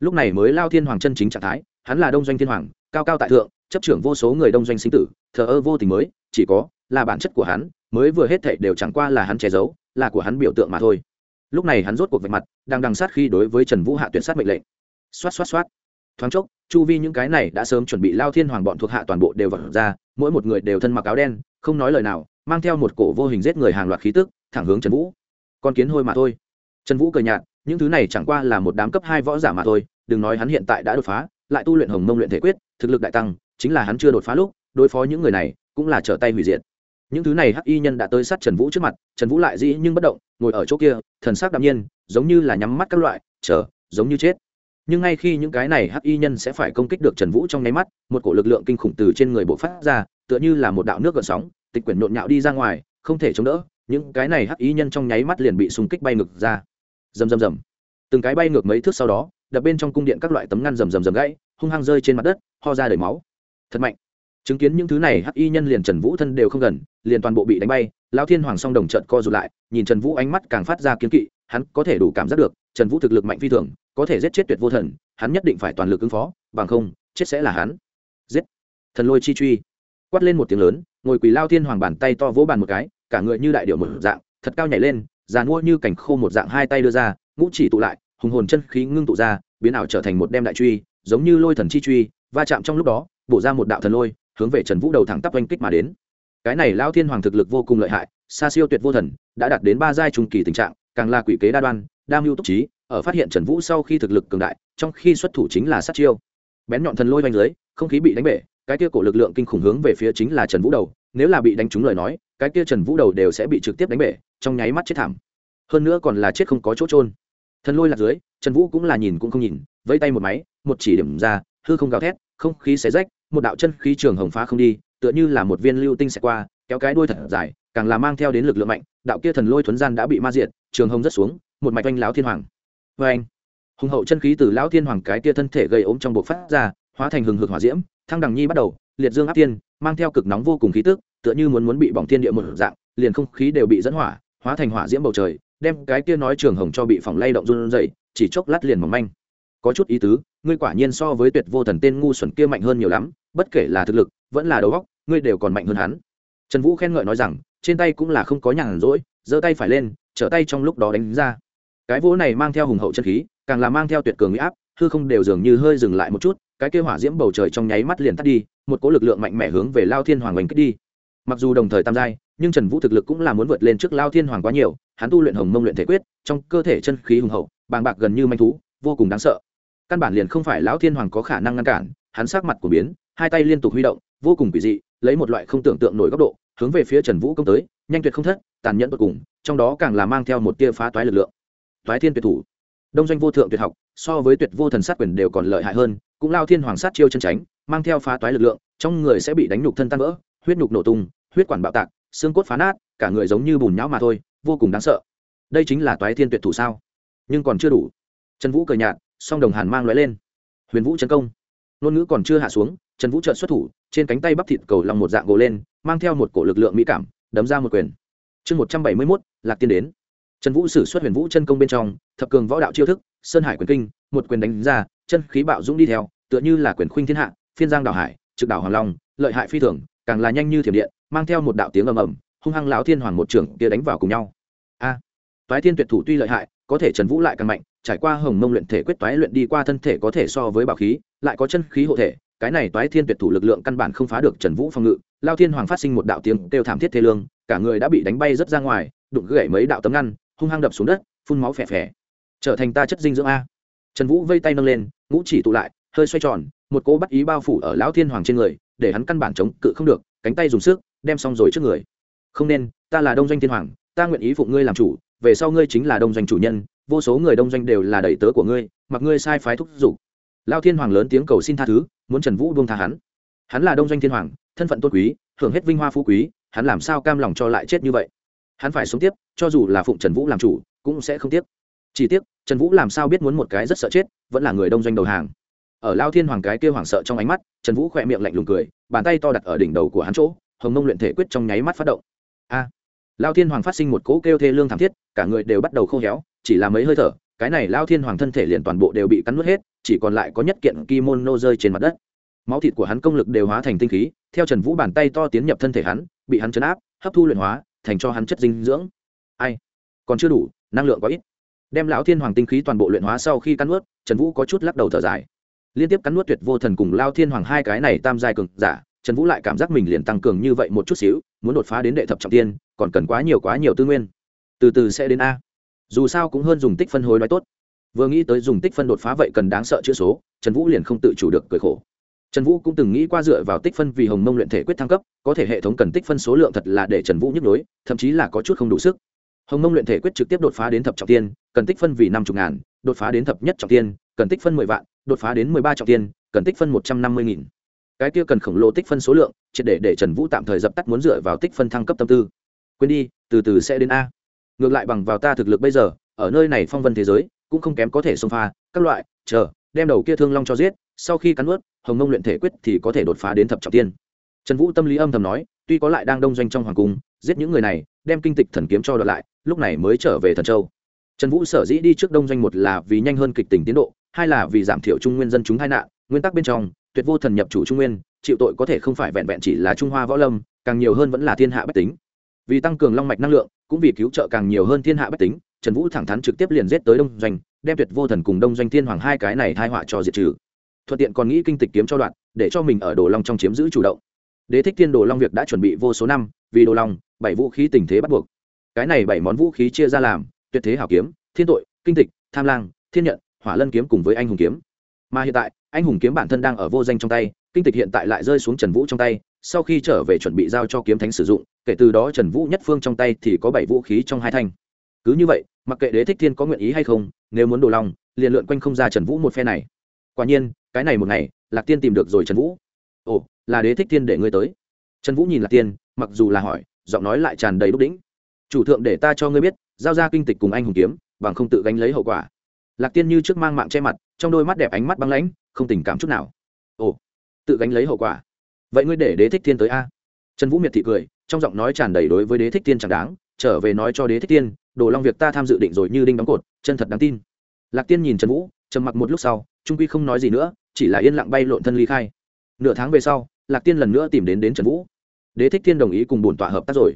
lúc này mới lao thiên hoàng chân chính trạng thái, hắn là đông doanh thiên hoàng, cao cao tại thượng, chấp trưởng vô số người đông doanh sinh tử, thờ ơ vô tình mới, chỉ có là bản chất của hắn, mới vừa hết thảy đều chẳng qua là hắn che giấu, là của hắn biểu tượng mà thôi. Lúc này hắn rốt cuộc vạch mặt, đang đằng sát khi đối với trần vũ hạ tuyển sát mệnh lệnh. Xoát xoát xoát. Thoáng chốc, chu vi những cái này đã sớm chuẩn bị lao thiên hoàng bọn thuộc hạ toàn bộ đều vật ra, mỗi một người đều thân mặc áo đen, không nói lời nào, mang theo một cổ vô hình giết người hàng loạt khí tức, thẳng hướng trần vũ. Con kiến hôi mà thôi. Trần vũ cười nhạt những thứ này chẳng qua là một đám cấp hai võ giả mà thôi, đừng nói hắn hiện tại đã đột phá, lại tu luyện hồng mông luyện thể quyết, thực lực đại tăng, chính là hắn chưa đột phá lúc, đối phó những người này, cũng là trở tay hủy diệt. Những thứ này hắc y nhân đã tới sát trần vũ trước mặt, trần vũ lại dĩ nhưng bất động, ngồi ở chỗ kia, thần sắc đạm nhiên, giống như là nhắm mắt các loại, chờ, giống như chết. Nhưng ngay khi những cái này hắc y nhân sẽ phải công kích được trần vũ trong nháy mắt, một cổ lực lượng kinh khủng từ trên người bộ phát ra, tựa như là một đạo nước gợn sóng, tịch quyển nhộn nhạo đi ra ngoài, không thể chống đỡ, những cái này hắc y nhân trong nháy mắt liền bị xung kích bay ngược ra rầm rầm rầm. Từng cái bay ngược mấy thước sau đó, đập bên trong cung điện các loại tấm ngăn rầm rầm rầm gãy, hung hăng rơi trên mặt đất, ho ra đầy máu. Thật mạnh. Chứng kiến những thứ này, hắc y nhân liền trần vũ thân đều không gần, liền toàn bộ bị đánh bay lao thiên hoàng song đồng trận co rụt lại, nhìn trần vũ ánh mắt càng phát ra kiếm kỵ, hắn có thể đủ cảm giác được, trần vũ thực lực mạnh phi thường, có thể giết chết tuyệt vô thần, hắn nhất định phải toàn lực ứng phó, bằng không, chết sẽ là hắn. Giết. Thần lôi chi truy. Quát lên một tiếng lớn, ngồi quỳ lao thiên hoàng bàn tay to vỗ bàn một cái, cả người như đại điệu một dạng, thật cao nhảy lên giàn mua như cảnh khô một dạng hai tay đưa ra, ngũ chỉ tụ lại, hùng hồn chân khí ngưng tụ ra, biến ảo trở thành một đem đại truy, giống như lôi thần chi truy, va chạm trong lúc đó, bổ ra một đạo thần lôi, hướng về trần vũ đầu thẳng tắp oanh kích mà đến. Cái này lao thiên hoàng thực lực vô cùng lợi hại, xa siêu tuyệt vô thần, đã đạt đến ba giai trung kỳ tình trạng, càng là quỷ kế đa đoan, đa mưu túc trí, ở phát hiện trần vũ sau khi thực lực cường đại, trong khi xuất thủ chính là sát chiêu. Bén nhọn thần lôi oanh dưới, không khí bị đánh bể, cái kia cổ lực lượng kinh khủng hướng về phía chính là trần vũ đầu, nếu là bị đánh trúng lời nói, cái kia trần vũ đầu đều sẽ bị trực tiếp đánh bể trong nháy mắt chết thảm. Hơn nữa còn là chết không có chỗ trôn thần lôi lạc dưới, trần vũ cũng là nhìn cũng không nhìn, vẫy tay một máy, một chỉ điểm ra, hư không gào thét, không khí xé rách, một đạo chân khí trường hồng phá không đi, tựa như là một viên lưu tinh xẹt qua, kéo cái đuôi thật dài, càng là mang theo đến lực lượng mạnh, đạo kia thần lôi thuấn gian đã bị ma diệt, trường hồng rất xuống, một mạch oanh lão thiên hoàng. Vê anh hùng hậu chân khí từ lão thiên hoàng cái kia thân thể gây ốm trong bộ phát ra, hóa thành hừng hực hỏa diễm, thăng đằng nhi bắt đầu, liệt dương áp tiên, mang theo cực nóng vô cùng khí tức, tựa như muốn muốn bị bỏng thiên địa một dạng, liền không khí đều bị dẫn hỏa hóa thành hỏa diễm bầu trời, đem cái kia nói trường hồng cho bị phòng lay động run rẩy, chỉ chốc lát liền mỏng manh. Có chút ý tứ, ngươi quả nhiên so với tuyệt vô thần tên ngu xuẩn kia mạnh hơn nhiều lắm, bất kể là thực lực, vẫn là đầu óc, ngươi đều còn mạnh hơn hắn. Trần vũ khen ngợi nói rằng, trên tay cũng là không có nhàn rỗi, giơ tay phải lên, trở tay trong lúc đó đánh ra. Cái vỗ này mang theo hùng hậu chân khí, càng là mang theo tuyệt cường huy áp, hư không đều dường như hơi dừng lại một chút, cái kêu hỏa diễm bầu trời trong nháy mắt liền tắt đi, một cỗ lực lượng mạnh mẽ hướng về lao thiên hoàng oanh kích đi mặc dù đồng thời tam giai, nhưng trần vũ thực lực cũng là muốn vượt lên trước lao thiên hoàng quá nhiều, hắn tu luyện hồng mông luyện thể quyết, trong cơ thể chân khí hùng hậu, bàng bạc gần như manh thú, vô cùng đáng sợ. Căn bản liền không phải lão thiên hoàng có khả năng ngăn cản, hắn sát mặt của biến, hai tay liên tục huy động, vô cùng kỳ dị, lấy một loại không tưởng tượng nổi góc độ, hướng về phía trần vũ công tới, nhanh tuyệt không thất, tàn nhẫn tột cùng, trong đó càng là mang theo một tia phá toái lực lượng. Toái thiên tuyệt thủ. Đông doanh vô thượng tuyệt học, so với tuyệt vô thần sát quyền đều còn lợi hại hơn, cũng lao thiên hoàng sát chiêu chân tránh, mang theo phá toái lực lượng, trong người sẽ bị đánh nhục thân tan vỡ huyết nhục nổ tung, huyết quản bạo tạc, xương cốt phá nát, cả người giống như bùn nhão mà thôi, vô cùng đáng sợ. Đây chính là toái thiên tuyệt thủ sao? Nhưng còn chưa đủ. Trần vũ cười nhạt, song đồng hàn mang loại lên. Huyền vũ chân công. Ngôn ngữ còn chưa hạ xuống, trần vũ trợn xuất thủ, trên cánh tay bắp thịt cầu lòng một dạng gỗ lên, mang theo một cổ lực lượng mỹ cảm, đấm ra một quyền. Chương một trăm bảy mươi mốt, lạc tiên đến. Trần vũ sử xuất huyền vũ chân công bên trong, thập cường võ đạo chiêu thức, sơn hải quyền kinh, một quyền đánh ra, chân khí bạo dũng đi theo, tựa như là quyền khuynh thiên hạ, phiên giang đảo hải, trực đảo hoàng long, lợi hại phi thường càng là nhanh như thiểm điện, mang theo một đạo tiếng ầm ầm, hung hăng lão thiên hoàng một trưởng kia đánh vào cùng nhau. A, toái thiên tuyệt thủ tuy lợi hại, có thể trần vũ lại càng mạnh, trải qua hồng mông luyện thể quyết toái luyện đi qua thân thể có thể so với bảo khí, lại có chân khí hộ thể, cái này toái thiên tuyệt thủ lực lượng căn bản không phá được trần vũ phòng ngự lao thiên hoàng phát sinh một đạo tiếng kêu thảm thiết thế lương, cả người đã bị đánh bay rất ra ngoài, đụng gãy mấy đạo tấm ngăn, hung hăng đập xuống đất, phun máu phè phè. Trở thành ta chất dinh dưỡng a. Trần vũ vây tay nâng lên, ngũ chỉ tụ lại, hơi xoay tròn, một cỗ bắt ý bao phủ ở lão thiên hoàng trên người để hắn căn bản chống cự không được, cánh tay dùng sức, đem xong rồi trước người. Không nên, ta là đông doanh thiên hoàng, ta nguyện ý phụng ngươi làm chủ, về sau ngươi chính là đông doanh chủ nhân, vô số người đông doanh đều là đầy tớ của ngươi, mặc ngươi sai phái thúc giục. Lao thiên hoàng lớn tiếng cầu xin tha thứ, muốn trần vũ buông tha hắn. Hắn là đông doanh thiên hoàng, thân phận tôn quý hưởng hết vinh hoa phú quý, hắn làm sao cam lòng cho lại chết như vậy? Hắn phải sống tiếp, cho dù là phụng trần vũ làm chủ, cũng sẽ không tiếc chỉ tiếc, trần vũ làm sao biết muốn một cái rất sợ chết, vẫn là người đông doanh đầu hàng ở lao thiên hoàng cái kêu hoảng sợ trong ánh mắt, trần vũ khỏe miệng lạnh lùng cười, bàn tay to đặt ở đỉnh đầu của hắn chỗ, hồng mông luyện thể quyết trong nháy mắt phát động. A! Lao thiên hoàng phát sinh một cỗ kêu thê lương thảm thiết, cả người đều bắt đầu khô héo, chỉ là mấy hơi thở, cái này lao thiên hoàng thân thể liền toàn bộ đều bị cắn nuốt hết, chỉ còn lại có nhất kiện kimono rơi trên mặt đất. Máu thịt của hắn công lực đều hóa thành tinh khí, theo trần vũ bàn tay to tiến nhập thân thể hắn, bị hắn chấn áp, hấp thu luyện hóa, thành cho hắn chất dinh dưỡng. Ai? Còn chưa đủ, năng lượng quá ít. Đem lão thiên hoàng tinh khí toàn bộ luyện hóa sau khi cắn nuốt, trần vũ có chút lắc đầu thở dài liên tiếp cắn nuốt tuyệt vô thần cùng lao thiên hoàng hai cái này tam giai cường giả, trần vũ lại cảm giác mình liền tăng cường như vậy một chút xíu, muốn đột phá đến đệ thập trọng tiên, còn cần quá nhiều quá nhiều tư nguyên. Từ từ sẽ đến a. Dù sao cũng hơn dùng tích phân hối đoái tốt. Vừa nghĩ tới dùng tích phân đột phá vậy cần đáng sợ chữ số, trần vũ liền không tự chủ được cười khổ. Trần vũ cũng từng nghĩ qua dựa vào tích phân vì hồng mông luyện thể quyết thăng cấp, có thể hệ thống cần tích phân số lượng thật là để trần vũ nhức nhối, thậm chí là có chút không đủ sức. Hồng mông luyện thể quyết trực tiếp đột phá đến thập trọng tiên, cần tích phân vì năm chục ngàn, đột phá đến thập nhất trọng tiên, cần tích phân mười vạn đột phá đến mười ba trọng tiên, cần tích phân một trăm năm mươi nghìn. Cái kia cần khổng lồ tích phân số lượng, triệt để để trần vũ tạm thời dập tắt muốn dựa vào tích phân thăng cấp tâm tư. Quên đi, từ từ sẽ đến a. Ngược lại bằng vào ta thực lực bây giờ, ở nơi này phong vân thế giới, cũng không kém có thể xông pha, các loại, chờ, đem đầu kia thương long cho giết, sau khi cắn ướt hồng mông luyện thể quyết thì có thể đột phá đến thập trọng tiên. Trần vũ tâm lý âm thầm nói, tuy có lại đang đông doanh trong hoàng cung, giết những người này, đem kinh tịch thần kiếm cho đợt lại, lúc này mới trở về thần châu. Trần vũ sở dĩ đi trước đông doanh một là vì nhanh hơn kịch tình tiến độ hai là vì giảm thiểu trung nguyên dân chúng tai nạn, nguyên tắc bên trong, tuyệt vô thần nhập chủ trung nguyên, chịu tội có thể không phải vẹn vẹn chỉ là trung hoa võ lâm, càng nhiều hơn vẫn là thiên hạ bách tính. Vì tăng cường long mạch năng lượng, cũng vì cứu trợ càng nhiều hơn thiên hạ bách tính, trần vũ thẳng thắn trực tiếp liền giết tới đông doanh, đem tuyệt vô thần cùng đông doanh thiên hoàng hai cái này thai họa cho diệt trừ. Thuận tiện còn nghĩ kinh tịch kiếm cho đoạn, để cho mình ở đồ long trong chiếm giữ chủ động. Đế thích thiên đồ long việc đã chuẩn bị vô số năm, vì đồ long, bảy vũ khí tình thế bắt buộc. Cái này bảy món vũ khí chia ra làm, tuyệt thế hảo kiếm, thiên tội, kinh tịch, tham lang, thiên nhận hỏa lân kiếm cùng với anh hùng kiếm. Mà hiện tại, anh hùng kiếm bản thân đang ở vô danh trong tay, kinh tịch hiện tại lại rơi xuống trần vũ trong tay, sau khi trở về chuẩn bị giao cho kiếm thánh sử dụng, kể từ đó trần vũ nhất phương trong tay thì có bảy vũ khí trong hai thanh. Cứ như vậy, mặc kệ đế thích thiên có nguyện ý hay không, nếu muốn đồ lòng, liền lượn quanh không ra trần vũ một phe này. Quả nhiên, cái này một ngày, lạc tiên tìm được rồi trần vũ. Ồ, là đế thích thiên để ngươi tới. Trần vũ nhìn lạc tiên, mặc dù là hỏi, giọng nói lại tràn đầy đúc đĩnh chủ thượng để ta cho ngươi biết, giao ra kinh tịch cùng anh hùng kiếm, bằng không tự gánh lấy hậu quả lạc tiên như trước mang mạng che mặt trong đôi mắt đẹp ánh mắt băng lãnh không tình cảm chút nào. Ồ tự gánh lấy hậu quả. Vậy ngươi để đế thích thiên tới a? Trần vũ miệt thị cười trong giọng nói tràn đầy đối với đế thích thiên chẳng đáng trở về nói cho đế thích Tiên, đồ long việc ta tham dự định rồi như đinh đóng cột chân thật đáng tin. Lạc tiên nhìn trần vũ trầm mặc một lúc sau trung quy không nói gì nữa chỉ là yên lặng bay lộn thân ly khai. Nửa tháng về sau lạc tiên lần nữa tìm đến đến trần vũ. Đế thích Tiên đồng ý cùng bổn tọa hợp tác rồi.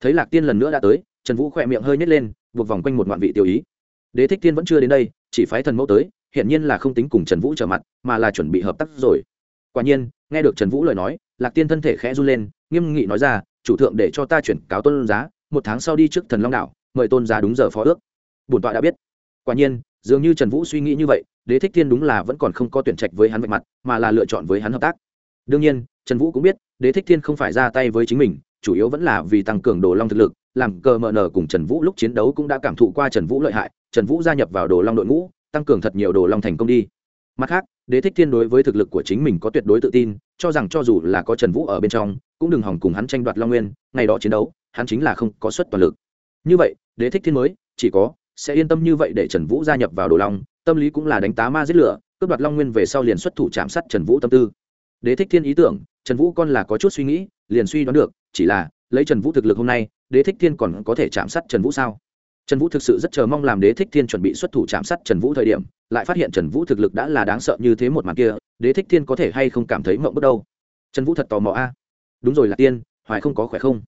Thấy lạc tiên lần nữa đã tới trần vũ khỏe miệng hơi nhét lên buộc vòng quanh một ngoạn vị tiêu ý đế thích thiên vẫn chưa đến đây, chỉ phái thần mẫu tới hiện nhiên là không tính cùng trần vũ trở mặt, mà là chuẩn bị hợp tác rồi. Quả nhiên, nghe được trần vũ lời nói, lạc tiên thân thể khẽ run lên, nghiêm nghị nói ra, chủ thượng để cho ta chuyển cáo tôn giá, một tháng sau đi trước thần long đạo mời tôn giá đúng giờ phó ước. Bổn tọa đã biết. Quả nhiên, dường như trần vũ suy nghĩ như vậy, đế thích thiên đúng là vẫn còn không có tuyển trạch với hắn vạch mặt, mà là lựa chọn với hắn hợp tác. Đương nhiên, trần vũ cũng biết, đế thích thiên không phải ra tay với chính mình, chủ yếu vẫn là vì tăng cường đồ long thực lực, làm cờ mờ nở cùng trần vũ lúc chiến đấu cũng đã cảm thụ qua trần vũ lợi hại trần vũ gia nhập vào đồ long đội ngũ, tăng cường thật nhiều đồ long thành công đi. Mặt khác, đế thích thiên đối với thực lực của chính mình có tuyệt đối tự tin, cho rằng cho dù là có trần vũ ở bên trong, cũng đừng hỏng cùng hắn tranh đoạt long nguyên, ngày đó chiến đấu, hắn chính là không có suất toàn lực. Như vậy, đế thích thiên mới, chỉ có, sẽ yên tâm như vậy để trần vũ gia nhập vào đồ long, tâm lý cũng là đánh tá ma giết lửa, cướp đoạt long nguyên về sau liền xuất thủ chạm sát trần vũ tâm tư. Đế thích thiên ý tưởng, trần vũ con là có chút suy nghĩ, liền suy đoán được, chỉ là, lấy trần vũ thực lực hôm nay, đế thích thiên còn có thể chạm sát trần vũ sao? Trần vũ thực sự rất chờ mong làm đế thích thiên chuẩn bị xuất thủ chạm sát trần vũ thời điểm, lại phát hiện trần vũ thực lực đã là đáng sợ như thế một màn kia, đế thích thiên có thể hay không cảm thấy mộng bước đâu? Trần vũ thật tò mò a. Đúng rồi lạc tiên, hoài không có khỏe không?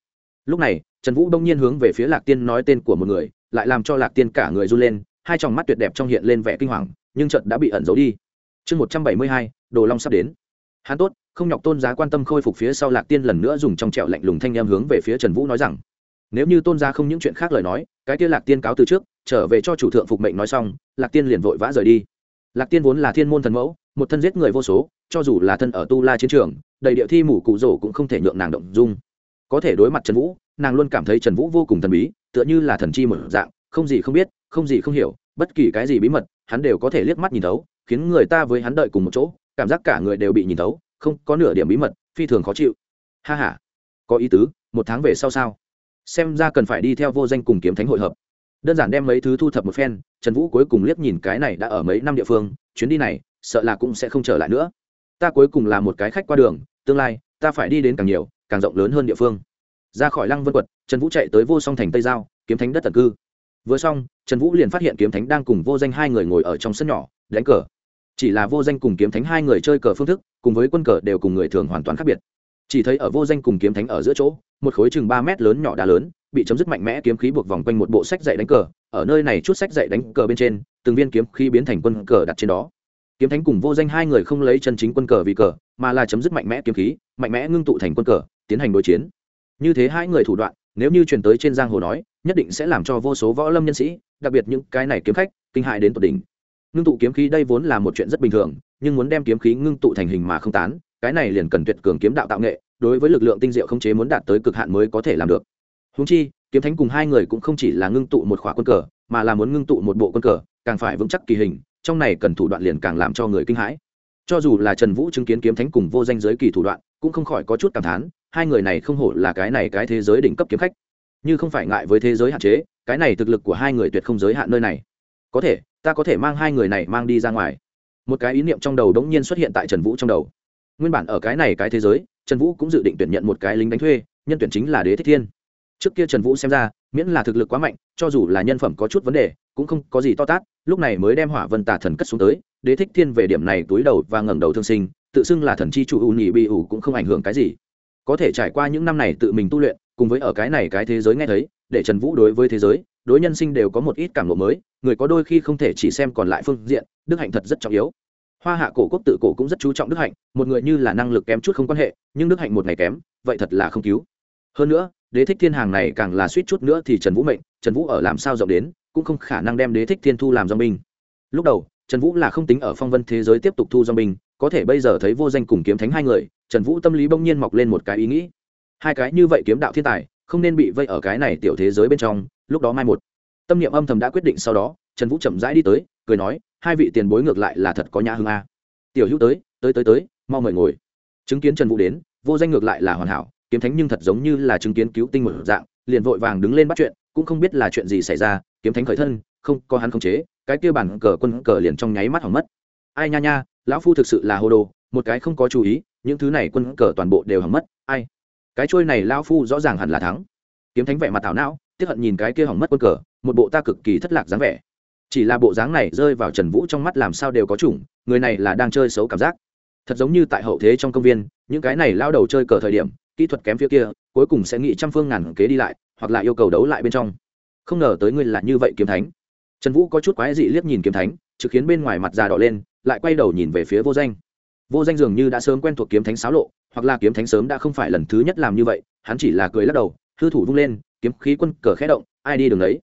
Lúc này, trần vũ đông nhiên hướng về phía lạc tiên nói tên của một người, lại làm cho lạc tiên cả người run lên, hai tròng mắt tuyệt đẹp trong hiện lên vẻ kinh hoàng, nhưng trận đã bị ẩn giấu đi. Chương một trăm bảy mươi hai, đồ long sắp đến. Hắn tốt, không nhọc tôn giá quan tâm khôi phục phía sau lạc tiên lần nữa dùng trong trẹo lạnh lùng thanh em hướng về phía trần vũ nói rằng nếu như tôn gia không những chuyện khác lời nói, cái kia lạc tiên cáo từ trước, trở về cho chủ thượng phục mệnh nói xong, lạc tiên liền vội vã rời đi. Lạc tiên vốn là thiên môn thần mẫu, một thân giết người vô số, cho dù là thân ở tu la chiến trường, đầy địa thi mủ cụ rổ cũng không thể nhượng nàng động dung. Có thể đối mặt trần vũ, nàng luôn cảm thấy trần vũ vô cùng thần bí, tựa như là thần chi một dạng, không gì không biết, không gì không hiểu, bất kỳ cái gì bí mật, hắn đều có thể liếc mắt nhìn thấu, khiến người ta với hắn đợi cùng một chỗ, cảm giác cả người đều bị nhìn thấu, không có nửa điểm bí mật, phi thường khó chịu. Ha h a có ý tứ, một tháng về sau sao? Xem ra cần phải đi theo vô danh cùng kiếm thánh hội hợp. Đơn giản đem mấy thứ thu thập một phen, trần vũ cuối cùng liếc nhìn cái này đã ở mấy năm địa phương, chuyến đi này, sợ là cũng sẽ không trở lại nữa. Ta cuối cùng là một cái khách qua đường, tương lai, ta phải đi đến càng nhiều, càng rộng lớn hơn địa phương. Ra khỏi lăng vân quật trần vũ chạy tới vô song thành tây giao, kiếm thánh đất tần cư. Vừa xong, trần vũ liền phát hiện kiếm thánh đang cùng vô danh hai người ngồi ở trong sân nhỏ, đánh cờ. Chỉ là vô danh cùng kiếm thánh hai người chơi cờ phương thức, cùng với quân cờ đều cùng người thường hoàn toàn khác biệt chỉ thấy ở vô danh cùng kiếm thánh ở giữa chỗ, một khối chừng ba mét lớn nhỏ đá lớn, bị chấm dứt mạnh mẽ kiếm khí buộc vòng quanh một bộ sách dạy đánh cờ. Ở nơi này chút sách dạy đánh cờ bên trên, từng viên kiếm khí biến thành quân cờ đặt trên đó. Kiếm thánh cùng vô danh hai người không lấy chân chính quân cờ vì cờ, mà là chấm dứt mạnh mẽ kiếm khí, mạnh mẽ ngưng tụ thành quân cờ, tiến hành đối chiến. Như thế hai người thủ đoạn, nếu như truyền tới trên giang hồ nói, nhất định sẽ làm cho vô số võ lâm nhân sĩ, đặc biệt những cái này kiếm khách, kinh hại đến tột đỉnh. Ngưng tụ kiếm khí đây vốn là một chuyện rất bình thường, nhưng muốn đem kiếm khí ngưng tụ thành hình mà không tán cái này liền cần tuyệt cường kiếm đạo tạo nghệ, đối với lực lượng tinh diệu không chế muốn đạt tới cực hạn mới có thể làm được. Húng chi, kiếm thánh cùng hai người cũng không chỉ là ngưng tụ một khỏa quân cờ, mà là muốn ngưng tụ một bộ quân cờ, càng phải vững chắc kỳ hình, trong này cần thủ đoạn liền càng làm cho người kinh hãi. Cho dù là trần vũ chứng kiến kiếm thánh cùng vô danh giới kỳ thủ đoạn, cũng không khỏi có chút cảm thán, hai người này không hổ là cái này cái thế giới đỉnh cấp kiếm khách. Như không phải ngại với thế giới hạn chế, cái này thực lực của hai người tuyệt không giới hạn nơi này. Có thể, ta có thể mang hai người này mang đi ra ngoài. Một cái ý niệm trong đầu đống nhiên xuất hiện tại trần vũ trong đầu nguyên bản ở cái này cái thế giới, trần vũ cũng dự định tuyển nhận một cái lính đánh thuê, nhân tuyển chính là đế thích thiên. Trước kia trần vũ xem ra, miễn là thực lực quá mạnh, cho dù là nhân phẩm có chút vấn đề, cũng không có gì to tát, lúc này mới đem hỏa vân tà thần cất xuống tới, đế thích thiên về điểm này túi đầu và ngẩng đầu thương sinh, tự xưng là thần chi chủ ưu nhị bị ủ cũng không ảnh hưởng cái gì. Có thể trải qua những năm này tự mình tu luyện, cùng với ở cái này cái thế giới nghe thấy, để trần vũ đối với thế giới, đối nhân sinh đều có một ít cảm lộ mới, người có đôi khi không thể chỉ xem còn lại phương diện, đức hạnh thật rất trọng yếu hoa hạ cổ quốc tự cổ cũng rất chú trọng đức hạnh, một người như là năng lực kém chút không quan hệ, nhưng đức hạnh một ngày kém, vậy thật là không cứu. Hơn nữa, đế thích thiên hàng này càng là suýt chút nữa thì trần vũ mệnh, trần vũ ở làm sao rộng đến, cũng không khả năng đem đế thích thiên thu làm do binh lúc đầu, trần vũ là không tính ở phong vân thế giới tiếp tục thu do binh có thể bây giờ thấy vô danh cùng kiếm thánh hai người, trần vũ tâm lý bỗng nhiên mọc lên một cái ý nghĩ. Hai cái như vậy kiếm đạo thiên tài, không nên bị vây ở cái này tiểu thế giới bên trong, lúc đó mai một. Tâm niệm âm thầm đã quyết định sau đó, trần vũ chậm rãi đi tới, cười nói hai vị tiền bối ngược lại là thật có nhã hương a. Tiểu hữu tới tới tới tới, mau mời ngồi. Chứng kiến trần vũ đến, vô danh ngược lại là hoàn hảo, kiếm thánh nhưng thật giống như là chứng kiến cứu tinh một dạng, liền vội vàng đứng lên bắt chuyện, cũng không biết là chuyện gì xảy ra, kiếm thánh khởi thân, không có hắn khống chế, cái kia bản cờ quân cờ liền trong nháy mắt hỏng mất. Ai nha nha, lão phu thực sự là hồ đồ, một cái không có chú ý, những thứ này quân cờ toàn bộ đều hỏng mất, ai? Cái trôi này lão phu rõ ràng hẳn là thắng. Kiếm thánh vẻ mặt thảo não tiếp hận nhìn cái kia hỏng mất quân cờ, một bộ ta cực kỳ thất lạc dáng vẻ chỉ là bộ dáng này rơi vào trần vũ trong mắt làm sao đều có chủng, người này là đang chơi xấu cảm giác. Thật giống như tại hậu thế trong công viên, những cái này lao đầu chơi cờ thời điểm, kỹ thuật kém phía kia, cuối cùng sẽ nghĩ trăm phương ngàn kế đi lại, hoặc là yêu cầu đấu lại bên trong. Không ngờ tới ngươi là như vậy kiếm thánh. Trần vũ có chút quái dị liếc nhìn kiếm thánh, trực khiến bên ngoài mặt già đỏ lên, lại quay đầu nhìn về phía vô danh. Vô danh dường như đã sớm quen thuộc kiếm thánh xáo lộ, hoặc là kiếm thánh sớm đã không phải lần thứ nhất làm như vậy, hắn chỉ là cười lắc đầu, hư thủ vung lên, kiếm khí quân cờ khẽ động, ai đi đường đấy?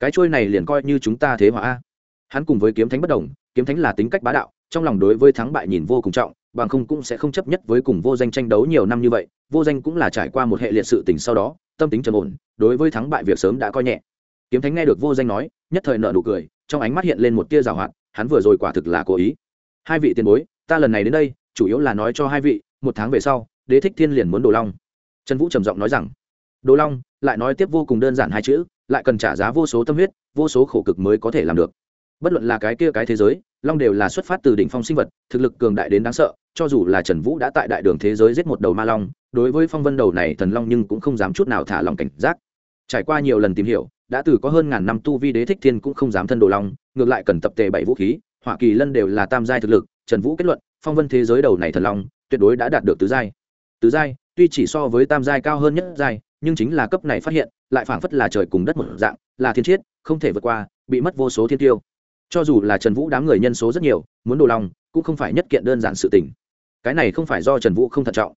Cái trôi này liền coi như chúng ta thế hòa a. Hắn cùng với kiếm thánh bất đồng, kiếm thánh là tính cách bá đạo, trong lòng đối với thắng bại nhìn vô cùng trọng, bằng không cũng sẽ không chấp nhất với cùng vô danh tranh đấu nhiều năm như vậy, vô danh cũng là trải qua một hệ liệt sự tình sau đó, tâm tính trầm ổn, đối với thắng bại việc sớm đã coi nhẹ. Kiếm thánh nghe được vô danh nói, nhất thời nợ nụ cười, trong ánh mắt hiện lên một tia rào hoạt, hắn vừa rồi quả thực là cố ý. Hai vị tiền bối, ta lần này đến đây, chủ yếu là nói cho hai vị, một tháng về sau, đế thích thiên liền muốn đồ long. Trần vũ trầm giọng nói rằng, đồ long, lại nói tiếp vô cùng đơn giản hai chữ lại cần trả giá vô số tâm huyết, vô số khổ cực mới có thể làm được. Bất luận là cái kia cái thế giới, long đều là xuất phát từ đỉnh phong sinh vật, thực lực cường đại đến đáng sợ, cho dù là trần vũ đã tại đại đường thế giới giết một đầu ma long, đối với phong vân đầu này thần long nhưng cũng không dám chút nào thả lòng cảnh giác. Trải qua nhiều lần tìm hiểu, đã từ có hơn ngàn năm tu vi đế thích thiên cũng không dám thân đồ long, ngược lại cần tập tề bảy vũ khí, hỏa kỳ lân đều là tam giai thực lực, trần vũ kết luận, phong vân thế giới đầu này thần long, tuyệt đối đã đạt được tứ giai. Tứ giai, tuy chỉ so với tam giai cao hơn nhất giai nhưng chính là cấp này phát hiện, lại phảng phất là trời cùng đất một dạng, là thiên chiết, không thể vượt qua, bị mất vô số thiên tiêu. Cho dù là trần vũ đám người nhân số rất nhiều, muốn đồ long cũng không phải nhất kiện đơn giản sự tình. Cái này không phải do trần vũ không thận trọng.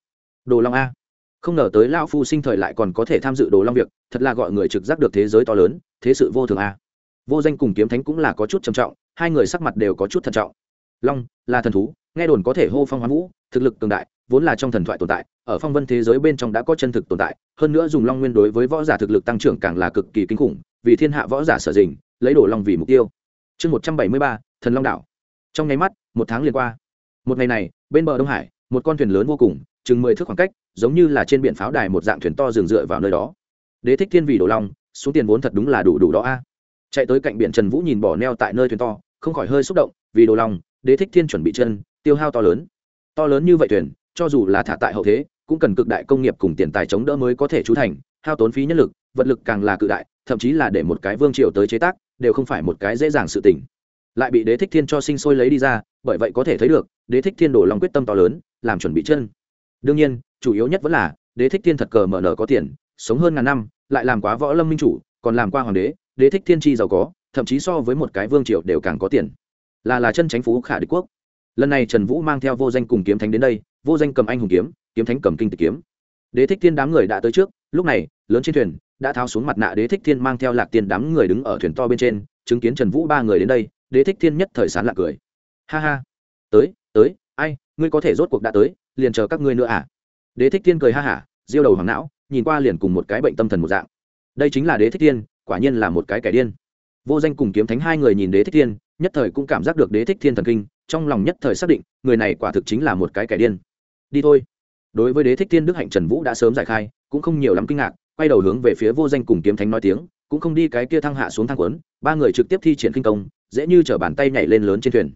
Đồ long a. Không ngờ tới lao phu sinh thời lại còn có thể tham dự đồ long việc, thật là gọi người trực giác được thế giới to lớn, thế sự vô thường a. Vô danh cùng kiếm thánh cũng là có chút trầm trọng, hai người sắc mặt đều có chút thận trọng. Long, là thần thú, nghe đồn có thể hô phong hoán vũ, thực lực cường đại vốn là trong thần thoại tồn tại, ở phong vân thế giới bên trong đã có chân thực tồn tại, hơn nữa dùng long nguyên đối với võ giả thực lực tăng trưởng càng là cực kỳ kinh khủng, vì thiên hạ võ giả sở dình, lấy đồ long vì mục tiêu. Chương một trăm bảy mươi ba, thần long đảo. Trong nháy mắt, một tháng liền qua. Một ngày này, bên bờ đông hải, một con thuyền lớn vô cùng, chừng mười thước khoảng cách, giống như là trên biển pháo đài một dạng thuyền to dừng dựa vào nơi đó. Đế thích thiên vì đồ long số tiền vốn thật đúng là đủ đủ đó a. Chạy tới cạnh biển trần vũ nhìn bỏ neo tại nơi thuyền to, không khỏi hơi xúc động, vì đồ long đế thích thiên chuẩn bị chân, tiêu hao to lớn. To lớn như vậy thuyền cho dù là thả tại hậu thế, cũng cần cực đại công nghiệp cùng tiền tài chống đỡ mới có thể trú thành, hao tốn phí nhân lực, vật lực càng là cự đại, thậm chí là để một cái vương triều tới chế tác, đều không phải một cái dễ dàng sự tình. Lại bị đế thích thiên cho sinh sôi lấy đi ra, bởi vậy có thể thấy được, đế thích thiên đổ lòng quyết tâm to lớn, làm chuẩn bị chân. Đương nhiên, chủ yếu nhất vẫn là, đế thích thiên thật cờ mở nở có tiền, sống hơn ngàn năm, lại làm quá võ lâm minh chủ, còn làm qua hoàng đế đế thích thiên tri giàu có, thậm chí so với một cái vương triều đều càng có tiền. Là là chân chánh phú khả địch quốc. Lần này trần vũ mang theo vô danh cùng kiếm thánh đến đây vô danh cầm anh hùng kiếm kiếm thánh cầm kinh tịch kiếm. Đế thích thiên đám người đã tới trước, lúc này, lớn trên thuyền, đã tháo xuống mặt nạ đế thích thiên mang theo lạc tiên đám người đứng ở thuyền to bên trên, chứng kiến trần vũ ba người đến đây, đế thích thiên nhất thời sán lạc cười. Ha ha. Tới tới, ai, ngươi có thể rốt cuộc đã tới, liền chờ các ngươi nữa à? Đế thích thiên cười ha hả diêu đầu hoàng não, nhìn qua liền cùng một cái bệnh tâm thần một dạng. Đây chính là đế thích thiên, quả nhiên là một cái kẻ điên. Vô danh cùng kiếm thánh hai người nhìn đế thích thiên, nhất thời cũng cảm giác được đế thích thiên thần kinh, trong lòng nhất thời xác định, người này quả thực chính là một cái kẻ điên đi thôi. Đối với đế thích thiên đức hạnh trần vũ đã sớm giải khai, cũng không nhiều lắm kinh ngạc, quay đầu hướng về phía vô danh cùng kiếm thánh nói tiếng, cũng không đi cái kia thăng hạ xuống thang quấn, ba người trực tiếp thi triển kinh công, dễ như chở bàn tay nhảy lên lớn trên thuyền.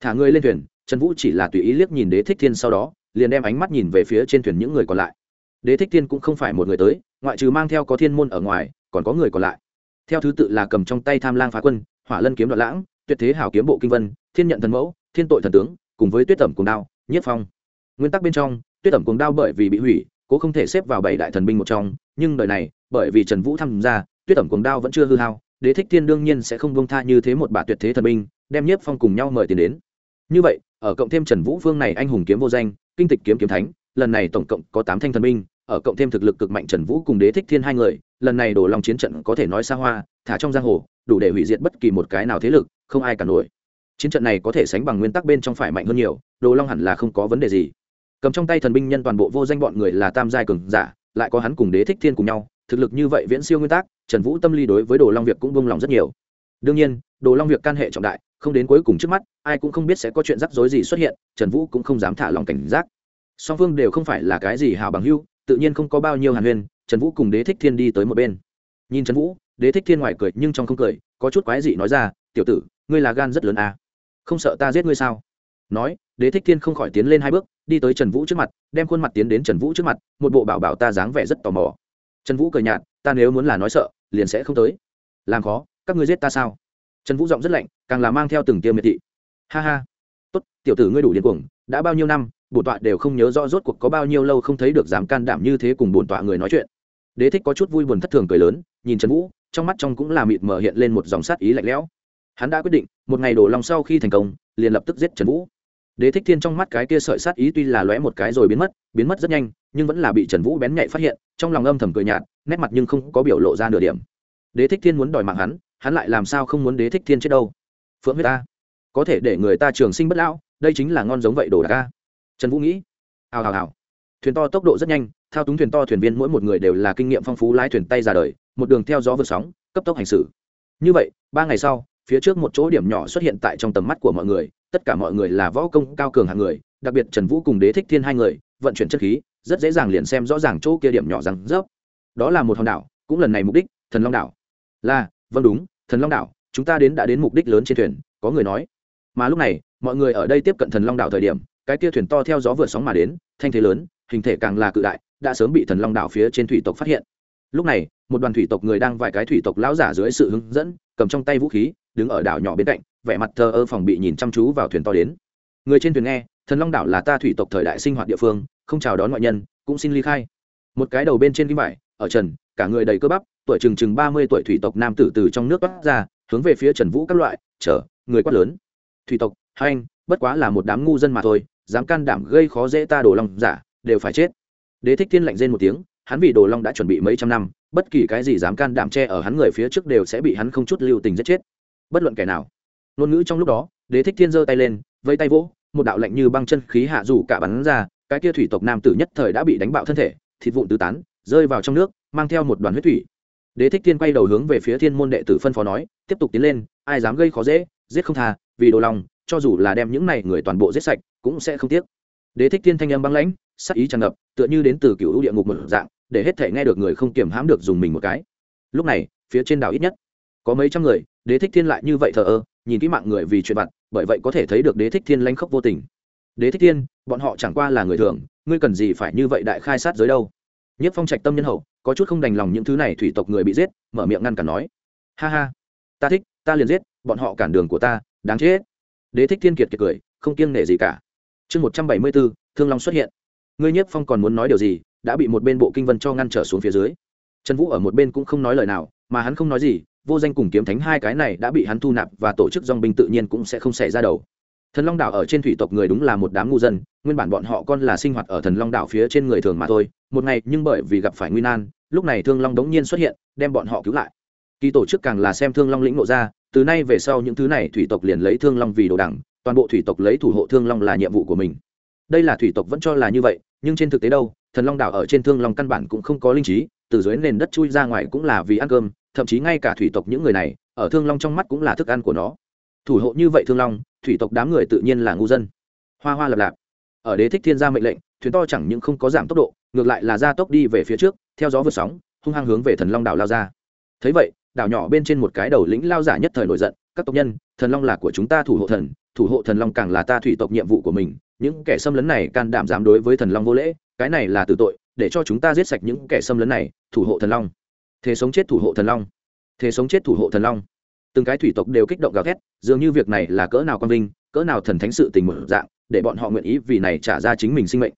Thả người lên thuyền, trần vũ chỉ là tùy ý liếc nhìn đế thích thiên sau đó, liền đem ánh mắt nhìn về phía trên thuyền những người còn lại. Đế thích thiên cũng không phải một người tới, ngoại trừ mang theo có thiên môn ở ngoài, còn có người còn lại. Theo thứ tự là cầm trong tay tham lang phá quân, hỏa lân kiếm đoạn lãng, tuyệt thế hảo kiếm bộ kinh vân, thiên nhận thần mẫu, thiên tội thần tướng, cùng với tuyết tẩm cùng đao, nhất phong nguyên tắc bên trong, tuyết tẩm cuồng đao bởi vì bị hủy, cố không thể xếp vào bảy đại thần binh một trong, nhưng đời này, bởi vì trần vũ tham gia, tuyết tẩm cuồng đao vẫn chưa hư hao, đế thích thiên đương nhiên sẽ không bông tha như thế một bà tuyệt thế thần binh, đem nhiếp phong cùng nhau mời tiền đến. Như vậy, ở cộng thêm trần vũ phương này anh hùng kiếm vô danh, kinh tịch kiếm kiếm thánh, lần này tổng cộng có tám thanh thần binh, ở cộng thêm thực lực cực mạnh trần vũ cùng đế thích thiên hai người, lần này đổ lòng chiến trận có thể nói xa hoa, thả trong giang hồ, đủ để hủy diệt bất kỳ một cái nào thế lực, không ai cả nổi. Chiến trận này có thể sánh bằng nguyên tắc bên trong phải mạnh hơn nhiều đồ long hẳn là không có vấn đề gì cầm trong tay thần binh nhân toàn bộ vô danh bọn người là tam giai cường giả, lại có hắn cùng đế thích thiên cùng nhau, thực lực như vậy viễn siêu nguyên tắc, trần vũ tâm lý đối với đồ long việc cũng buông lòng rất nhiều. Đương nhiên, đồ long việc can hệ trọng đại, không đến cuối cùng trước mắt, ai cũng không biết sẽ có chuyện rắc rối gì xuất hiện, trần vũ cũng không dám thả lòng cảnh giác. Song phương đều không phải là cái gì hào bằng hưu tự nhiên không có bao nhiêu hàn huyên, trần vũ cùng đế thích thiên đi tới một bên. Nhìn trần vũ, đế thích thiên ngoài cười nhưng trong không cười, có chút quái dị nói ra, tiểu tử, ngươi là gan rất lớn à. không sợ ta giết ngươi sao? Nói, đế thích thiên không khỏi tiến lên hai bước, đi tới trần vũ trước mặt, đem khuôn mặt tiến đến trần vũ trước mặt, một bộ bảo bảo ta dáng vẻ rất tò mò. Trần vũ cười nhạt, ta nếu muốn là nói sợ, liền sẽ không tới. Làm khó, các ngươi giết ta sao? Trần vũ giọng rất lạnh, càng là mang theo từng tiêu miệt thị. Ha ha, tốt, tiểu tử ngươi đủ điên cuồng, đã bao nhiêu năm, bổn tọa đều không nhớ rõ rốt cuộc có bao nhiêu lâu không thấy được dám can đảm như thế cùng bổn tọa người nói chuyện. Đế thích có chút vui buồn thất thường cười lớn, nhìn trần vũ, trong mắt trong cũng là mịt mờ hiện lên một dòng sát ý lạnh lẽo. Hắn đã quyết định, một ngày đổ lòng sau khi thành công, liền lập tức giết trần vũ đế thích thiên trong mắt cái kia sợi sát ý tuy là lóe một cái rồi biến mất biến mất rất nhanh, nhưng vẫn là bị trần vũ bén nhạy phát hiện, trong lòng âm thầm cười nhạt, nét mặt nhưng không có biểu lộ ra nửa điểm. Đế thích thiên muốn đòi mạng hắn hắn lại làm sao không muốn đế thích thiên chết đâu? Phượng huyết ta, có thể để người ta trường sinh bất lão, đây chính là ngon giống vậy đồ đạc ca trần vũ nghĩ, hào hào hào. Thuyền to tốc độ rất nhanh, thao túng thuyền to thuyền viên mỗi một người đều là kinh nghiệm phong phú lái thuyền tay ra đời, một đường theo gió vượt sóng, cấp tốc hành xử. Như vậy, ba ngày sau, phía trước một chỗ điểm nhỏ xuất hiện tại trong tầm mắt của mọi người tất cả mọi người là võ công cao cường hạng người, đặc biệt trần vũ cùng đế thích thiên hai người, vận chuyển chất khí, rất dễ dàng liền xem rõ ràng chỗ kia điểm nhỏ rằng rớp. Đó là một hòn đảo, cũng lần này mục đích, thần long đảo. Là vâng đúng, thần long đảo, chúng ta đến đã đến mục đích lớn trên thuyền, có người nói. Mà lúc này, mọi người ở đây tiếp cận thần long đảo thời điểm, cái kia thuyền to theo gió vượt sóng mà đến, thanh thế lớn, hình thể càng là cự đại, đã sớm bị thần long đảo phía trên thủy tộc phát hiện. Lúc này, một đoàn thủy tộc người đang vài cái thủy tộc lão giả dưới sự hướng dẫn, cầm trong tay vũ khí, đứng ở đảo nhỏ bên cạnh vẻ mặt thờ ơ phòng bị nhìn chăm chú vào thuyền to đến. Người trên thuyền nghe, thần long đảo là ta thủy tộc thời đại sinh hoạt địa phương, không chào đón ngoại nhân, cũng xin ly khai. Một cái đầu bên trên kim vải, ở trần, cả người đầy cơ bắp, tuổi chừng chừng ba mươi tuổi thủy tộc nam tử từ trong nước bắt ra, hướng về phía trần vũ các loại chở người quát lớn. Thủy tộc, hai anh, bất quá là một đám ngu dân mà thôi, dám can đảm gây khó dễ ta đồ long, giả, đều phải chết. Đế thích thiên lạnh rên một tiếng, hắn vì đồ long đã chuẩn bị mấy trăm năm, bất kỳ cái gì dám can đảm che ở hắn người phía trước đều sẽ bị hắn không chút lưu tình giết chết. Bất luận kẻ nào ngôn ngữ trong lúc đó, đế thích thiên giơ tay lên, vây tay vỗ, một đạo lạnh như băng chân khí hạ dù cả bắn ra, cái kia thủy tộc nam tử nhất thời đã bị đánh bạo thân thể, thịt vụn tứ tán, rơi vào trong nước, mang theo một đoàn huyết thủy. Đế thích thiên quay đầu hướng về phía thiên môn đệ tử phân phó nói, tiếp tục tiến lên, ai dám gây khó dễ, giết không tha, vì đồ lòng, cho dù là đem những này người toàn bộ giết sạch, cũng sẽ không tiếc. Đế thích thiên thanh âm băng lãnh, sắc ý tràn ngập, tựa như đến từ cựu địa ngục một dạng, để hết thể nghe được người không kiềm hãm được dùng mình một cái. Lúc này, phía trên đảo ít nhất có mấy trăm người, đế thích thiên lại như vậy thờ ơ nhìn kỹ mạng người vì chuyện vặt, bởi vậy có thể thấy được đế thích thiên lanh khốc vô tình. Đế thích thiên, bọn họ chẳng qua là người thường, ngươi cần gì phải như vậy đại khai sát giới đâu? Nhất phong trạch tâm nhân hậu, có chút không đành lòng những thứ này thủy tộc người bị giết, mở miệng ngăn cản nói. Ha ha, ta thích, ta liền giết, bọn họ cản đường của ta, đáng chết. Đế thích thiên kiệt kiệt cười, không kiêng nể gì cả. Chương một trăm bảy mươi bốn, thương long xuất hiện. Ngươi nhiếp phong còn muốn nói điều gì, đã bị một bên bộ kinh vân cho ngăn trở xuống phía dưới. Trần vũ ở một bên cũng không nói lời nào, mà hắn không nói gì vô danh cùng kiếm thánh hai cái này đã bị hắn thu nạp và tổ chức dong binh tự nhiên cũng sẽ không xảy ra đầu. Thần long đảo ở trên thủy tộc người đúng là một đám ngu dân, nguyên bản bọn họ con là sinh hoạt ở thần long đảo phía trên người thường mà thôi, một ngày nhưng bởi vì gặp phải nguy nan, lúc này thương long đống nhiên xuất hiện, đem bọn họ cứu lại. Kỳ tổ chức càng là xem thương long lĩnh nộ ra, từ nay về sau những thứ này thủy tộc liền lấy thương long vì đồ đẳng, toàn bộ thủy tộc lấy thủ hộ thương long là nhiệm vụ của mình. Đây là thủy tộc vẫn cho là như vậy, nhưng trên thực tế đâu, thần long đảo ở trên thương long căn bản cũng không có linh trí, từ dưới nền đất chui ra ngoài cũng là vì ăn cơm thậm chí ngay cả thủy tộc những người này, ở thương long trong mắt cũng là thức ăn của nó. Thủ hộ như vậy thương long, thủy tộc đám người tự nhiên là ngu dân. Hoa hoa lập lạp. Ở đế thích thiên gia mệnh lệnh, thuyền to chẳng những không có giảm tốc độ, ngược lại là gia tốc đi về phía trước, theo gió vượt sóng, hung hăng hướng về thần long đảo lao ra. Thấy vậy, đảo nhỏ bên trên một cái đầu lĩnh lao giả nhất thời nổi giận, các tộc nhân, thần long là của chúng ta thủ hộ thần, thủ hộ thần long càng là ta thủy tộc nhiệm vụ của mình, những kẻ xâm lấn này can đảm dám đối với thần long vô lễ, cái này là từ tội, để cho chúng ta giết sạch những kẻ xâm lấn này, thủ hộ thần long thế sống chết thủ hộ thần long. Thế sống chết thủ hộ thần long. Từng cái thủy tộc đều kích động gào thét, dường như việc này là cỡ nào quang vinh, cỡ nào thần thánh sự tình mở dạng, để bọn họ nguyện ý vì này trả ra chính mình sinh mệnh.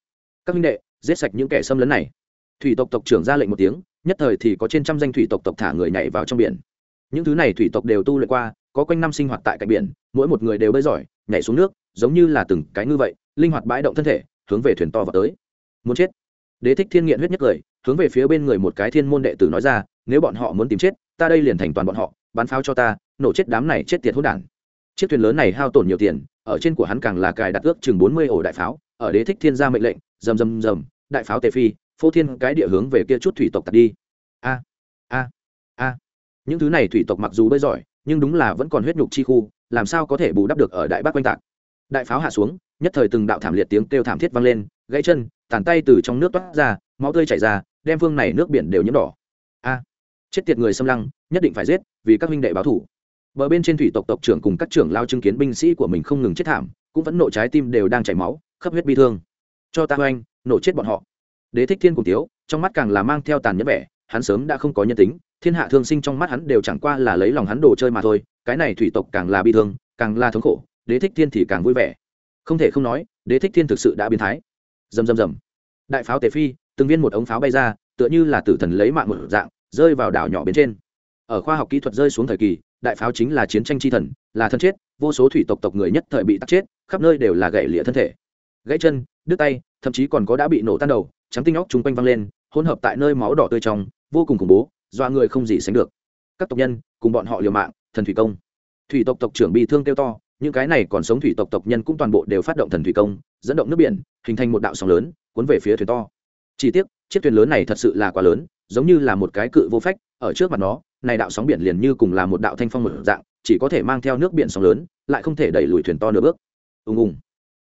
Các minh đệ, giết sạch những kẻ xâm lấn này. Thủy tộc tộc trưởng ra lệnh một tiếng, nhất thời thì có trên trăm danh thủy tộc tộc thả người nhảy vào trong biển. Những thứ này thủy tộc đều tu luyện qua, có quanh năm sinh hoạt tại cạnh biển, mỗi một người đều bơi giỏi, nhảy xuống nước, giống như là từng cái ngư vậy, linh hoạt bãi động thân thể, hướng về thuyền to vào tới. Muốn chết. Đế thích thiên nghiện huyết nhất cười hướng về phía bên người một cái thiên môn đệ tử nói ra, nếu bọn họ muốn tìm chết, ta đây liền thành toàn bọn họ bắn pháo cho ta, nổ chết đám này chết tiệt hỗn đản. Chiếc thuyền lớn này hao tổn nhiều tiền, ở trên của hắn càng là cài đặt ước chừng bốn mươi ổ đại pháo, ở đế thích thiên gia mệnh lệnh, rầm rầm rầm, đại pháo tề phi, phô thiên cái địa hướng về kia chút thủy tộc tạt đi. A a a. Những thứ này thủy tộc mặc dù bơi giỏi, nhưng đúng là vẫn còn huyết nhục chi khu, làm sao có thể bù đắp được ở đại bác quanh tạc. Đại pháo hạ xuống, nhất thời từng đạo thảm liệt tiếng kêu thảm thiết vang lên, gãy chân, tàn tay từ trong nước toát ra, máu tươi chảy ra đem phương này nước biển đều nhiễm đỏ. A, chết tiệt người xâm lăng, nhất định phải giết, vì các huynh đệ báo thủ. Bờ bên trên thủy tộc tộc trưởng cùng các trưởng lao chứng kiến binh sĩ của mình không ngừng chết thảm, cũng vẫn nộ trái tim đều đang chảy máu, khắp huyết bi thương. Cho ta oanh, nổ chết bọn họ. Đế thích thiên cùng tiếu trong mắt càng là mang theo tàn nhẫn vẻ, hắn sớm đã không có nhân tính, thiên hạ thương sinh trong mắt hắn đều chẳng qua là lấy lòng hắn đồ chơi mà thôi, cái này thủy tộc càng là bi thương, càng là thống khổ, đế thích thiên thì càng vui vẻ. Không thể không nói, đế thích thiên thực sự đã biến thái. Rầm rầm rầm. Đại pháo tề phi từng viên một ống pháo bay ra, tựa như là tử thần lấy mạng một dạng, rơi vào đảo nhỏ bên trên. Ở khoa học kỹ thuật rơi xuống thời kỳ, đại pháo chính là chiến tranh chi thần, là thân chết, vô số thủy tộc tộc người nhất thời bị tắc chết, khắp nơi đều là gãy lịa thân thể. Gãy chân, đứt tay, thậm chí còn có đã bị nổ tan đầu, trắng tinh óc chung quanh văng lên, hỗn hợp tại nơi máu đỏ tươi trong, vô cùng khủng bố, dọa người không gì sánh được. Các tộc nhân, cùng bọn họ liều mạng, thần thủy công. Thủy tộc tộc trưởng bị thương kêu to, những cái này còn sống thủy tộc tộc nhân cũng toàn bộ đều phát động thần thủy công, dẫn động nước biển, hình thành một đạo sóng lớn, cuốn về phía thuyền to chỉ tiếc, chiếc thuyền lớn này thật sự là quá lớn, giống như là một cái cự vô phách, ở trước mặt nó, này đạo sóng biển liền như cùng là một đạo thanh phong một dạng, chỉ có thể mang theo nước biển sóng lớn, lại không thể đẩy lùi thuyền to nửa bước. Ùng ùng.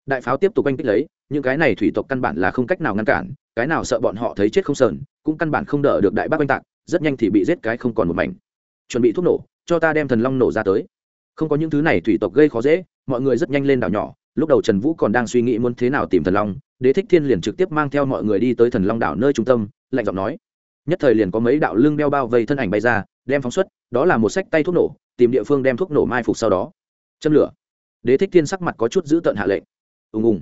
Đại pháo tiếp tục oanh kích lấy, những cái này thủy tộc căn bản là không cách nào ngăn cản, cái nào sợ bọn họ thấy chết không sờn, cũng căn bản không đỡ được đại bác oanh tạc, rất nhanh thì bị giết cái không còn một mảnh. Chuẩn bị thuốc nổ, cho ta đem thần long nổ ra tới. Không có những thứ này thủy tộc gây khó dễ, mọi người rất nhanh lên đảo nhỏ lúc đầu trần vũ còn đang suy nghĩ muốn thế nào tìm thần long, đế thích thiên liền trực tiếp mang theo mọi người đi tới thần long đảo nơi trung tâm, lạnh giọng nói. Nhất thời liền có mấy đạo lưng đeo bao vây thân ảnh bay ra, đem phóng xuất, đó là một sách tay thuốc nổ, tìm địa phương đem thuốc nổ mai phục sau đó. Châm lửa. Đế thích thiên sắc mặt có chút giữ tợn hạ lệnh. Ùng ùng.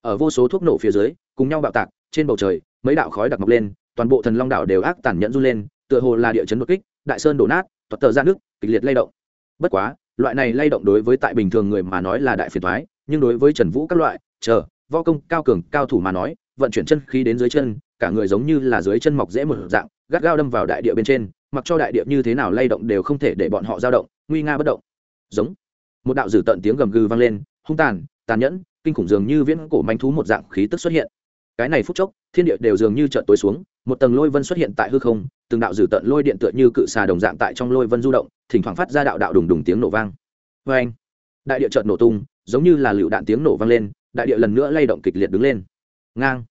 Ở vô số thuốc nổ phía dưới, cùng nhau bạo tạc, trên bầu trời, mấy đạo khói đặc mọc lên, toàn bộ thần long đảo đều ác tàn nhẫn run lên, tựa hồ là địa chấn đột kích, đại sơn đổ nát toạt tờ ra nước, kịch liệt lay động. Bất quá, loại này lay động đối với tại bình thường người mà nói là đại phiền thoái nhưng đối với trần vũ các loại, chờ, võ công cao cường, cao thủ mà nói, vận chuyển chân khí đến dưới chân, cả người giống như là dưới chân mọc dễ một dạng, gắt gao đâm vào đại địa bên trên, mặc cho đại địa như thế nào lay động đều không thể để bọn họ dao động, nguy nga bất động. Giống. Một đạo dử tận tiếng gầm gừ vang lên, hung tàn tàn nhẫn, kinh khủng dường như viễn cổ manh thú một dạng khí tức xuất hiện. Cái này phút chốc, thiên địa đều dường như trợn tối xuống, một tầng lôi vân xuất hiện tại hư không, từng đạo dử tận lôi điện tựa như cự xà đồng dạng tại trong lôi vân du động, thỉnh thoảng phát ra đạo đạo đùng đùng tiếng nổ vang. Vê anh đại địa trợn nổ tung giống như là lựu đạn tiếng nổ vang lên, đại địa lần nữa lay động kịch liệt đứng lên. Ngang.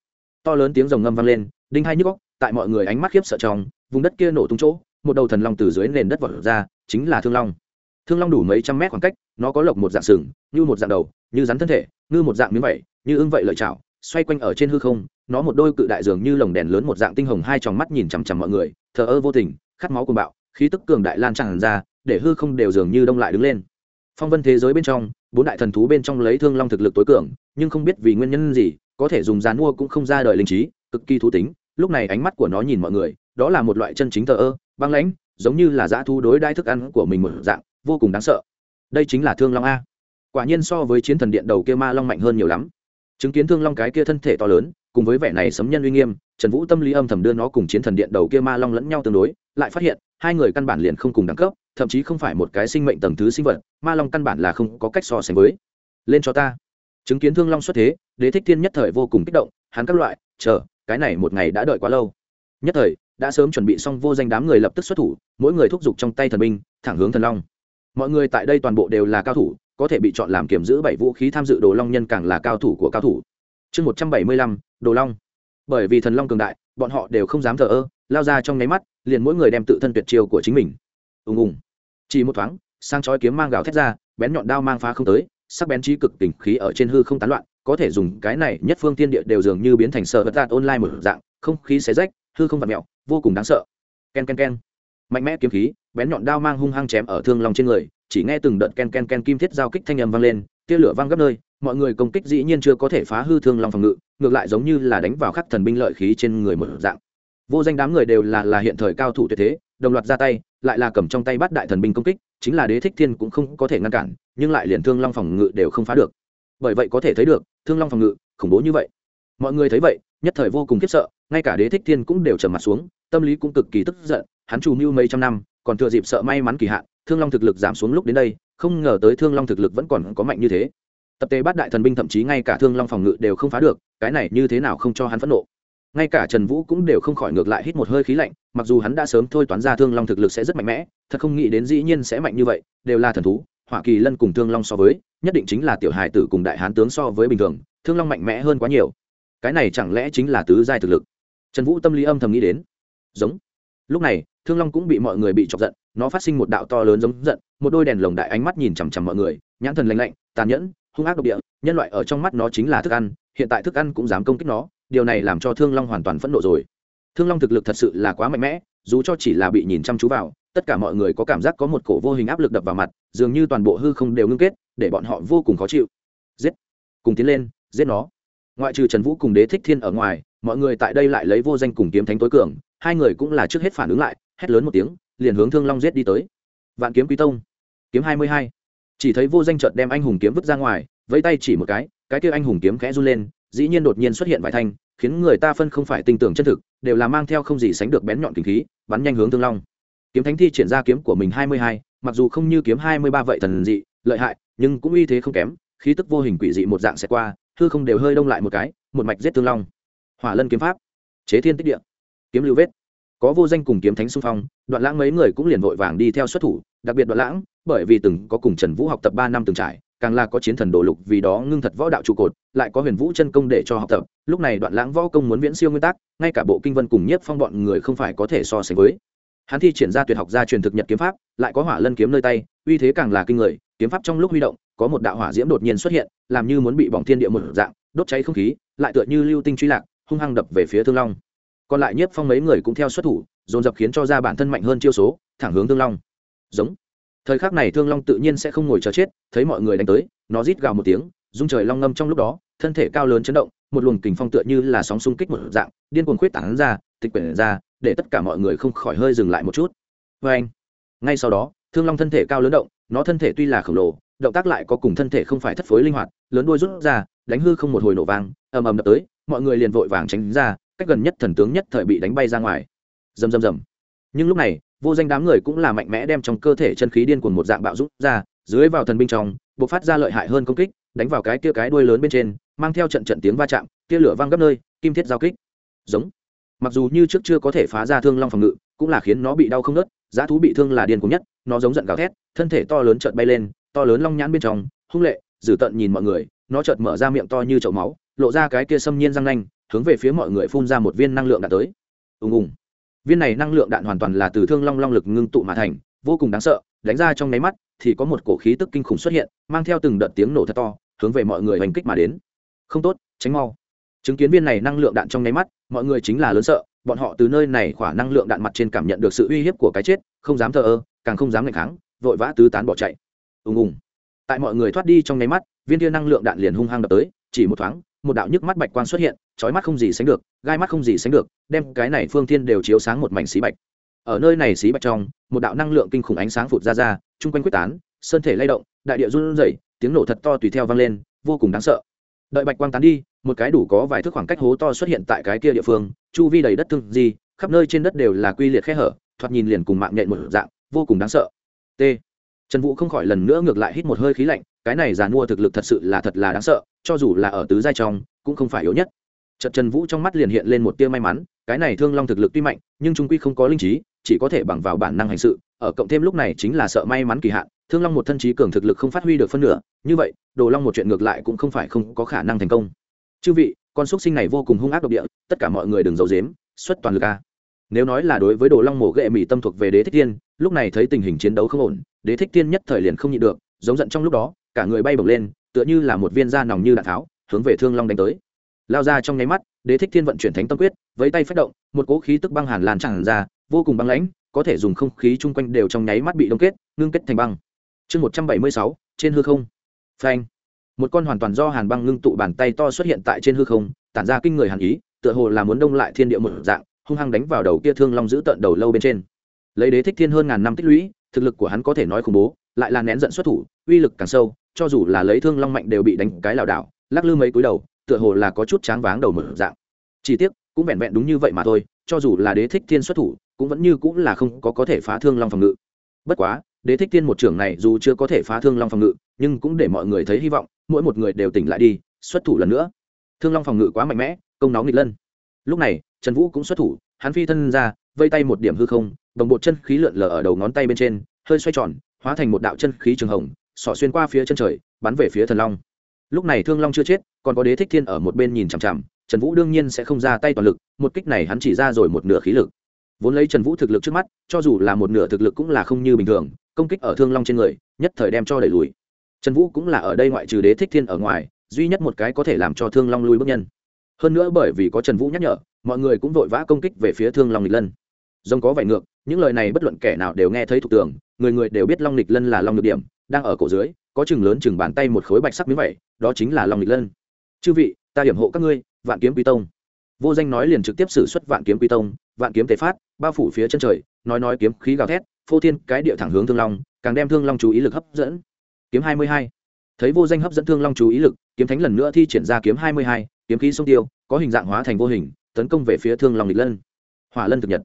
To lớn tiếng rồng ngâm vang lên, đinh hai nhức góc tại mọi người ánh mắt khiếp sợ trong, vùng đất kia nổ tung chỗ, một đầu thần long từ dưới nền đất vọt ra, chính là thương long. Thương long đủ mấy trăm mét khoảng cách, nó có lộc một dạng sừng, như một dạng đầu, như rắn thân thể, như một dạng miếng vẩy như ưng vậy lợi chảo, xoay quanh ở trên hư không, nó một đôi cự đại dường như lồng đèn lớn một dạng tinh hồng hai tròng mắt nhìn chằm chằm mọi người, thờ ơ vô tình, khát máu cuồng bạo, khí tức cường đại lan tràn ra, để hư không đều dường như đông lại đứng lên. Phong vân thế giới bên trong bốn đại thần thú bên trong lấy thương long thực lực tối cường, nhưng không biết vì nguyên nhân gì, có thể dùng dàn mua cũng không ra đời linh trí, cực kỳ thú tính. Lúc này ánh mắt của nó nhìn mọi người, đó là một loại chân chính thờ ơ, băng lãnh, giống như là dã thu đối đai thức ăn của mình một dạng, vô cùng đáng sợ. Đây chính là thương long a. Quả nhiên so với chiến thần điện đầu kia ma long mạnh hơn nhiều lắm. Chứng kiến thương long cái kia thân thể to lớn, cùng với vẻ này sấm nhân uy nghiêm, trần vũ tâm lý âm thầm đưa nó cùng chiến thần điện đầu kia ma long lẫn nhau tương đối, lại phát hiện, hai người căn bản liền không cùng đẳng cấp thậm chí không phải một cái sinh mệnh tầng thứ sinh vật, ma long căn bản là không có cách so sánh với. Lên cho ta. Chứng kiến thương long xuất thế, đế thích thiên nhất thời vô cùng kích động, hắn các loại, chờ, cái này một ngày đã đợi quá lâu. Nhất thời, đã sớm chuẩn bị xong vô danh đám người lập tức xuất thủ, mỗi người thúc giục trong tay thần binh, thẳng hướng thần long. Mọi người tại đây toàn bộ đều là cao thủ, có thể bị chọn làm kiểm giữ bảy vũ khí tham dự đồ long nhân càng là cao thủ của cao thủ. Chương một trăm bảy mươi lăm, đồ long. Bởi vì thần long cường đại, bọn họ đều không dám thờ ơ, lao ra trong nháy mắt, liền mỗi người đem tự thân tuyệt chiêu của chính mình. Ùng ùng chỉ một thoáng sang chói kiếm mang gào thét ra, bén nhọn đao mang phá không tới, sắc bén trí cực tình khí ở trên hư không tán loạn, có thể dùng cái này nhất phương tiên địa đều dường như biến thành sợ vật đạt online một dạng, không khí xé rách, hư không vặt mẹo vô cùng đáng sợ. Ken ken ken. Mạnh mẽ kiếm khí, bén nhọn đao mang hung hăng chém ở thương long trên người, chỉ nghe từng đợt ken ken ken kim thiết giao kích thanh âm vang lên, tia lửa vang gấp nơi, mọi người công kích dĩ nhiên chưa có thể phá hư thương long phòng ngự, ngược lại giống như là đánh vào khắc thần binh lợi khí trên người một dạng. Vô danh đám người đều là là hiện thời cao thủ tuyệt thế đồng loạt ra tay, lại là cầm trong tay bắt đại thần binh công kích, chính là đế thích thiên cũng không có thể ngăn cản, nhưng lại liền thương long phòng ngự đều không phá được. Bởi vậy có thể thấy được, thương long phòng ngự, khủng bố như vậy. Mọi người thấy vậy, nhất thời vô cùng khiếp sợ, ngay cả đế thích thiên cũng đều trầm mặt xuống, tâm lý cũng cực kỳ tức giận, hắn trù mưu mấy trăm năm, còn thừa dịp sợ may mắn kỳ hạn, thương long thực lực giảm xuống lúc đến đây, không ngờ tới thương long thực lực vẫn còn có mạnh như thế. Tập tề bát đại thần binh thậm chí ngay cả thương long phòng ngự đều không phá được, cái này như thế nào không cho hắn phẫn nộ ngay cả trần vũ cũng đều không khỏi ngược lại hít một hơi khí lạnh, mặc dù hắn đã sớm thôi toán ra thương long thực lực sẽ rất mạnh mẽ, thật không nghĩ đến dĩ nhiên sẽ mạnh như vậy, đều là thần thú, hỏa kỳ lân cùng thương long so với, nhất định chính là tiểu hài tử cùng đại hán tướng so với bình thường, thương long mạnh mẽ hơn quá nhiều. Cái này chẳng lẽ chính là tứ giai thực lực? Trần vũ tâm lý âm thầm nghĩ đến. Giống. Lúc này, thương long cũng bị mọi người bị chọc giận, nó phát sinh một đạo to lớn giống giận, một đôi đèn lồng đại ánh mắt nhìn chằm chằm mọi người, nhãn thần lành lạnh, tàn nhẫn, hung ác độc địa, nhân loại ở trong mắt nó chính là thức ăn, hiện tại thức ăn cũng dám công kích nó điều này làm cho thương long hoàn toàn phẫn nộ rồi. Thương long thực lực thật sự là quá mạnh mẽ, dù cho chỉ là bị nhìn chăm chú vào, tất cả mọi người có cảm giác có một cổ vô hình áp lực đập vào mặt, dường như toàn bộ hư không đều ngưng kết, để bọn họ vô cùng khó chịu. Giết! Cùng tiến lên, giết nó. Ngoại trừ trần vũ cùng đế thích thiên ở ngoài, mọi người tại đây lại lấy vô danh cùng kiếm thánh tối cường, hai người cũng là trước hết phản ứng lại, hét lớn một tiếng, liền hướng thương long giết đi tới. Vạn kiếm quý tông. Kiếm hai mươi hai. Chỉ thấy vô danh trợt đem anh hùng kiếm vứt ra ngoài, vẫy tay chỉ một cái cái kia anh hùng kiếm khẽ run lên dĩ nhiên đột nhiên xuất hiện vài thanh, khiến người ta phân không phải tinh tưởng chân thực, đều là mang theo không gì sánh được bén nhọn kinh khí, bắn nhanh hướng thương long. Kiếm thánh thi triển ra kiếm của mình hai mươi hai, mặc dù không như kiếm hai mươi ba vậy thần dị, lợi hại, nhưng cũng uy thế không kém, khí tức vô hình quỷ dị một dạng sẽ qua, hư không đều hơi đông lại một cái, một mạch giết thương long. Hỏa lân kiếm pháp, chế thiên tích địa. Kiếm lưu vết. Có vô danh cùng kiếm thánh xung phong, đoạn lãng mấy người cũng liền vội vàng đi theo xuất thủ, đặc biệt đoạn lãng, bởi vì từng có cùng trần vũ học tập ba năm từng trải càng là có chiến thần đồ lục vì đó ngưng thật võ đạo trụ cột, lại có huyền vũ chân công để cho học tập. Lúc này đoạn lãng võ công muốn viễn siêu nguyên tắc, ngay cả bộ kinh vân cùng nhiếp phong bọn người không phải có thể so sánh với. Hắn thi triển ra tuyệt học gia truyền thực nhật kiếm pháp, lại có hỏa lân kiếm nơi tay, uy thế càng là kinh người, kiếm pháp trong lúc huy động, có một đạo hỏa diễm đột nhiên xuất hiện, làm như muốn bị bỏng thiên địa một dạng, đốt cháy không khí, lại tựa như lưu tinh truy lạc, hung hăng đập về phía thương long. Còn lại nhiếp phong mấy người cũng theo xuất thủ, dồn dập khiến cho ra bản thân mạnh hơn chiêu số, thẳng hướng thương long. Giống thời khắc này thương long tự nhiên sẽ không ngồi chờ chết, thấy mọi người đánh tới, nó rít gào một tiếng, rung trời long ngâm trong lúc đó, thân thể cao lớn chấn động, một luồng kình phong tựa như là sóng xung kích một dạng, điên cuồng khuyết tảng ra, tịch quyển ra, để tất cả mọi người không khỏi hơi dừng lại một chút. Vê anh, ngay sau đó, thương long thân thể cao lớn động, nó thân thể tuy là khổng lồ, động tác lại có cùng thân thể không phải thất phối linh hoạt, lớn đuôi rút ra, đánh hư không một hồi nổ vang, ầm ầm đập tới, mọi người liền vội vàng tránh ra, cách gần nhất thần tướng nhất thời bị đánh bay ra ngoài. Rầm rầm rầm. Nhưng lúc này vô danh đám người cũng là mạnh mẽ đem trong cơ thể chân khí điên cuồng một dạng bạo rút ra, dưới vào thần binh trong buộc phát ra lợi hại hơn công kích, đánh vào cái kia cái đuôi lớn bên trên, mang theo trận trận tiếng va chạm tia lửa vang gấp nơi, kim thiết giao kích. Giống. Mặc dù như trước chưa có thể phá ra thương long phòng ngự, cũng là khiến nó bị đau không nớt giá thú bị thương là điên cuồng nhất, nó giống giận gào thét, thân thể to lớn trợt bay lên, to lớn long nhãn bên trong, hung lệ dử tận nhìn mọi người, nó chợt mở ra miệng to như chậu máu, lộ ra cái kia xâm nhiên răng nanh, hướng về phía mọi người phun ra một viên năng lượng đã tới. Ùng ùng viên này năng lượng đạn hoàn toàn là từ thương long long lực ngưng tụ mà thành, vô cùng đáng sợ, đánh ra trong nháy mắt thì có một cổ khí tức kinh khủng xuất hiện, mang theo từng đợt tiếng nổ thật to, hướng về mọi người hành kích mà đến. Không tốt, tránh mau. Chứng kiến viên này năng lượng đạn trong nháy mắt, mọi người chính là lớn sợ, bọn họ từ nơi này khỏa năng lượng đạn mặt trên cảm nhận được sự uy hiếp của cái chết, không dám thờ ơ, càng không dám ngày kháng, vội vã tứ tán bỏ chạy. Ùng ùng. Tại mọi người thoát đi trong nháy mắt, viên kia năng lượng đạn liền hung hăng đập tới, chỉ một thoáng một đạo nhức mắt bạch quang xuất hiện trói mắt không gì sánh được, gai mắt không gì sánh được, đem cái này phương thiên đều chiếu sáng một mảnh xí bạch. Ở nơi này xí bạch trong, một đạo năng lượng kinh khủng ánh sáng phụt ra ra, chung quanh quyết tán, sơn thể lay động, đại địa run rẩy, tiếng nổ thật to tùy theo vang lên, vô cùng đáng sợ. Đợi bạch quang tán đi, một cái đủ có vài thước khoảng cách hố to xuất hiện tại cái kia địa phương, chu vi đầy đất thương gì khắp nơi trên đất đều là quy liệt khe hở, thoạt nhìn liền cùng mạng nhện một dạng, vô cùng đáng sợ. T. Trần vũ không khỏi lần nữa ngược lại hít một hơi khí lạnh, cái này giàn mua thực lực thật sự là thật là đáng sợ cho dù là ở tứ giai trong cũng không phải yếu nhất Trận Trần Vũ trong mắt liền hiện lên một tia may mắn, cái này Thương Long thực lực tuy mạnh, nhưng trung quy không có linh trí, chỉ có thể bằng vào bản năng hành sự, ở cộng thêm lúc này chính là sợ may mắn kỳ hạn, Thương Long một thân trí cường thực lực không phát huy được phân nửa, như vậy, Đồ Long một chuyện ngược lại cũng không phải không có khả năng thành công. Chư vị, con xúc sinh này vô cùng hung ác độc địa, tất cả mọi người đừng giấu giếm, xuất toàn lực a. Nếu nói là đối với Đồ Long mổ ghệ mỉ tâm thuộc về Đế Thích Tiên, lúc này thấy tình hình chiến đấu không ổn, Đế Thích Tiên nhất thời liền không nhịn được, giống giận trong lúc đó, cả người bay bổng lên, tựa như là một viên da nòng như đạn tháo, hướng về Thương Long đánh tới. Lao ra trong nháy mắt đế thích thiên vận chuyển thánh tâm quyết với tay phát động một cỗ khí tức băng hàn lan tràn ra vô cùng băng lãnh có thể dùng không khí chung quanh đều trong nháy mắt bị đông kết ngưng kết thành băng. Chương một trăm bảy mươi sáu trên hư không. Phanh. Một con hoàn toàn do hàn băng ngưng tụ bàn tay to xuất hiện tại trên hư không tản ra kinh người hàn ý tựa hồ là muốn đông lại thiên địa một dạng hung hăng đánh vào đầu kia thương long giữ tận đầu lâu bên trên. Lấy đế thích thiên hơn ngàn năm tích lũy thực lực của hắn có thể nói khủng bố lại là nén giận xuất thủ uy lực càng sâu cho dù là lấy thương long mạnh đều bị đánh cái lảo đảo, lắc lư mấy cúi đầu, tựa hồ là có chút tráng váng đầu mở dạng. Chỉ tiếc, cũng vẹn vẹn đúng như vậy mà thôi, cho dù là đế thích thiên xuất thủ, cũng vẫn như cũng là không có có thể phá thương long phòng ngự. Bất quá, đế thích thiên một trưởng này dù chưa có thể phá thương long phòng ngự, nhưng cũng để mọi người thấy hy vọng, mỗi một người đều tỉnh lại đi, xuất thủ lần nữa. Thương long phòng ngự quá mạnh mẽ, công nóng nghịch lân. Lúc này, trần vũ cũng xuất thủ, hắn phi thân ra, vây tay một điểm hư không, đồng bộ chân khí lượn lờ ở đầu ngón tay bên trên, hơi xoay tròn, hóa thành một đạo chân khí trường hồng xỏ xuyên qua phía chân trời bắn về phía thần long. Lúc này thương long chưa chết còn có đế thích thiên ở một bên nhìn chằm chằm trần vũ đương nhiên sẽ không ra tay toàn lực một kích này hắn chỉ ra rồi một nửa khí lực. Vốn lấy trần vũ thực lực trước mắt cho dù là một nửa thực lực cũng là không như bình thường công kích ở thương long trên người nhất thời đem cho đẩy lùi. Trần vũ cũng là ở đây ngoại trừ đế thích thiên ở ngoài duy nhất một cái có thể làm cho thương long lui bước nhân. Hơn nữa bởi vì có trần vũ nhắc nhở mọi người cũng vội vã công kích về phía thương long lịch lân. Dông có vải ngược những lời này bất luận kẻ nào đều nghe thấy thuộc tưởng, người người đều biết long lịch lân là long được điểm đang ở cổ dưới, có chừng lớn chừng bàn tay một khối bạch sắc miếng vẩy đó chính là long lịch lân. Chư vị, ta điểm hộ các ngươi, vạn kiếm quy tông. Vô danh nói liền trực tiếp xử xuất vạn kiếm quy tông, vạn kiếm tế phát, bao phủ phía chân trời, nói nói kiếm khí gào thét, phô thiên cái địa thẳng hướng thương long, càng đem thương long chú ý lực hấp dẫn. Kiếm hai mươi hai. Thấy vô danh hấp dẫn thương long chú ý lực, kiếm thánh lần nữa thi triển ra kiếm hai mươi hai, kiếm khí sông tiêu, có hình dạng hóa thành vô hình, tấn công về phía thương long lịch lân. Hỏa lân thực nhật.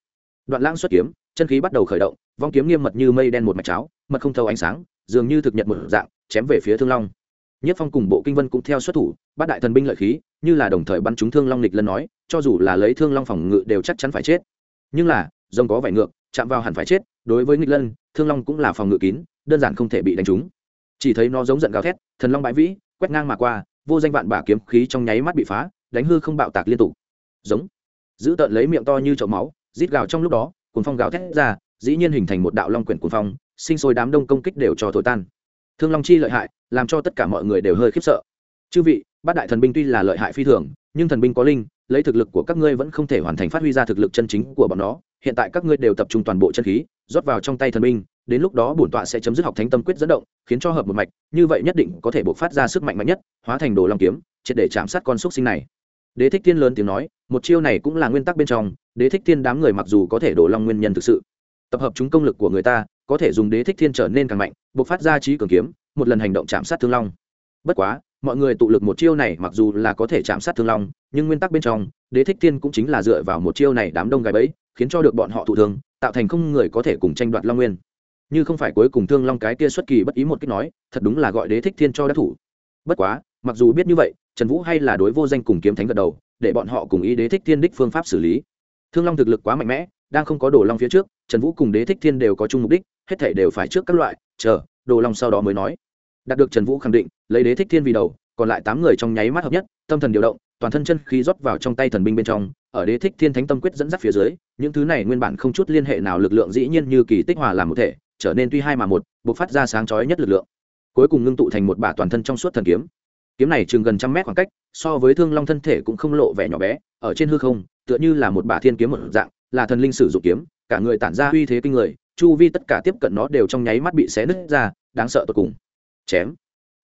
Đoạn lãng xuất kiếm, chân khí bắt đầu khởi động, vong kiếm nghiêm mật như mây đen một mạch cháo, mật không thâu ánh sáng dường như thực nhận một dạng, chém về phía thương long. Nhất phong cùng bộ kinh vân cũng theo xuất thủ bát đại thần binh lợi khí, như là đồng thời bắn trúng thương long lịch lân nói, cho dù là lấy thương long phòng ngự đều chắc chắn phải chết. Nhưng là, rồng có vải ngược, chạm vào hẳn phải chết, đối với nghịch lân, thương long cũng là phòng ngự kín, đơn giản không thể bị đánh trúng. Chỉ thấy nó giống giận gào thét, thần long bãi vĩ, quét ngang mà qua, vô danh vạn bả kiếm khí trong nháy mắt bị phá, đánh hư không bạo tạc liên tục. Giống. Giữ tợn lấy miệng to như chậu máu, rít gào trong lúc đó cuốn phong gào thét ra, dĩ nhiên hình thành một đạo long quyển cuốn phong sinh sôi đám đông công kích đều cho thổi tan. Thương long chi lợi hại, làm cho tất cả mọi người đều hơi khiếp sợ. Chư vị, bát đại thần binh tuy là lợi hại phi thường, nhưng thần binh có linh, lấy thực lực của các ngươi vẫn không thể hoàn thành phát huy ra thực lực chân chính của bọn nó. Hiện tại các ngươi đều tập trung toàn bộ chân khí, rót vào trong tay thần binh, đến lúc đó bổn tọa sẽ chấm dứt học thánh tâm quyết dẫn động, khiến cho hợp một mạch, như vậy nhất định có thể bộc phát ra sức mạnh mạnh nhất, hóa thành đồ long kiếm, triệt để chạm sát con xúc sinh này. Đế thích thiên lớn tiếng nói, một chiêu này cũng là nguyên tắc bên trong, đế thích thiên đám người mặc dù có thể đổ long nguyên nhân thực sự, tập hợp chúng công lực của người ta có thể dùng đế thích thiên trở nên càng mạnh buộc phát ra trí cường kiếm, một lần hành động chạm sát thương long. Bất quá, mọi người tụ lực một chiêu này mặc dù là có thể chạm sát thương long, nhưng nguyên tắc bên trong, đế thích thiên cũng chính là dựa vào một chiêu này đám đông gái bẫy, khiến cho được bọn họ thụ thương, tạo thành không người có thể cùng tranh đoạt long nguyên. Như không phải cuối cùng thương long cái kia xuất kỳ bất ý một cách nói, thật đúng là gọi đế thích thiên cho đắc thủ. Bất quá, mặc dù biết như vậy, trần vũ hay là đối vô danh cùng kiếm thánh gật đầu, để bọn họ cùng ý đế thích thiên đích phương pháp xử lý. Thương long thực lực quá mạnh mẽ, đang không có đồ long phía trước trần vũ cùng đế thích thiên đều có chung mục đích, hết thể đều phải trước các loại, chờ, đồ long sau đó mới nói. Đạt được trần vũ khẳng định, lấy đế thích thiên vì đầu, còn lại tám người trong nháy mắt hợp nhất, tâm thần điều động, toàn thân chân khí rót vào trong tay thần binh bên trong, ở đế thích thiên thánh tâm quyết dẫn dắt phía dưới, những thứ này nguyên bản không chút liên hệ nào lực lượng dĩ nhiên như kỳ tích hòa làm một thể, trở nên tuy hai mà một buộc phát ra sáng chói nhất lực lượng. Cuối cùng ngưng tụ thành một bả toàn thân trong suốt thần kiếm. Kiếm này chừng gần trăm mét khoảng cách, so với thương long thân thể cũng không lộ vẻ nhỏ bé, ở trên hư không, tựa như là một bả thiên kiếm một dạng, là thần linh sử dụng kiếm cả người tản ra uy thế kinh người, chu vi tất cả tiếp cận nó đều trong nháy mắt bị xé nứt ra, đáng sợ tột cùng. Chém.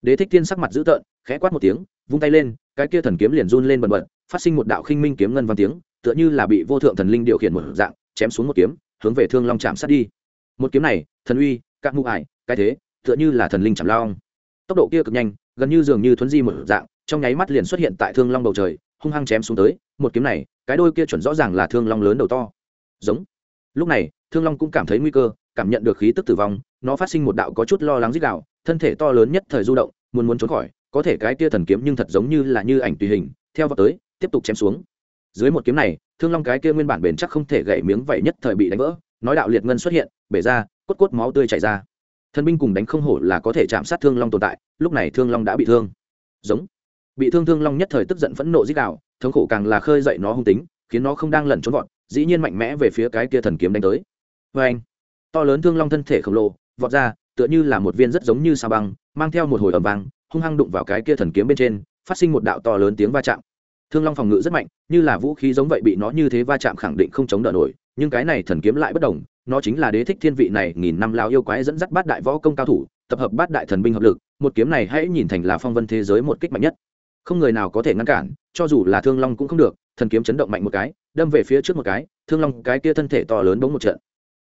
Đế thích thiên sắc mặt dữ tợn, khẽ quát một tiếng, vung tay lên, cái kia thần kiếm liền run lên bần bật, phát sinh một đạo khinh minh kiếm ngân văn tiếng, tựa như là bị vô thượng thần linh điều khiển một dạng, chém xuống một kiếm, hướng về thương long chạm sát đi. Một kiếm này, thần uy các mụ ải cái thế, tựa như là thần linh chạm long. Tốc độ kia cực nhanh, gần như dường như thuấn di một dạng, trong nháy mắt liền xuất hiện tại thương long bầu trời, hung hăng chém xuống tới, một kiếm này, cái đôi kia chuẩn rõ ràng là thương long lớn đầu to. Giống lúc này, thương long cũng cảm thấy nguy cơ, cảm nhận được khí tức tử vong, nó phát sinh một đạo có chút lo lắng dích đạo thân thể to lớn nhất thời du động, muốn muốn trốn khỏi, có thể cái kia thần kiếm nhưng thật giống như là như ảnh tùy hình, theo vào tới, tiếp tục chém xuống. Dưới một kiếm này, thương long cái kia nguyên bản bền chắc không thể gãy miếng vậy nhất thời bị đánh vỡ, nói đạo liệt ngân xuất hiện, bể ra, cốt cốt máu tươi chảy ra. Thân binh cùng đánh không hổ là có thể chạm sát thương long tồn tại, lúc này thương long đã bị thương. Giống. Bị thương thương long nhất thời tức giận phẫn nộ dích đạo thống khổ càng là khơi dậy nó hung tính, khiến nó không đang lẩn trốn vọt dĩ nhiên mạnh mẽ về phía cái kia thần kiếm đánh tới. Vê anh, to lớn thương long thân thể khổng lồ, vọt ra, tựa như là một viên rất giống như sa băng, mang theo một hồi ẩm vang, hung hăng đụng vào cái kia thần kiếm bên trên, phát sinh một đạo to lớn tiếng va chạm. Thương long phòng ngự rất mạnh, như là vũ khí giống vậy bị nó như thế va chạm khẳng định không chống đỡ nổi, nhưng cái này thần kiếm lại bất đồng, nó chính là đế thích thiên vị này, nghìn năm lao yêu quái dẫn dắt bát đại võ công cao thủ, tập hợp bát đại thần binh hợp lực, một kiếm này hãy nhìn thành là phong vân thế giới một kích mạnh nhất. Không người nào có thể ngăn cản, cho dù là thương long cũng không được, thần kiếm chấn động mạnh một cái đâm về phía trước một cái, thương long cái kia thân thể to lớn bỗng một trận.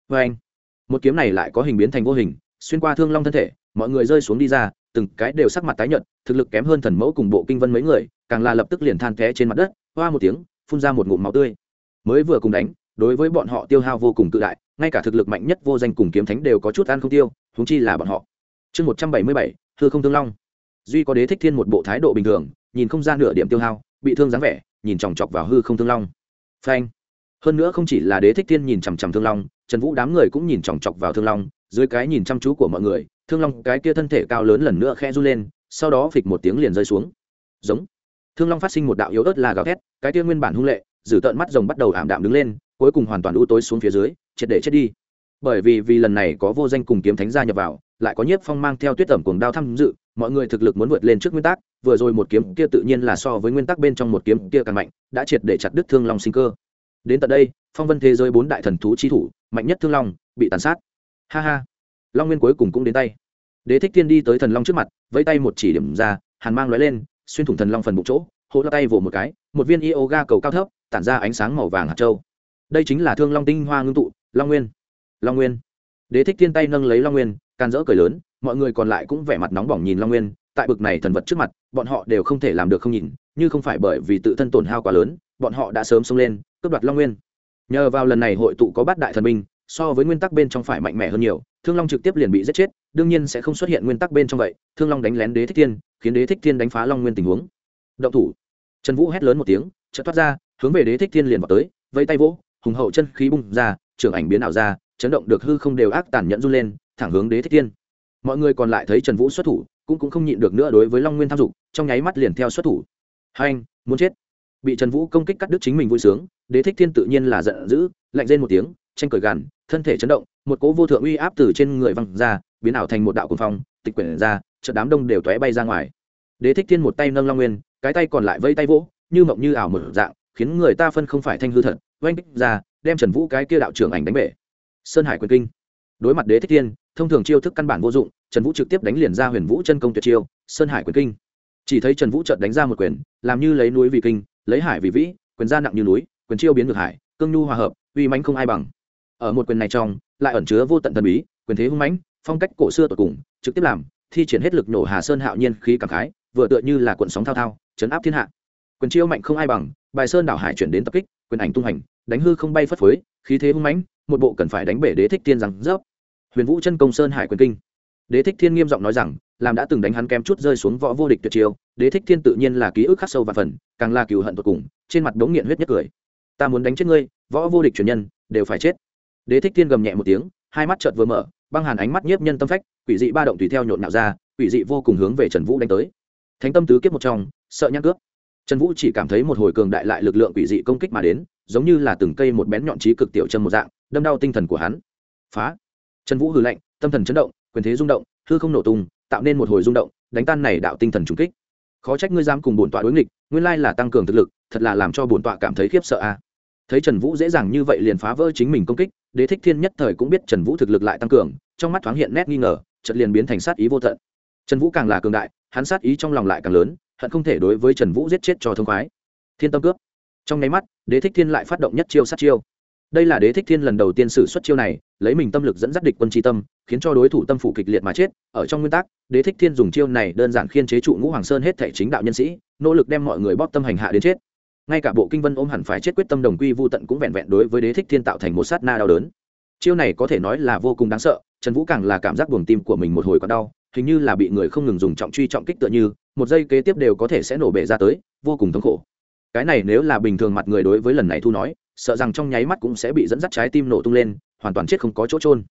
Vê anh, một kiếm này lại có hình biến thành vô hình, xuyên qua thương long thân thể, mọi người rơi xuống đi ra, từng cái đều sắc mặt tái nhợt, thực lực kém hơn thần mẫu cùng bộ kinh vân mấy người, càng là lập tức liền than té trên mặt đất, hoa một tiếng, phun ra một ngụm máu tươi. Mới vừa cùng đánh, đối với bọn họ tiêu hao vô cùng tự đại, ngay cả thực lực mạnh nhất vô danh cùng kiếm thánh đều có chút ăn không tiêu húng chi là bọn họ. Chương một trăm bảy mươi bảy thư không thương long. Duy có đế thích thiên một bộ thái độ bình thường, nhìn không ra nửa điểm tiêu hao, bị thương dáng vẻ, nhìn chòng chọc vào hư không thương long phanh. Hơn nữa không chỉ là đế thích thiên nhìn chằm chằm thương long, trần vũ đám người cũng nhìn chòng chọc vào thương long, dưới cái nhìn chăm chú của mọi người, thương long cái kia thân thể cao lớn lần nữa khe run lên, sau đó phịch một tiếng liền rơi xuống. Giống. Thương long phát sinh một đạo yếu ớt là gào thét, cái kia nguyên bản hung lệ, giữ tợn mắt rồng bắt đầu ảm đạm đứng lên, cuối cùng hoàn toàn u tối xuống phía dưới, triệt để chết đi. Bởi vì vì lần này có vô danh cùng kiếm thánh gia nhập vào, lại có nhiếp phong mang theo tuyết tẩm cuồng đao tham dự mọi người thực lực muốn vượt lên trước nguyên tắc, vừa rồi một kiếm kia tự nhiên là so với nguyên tắc bên trong một kiếm kia càng mạnh, đã triệt để chặt đứt thương long sinh cơ. Đến tận đây, phong vân thế giới bốn đại thần thú chi thủ, mạnh nhất thương long, bị tàn sát. Ha ha. Long nguyên cuối cùng cũng đến tay. Đế thích thiên đi tới thần long trước mặt, vẫy tay một chỉ điểm ra, hàn mang lóe lên, xuyên thủng thần long phần bụng chỗ, hỗ tay vỗ một cái, một viên yoga cầu cao thấp, tản ra ánh sáng màu vàng hạt châu. Đây chính là thương long tinh hoa ngưng tụ, long nguyên. Long nguyên. Đế thích thiên tay nâng lấy long nguyên, can dỡ cười lớn mọi người còn lại cũng vẻ mặt nóng bỏng nhìn long nguyên, tại bực này thần vật trước mặt, bọn họ đều không thể làm được không nhìn, như không phải bởi vì tự thân tổn hao quá lớn, bọn họ đã sớm xông lên, cướp đoạt long nguyên. Nhờ vào lần này hội tụ có bát đại thần binh, so với nguyên tắc bên trong phải mạnh mẽ hơn nhiều, thương long trực tiếp liền bị giết chết, đương nhiên sẽ không xuất hiện nguyên tắc bên trong vậy, thương long đánh lén đế thích thiên, khiến đế thích thiên đánh phá long nguyên tình huống. Động thủ. Trần vũ hét lớn một tiếng, chợt thoát ra, hướng về đế thích thiên liền vào tới, vây tay vỗ, hùng hậu chân khí bung ra, trưởng ảnh biến ảo ra, chấn động được hư không đều ác tàn nhẫn run lên, thẳng hướng đế thích thiên mọi người còn lại thấy trần vũ xuất thủ, cũng cũng không nhịn được nữa đối với long nguyên tham dục, trong nháy mắt liền theo xuất thủ. Hai anh, muốn chết. Bị trần vũ công kích cắt đứt chính mình vui sướng, đế thích thiên tự nhiên là giận dữ, lạnh rên một tiếng, tranh cởi gàn, thân thể chấn động, một cỗ vô thượng uy áp từ trên người văng ra, biến ảo thành một đạo cuồng phong, tịch quyển ra, chợt đám đông đều tóe bay ra ngoài. Đế thích thiên một tay nâng long nguyên, cái tay còn lại vây tay vỗ, như mộng như ảo mở dạng, khiến người ta phân không phải thanh hư thật, oanh kích ra, đem trần vũ cái kia đạo trưởng ảnh đánh bể. Sơn hải quyền kinh. Đối mặt đế thích thiên thông thường chiêu thức căn bản vô dụng, trần vũ trực tiếp đánh liền ra huyền vũ chân công tuyệt chiêu, sơn hải quyền kinh. Chỉ thấy trần vũ trợt đánh ra một quyền, làm như lấy núi vì kinh, lấy hải vì vĩ, quyền ra nặng như núi, quyền chiêu biến ngược hải, cương nhu hòa hợp, uy mãnh không ai bằng. Ở một quyền này trong, lại ẩn chứa vô tận thần bí, quyền thế hung mãnh, phong cách cổ xưa tột cùng, trực tiếp làm, thi triển hết lực nổ hà sơn hạo nhiên khí cảm khái, vừa tựa như là cuộn sóng thao thao, chấn áp thiên hạ. Quyền chiêu mạnh không ai bằng, bài sơn đảo hải chuyển đến tập kích, quyền ảnh tung hành, đánh hư không bay phất phới, khí thế hung mãnh, một bộ cần phải đánh bể đế thích tiên rằng dốc huyền vũ chân công sơn hải quyền kinh. Đế thích thiên nghiêm giọng nói rằng, làm đã từng đánh hắn kém chút rơi xuống võ vô địch tuyệt chiêu, đế thích thiên tự nhiên là ký ức khắc sâu và phần, càng là cừu hận tột cùng, trên mặt đống nghiện huyết nhất cười. Ta muốn đánh chết ngươi, võ vô địch truyền nhân, đều phải chết. Đế thích thiên gầm nhẹ một tiếng, hai mắt chợt vừa mở, băng hàn ánh mắt nhiếp nhân tâm phách, quỷ dị ba động tùy theo nhộn nhạo ra, quỷ dị vô cùng hướng về trần vũ đánh tới. Thánh tâm tứ kiếp một trong, sợ nhãn cướp. Trần vũ chỉ cảm thấy một hồi cường đại lại lực lượng quỷ dị công kích mà đến, giống như là từng cây một bén nhọn trí cực tiểu chân một dạng, đâm đau tinh thần của hắn. Phá! Trần vũ hừ lạnh, tâm thần chấn động, quyền thế rung động, hư không nổ tung, tạo nên một hồi rung động, đánh tan này đạo tinh thần trùng kích. Khó trách ngươi dám cùng bổn tọa đối nghịch, nguyên lai là tăng cường thực lực, thật là làm cho bổn tọa cảm thấy khiếp sợ a. À. Thấy trần vũ dễ dàng như vậy liền phá vỡ chính mình công kích, đế thích thiên nhất thời cũng biết trần vũ thực lực lại tăng cường, trong mắt thoáng hiện nét nghi ngờ, chợt liền biến thành sát ý vô tận. Trần vũ càng là cường đại, hắn sát ý trong lòng lại càng lớn, hận không thể đối với trần vũ giết chết cho thông khoái. Thiên tâm cướp. Trong nháy mắt, đế thích thiên lại phát động nhất chiêu sát chiêu đây là đế thích thiên lần đầu tiên sử xuất chiêu này, lấy mình tâm lực dẫn dắt địch quân tri tâm, khiến cho đối thủ tâm phủ kịch liệt mà chết. Ở trong nguyên tắc, đế thích thiên dùng chiêu này đơn giản khiên chế trụ ngũ hoàng sơn hết thể chính đạo nhân sĩ, nỗ lực đem mọi người bóp tâm hành hạ đến chết. Ngay cả bộ kinh vân ôm hẳn phải chết quyết tâm đồng quy vô tận cũng vẹn vẹn đối với đế thích thiên tạo thành một sát na đau đớn. Chiêu này có thể nói là vô cùng đáng sợ, trần vũ càng là cảm giác buồng tim của mình một hồi còn đau, hình như là bị người không ngừng dùng trọng truy trọng kích tựa như, một giây kế tiếp đều có thể sẽ nổ bể ra tới, vô cùng thống khổ. Cái này nếu là bình thường mặt người đối với lần này thu nói sợ rằng trong nháy mắt cũng sẽ bị dẫn dắt trái tim nổ tung lên, hoàn toàn chết không có chỗ trôn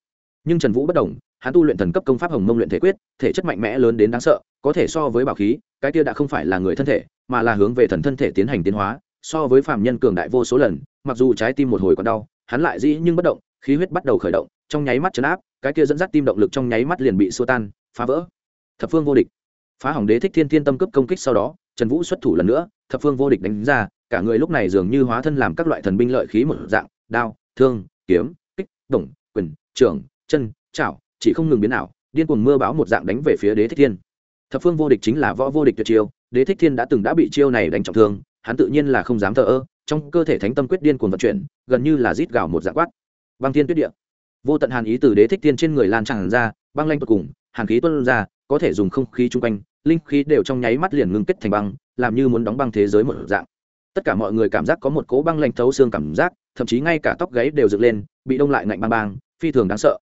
nhưng trần vũ bất đồng hắn tu luyện thần cấp công pháp hồng mông luyện thể quyết, thể chất mạnh mẽ lớn đến đáng sợ, có thể so với bảo khí, cái kia đã không phải là người thân thể, mà là hướng về thần thân thể tiến hành tiến hóa, so với phạm nhân cường đại vô số lần, mặc dù trái tim một hồi còn đau, hắn lại dĩ nhưng bất động, khí huyết bắt đầu khởi động, trong nháy mắt chấn áp, cái kia dẫn dắt tim động lực trong nháy mắt liền bị xua tan, phá vỡ. Thập phương vô địch. Phá hỏng đế thích thiên thiên tâm cấp công kích sau đó, trần vũ xuất thủ lần nữa, thập phương vô địch đánh ra cả người lúc này dường như hóa thân làm các loại thần binh lợi khí một dạng đao thương kiếm kích bổng quyền trường chân chảo chỉ không ngừng biến ảo, điên cuồng mưa báo một dạng đánh về phía đế thích thiên. Thập phương vô địch chính là võ vô địch tuyệt chiêu đế thích thiên đã từng đã bị chiêu này đánh trọng thương hắn tự nhiên là không dám thờ ơ trong cơ thể thánh tâm quyết điên cuồng vận chuyển gần như là rít gào một dạng quát. Băng thiên tuyết địa. Vô tận hàn ý từ đế thích thiên trên người lan tràn ra băng lanh tột cùng hàn khí tuân ra có thể dùng không khí chung quanh linh khí đều trong nháy mắt liền ngưng kết thành băng làm như muốn đóng băng thế giới một dạng tất cả mọi người cảm giác có một cố băng lanh thấu xương cảm giác, thậm chí ngay cả tóc gáy đều dựng lên, bị đông lại ngạnh băng băng phi thường đáng sợ.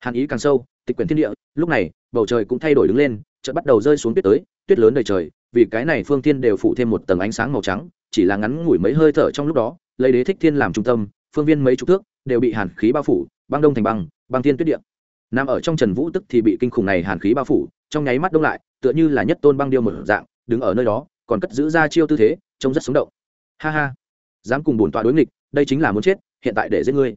Hàn ý càng sâu, tịch quyển thiên địa, lúc này, bầu trời cũng thay đổi đứng lên, chợt bắt đầu rơi xuống tuyết tới, tuyết lớn đầy trời, vì cái này phương thiên đều phụ thêm một tầng ánh sáng màu trắng, chỉ là ngắn ngủi mấy hơi thở trong lúc đó, lấy đế thích thiên làm trung tâm, phương viên mấy chục thước, đều bị hàn khí bao phủ, băng đông thành băng băng thiên tuyết địa. Nằm ở trong trần vũ tức thì bị kinh khủng này hàn khí bao phủ, trong nháy mắt đông lại, tựa như là nhất tôn băng điêu một dạng, đứng ở nơi đó, còn cất giữ ra chiêu tư thế, trông rất sống động ha ha. Dám cùng bổn tọa đối nghịch, đây chính là muốn chết, hiện tại để giết ngươi.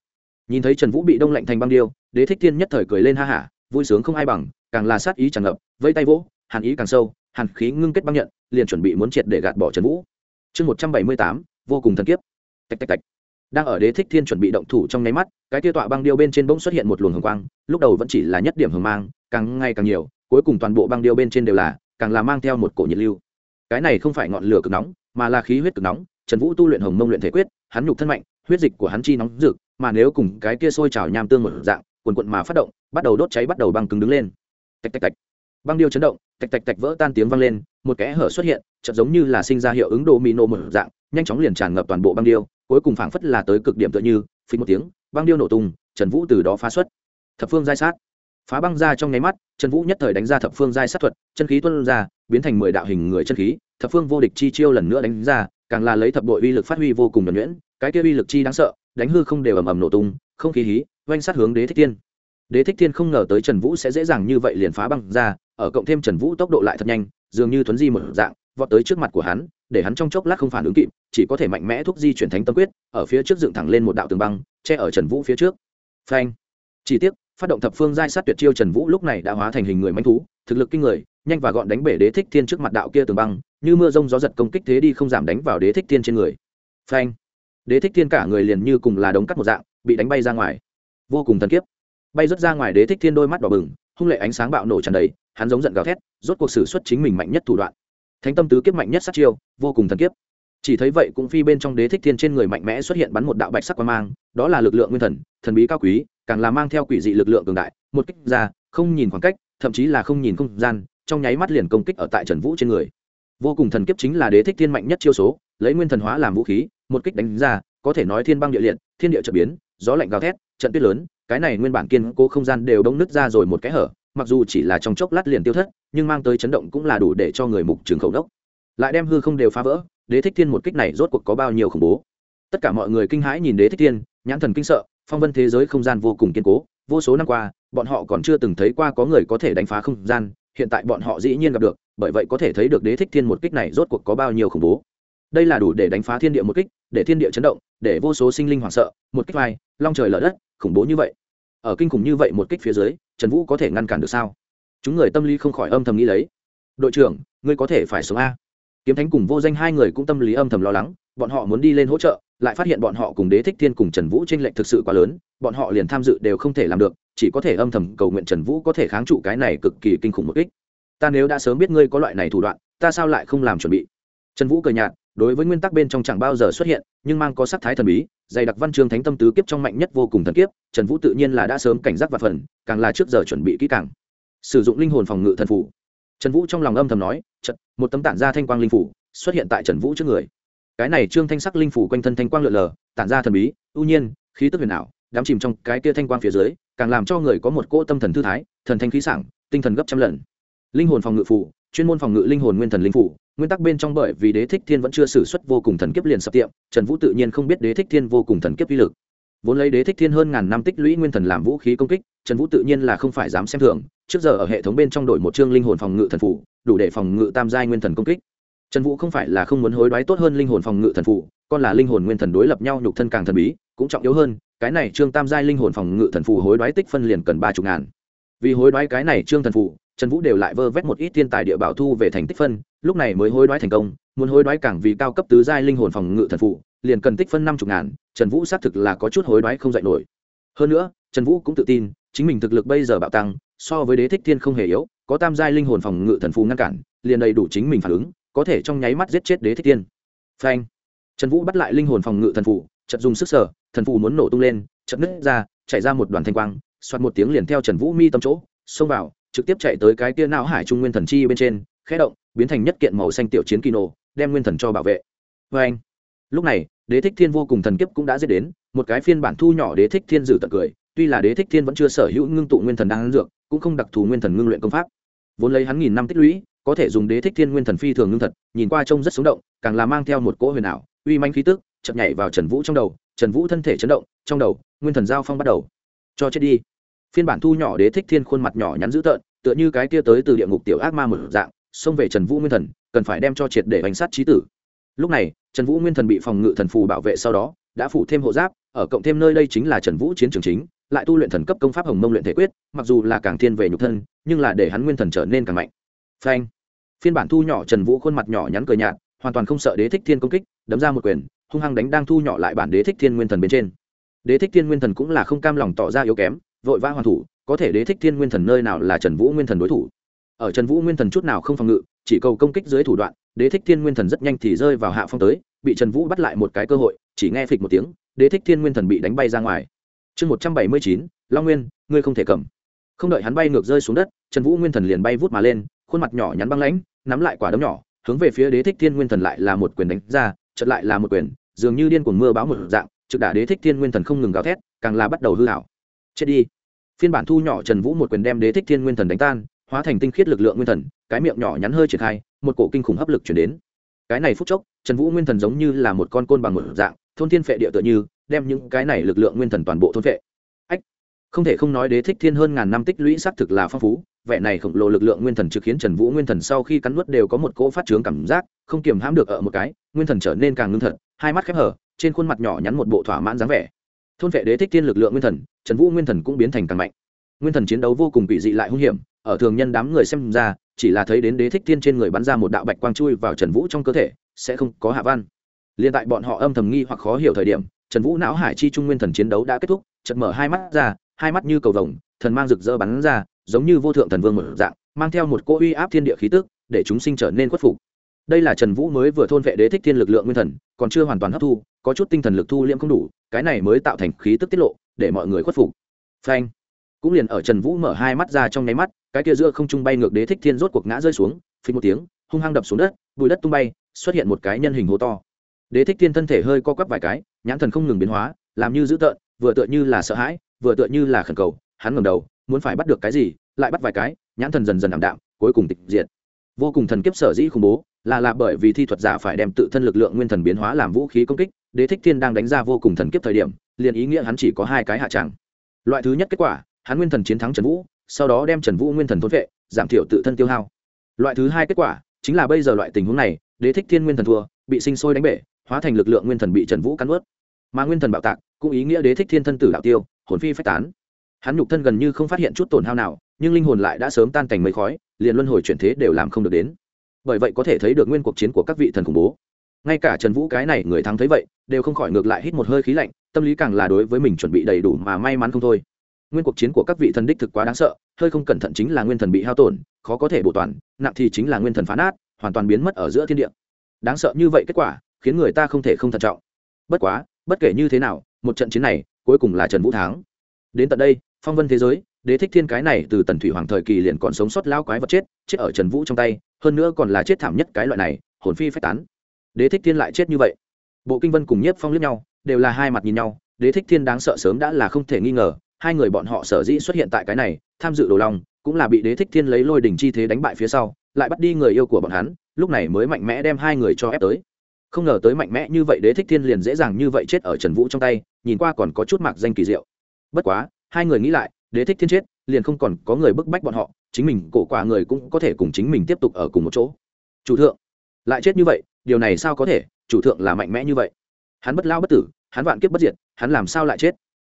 Nhìn thấy trần vũ bị đông lạnh thành băng điêu, đế thích thiên nhất thời cười lên ha hả vui sướng không ai bằng, càng là sát ý tràn ngập, vây tay vỗ, hàn ý càng sâu, hàn khí ngưng kết băng nhận, liền chuẩn bị muốn triệt để gạt bỏ trần vũ. Chương một trăm bảy mươi tám, vô cùng thần kiếp. Tạch tạch tạch. Đang ở đế thích thiên chuẩn bị động thủ trong nháy mắt, cái tia tọa băng điêu bên trên bỗng xuất hiện một luồng hồng quang, lúc đầu vẫn chỉ là nhất điểm hồng mang, càng ngày càng nhiều, cuối cùng toàn bộ băng điêu bên trên đều là, càng là mang theo một cổ nhiệt lưu. Cái này không phải ngọn lửa cực nóng, mà là khí huyết cực nóng trần vũ tu luyện hồng mông luyện thể quyết, hắn nhục thân mạnh, huyết dịch của hắn chi nóng rực, mà nếu cùng cái kia sôi trào nham tương một dạng, quần quận mà phát động, bắt đầu đốt cháy bắt đầu băng cứng đứng lên. Tạch tạch tạch. Băng điêu chấn động, tạch tạch tạch vỡ tan tiếng vang lên, một kẽ hở xuất hiện, chợt giống như là sinh ra hiệu ứng đồ mì nổ một dạng, nhanh chóng liền tràn ngập toàn bộ băng điêu, cuối cùng phảng phất là tới cực điểm tựa như phình một tiếng, băng điêu nổ tung, trần vũ từ đó phá xuất. Thập phương giai sát. Phá băng ra trong nháy mắt, trần vũ nhất thời đánh ra thập phương giai sát thuật, chân khí tuân ra, biến thành mười đạo hình người chân khí, thập phương vô địch chi chiêu lần nữa đánh ra càng là lấy thập bội uy lực phát huy vô cùng nhuẩn nhuyễn, cái kia uy lực chi đáng sợ, đánh hư không đều ầm ầm nổ tung, không khí hí, oanh sát hướng đế thích thiên. Đế thích thiên không ngờ tới trần vũ sẽ dễ dàng như vậy liền phá băng ra, ở cộng thêm trần vũ tốc độ lại thật nhanh, dường như thuấn di một dạng, vọt tới trước mặt của hắn, để hắn trong chốc lát không phản ứng kịp, chỉ có thể mạnh mẽ thúc di chuyển thánh tâm quyết, ở phía trước dựng thẳng lên một đạo tường băng, che ở trần vũ phía trước. Phanh. Chỉ tiếc, phát động thập phương giai sát tuyệt chiêu trần vũ lúc này đã hóa thành hình người manh thú, thực lực kinh người, nhanh và gọn đánh bể đế thích thiên trước mặt đạo kia tường băng như mưa rông gió giật công kích thế đi không giảm đánh vào đế thích thiên trên người. Phanh. Đế thích thiên cả người liền như cùng là đống cắt một dạng, bị đánh bay ra ngoài. Vô cùng thần kiếp. Bay rớt ra ngoài đế thích thiên đôi mắt đỏ bừng, hung lệ ánh sáng bạo nổ tràn đầy, hắn giống giận gào thét, rốt cuộc xử xuất chính mình mạnh nhất thủ đoạn. Thánh tâm tứ kiếp mạnh nhất sát chiêu, vô cùng thần kiếp. Chỉ thấy vậy cũng phi bên trong đế thích thiên trên người mạnh mẽ xuất hiện bắn một đạo bạch sắc quang mang, đó là lực lượng nguyên thần thần bí cao quý, càng là mang theo quỷ dị lực lượng cường đại, một kích ra, không nhìn khoảng cách, thậm chí là không nhìn không gian, trong nháy mắt liền công kích ở tại trần vũ trên người vô cùng thần kiếp chính là đế thích thiên mạnh nhất chiêu số, lấy nguyên thần hóa làm vũ khí, một kích đánh ra, có thể nói thiên băng địa liệt, thiên địa trợ biến, gió lạnh gào thét, trận tuyết lớn, cái này nguyên bản kiên cố không gian đều đông nứt ra rồi một cái hở, mặc dù chỉ là trong chốc lát liền tiêu thất, nhưng mang tới chấn động cũng là đủ để cho người mục trường khẩu đốc. Lại đem hư không đều phá vỡ, đế thích thiên một kích này rốt cuộc có bao nhiêu khủng bố. Tất cả mọi người kinh hãi nhìn đế thích thiên, nhãn thần kinh sợ, phong vân thế giới không gian vô cùng kiên cố, vô số năm qua, bọn họ còn chưa từng thấy qua có người có thể đánh phá không gian hiện tại bọn họ dĩ nhiên gặp được, bởi vậy có thể thấy được đế thích thiên một kích này rốt cuộc có bao nhiêu khủng bố. Đây là đủ để đánh phá thiên địa một kích, để thiên địa chấn động, để vô số sinh linh hoảng sợ, một kích vai, long trời lở đất, khủng bố như vậy. Ở kinh khủng như vậy một kích phía dưới, trần vũ có thể ngăn cản được sao? Chúng người tâm lý không khỏi âm thầm nghĩ lấy. Đội trưởng, ngươi có thể phải sống a. Kiếm thánh cùng vô danh hai người cũng tâm lý âm thầm lo lắng, bọn họ muốn đi lên hỗ trợ, lại phát hiện bọn họ cùng đế thích thiên cùng trần vũ t r ê n lệch thực sự quá lớn, bọn họ liền tham dự đều không thể làm được chỉ có thể âm thầm cầu nguyện trần vũ có thể kháng trụ cái này cực kỳ kinh khủng một ích ta nếu đã sớm biết ngươi có loại này thủ đoạn, ta sao lại không làm chuẩn bị? Trần vũ cười nhạt, đối với nguyên tắc bên trong chẳng bao giờ xuất hiện, nhưng mang có sắc thái thần bí, dày đặc văn chương thánh tâm tứ kiếp trong mạnh nhất vô cùng thần kiếp, trần vũ tự nhiên là đã sớm cảnh giác và phần, càng là trước giờ chuẩn bị kỹ càng. Sử dụng linh hồn phòng ngự thần phủ. Trần vũ trong lòng âm thầm nói, chật, một tấm tản ra thanh quang linh phủ xuất hiện tại trần vũ trước người. Cái này trương thanh sắc linh phủ quanh thân thanh quang lượn lờ, tản ra thần bí, ưu nhiên, khí tức huyền ảo đám chìm trong cái kia thanh quang phía dưới càng làm cho người có một cỗ tâm thần thư thái, thần thanh khí sảng, tinh thần gấp trăm lần. Linh hồn phòng ngự phủ chuyên môn phòng ngự linh hồn nguyên thần linh phủ nguyên tắc bên trong bởi vì đế thích thiên vẫn chưa xử suất vô cùng thần kiếp liền sập tiệm, trần vũ tự nhiên không biết đế thích thiên vô cùng thần kiếp uy lực. Vốn lấy đế thích thiên hơn ngàn năm tích lũy nguyên thần làm vũ khí công kích, trần vũ tự nhiên là không phải dám xem thường, trước giờ ở hệ thống bên trong đổi một chương linh hồn phòng ngự thần phủ đủ để phòng ngự tam giai nguyên thần công kích. Trần vũ không phải là không muốn hối đoái tốt hơn linh hồn phòng ngự thần phủ còn là linh hồn nguyên thần đối lập nhau nhục thân càng thần bí cũng trọng yếu hơn, cái này trương tam giai linh hồn phòng ngự thần phù hối đoái tích phân liền cần ba chục ngàn. Vì hối đoái cái này trương thần phù, trần vũ đều lại vơ vét một ít thiên tài địa bảo thu về thành tích phân, lúc này mới hối đoái thành công, muốn hối đoái càng vì cao cấp tứ giai linh hồn phòng ngự thần phù, liền cần tích phân năm chục ngàn, trần vũ xác thực là có chút hối đoái không dạy nổi. Hơn nữa, trần vũ cũng tự tin, chính mình thực lực bây giờ bạo tăng, so với đế thích thiên không hề yếu, có tam giai linh hồn phòng ngự thần phù ngăn cản, liền đầy đủ chính mình phản ứng, có thể trong nháy mắt giết chết đế thích thiên. Phanh! Trần vũ bắt lại linh hồn phòng ngự thần phù chật dùng sức sở thần phù muốn nổ tung lên chật nứt ra chạy ra một đoàn thanh quang xoát một tiếng liền theo trần vũ mi tâm chỗ, xông vào, trực tiếp chạy tới cái kia não hải trung nguyên thần chi bên trên, khẽ động, biến thành nhất kiện màu xanh tiểu chiến kỳ nổ đem nguyên thần cho bảo vệ. Vê anh, lúc này, đế thích thiên vô cùng thần kiếp cũng đã dễ đến, một cái phiên bản thu nhỏ đế thích thiên dự tận cười, tuy là đế thích thiên vẫn chưa sở hữu ngưng tụ nguyên thần đang dược, cũng không đặc thù nguyên thần ngưng luyện công pháp. Vốn lấy hắn nghìn năm tích lũy, có thể dùng đế thích thiên nguyên thần phi thường ngưng thật, nhìn qua trông rất sống động, càng là mang theo một cỗ huyền ảo, uy manh khí tức chậm nhảy vào trần vũ trong đầu trần vũ thân thể chấn động, trong đầu, nguyên thần giao phong bắt đầu. Cho chết đi. Phiên bản thu nhỏ đế thích thiên khuôn mặt nhỏ nhắn dữ tợn, tựa như cái kia tới từ địa ngục tiểu ác ma một dạng, xông về trần vũ nguyên thần, cần phải đem cho triệt để bánh sát trí tử. Lúc này, trần vũ nguyên thần bị phòng ngự thần phù bảo vệ sau đó, đã phủ thêm hộ giáp, ở cộng thêm nơi đây chính là trần vũ chiến trường chính, lại tu luyện thần cấp công pháp hồng mông luyện thể quyết, mặc dù là càng thiên về nhục thân, nhưng là để hắn nguyên thần trở nên càng mạnh. Phanh. Phiên bản thu nhỏ trần vũ khuôn mặt nhỏ nhắn cười nhạt, hoàn toàn không sợ đế thích thiên công kích, đấm ra một quyền hung hăng đánh đang thu nhỏ lại bản đế thích thiên nguyên thần bên trên. Đế thích thiên nguyên thần cũng là không cam lòng tỏ ra yếu kém, vội vã hoàn thủ, có thể đế thích thiên nguyên thần nơi nào là trần vũ nguyên thần đối thủ. Ở trần vũ nguyên thần chút nào không phòng ngự, chỉ cầu công kích dưới thủ đoạn, đế thích thiên nguyên thần rất nhanh thì rơi vào hạ phong tới, bị trần vũ bắt lại một cái cơ hội, chỉ nghe phịch một tiếng, đế thích thiên nguyên thần bị đánh bay ra ngoài. Chương một trăm bảy mươi chín, long nguyên, ngươi không thể cầm. Không đợi hắn bay ngược rơi xuống đất, trần vũ nguyên thần liền bay vút mà lên, khuôn mặt nhỏ nhắn băng lãnh, nắm lại quả đấm nhỏ, hướng về phía đế thích thiên nguyên thần lại là một quyền đánh ra chợt lại là một quyền, dường như điên cuồng mưa báo một dạng, trực đả đế thích thiên nguyên thần không ngừng gào thét, càng là bắt đầu hư hảo chết đi. Phiên bản thu nhỏ trần vũ một quyền đem đế thích thiên nguyên thần đánh tan, hóa thành tinh khiết lực lượng nguyên thần, cái miệng nhỏ nhắn hơi triển khai, một cổ kinh khủng hấp lực chuyển đến. Cái này phút chốc, trần vũ nguyên thần giống như là một con côn bằng một dạng, thôn thiên phệ địa tựa như, đem những cái này lực lượng nguyên thần toàn bộ thôn phệ không thể không nói đế thích thiên hơn ngàn năm tích lũy xác thực là phong phú, vẻ này khổng lồ lực lượng nguyên thần trực khiến trần vũ nguyên thần sau khi cắn nuốt đều có một cỗ phát trướng cảm giác, không kiềm hãm được ở một cái, nguyên thần trở nên càng ngưng thật, hai mắt khép hở, trên khuôn mặt nhỏ nhắn một bộ thỏa mãn dáng vẻ. Thôn vệ đế thích thiên lực lượng nguyên thần, trần vũ nguyên thần cũng biến thành càng mạnh. Nguyên thần chiến đấu vô cùng bị dị lại hung hiểm, ở thường nhân đám người xem ra, chỉ là thấy đến đế thích thiên trên người bắn ra một đạo bạch quang chui vào trần vũ trong cơ thể, sẽ không có hạ văn. Liền tại bọn họ âm thầm nghi hoặc khó hiểu thời điểm, trần vũ não hải chi trung nguyên thần chiến đấu đã kết thúc chật mở hai mắt ra hai mắt như cầu vồng, thần mang rực rỡ bắn ra, giống như vô thượng thần vương một dạng, mang theo một cỗ uy áp thiên địa khí tức, để chúng sinh trở nên khuất phục. Đây là trần vũ mới vừa thôn vệ đế thích thiên lực lượng nguyên thần, còn chưa hoàn toàn hấp thu, có chút tinh thần lực thu liễm không đủ, cái này mới tạo thành khí tức tiết lộ, để mọi người khuất phục. Phanh. Cũng liền ở trần vũ mở hai mắt ra trong nháy mắt, cái kia giữa không trung bay ngược đế thích thiên rốt cuộc ngã rơi xuống phí một tiếng, hung hăng đập xuống đất, bụi đất tung bay, xuất hiện một cái nhân hình hố to. Đế thích thiên thân thể hơi co quắp vài cái, nhãn thần không ngừng biến hóa, làm như dữ tợn, vừa tựa như là sợ hãi vừa tựa như là khẩn cầu, hắn ngẩng đầu, muốn phải bắt được cái gì, lại bắt vài cái, nhãn thần dần dần ảm đạm, cuối cùng tịch diệt. Vô cùng thần kiếp sở dĩ khủng bố, là là bởi vì thi thuật giả phải đem tự thân lực lượng nguyên thần biến hóa làm vũ khí công kích, đế thích thiên đang đánh ra vô cùng thần kiếp thời điểm, liền ý nghĩa hắn chỉ có hai cái hạ tràng loại thứ nhất kết quả, hắn nguyên thần chiến thắng trần vũ, sau đó đem trần vũ nguyên thần thốn vệ, giảm thiểu tự thân tiêu hao. Loại thứ hai kết quả, chính là bây giờ loại tình huống này, đế thích thiên nguyên thần thua, bị sinh sôi đánh bể, hóa thành lực lượng nguyên thần bị trần vũ cắn ướt mà nguyên thần bạo tạc, cũng ý nghĩa đế thích thiên thân tử đạo tiêu hồn phi phách tán. Hắn nhục thân gần như không phát hiện chút tổn hao nào, nhưng linh hồn lại đã sớm tan thành mấy khói, liền luân hồi chuyển thế đều làm không được đến. Bởi vậy có thể thấy được nguyên cuộc chiến của các vị thần khủng bố. Ngay cả trần vũ cái này người thắng thấy vậy, đều không khỏi ngược lại hít một hơi khí lạnh, tâm lý càng là đối với mình chuẩn bị đầy đủ mà may mắn không thôi. Nguyên cuộc chiến của các vị thần đích thực quá đáng sợ, hơi không cẩn thận chính là nguyên thần bị hao tổn, khó có thể bổ toàn, nặng thì chính là nguyên thần phá nát, hoàn toàn biến mất ở giữa thiên địa. Đáng sợ như vậy kết quả, khiến người ta không thể không thận trọng. Bất quá, bất kể như thế nào, một trận chiến này cuối cùng là trần vũ thắng. Đến tận đây, phong vân thế giới, đế thích thiên cái này từ tần thủy hoàng thời kỳ liền còn sống sót lao quái vật chết chết ở trần vũ trong tay, hơn nữa còn là chết thảm nhất cái loại này, hồn phi phách tán. Đế thích thiên lại chết như vậy. Bộ kinh vân cùng nhiếp phong liếc nhau, đều là hai mặt nhìn nhau, đế thích thiên đáng sợ sớm đã là không thể nghi ngờ, hai người bọn họ sở dĩ xuất hiện tại cái này, tham dự đồ lòng cũng là bị đế thích thiên lấy lôi đình chi thế đánh bại phía sau, lại bắt đi người yêu của bọn hắn, lúc này mới mạnh mẽ đem hai người cho ép tới không ngờ tới mạnh mẽ như vậy đế thích thiên liền dễ dàng như vậy chết ở trần vũ trong tay, nhìn qua còn có chút mạc danh kỳ diệu. Bất quá, hai người nghĩ lại, đế thích thiên chết, liền không còn có người bức bách bọn họ, chính mình cổ quả người cũng có thể cùng chính mình tiếp tục ở cùng một chỗ. Chủ thượng, lại chết như vậy, điều này sao có thể? Chủ thượng là mạnh mẽ như vậy. Hắn bất lao bất tử, hắn vạn kiếp bất diệt, hắn làm sao lại chết?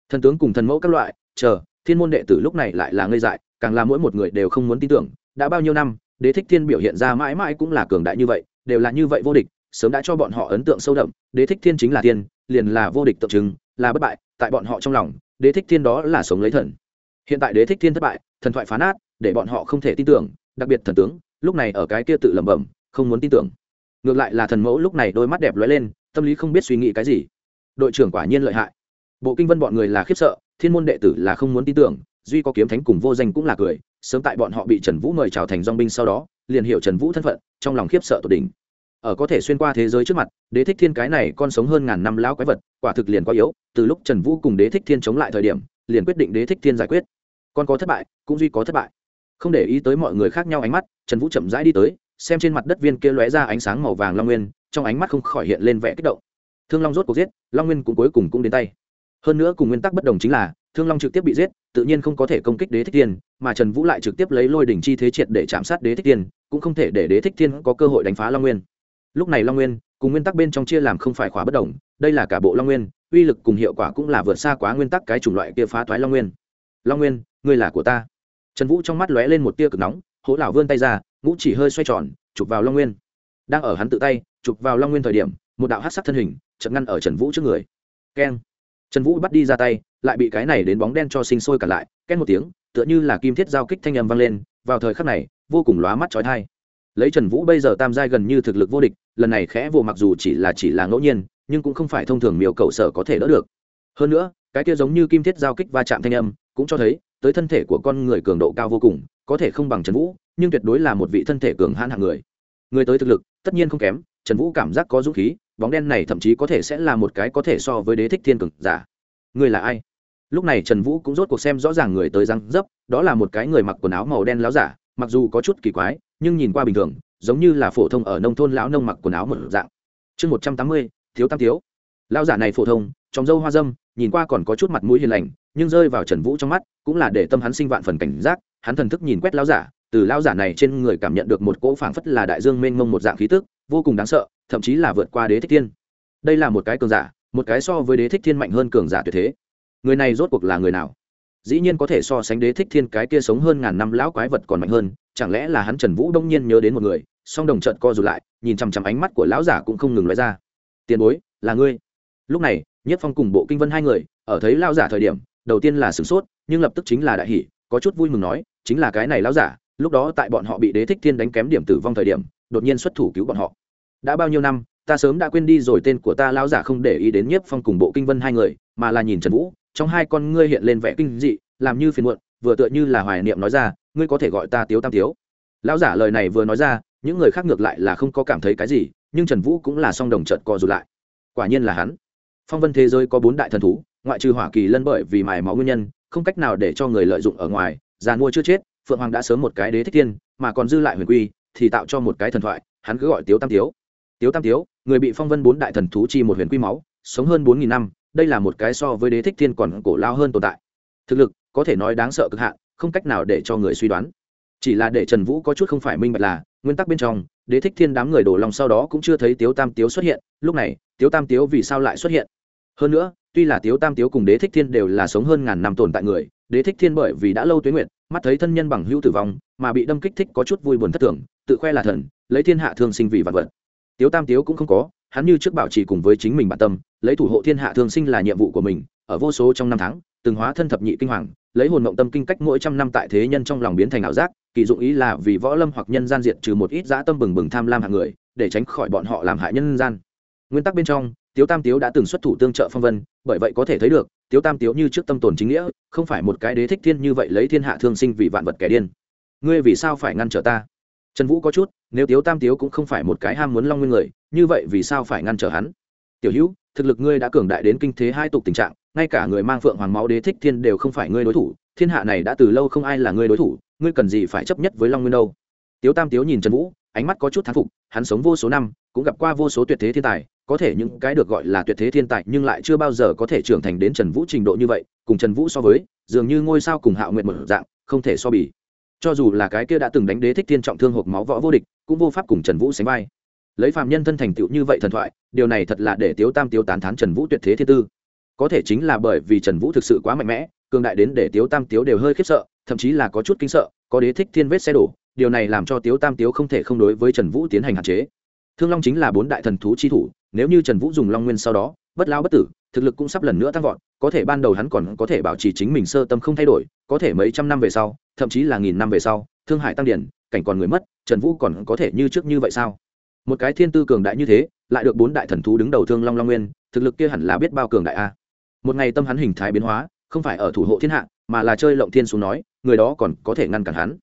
Thần tướng cùng thần mẫu các loại, chờ, thiên môn đệ tử lúc này lại là ngây dại, càng là mỗi một người đều không muốn tin tưởng, đã bao nhiêu năm, đế thích thiên biểu hiện ra mãi mãi cũng là cường đại như vậy, đều là như vậy vô địch sớm đã cho bọn họ ấn tượng sâu đậm đế thích thiên chính là thiên, liền là vô địch tượng trưng là bất bại tại bọn họ trong lòng đế thích thiên đó là sống lấy thần. Hiện tại đế thích thiên thất bại thần thoại phá nát để bọn họ không thể tin tưởng đặc biệt thần tướng lúc này ở cái kia tự lẩm bẩm không muốn tin tưởng. Ngược lại là thần mẫu lúc này đôi mắt đẹp lóe lên tâm lý không biết suy nghĩ cái gì. Đội trưởng quả nhiên lợi hại. Bộ kinh vân bọn người là khiếp sợ thiên môn đệ tử là không muốn tin tưởng duy có kiếm thánh cùng vô danh cũng là cười sớm tại bọn họ bị trần vũ mời trào thành dong binh sau đó liền hiểu trần vũ thân phận trong lòng khiếp sợ tột đỉnh ở có thể xuyên qua thế giới trước mặt, đế thích thiên cái này con sống hơn ngàn năm lão quái vật, quả thực liền quá yếu, từ lúc trần vũ cùng đế thích thiên chống lại thời điểm, liền quyết định đế thích thiên giải quyết. Con có thất bại, cũng duy có thất bại. Không để ý tới mọi người khác nhau ánh mắt, trần vũ chậm rãi đi tới, xem trên mặt đất viên kia lóe ra ánh sáng màu vàng long nguyên, trong ánh mắt không khỏi hiện lên vẻ kích động. Thương long rốt cuộc giết, long nguyên cũng cuối cùng cũng đến tay. Hơn nữa cùng nguyên tắc bất đồng chính là, thương long trực tiếp bị giết, tự nhiên không có thể công kích đế thích thiên, mà trần vũ lại trực tiếp lấy lôi đỉnh chi thế triệt để chạm sát đế thích thiên, cũng không thể để đế thích thiên có cơ hội đánh phá long nguyên lúc này long nguyên, cùng nguyên tắc bên trong chia làm không phải khóa bất đồng, đây là cả bộ long nguyên, uy lực cùng hiệu quả cũng là vượt xa quá nguyên tắc cái chủng loại kia phá thoái long nguyên. Long nguyên, ngươi là của ta. Trần vũ trong mắt lóe lên một tia cực nóng, hỗ lão vươn tay ra, ngũ chỉ hơi xoay tròn, chụp vào long nguyên. Đang ở hắn tự tay, chụp vào long nguyên thời điểm, một đạo hát sắc thân hình chậm ngăn ở trần vũ trước người. Keng. Trần vũ bắt đi ra tay, lại bị cái này đến bóng đen cho sinh sôi cả lại ken một tiếng, tựa như là kim thiết giao kích thanh âm vang lên, vào thời khắc này, vô cùng lóa mắt trói thai lấy trần vũ bây giờ tam giai gần như thực lực vô địch, lần này khẽ vô mặc dù chỉ là chỉ là ngẫu nhiên, nhưng cũng không phải thông thường miều cầu sở có thể đỡ được. Hơn nữa, cái kia giống như kim thiết giao kích va chạm thanh âm, cũng cho thấy, tới thân thể của con người cường độ cao vô cùng, có thể không bằng trần vũ, nhưng tuyệt đối là một vị thân thể cường hãn hạng người. Người tới thực lực, tất nhiên không kém, trần vũ cảm giác có dũng khí, bóng đen này thậm chí có thể sẽ là một cái có thể so với đế thích thiên cực giả. Người là ai? Lúc này trần vũ cũng rốt cuộc xem rõ ràng người tới răng dấp, đó là một cái người mặc quần áo màu đen láo giả, mặc dù có chút kỳ quái nhưng nhìn qua bình thường, giống như là phổ thông ở nông thôn lão nông mặc quần áo một dạng. Chương một trăm tám mươi, thiếu tam thiếu. Lão giả này phổ thông, trong dâu hoa dâm, nhìn qua còn có chút mặt mũi hiền lành, nhưng rơi vào trần vũ trong mắt, cũng là để tâm hắn sinh vạn phần cảnh giác, hắn thần thức nhìn quét lão giả, từ lão giả này trên người cảm nhận được một cỗ phảng phất là đại dương mênh mông một dạng khí tức, vô cùng đáng sợ, thậm chí là vượt qua đế thích thiên. Đây là một cái cường giả, một cái so với đế thích thiên mạnh hơn cường giả tuyệt thế. Người này rốt cuộc là người nào? Dĩ nhiên có thể so sánh đế thích thiên cái kia sống hơn ngàn năm lão quái vật còn mạnh hơn chẳng lẽ là hắn trần vũ đông nhiên nhớ đến một người, song đồng trợt co rụt lại, nhìn chằm chằm ánh mắt của lão giả cũng không ngừng nói ra. Tiền bối, là ngươi. Lúc này, nhất phong cùng bộ kinh vân hai người, ở thấy lão giả thời điểm, đầu tiên là sửng sốt, nhưng lập tức chính là đại hỷ có chút vui mừng nói, chính là cái này lão giả, lúc đó tại bọn họ bị đế thích thiên đánh kém điểm tử vong thời điểm, đột nhiên xuất thủ cứu bọn họ. Đã bao nhiêu năm, ta sớm đã quên đi rồi tên của ta lão giả không để ý đến nhiếp phong cùng bộ kinh vân hai người, mà là nhìn trần vũ, trong hai con ngươi hiện lên vẻ kinh dị, làm như phiền muộn, vừa tựa như là hoài niệm nói ra ngươi có thể gọi ta tiếu tam tiếu. Lão giả lời này vừa nói ra, những người khác ngược lại là không có cảm thấy cái gì, nhưng trần vũ cũng là song đồng trợt co rụt lại. Quả nhiên là hắn. Phong vân thế giới có bốn đại thần thú, ngoại trừ hỏa kỳ lân bởi vì mài máu nguyên nhân, không cách nào để cho người lợi dụng ở ngoài, già mua chưa chết, phượng hoàng đã sớm một cái đế thích tiên mà còn dư lại huyền quy, thì tạo cho một cái thần thoại, hắn cứ gọi tiếu tam tiếu. Tiếu tam tiếu, người bị phong vân bốn đại thần thú chi một huyền quy máu, sống hơn bốn nghìn năm, đây là một cái so với đế thích thiên còn cổ lao hơn tồn tại. Thực lực, có thể nói đáng sợ cực hạn không cách nào để cho người suy đoán. Chỉ là để trần vũ có chút không phải minh bạch là, nguyên tắc bên trong, đế thích thiên đám người đổ lòng sau đó cũng chưa thấy tiếu tam tiếu xuất hiện, lúc này, tiếu tam tiếu vì sao lại xuất hiện? Hơn nữa, tuy là tiếu tam tiếu cùng đế thích thiên đều là sống hơn ngàn năm tồn tại người, đế thích thiên bởi vì đã lâu tuế nguyện mắt thấy thân nhân bằng hữu tử vong, mà bị đâm kích thích có chút vui buồn thất thường, tự khoe là thần, lấy thiên hạ thương sinh vì vật vật. Tiếu tam tiếu cũng không có, hắn như trước bảo trì cùng với chính mình bản tâm, lấy thủ hộ thiên hạ thương sinh là nhiệm vụ của mình, ở vô số trong năm tháng từng hóa thân thập nhị kinh hoàng, lấy hồn mộng tâm kinh cách mỗi trăm năm tại thế nhân trong lòng biến thành ảo giác, kỳ dụng ý là vì võ lâm hoặc nhân gian diệt trừ một ít dã tâm bừng bừng tham lam hạng người, để tránh khỏi bọn họ làm hại nhân gian. Nguyên tắc bên trong, tiếu tam tiếu đã từng xuất thủ tương trợ phong vân, bởi vậy có thể thấy được, tiếu tam tiếu như trước tâm tồn chính nghĩa, không phải một cái đế thích thiên như vậy lấy thiên hạ thương sinh vì vạn vật kẻ điên. Ngươi vì sao phải ngăn trở ta? Trần vũ có chút, nếu tiếu tam tiếu cũng không phải một cái ham muốn long nguyên người, như vậy vì sao phải ngăn trở hắn? Tiểu hữu, thực lực ngươi đã cường đại đến kinh thế hai tục tình trạng ngay cả người mang phượng hoàng máu đế thích thiên đều không phải ngươi đối thủ, thiên hạ này đã từ lâu không ai là ngươi đối thủ, ngươi cần gì phải chấp nhất với long nguyên đâu? Tiếu tam tiếu nhìn trần vũ, ánh mắt có chút thán phục, hắn sống vô số năm, cũng gặp qua vô số tuyệt thế thiên tài, có thể những cái được gọi là tuyệt thế thiên tài nhưng lại chưa bao giờ có thể trưởng thành đến trần vũ trình độ như vậy, cùng trần vũ so với, dường như ngôi sao cùng hạo nguyện một dạng, không thể so bì. Cho dù là cái kia đã từng đánh đế thích thiên trọng thương hộp máu võ vô địch, cũng vô pháp cùng trần vũ sánh vai. Lấy phạm nhân thân thành tựu như vậy thần thoại, điều này thật là để tiếu tam tiếu tán thán trần vũ tuyệt thế thiên tư có thể chính là bởi vì trần vũ thực sự quá mạnh mẽ, cường đại đến để tiếu tam tiếu đều hơi khiếp sợ, thậm chí là có chút kinh sợ, có đế thích thiên vết xe đổ, điều này làm cho tiếu tam tiếu không thể không đối với trần vũ tiến hành hạn chế. Thương long chính là bốn đại thần thú chi thủ, nếu như trần vũ dùng long nguyên sau đó, bất lao bất tử, thực lực cũng sắp lần nữa tăng vọt, có thể ban đầu hắn còn có thể bảo trì chính mình sơ tâm không thay đổi, có thể mấy trăm năm về sau, thậm chí là nghìn năm về sau, thương hải tăng điển, cảnh còn người mất, trần vũ còn có thể như trước như vậy sao? Một cái thiên tư cường đại như thế, lại được bốn đại thần thú đứng đầu thương long long nguyên, thực lực kia hẳn là biết bao cường đại a một ngày tâm hắn hình thái biến hóa, không phải ở thủ hộ thiên hạ, mà là chơi lộng thiên xuống nói, người đó còn có thể ngăn cản hắn.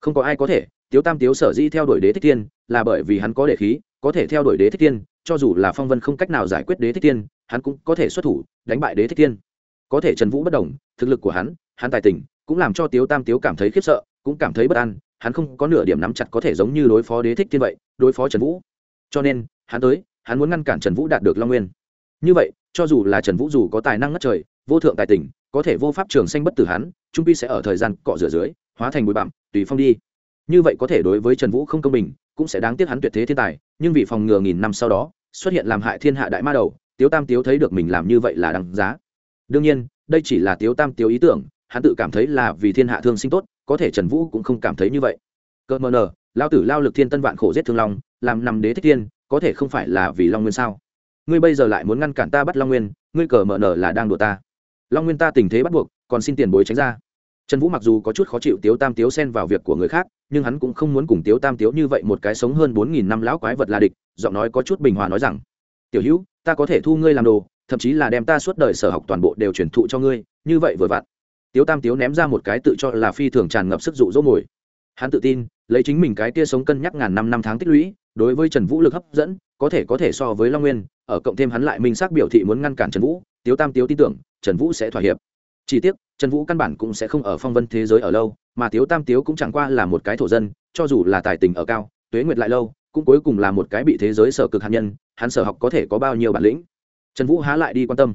Không có ai có thể, tiếu tam tiếu sở di theo đuổi đế thích tiên là bởi vì hắn có đệ khí, có thể theo đuổi đế thích tiên cho dù là phong vân không cách nào giải quyết đế thích tiên hắn cũng có thể xuất thủ, đánh bại đế thích tiên có thể trần vũ bất đồng, thực lực của hắn hắn tài tình, cũng làm cho tiếu tam tiếu cảm thấy khiếp sợ, cũng cảm thấy bất an, hắn không có nửa điểm nắm chặt có thể giống như đối phó đế thích tiên vậy, đối phó trần vũ. Cho nên, hắn tới, hắn muốn ngăn cản trần vũ đạt được long nguyên. Như vậy cho dù là trần vũ dù có tài năng ngất trời, vô thượng tài tình, có thể vô pháp trường sanh bất tử hắn, trung pi sẽ ở thời gian cọ rửa dưới, hóa thành bụi bặm, tùy phong đi. Như vậy có thể đối với trần vũ không công bình, cũng sẽ đáng tiếc hắn tuyệt thế thiên tài, nhưng vì phòng ngừa nghìn năm sau đó, xuất hiện làm hại thiên hạ đại ma đầu, tiếu tam tiếu thấy được mình làm như vậy là đáng giá. Đương nhiên, đây chỉ là tiếu tam tiếu ý tưởng, hắn tự cảm thấy là vì thiên hạ thương sinh tốt, có thể trần vũ cũng không cảm thấy như vậy. Cơ mờ nờ, lao tử lao lực thiên tân vạn khổ giết thương long, làm nằm đế thích thiên, có thể không phải là vì long nguyên sao? Ngươi bây giờ lại muốn ngăn cản ta bắt long nguyên, ngươi cờ mở nở là đang đùa ta. Long nguyên ta tình thế bắt buộc, còn xin tiền bối tránh ra. Trần vũ mặc dù có chút khó chịu tiếu tam tiếu xen vào việc của người khác, nhưng hắn cũng không muốn cùng tiếu tam tiếu như vậy một cái sống hơn bốn nghìn năm lão quái vật là địch, giọng nói có chút bình hòa nói rằng, tiểu hữu, ta có thể thu ngươi làm đồ, thậm chí là đem ta suốt đời sở học toàn bộ đều truyền thụ cho ngươi, như vậy vừa vặn. Tiếu tam tiếu ném ra một cái tự cho là phi thường tràn ngập sức dụ dỗ mồi hắn tự tin, lấy chính mình cái tia sống cân nhắc ngàn năm năm tháng tích lũy, đối với trần vũ lực hấp dẫn có thể có thể so với long nguyên, ở cộng thêm hắn lại minh xác biểu thị muốn ngăn cản trần vũ, tiếu tam tiếu tin tưởng, trần vũ sẽ thỏa hiệp. Chỉ tiếc, trần vũ căn bản cũng sẽ không ở phong vân thế giới ở lâu, mà tiếu tam tiếu cũng chẳng qua là một cái thổ dân, cho dù là tài tình ở cao, tuế nguyệt lại lâu, cũng cuối cùng là một cái bị thế giới sở cực hạt nhân, hắn sở học có thể có bao nhiêu bản lĩnh? Trần vũ há lại đi quan tâm.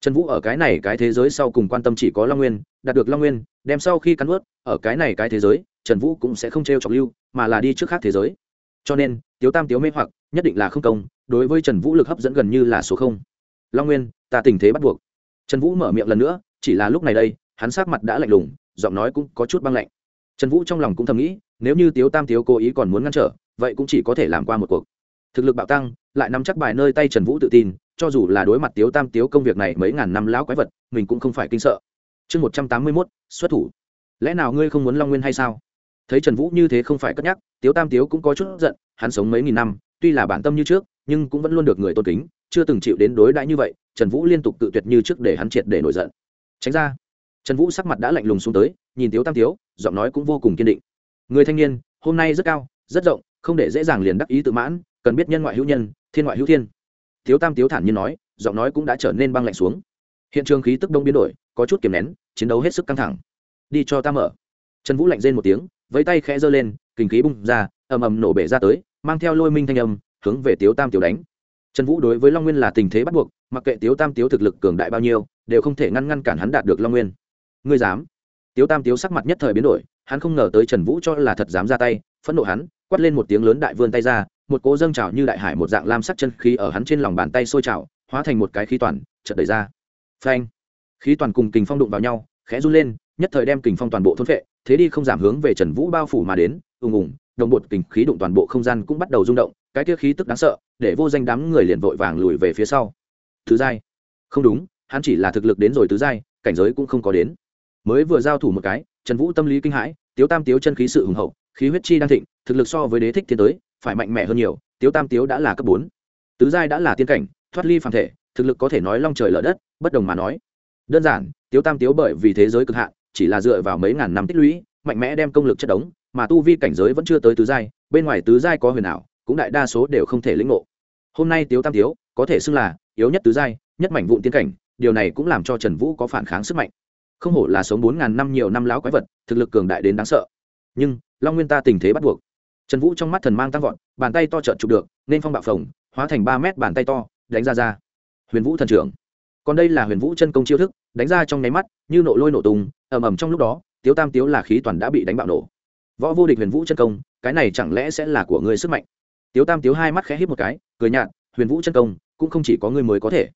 Trần vũ ở cái này cái thế giới sau cùng quan tâm chỉ có long nguyên, đạt được long nguyên, đem sau khi cắn ướt ở cái này cái thế giới, trần vũ cũng sẽ không t r e o chọc lưu, mà là đi trước khác thế giới. Cho nên, tiếu tam tiếu mê hoặc nhất định là không công, đối với trần vũ lực hấp dẫn gần như là số không. Long nguyên, ta tình thế bắt buộc. Trần vũ mở miệng lần nữa, chỉ là lúc này đây, hắn sát mặt đã lạnh lùng, giọng nói cũng có chút băng lạnh. Trần vũ trong lòng cũng thầm nghĩ, nếu như tiếu tam tiếu cố ý còn muốn ngăn trở, vậy cũng chỉ có thể làm qua một cuộc. Thực lực bạo tăng, lại nắm chắc bài nơi tay trần vũ tự tin, cho dù là đối mặt tiếu tam tiếu công việc này mấy ngàn năm lão quái vật, mình cũng không phải kinh sợ. Chương một trăm tám mươi mốt, xuất thủ. Lẽ nào ngươi không muốn long nguyên hay sao? Thấy trần vũ như thế không phải cất nhắc, tiếu tam tiếu cũng có chút giận, hắn sống mấy nghìn năm tuy là bản tâm như trước, nhưng cũng vẫn luôn được người tôn kính, chưa từng chịu đến đối đãi như vậy, trần vũ liên tục tự tuyệt như trước để hắn triệt để nổi giận. Tránh ra, trần vũ sắc mặt đã lạnh lùng xuống tới, nhìn tiếu tam tiếu, giọng nói cũng vô cùng kiên định. Người thanh niên, hôm nay rất cao, rất rộng, không để dễ dàng liền đắc ý tự mãn, cần biết nhân ngoại hữu nhân, thiên ngoại hữu thiên. Thiếu tam tiếu thản nhiên nói, giọng nói cũng đã trở nên băng lạnh xuống. Hiện trường khí tức đông biến đổi, có chút kiềm nén, chiến đấu hết sức căng thẳng. Đi cho ta mở. Trần vũ lạnh rên một tiếng với tay khẽ giơ lên, kinh khí bung ra, ầm ầm nổ bể ra tới mang theo lôi minh thanh âm, hướng về tiếu tam tiểu đánh. Trần vũ đối với long nguyên là tình thế bắt buộc, mặc kệ tiếu tam tiếu thực lực cường đại bao nhiêu, đều không thể ngăn ngăn cản hắn đạt được long nguyên. Ngươi dám? Tiếu tam tiếu sắc mặt nhất thời biến đổi, hắn không ngờ tới trần vũ cho là thật dám ra tay, phẫn nộ hắn, quát lên một tiếng lớn đại vươn tay ra, một cỗ dâng trào như đại hải một dạng lam sắc chân khí ở hắn trên lòng bàn tay sôi trào, hóa thành một cái khí toàn, chợt đẩy ra. Phanh! Khí toàn cùng kình phong đụng vào nhau, khẽ run lên, nhất thời đem kình phong toàn bộ thôn phệ, thế đi không giảm hướng về trần vũ bao phủ mà đến, ùng ùng đồng bột kình khí đụng toàn bộ không gian cũng bắt đầu rung động, cái kia khí tức đáng sợ, để vô danh đám người liền vội vàng lùi về phía sau. Thứ giai. Không đúng, hắn chỉ là thực lực đến rồi tứ giai, cảnh giới cũng không có đến. Mới vừa giao thủ một cái, trần vũ tâm lý kinh hãi, tiếu tam tiếu chân khí sự hùng hậu, khí huyết chi đang thịnh, thực lực so với đế thích thiên tới, phải mạnh mẽ hơn nhiều, tiếu tam tiếu đã là cấp bốn. Tứ giai đã là tiên cảnh, thoát ly phàm thể, thực lực có thể nói long trời lở đất, bất đồng mà nói. Đơn giản, tiếu tam tiếu bởi vì thế giới cực hạn, chỉ là dựa vào mấy ngàn năm tích lũy, mạnh mẽ đem công lực chất đống mà tu vi cảnh giới vẫn chưa tới tứ giai, bên ngoài tứ giai có huyền ảo, cũng đại đa số đều không thể lĩnh ngộ. Hôm nay tiếu tam tiếu, có thể xưng là yếu nhất tứ giai, nhất mảnh vụn tiên cảnh, điều này cũng làm cho trần vũ có phản kháng sức mạnh. Không hổ là sống bốn ngàn năm nhiều năm láo quái vật, thực lực cường đại đến đáng sợ. Nhưng, long nguyên ta tình thế bắt buộc. Trần vũ trong mắt thần mang tăng vọt, bàn tay to trợn chụp được, nên phong bạo phồng, hóa thành ba mét bàn tay to, đánh ra ra. Huyền vũ thần trưởng. Còn đây là huyền vũ chân công chiêu thức, đánh ra trong nháy mắt, như nổ lôi nổ tung, ầm ầm trong lúc đó, tiếu tam tiếu là khí toàn đã bị đánh bạo nổ võ vô địch huyền vũ chân công, cái này chẳng lẽ sẽ là của ngươi sức mạnh? Tiếu tam tiếu hai mắt khẽ hít một cái, cười nhạt, huyền vũ chân công, cũng không chỉ có ngươi mới có thể.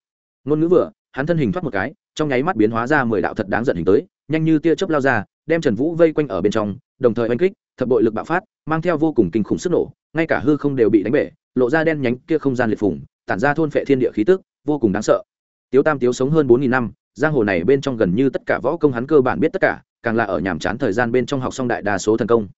Ngôn ngữ vừa, hắn thân hình thoát một cái, trong nháy mắt biến hóa ra mười đạo thật đáng giận hình tới, nhanh như tia chớp lao ra, đem trần vũ vây quanh ở bên trong, đồng thời oanh kích, thập bội lực bạo phát, mang theo vô cùng kinh khủng sức nổ, ngay cả hư không đều bị đánh bể, lộ ra đen nhánh kia không gian liệt phủng tản ra thôn phệ thiên địa khí tức, vô cùng đáng sợ. Tiếu tam tiếu sống hơn bốn nghìn năm giang hồ này bên trong gần như tất cả võ công hắn cơ bản biết tất cả, càng là ở nhàm chán thời gian bên trong học xong đại đa số thần công.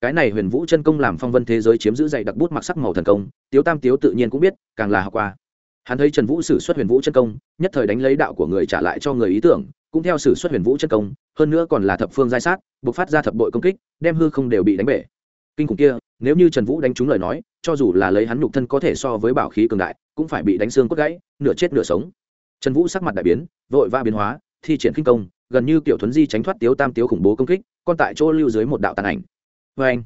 Cái này huyền vũ chân công làm phong vân thế giới chiếm giữ dạy đặc bút mặc sắc màu thần công, tiếu tam tiếu tự nhiên cũng biết, càng là học qua. Hắn thấy trần vũ xử xuất huyền vũ chân công, nhất thời đánh lấy đạo của người trả lại cho người ý tưởng, cũng theo xử xuất huyền vũ chân công, hơn nữa còn là thập phương giai sát buộc phát ra thập bội công kích, đem hư không đều bị đánh bể. Kinh khủng kia, nếu như trần vũ đánh trúng lời nói, cho dù là lấy hắn nhục thân có thể so với bảo khí cường đại, cũng phải bị đánh xương cốt gãy, nửa chết nửa sống trần vũ sắc mặt đại biến, vội va biến hóa, thi triển khinh công, gần như kiểu thuấn di tránh thoát tiếu tam tiếu khủng bố công kích còn tại chỗ lưu dưới một đạo tàn ảnh. Vê anh,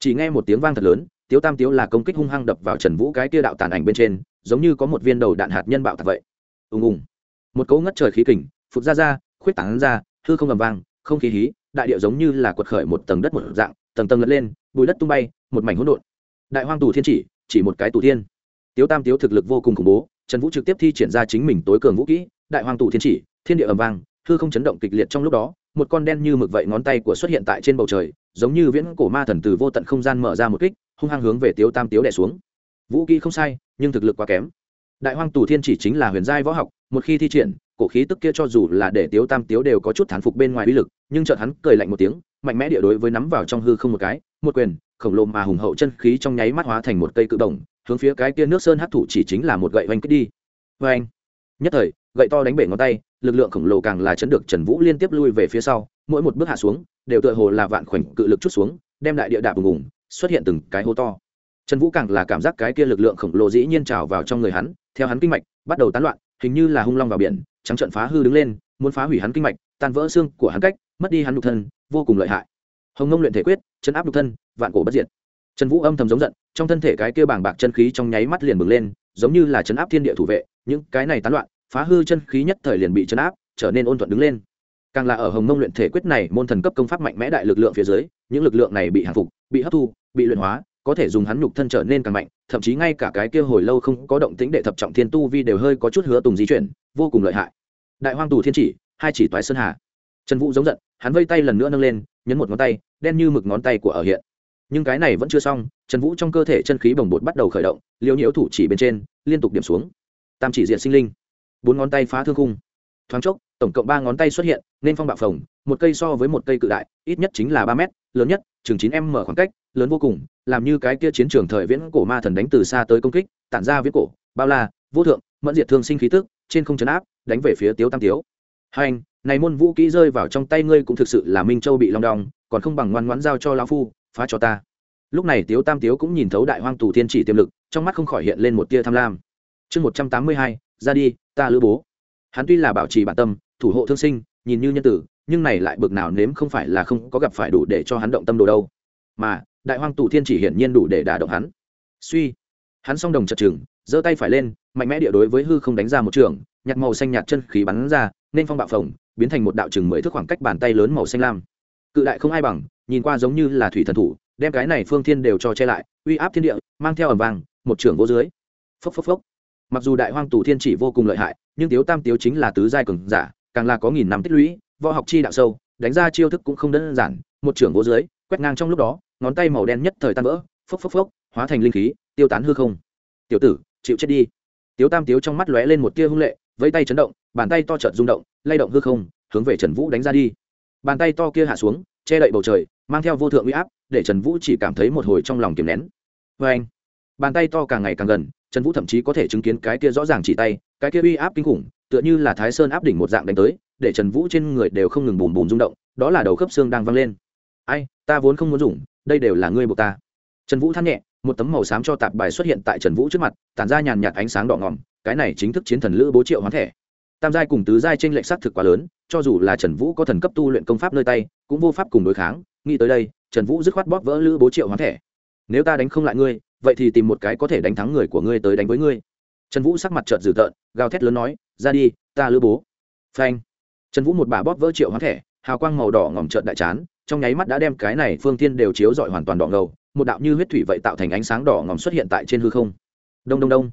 chỉ nghe một tiếng vang thật lớn, tiếu tam tiếu là công kích hung hăng đập vào trần vũ cái kia đạo tàn ảnh bên trên, giống như có một viên đầu đạn hạt nhân bạo thật vậy. Ùng ùng. Một cấu ngất trời khí kình, phụt ra ra, khuyết tảng ra, hư không ầm vang, không khí hí, đại điệu giống như là quật khởi một tầng đất một dạng, tầng tầng lật lên, bùi đất tung bay, một mảnh hỗn độn. Đại hoang tù thiên chỉ chỉ một cái tù thiên. Tiếu tam tiếu thực lực vô cùng khủng bố trần vũ trực tiếp thi triển ra chính mình tối cường vũ kỹ, đại hoàng tụ thiên chỉ, thiên địa ầm vang, hư không chấn động kịch liệt trong lúc đó, một con đen như mực vậy ngón tay của xuất hiện tại trên bầu trời, giống như viễn cổ ma thần từ vô tận không gian mở ra một kích, hung hăng hướng về tiếu tam tiếu đẻ xuống. Vũ kỹ không sai, nhưng thực lực quá kém. Đại hoang tù thiên chỉ chính là huyền giai võ học, một khi thi triển cổ khí tức kia cho dù là để tiếu tam tiếu đều có chút thán phục bên ngoài uy lực, nhưng chợt hắn cười lạnh một tiếng, mạnh mẽ địa đối với nắm vào trong hư không một cái, một quyền, khổng lồ mà hùng hậu chân khí trong nháy mắt hóa thành một cây cự đồng, hướng phía cái kia nước sơn hấp thụ chỉ chính là một gậy oanh kích đi. Vê anh nhất thời, gậy to đánh bể ngón tay, lực lượng khổng lồ càng là chấn được trần vũ liên tiếp lui về phía sau, mỗi một bước hạ xuống, đều tựa hồ là vạn khoảnh cự lực chút xuống, đem đại địa đạp bùng ủng xuất hiện từng cái hố to. Trần vũ càng là cảm giác cái kia lực lượng khổng lồ dĩ nhiên trào vào trong người hắn, theo hắn kinh mạch, bắt đầu tán loạn hình như là hung long vào biển, trắng trận phá hư đứng lên, muốn phá hủy hắn kinh mạch, tan vỡ xương của hắn cách, mất đi hắn nhục thân, vô cùng lợi hại. Hồng ngông luyện thể quyết, chấn áp nhục thân, vạn cổ bất diệt. Trần vũ âm thầm giống giận, trong thân thể cái kia bảng bạc chân khí trong nháy mắt liền bừng lên, giống như là chấn áp thiên địa thủ vệ, những cái này tán loạn, phá hư chân khí nhất thời liền bị chấn áp, trở nên ôn thuận đứng lên. Càng là ở hồng mông luyện thể quyết này môn thần cấp công pháp mạnh mẽ đại lực lượng phía dưới, những lực lượng này bị hạ phục, bị hấp thu, bị luyện hóa có thể dùng hắn nhục thân trở nên càng mạnh, thậm chí ngay cả cái kia hồi lâu không có động tĩnh đệ thập trọng thiên tu vi đều hơi có chút hứa tùng di chuyển, vô cùng lợi hại. Đại hoang tù thiên chỉ, hai chỉ toái sơn hà. Trần vũ giống giận, hắn vây tay lần nữa nâng lên, nhấn một ngón tay, đen như mực ngón tay của ở hiện. Nhưng cái này vẫn chưa xong, trần vũ trong cơ thể chân khí bồng bột bắt đầu khởi động liêu nhiễu thủ chỉ bên trên, liên tục điểm xuống. Tam chỉ diện sinh linh. Bốn ngón tay phá thương khung. Thoáng chốc, tổng cộng ba ngón tay xuất hiện, nên phong bạo phồng, một cây so với một cây cự đại, ít nhất chính là ba mét, lớn nhất, chừng chín m mở khoảng cách, lớn vô cùng làm như cái kia chiến trường thời viễn cổ ma thần đánh từ xa tới công kích tản ra viễn cổ bao la vô thượng mẫn diệt thương sinh khí tức trên không chấn áp đánh về phía tiếu tam tiếu. Hành, này môn vũ kỹ rơi vào trong tay ngươi cũng thực sự là minh châu bị long đong còn không bằng ngoan ngoãn giao cho lão phu phá cho ta. Lúc này tiếu tam tiếu cũng nhìn thấu đại hoang tù thiên chỉ tiềm lực trong mắt không khỏi hiện lên một tia tham lam. Chương một trăm tám mươi hai ra đi ta lữ bố. Hắn tuy là bảo trì bản tâm thủ hộ thương sinh nhìn như nhân tử nhưng này lại bực nào nếm không phải là không có gặp phải đủ để cho hắn động tâm đồ đâu. Mà đại hoang tù thiên chỉ hiển nhiên đủ để đả động hắn. Suy, hắn song đồng chật chừng, giơ tay phải lên, mạnh mẽ địa đối với hư không đánh ra một trường, nhặt màu xanh nhạt chân khí bắn ra, nên phong bạo phồng, biến thành một đạo chừng mười thước khoảng cách bàn tay lớn màu xanh lam. Cự đại không ai bằng, nhìn qua giống như là thủy thần thủ, đem cái này phương thiên đều cho che lại, uy áp thiên địa, mang theo ẩm vàng một trưởng vô dưới. Phốc phốc phốc. Mặc dù đại hoang tù thiên chỉ vô cùng lợi hại, nhưng tiếu tam tiếu chính là tứ giai cường giả, càng là có nghìn năm tích lũy, võ học chi đạo sâu, đánh ra chiêu thức cũng không đơn giản, một trưởng vô dưới quét ngang trong lúc đó, ngón tay màu đen nhất thời tan vỡ, phốc phốc phốc, hóa thành linh khí, tiêu tán hư không. Tiểu tử, chịu chết đi. Tiếu tam tiếu trong mắt lóe lên một tia hung lệ, vẫy tay chấn động, bàn tay to trợt rung động, lay động hư không, hướng về trần vũ đánh ra đi. Bàn tay to kia hạ xuống, che đậy bầu trời, mang theo vô thượng uy áp, để trần vũ chỉ cảm thấy một hồi trong lòng kiềm nén. Vê anh. Bàn tay to càng ngày càng gần, trần vũ thậm chí có thể chứng kiến cái kia rõ ràng chỉ tay, cái kia uy áp kinh khủng, tựa như là thái sơn áp đỉnh một dạng đánh tới, để trần vũ trên người đều không ngừng bùm bùm rung động, đó là đầu khớp xương đang văng lên ai, ta vốn không muốn dùng, đây đều là ngươi buộc ta. Trần vũ than nhẹ, một tấm màu xám cho tạp bài xuất hiện tại trần vũ trước mặt, tản ra nhàn nhạt ánh sáng đỏ ngòm, cái này chính thức chiến thần lữ bố triệu hoán thẻ. Tam giai cùng tứ giai t r ê n lệch s á c thực quá lớn, cho dù là trần vũ có thần cấp tu luyện công pháp nơi tay, cũng vô pháp cùng đối kháng, nghĩ tới đây, trần vũ dứt khoát bóp vỡ lữ bố triệu hoán thẻ. Nếu ta đánh không lại ngươi, vậy thì tìm một cái có thể đánh thắng người của ngươi tới đánh với ngươi. Trần vũ sắc mặt trợt dữ tợn, gào thét lớn nói, ra đi, ta lữ bố. Phanh. Trần vũ một bà bóp vỡ triệu hoán thẻ, hào quang màu đỏ ngỏm trợt đại chán trong nháy mắt đã đem cái này phương tiên đều chiếu rọi hoàn toàn đỏ ngầu, một đạo như huyết thủy vậy tạo thành ánh sáng đỏ ngòm xuất hiện tại trên hư không. Đông đông đông.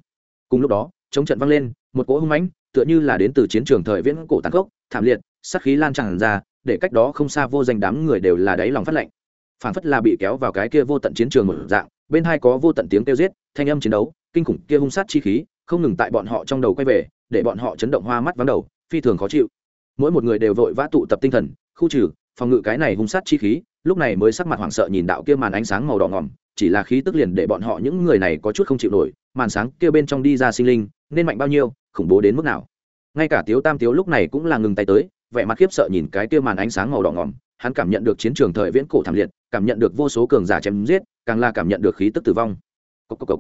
Cùng lúc đó, chống trận vang lên, một cỗ hung mãnh, tựa như là đến từ chiến trường thời viễn cổ tàn khốc, thảm liệt, sát khí lan tràn ra, để cách đó không xa vô danh đám người đều là đáy lòng phát lạnh phản phất là bị kéo vào cái kia vô tận chiến trường một dạng, bên hai có vô tận tiếng kêu giết, thanh âm chiến đấu, kinh khủng kia hung sát chi khí, không ngừng tại bọn họ trong đầu quay về, để bọn họ chấn động hoa mắt vắng đầu, phi thường khó chịu. Mỗi một người đều vội vã tụ tập tinh thần, khu trừ phòng ngự cái này hung sát chi khí, lúc này mới sắc mặt hoảng sợ nhìn đạo kia màn ánh sáng màu đỏ ngỏm chỉ là khí tức liền để bọn họ những người này có chút không chịu nổi, màn sáng kia bên trong đi ra sinh linh, nên mạnh bao nhiêu, khủng bố đến mức nào ngay cả tiếu tam tiếu lúc này cũng là ngừng tay tới, vẻ mặt khiếp sợ nhìn cái kia màn ánh sáng màu đỏ ngỏm hắn cảm nhận được chiến trường thời viễn cổ thảm liệt, cảm nhận được vô số cường giả chém giết, càng là cảm nhận được khí tức tử vong cốc cốc cốc.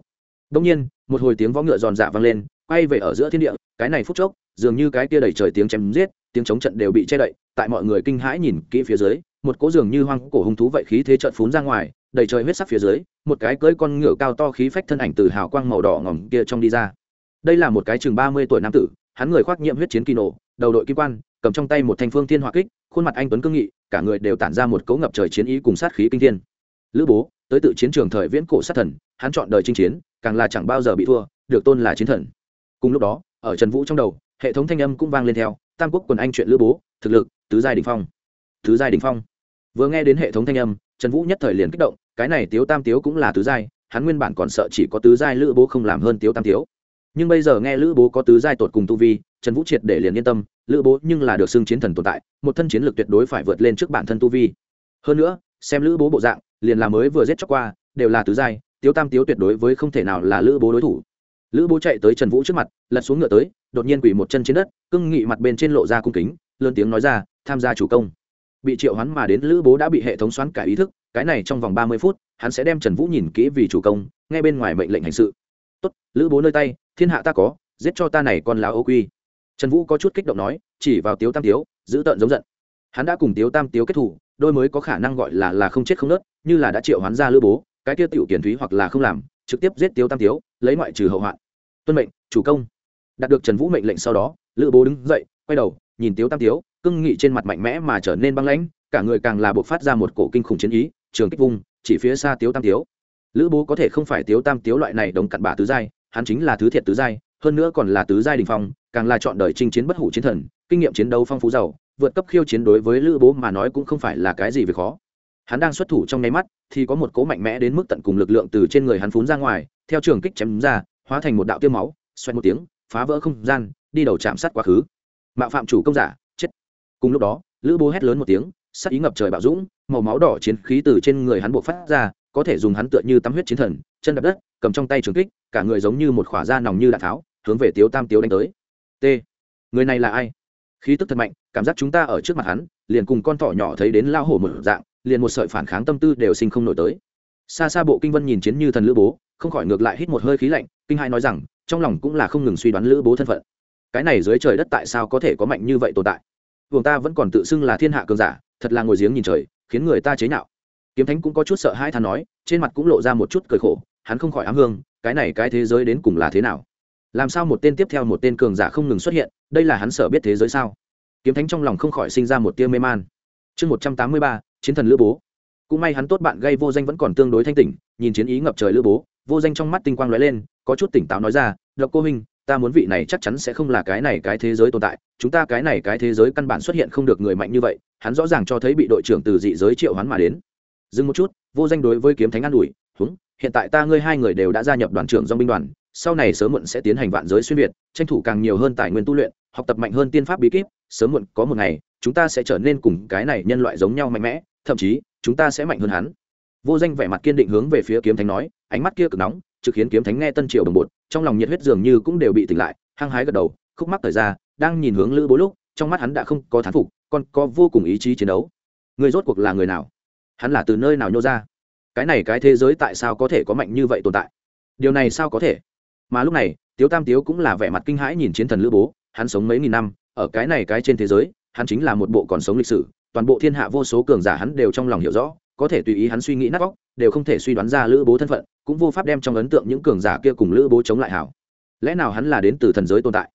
đông nhiên, một hồi tiếng võ ngựa giòn dạ vang lên quay về ở giữa thiên địa, cái này phút chốc, dường như cái kia đầy trời tiếng chém giết, tiếng chống trận đều bị che đậy, tại mọi người kinh hãi nhìn kỹ phía dưới, một cỗ dường như hoang cổ hung thú vậy khí thế trận phún ra ngoài, đầy trời huyết sắc phía dưới, một cái cưỡi con ngựa cao to khí phách thân ảnh từ hào quang màu đỏ ngỏm kia trong đi ra. Đây là một cái chừng ba mươi tuổi nam tử, hắn người khoác nhiệm huyết chiến kỳ nổ, đầu đội kim quan, cầm trong tay một thanh phương thiên hỏa kích, khuôn mặt anh tuấn cương nghị, cả người đều tản ra một cấu ngập trời chiến ý cùng sát khí kinh thiên. Lữ bố, tới tự chiến trường thời viễn cổ sát thần, hắn chọn đời chinh chiến, càng là chẳng bao giờ bị thua, được tôn là chiến thần cùng lúc đó, ở trần vũ trong đầu, hệ thống thanh âm cũng vang lên theo, tam quốc quần anh chuyện lữ bố, thực lực, tứ giai đình phong. Tứ giai đình phong. Vừa nghe đến hệ thống thanh âm, trần vũ nhất thời liền kích động, cái này tiếu tam tiếu cũng là tứ giai, hắn nguyên bản còn sợ chỉ có tứ giai lữ bố không làm hơn tiếu tam tiếu. Nhưng bây giờ nghe lữ bố có tứ giai tột cùng tu vi, trần vũ triệt để liền yên tâm, lữ bố nhưng là được xưng chiến thần tồn tại, một thân chiến lược tuyệt đối phải vượt lên trước bản thân tu vi. Hơn nữa, xem lữ bố bộ dạng, liền là mới vừa giết chóc qua, đều là tứ giai, tiếu tam tiếu tuyệt đối với không thể nào là lữ bố đối thủ lữ bố chạy tới trần vũ trước mặt, lật xuống ngựa tới, đột nhiên quỳ một chân trên đất, cưng nghị mặt bên trên lộ ra cung kính, lớn tiếng nói ra, tham gia chủ công. Bị triệu hoán mà đến lữ bố đã bị hệ thống xoắn cả ý thức, cái này trong vòng ba mươi phút, hắn sẽ đem trần vũ nhìn kỹ vì chủ công ngay bên ngoài mệnh lệnh hành sự. Tốt, lữ bố nơi tay, thiên hạ ta có, giết cho ta này con lão ô quy. Trần vũ có chút kích động nói, chỉ vào tiếu tam tiếu, giữ tợn giống giận. Hắn đã cùng tiếu tam tiếu kết thủ, đôi mới có khả năng gọi là là không chết không nớt, như là đã triệu hoán ra lữ bố, cái kia tiểu kiển thúy hoặc là không làm, trực tiếp giết tiếu tam tiếu lấy ngoại trừ hậu hoạn. Tuân mệnh, chủ công. Đạt được trần vũ mệnh lệnh sau đó, lữ bố đứng dậy, quay đầu, nhìn tiếu tam tiếu, cưng nghị trên mặt mạnh mẽ mà trở nên băng lãnh, cả người càng là buộc phát ra một cổ kinh khủng chiến ý, trường kích vung, chỉ phía xa tiếu tam tiếu. Lữ bố có thể không phải tiếu tam tiếu loại này đồng cặn bà tứ giai, hắn chính là thứ thiệt tứ giai, hơn nữa còn là tứ giai đình phong, càng là chọn đời chinh chiến bất hủ chiến thần, kinh nghiệm chiến đấu phong phú giàu, vượt cấp khiêu chiến đối với lữ bố mà nói cũng không phải là cái gì về khó hắn đang xuất thủ trong nháy mắt, thì có một cỗ mạnh mẽ đến mức tận cùng lực lượng từ trên người hắn phún ra ngoài, theo trường kích chém ra, hóa thành một đạo tiêu máu xoay một tiếng, phá vỡ không gian, đi đầu chạm sát quá khứ. Mạo phạm chủ công giả, chết. Cùng lúc đó, lữ bố hét lớn một tiếng sắc ý ngập trời bạo dũng, màu máu đỏ chiến khí từ trên người hắn buộc phát ra, có thể dùng hắn tựa như tắm huyết chiến thần, chân đập đất, cầm trong tay trường kích, cả người giống như một khỏa da nòng như đạn tháo, hướng về tiếu tam tiếu đánh tới. T. Người này là ai? Khí tức thật mạnh, cảm giác chúng ta ở trước mặt hắn, liền cùng con thỏ nhỏ thấy đến lao hổ một dạng liền một sợi phản kháng tâm tư đều sinh không nổi tới. Xa xa bộ kinh vân nhìn chiến như thần lữ bố, không khỏi ngược lại hít một hơi khí lạnh, kinh hai nói rằng, trong lòng cũng là không ngừng suy đoán lữ bố thân phận. Cái này dưới trời đất tại sao có thể có mạnh như vậy tồn tại? Vùng ta vẫn còn tự xưng là thiên hạ cường giả, thật là ngồi giếng nhìn trời, khiến người ta chế nhạo. Kiếm thánh cũng có chút sợ hai than nói, trên mặt cũng lộ ra một chút cười khổ, hắn không khỏi ám hương, cái này cái thế giới đến cùng là thế nào? Làm sao một tên tiếp theo một tên cường giả không ngừng xuất hiện, đây là hắn sợ biết thế giới sao? Kiếm thánh trong lòng không khỏi sinh ra một tia mê man. Chương một trăm tám mươi ba chiến thần lữ bố. Cũng may hắn tốt bạn gây vô danh vẫn còn tương đối thanh tỉnh, nhìn chiến ý ngập trời lữ bố, vô danh trong mắt tinh quang lóe lên, có chút tỉnh táo nói ra, độc cô huynh, ta muốn vị này chắc chắn sẽ không là cái này cái thế giới tồn tại, chúng ta cái này cái thế giới căn bản xuất hiện không được người mạnh như vậy, hắn rõ ràng cho thấy bị đội trưởng từ dị giới triệu hắn mà đến. Dừng một chút, vô danh đối với kiếm thánh an ủi, húng, hiện tại ta ngươi hai người đều đã gia nhập đoàn trưởng dong binh đoàn, sau này sớm muộn sẽ tiến hành vạn giới xuyên việt, tranh thủ càng nhiều hơn tài nguyên tu luyện, học tập mạnh hơn tiên pháp bí kíp, sớm muộn có một ngày, chúng ta sẽ trở nên cùng cái này nhân loại giống nhau mạnh mẽ thậm chí, chúng ta sẽ mạnh hơn hắn. Vô danh vẻ mặt kiên định hướng về phía kiếm thánh nói, ánh mắt kia cực nóng, trực khiến kiếm thánh nghe tân triều đồng bột, trong lòng nhiệt huyết dường như cũng đều bị tỉnh lại, hăng hái gật đầu, khúc mắc thời ra, đang nhìn hướng lữ bố lúc, trong mắt hắn đã không có thán phục, còn có vô cùng ý chí chiến đấu. Người rốt cuộc là người nào? Hắn là từ nơi nào nhô ra? Cái này cái thế giới tại sao có thể có mạnh như vậy tồn tại? Điều này sao có thể? Mà lúc này, tiếu tam tiếu cũng là vẻ mặt kinh hãi nhìn chiến thần lữ bố, hắn sống mấy nghìn năm, ở cái này cái trên thế giới, hắn chính là một bộ còn sống lịch sử toàn bộ thiên hạ vô số cường giả hắn đều trong lòng hiểu rõ, có thể tùy ý hắn suy nghĩ nát vóc đều không thể suy đoán ra lữ bố thân phận, cũng vô pháp đem trong ấn tượng những cường giả kia cùng lữ bố chống lại hảo. Lẽ nào hắn là đến từ thần giới tồn tại?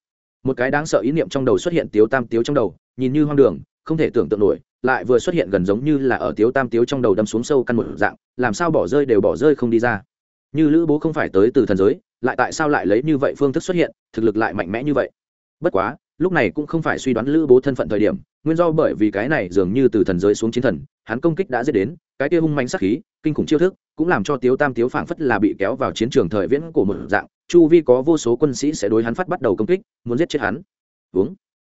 Một cái đáng sợ ý niệm trong đầu xuất hiện tiếu tam tiếu trong đầu, nhìn như hoang đường, không thể tưởng tượng nổi, lại vừa xuất hiện gần giống như là ở tiếu tam tiếu trong đầu đâm xuống sâu căn một dạng, làm sao bỏ rơi đều bỏ rơi không đi ra. Như lữ bố không phải tới từ thần giới, lại tại sao lại lấy như vậy phương thức xuất hiện, thực lực lại mạnh mẽ như vậy? Bất quá lúc này cũng không phải suy đoán lữ bố thân phận thời điểm, nguyên do bởi vì cái này dường như từ thần giới xuống chiến thần, hắn công kích đã dễ đến, cái kia hung manh sắc khí, kinh khủng chiêu thức, cũng làm cho tiếu tam tiếu phảng phất là bị kéo vào chiến trường thời viễn của một dạng, chu vi có vô số quân sĩ sẽ đối hắn phát bắt đầu công kích, muốn giết chết hắn. Uống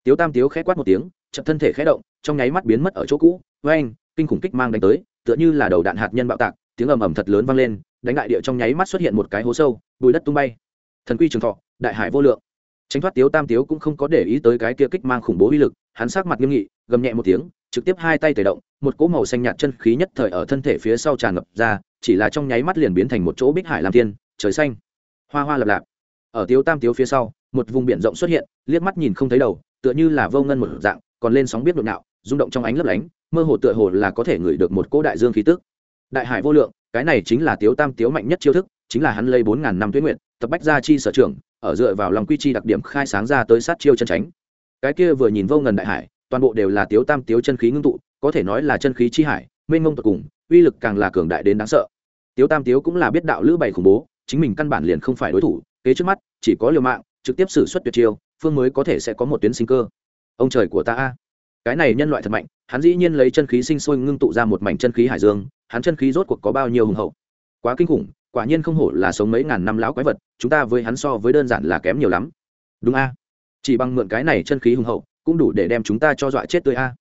tiếu tam tiếu khẽ quát một tiếng chậm thân thể khẽ động, trong nháy mắt biến mất ở chỗ cũ với anh kinh khủng kích mang đánh tới, tựa như là đầu đạn hạt nhân bạo tạc, tiếng ầm ầm thật lớn vang lên, đánh đại địa trong nháy mắt xuất hiện một cái hố sâu, bùi đất tung bay. Thần quy trường thọ, đại hải vô lượng tránh thoát tiếu tam tiếu cũng không có để ý tới cái kia kích mang khủng bố uy lực, hắn sát mặt nghiêm nghị, gầm nhẹ một tiếng, trực tiếp hai tay tẩy động, một cỗ màu xanh nhạt chân khí nhất thời ở thân thể phía sau tràn ngập ra, chỉ là trong nháy mắt liền biến thành một chỗ bích hải làm tiên trời xanh, hoa hoa lập lạp. Ở tiếu tam tiếu phía sau, một vùng biển rộng xuất hiện, liếc mắt nhìn không thấy đầu, tựa như là vô ngân một dạng, còn lên sóng biết nội nạo, rung động trong ánh lấp lánh, mơ hồ tựa hồ là có thể ngửi được một cỗ đại dương khí tức. Đại hải vô lượng, cái này chính là tiếu tam tiếu mạnh nhất chiêu thức, chính là hắn lây bốn ngàn năm tuyết nguyện tập bách gia chi sở trưởng ở dựa vào lòng quy chi đặc điểm khai sáng ra tới sát chiêu chân tránh. Cái kia vừa nhìn vô ngần đại hải, toàn bộ đều là tiếu tam tiếu chân khí ngưng tụ, có thể nói là chân khí chi hải, mênh mông tột cùng, uy lực càng là cường đại đến đáng sợ. Tiếu tam tiếu cũng là biết đạo lữ bày khủng bố, chính mình căn bản liền không phải đối thủ, kế trước mắt, chỉ có liều mạng, trực tiếp xử suất tuyệt chiêu, phương mới có thể sẽ có một tuyến sinh cơ. Ông trời của ta a. Cái này nhân loại thật mạnh, hắn dĩ nhiên lấy chân khí sinh sôi ngưng tụ ra một mảnh chân khí hải dương, hắn chân khí rốt cuộc có bao nhiêu hùng hậu. Quá kinh khủng quả nhiên không hổ là sống mấy ngàn năm lão quái vật, chúng ta với hắn so với đơn giản là kém nhiều lắm. Đúng a? Chỉ bằng mượn cái này chân khí hùng hậu, cũng đủ để đem chúng ta cho dọa chết tươi a.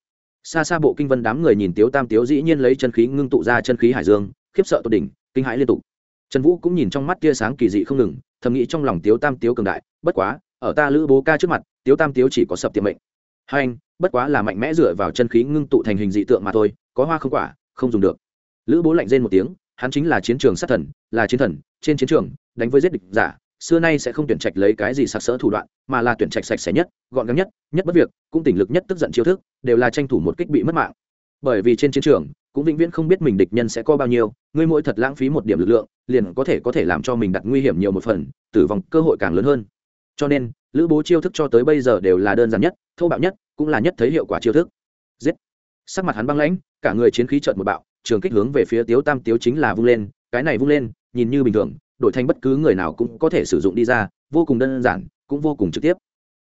Xa xa bộ kinh vân đám người nhìn tiếu tam tiếu dĩ nhiên lấy chân khí ngưng tụ ra chân khí hải dương, khiếp sợ tột đỉnh, kinh hãi liên tục. Trần vũ cũng nhìn trong mắt tia sáng kỳ dị không ngừng, thầm nghĩ trong lòng tiếu tam tiếu cường đại, bất quá, ở ta lữ bố ca trước mặt, tiếu tam tiếu chỉ có sập tiệm mệnh. Hai anh, bất quá là mạnh mẽ dựa vào chân khí ngưng tụ thành hình dị tượng mà thôi, có hoa không quả, không dùng được. Lữ bố lạnh rên một tiếng hắn chính là chiến trường sát thần, là chiến thần, trên chiến trường, đánh với giết địch giả, xưa nay sẽ không tuyển trạch lấy cái gì sặc sỡ thủ đoạn, mà là tuyển trạch sạch sẽ nhất, gọn gàng nhất nhất bất việc, cũng tỉnh lực nhất tức giận chiêu thức, đều là tranh thủ một kích bị mất mạng. Bởi vì trên chiến trường, cũng vĩnh viễn không biết mình địch nhân sẽ có bao nhiêu, ngươi mỗi thật lãng phí một điểm lực lượng, liền có thể có thể làm cho mình đặt nguy hiểm nhiều một phần, tử vong cơ hội càng lớn hơn. Cho nên, lữ bố chiêu thức cho tới bây giờ đều là đơn giản nhất, thô bạo nhất, cũng là nhất thấy hiệu quả chiêu thức. Giết. Sắc mặt hắn băng lãnh, cả người chiến khí trợn một bạo trường kích hướng về phía tiếu tam, tiếu chính là vung lên, cái này vung lên, nhìn như bình thường, đổi thành bất cứ người nào cũng có thể sử dụng đi ra, vô cùng đơn giản, cũng vô cùng trực tiếp.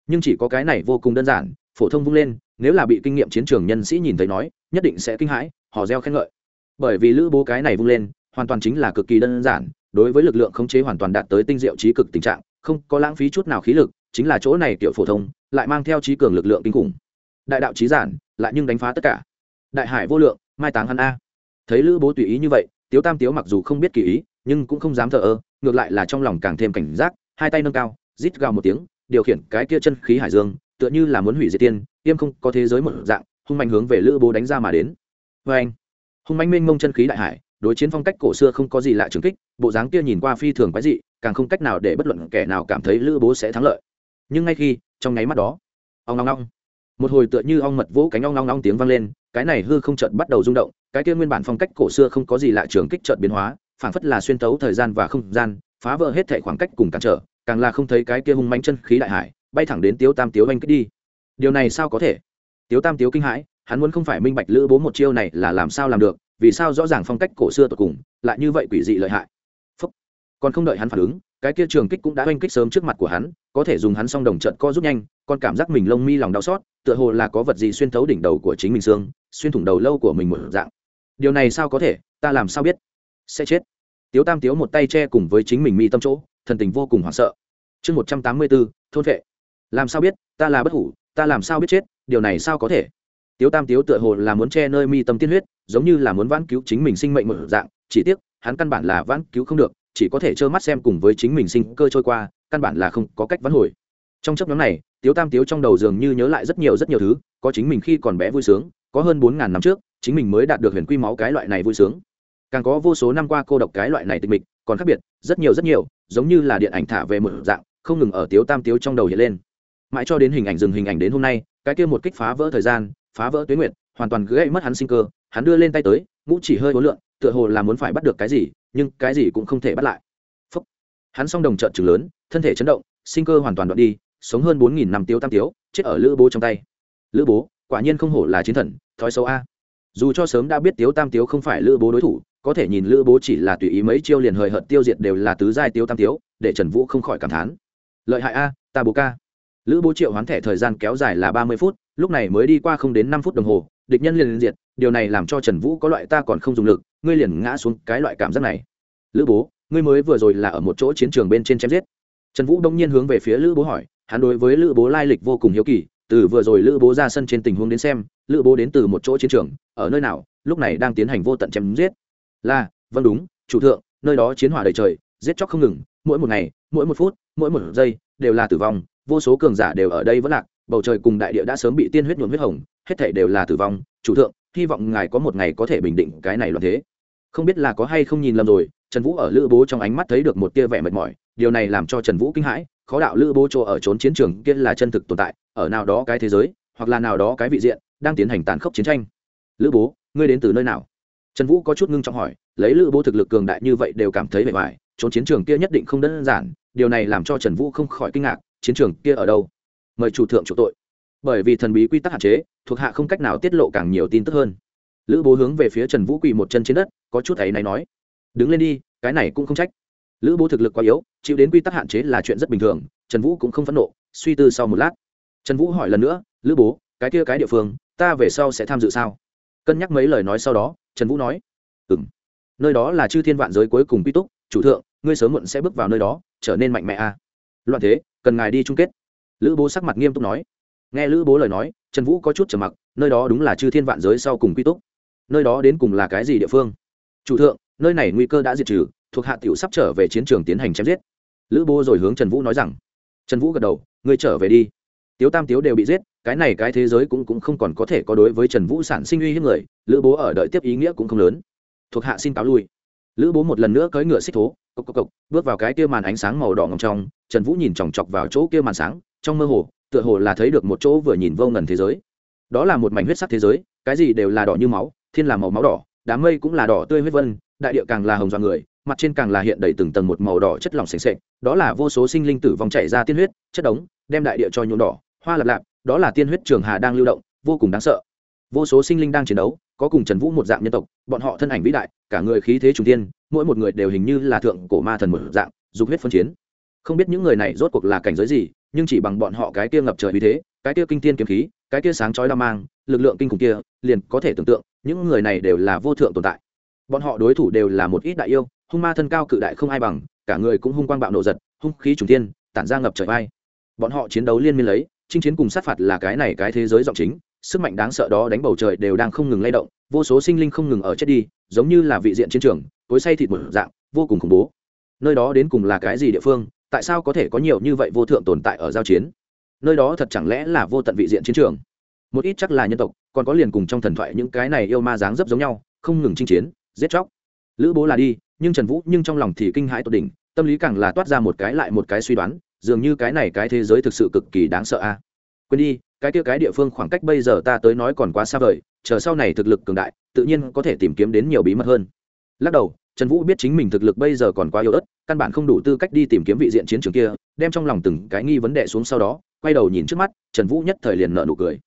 Nhưng chỉ có cái này vô cùng đơn giản, phổ thông vung lên, nếu là bị kinh nghiệm chiến trường nhân sĩ nhìn thấy nói, nhất định sẽ kinh hãi, họ reo khen ngợi. Bởi vì lữ bố cái này vung lên, hoàn toàn chính là cực kỳ đơn giản, đối với lực lượng khống chế hoàn toàn đạt tới tinh diệu trí cực tình trạng, không có lãng phí chút nào khí lực, chính là chỗ này kiểu phổ thông, lại mang theo trí cường lực lượng kinh khủng. Đại đạo trí giản, lại nhưng đánh phá tất cả. Đại hải vô lượng, mai táng hắn a thấy lữ bố tùy ý như vậy, tiếu tam tiếu mặc dù không biết kỳ ý, nhưng cũng không dám thờ ơ, ngược lại là trong lòng càng thêm cảnh giác, hai tay nâng cao, rít gào một tiếng, điều khiển cái kia chân khí hải dương, tựa như là muốn hủy diệt tiên yêm không có thế giới một dạng, hung mạnh hướng về lữ bố đánh ra mà đến. Vê anh, hung mạnh mênh mông chân khí đại hải, đối chiến phong cách cổ xưa không có gì lạ trừng kích, bộ dáng kia nhìn qua phi thường quái dị, càng không cách nào để bất luận kẻ nào cảm thấy lữ bố sẽ thắng lợi. Nhưng ngay khi, trong nháy mắt đó, ong long long một hồi tựa như ong mật vỗ cánh ong long long tiếng vang lên, cái này hư không chợt bắt đầu rung động cái kia nguyên bản phong cách cổ xưa không có gì lạ, trường kích chợt biến hóa, phảng phất là xuyên tấu thời gian và không gian, phá vỡ hết thể khoảng cách cùng cản trở, càng là không thấy cái kia hung manh chân khí đại hải, bay thẳng đến tiếu tam tiếu anh kích đi. Điều này sao có thể? Tiếu tam tiếu kinh hãi, hắn muốn không phải minh bạch lữ bố một chiêu này là làm sao làm được, vì sao rõ ràng phong cách cổ xưa tột cùng, lại như vậy quỷ dị lợi hại? Phúc. còn không đợi hắn phản ứng, cái kia trường kích cũng đã oanh kích sớm trước mặt của hắn, có thể dùng hắn song đồng trận co rút nhanh còn cảm giác mình lông mi lòng đau xót, tựa hồ là có vật gì xuyên thấu đỉnh đầu của chính mình xương, xuyên thủng đầu lâu của mình một dạng điều này sao có thể? Ta làm sao biết? Sẽ chết. Tiếu tam tiếu một tay che cùng với chính mình mi tâm chỗ, thần tình vô cùng hoảng sợ. Chương một trăm tám mươi bốn thôn vệ. Làm sao biết? Ta là bất hủ, ta làm sao biết chết? Điều này sao có thể? Tiếu tam tiếu tựa hồ là muốn che nơi mi tâm tiên huyết, giống như là muốn vãn cứu chính mình sinh mệnh một dạng, chỉ tiếc, hắn căn bản là vãn cứu không được, chỉ có thể trơ mắt xem cùng với chính mình sinh cơ trôi qua, căn bản là không có cách vãn hồi. Trong chấp nhóm này, tiếu tam tiếu trong đầu dường như nhớ lại rất nhiều rất nhiều thứ, có chính mình khi còn bé vui sướng, có hơn bốn ngàn năm trước chính mình mới đạt được huyền quy máu cái loại này vui sướng. Càng có vô số năm qua cô độc cái loại này tịch mịch, còn khác biệt, rất nhiều rất nhiều, giống như là điện ảnh thả về một dạng, không ngừng ở tiếu tam tiếu trong đầu hiện lên. Mãi cho đến hình ảnh dừng hình ảnh đến hôm nay, cái kia một kích phá vỡ thời gian, phá vỡ tuyến nguyệt, hoàn toàn gãy mất hắn sinh cơ, hắn đưa lên tay tới, ngũ chỉ hơi hối lượng tựa hồ là muốn phải bắt được cái gì, nhưng cái gì cũng không thể bắt lại. Phúc. hắn song đồng trợn trừng lớn, thân thể chấn động, sinh cơ hoàn toàn đoạn đi, sống hơn bốn nghìn năm tiếu tam tiếu, chết ở lữ bố trong tay. Lữ bố, quả nhiên không hổ là chiến thần, thói xấu a dù cho sớm đã biết tiếu tam tiếu không phải lữ bố đối thủ, có thể nhìn lữ bố chỉ là tùy ý mấy chiêu liền hời hợt tiêu diệt đều là tứ giai tiếu tam tiếu, để trần vũ không khỏi cảm thán. Lợi hại a, ta bố ca. Lữ bố triệu hoán thẻ thời gian kéo dài là ba mươi phút, lúc này mới đi qua không đến năm phút đồng hồ, địch nhân liền diệt, điều này làm cho trần vũ có loại ta còn không dùng lực, ngươi liền ngã xuống cái loại cảm giác này. Lữ bố, ngươi mới vừa rồi là ở một chỗ chiến trường bên trên chém giết. Trần vũ đông nhiên hướng về phía lữ bố hỏi, hắn đối với lữ bố lai lịch vô cùng hiếu kỳ, từ vừa rồi lữ bố ra sân trên tình huống đến xem, lữ bố đến từ một chỗ chiến trường ở nơi nào, lúc này đang tiến hành vô tận chém giết. Là vâng đúng, chủ thượng, nơi đó chiến hỏa đầy trời, giết chóc không ngừng, mỗi một ngày, mỗi một phút, mỗi một giây đều là tử vong, vô số cường giả đều ở đây vẫn lạc, bầu trời cùng đại địa đã sớm bị tiên huyết nhuộm huyết hồng, hết thảy đều là tử vong. Chủ thượng, hy vọng ngài có một ngày có thể bình định cái này loạn thế. Không biết là có hay không nhìn lầm rồi, trần vũ ở lữ bố trong ánh mắt thấy được một tia vẻ mệt mỏi, điều này làm cho trần vũ kinh hãi, khó đạo lữ bố chỗ ở trốn chiến trường kia là chân thực tồn tại, ở nào đó cái thế giới, hoặc là nào đó cái vị diện, đang tiến hành tàn khốc chiến tranh lữ bố, ngươi đến từ nơi nào? Trần vũ có chút ngưng trọng hỏi, lấy lữ bố thực lực cường đại như vậy đều cảm thấy vẻ vải trốn chiến trường kia nhất định không đơn giản, điều này làm cho trần vũ không khỏi kinh ngạc, chiến trường kia ở đâu? Mời chủ thượng chủ tội. Bởi vì thần bí quy tắc hạn chế, thuộc hạ không cách nào tiết lộ càng nhiều tin tức hơn. Lữ bố hướng về phía trần vũ quỳ một chân trên đất, có chút ấy này nói, đứng lên đi, cái này cũng không trách. Lữ bố thực lực quá yếu, chịu đến quy tắc hạn chế là chuyện rất bình thường, trần vũ cũng không phẫn nộ, suy tư sau một lát. Trần vũ hỏi lần nữa, lữ bố, cái kia cái địa phương, ta về sau sẽ tham dự sao? Cân nhắc mấy lời nói sau đó, trần vũ nói ừ m nơi đó là chư thiên vạn giới cuối cùng quy túc, chủ thượng, ngươi sớm muộn sẽ bước vào nơi đó, trở nên mạnh mẽ a à. loạn thế, cần ngài đi chung kết. Lữ bố sắc mặt nghiêm túc nói. Nghe lữ bố lời nói, trần vũ có chút trầm mặc, nơi đó đúng là chư thiên vạn giới sau cùng quy túc. Nơi đó đến cùng là cái gì địa phương? Chủ thượng, nơi này nguy cơ đã diệt trừ, thuộc hạ t i ể u sắp trở về chiến trường tiến hành chém giết. Lữ bố rồi hướng trần vũ nói rằng. Trần vũ gật đầu, ngươi trở về đi. Tiếu tam tiếu đều bị giết cái này cái thế giới cũng, cũng không còn có thể có đối với trần vũ sản sinh uy hiếp người lữ bố ở đợi tiếp ý nghĩa cũng không lớn. Thuộc hạ xin cáo lui. Lữ bố một lần nữa cưỡi ngựa xích thố cộc cộc cộc bước vào cái kia màn ánh sáng màu đỏ ngầm trong trần vũ nhìn chòng chọc vào chỗ kia màn sáng trong mơ hồ tựa hồ là thấy được một chỗ vừa nhìn vô ngần thế giới. Đó là một mảnh huyết sắc thế giới cái gì đều là đỏ như máu thiên là màu máu đỏ đám mây cũng là đỏ tươi huyết vân đại địa càng là hồng dọa người mặt trên càng là hiện đầy từng tầng một màu đỏ chất lỏng sền sệt đó là vô số sinh linh tử vong chảy ra tiên huyết chất đống đem đại địa cho nhuộm đỏ hoa lập lạp đó là tiên huyết trường hà đang lưu động, vô cùng đáng sợ. Vô số sinh linh đang chiến đấu, có cùng trần vũ một dạng nhân tộc, bọn họ thân ảnh vĩ đại, cả người khí thế trung tiên mỗi một người đều hình như là thượng cổ ma thần một dạng, dục huyết phân chiến. Không biết những người này rốt cuộc là cảnh giới gì, nhưng chỉ bằng bọn họ cái kia ngập trời vì thế, cái kia kinh tiên kiếm khí, cái kia sáng chói đao mang, lực lượng kinh khủng kia, liền có thể tưởng tượng, những người này đều là vô thượng tồn tại. Bọn họ đối thủ đều là một ít đại yêu, hung ma thân cao cự đại không ai bằng, cả người cũng hung quang bạo nộ giật, hung khí trùng tiên tản ra ngập trời vai bọn họ chiến đấu liên miên lấy chinh chiến cùng sát phạt là cái này cái thế giới giọng chính, sức mạnh đáng sợ đó đánh bầu trời đều đang không ngừng lay động, vô số sinh linh không ngừng ở chết đi, giống như là vị diện chiến trường, tối say thịt một dạng, vô cùng khủng bố. Nơi đó đến cùng là cái gì địa phương, tại sao có thể có nhiều như vậy vô thượng tồn tại ở giao chiến? Nơi đó thật chẳng lẽ là vô tận vị diện chiến trường? Một ít chắc là nhân tộc, còn có liền cùng trong thần thoại những cái này yêu ma dáng dấp giống nhau, không ngừng chinh chiến, giết chóc. Lữ bố là đi, nhưng trần vũ nhưng trong lòng thì kinh hãi tột đỉnh, tâm lý càng là toát ra một cái lại một cái suy đoán dường như cái này cái thế giới thực sự cực kỳ đáng sợ a. Quên đi, cái kia cái địa phương khoảng cách bây giờ ta tới nói còn quá xa vời, chờ sau này thực lực cường đại, tự nhiên có thể tìm kiếm đến nhiều bí mật hơn. Lắc đầu, trần vũ biết chính mình thực lực bây giờ còn quá yếu ớt, căn bản không đủ tư cách đi tìm kiếm vị diện chiến trường kia, đem trong lòng từng cái nghi vấn đề xuống sau đó, quay đầu nhìn trước mắt, trần vũ nhất thời liền nợ nụ cười.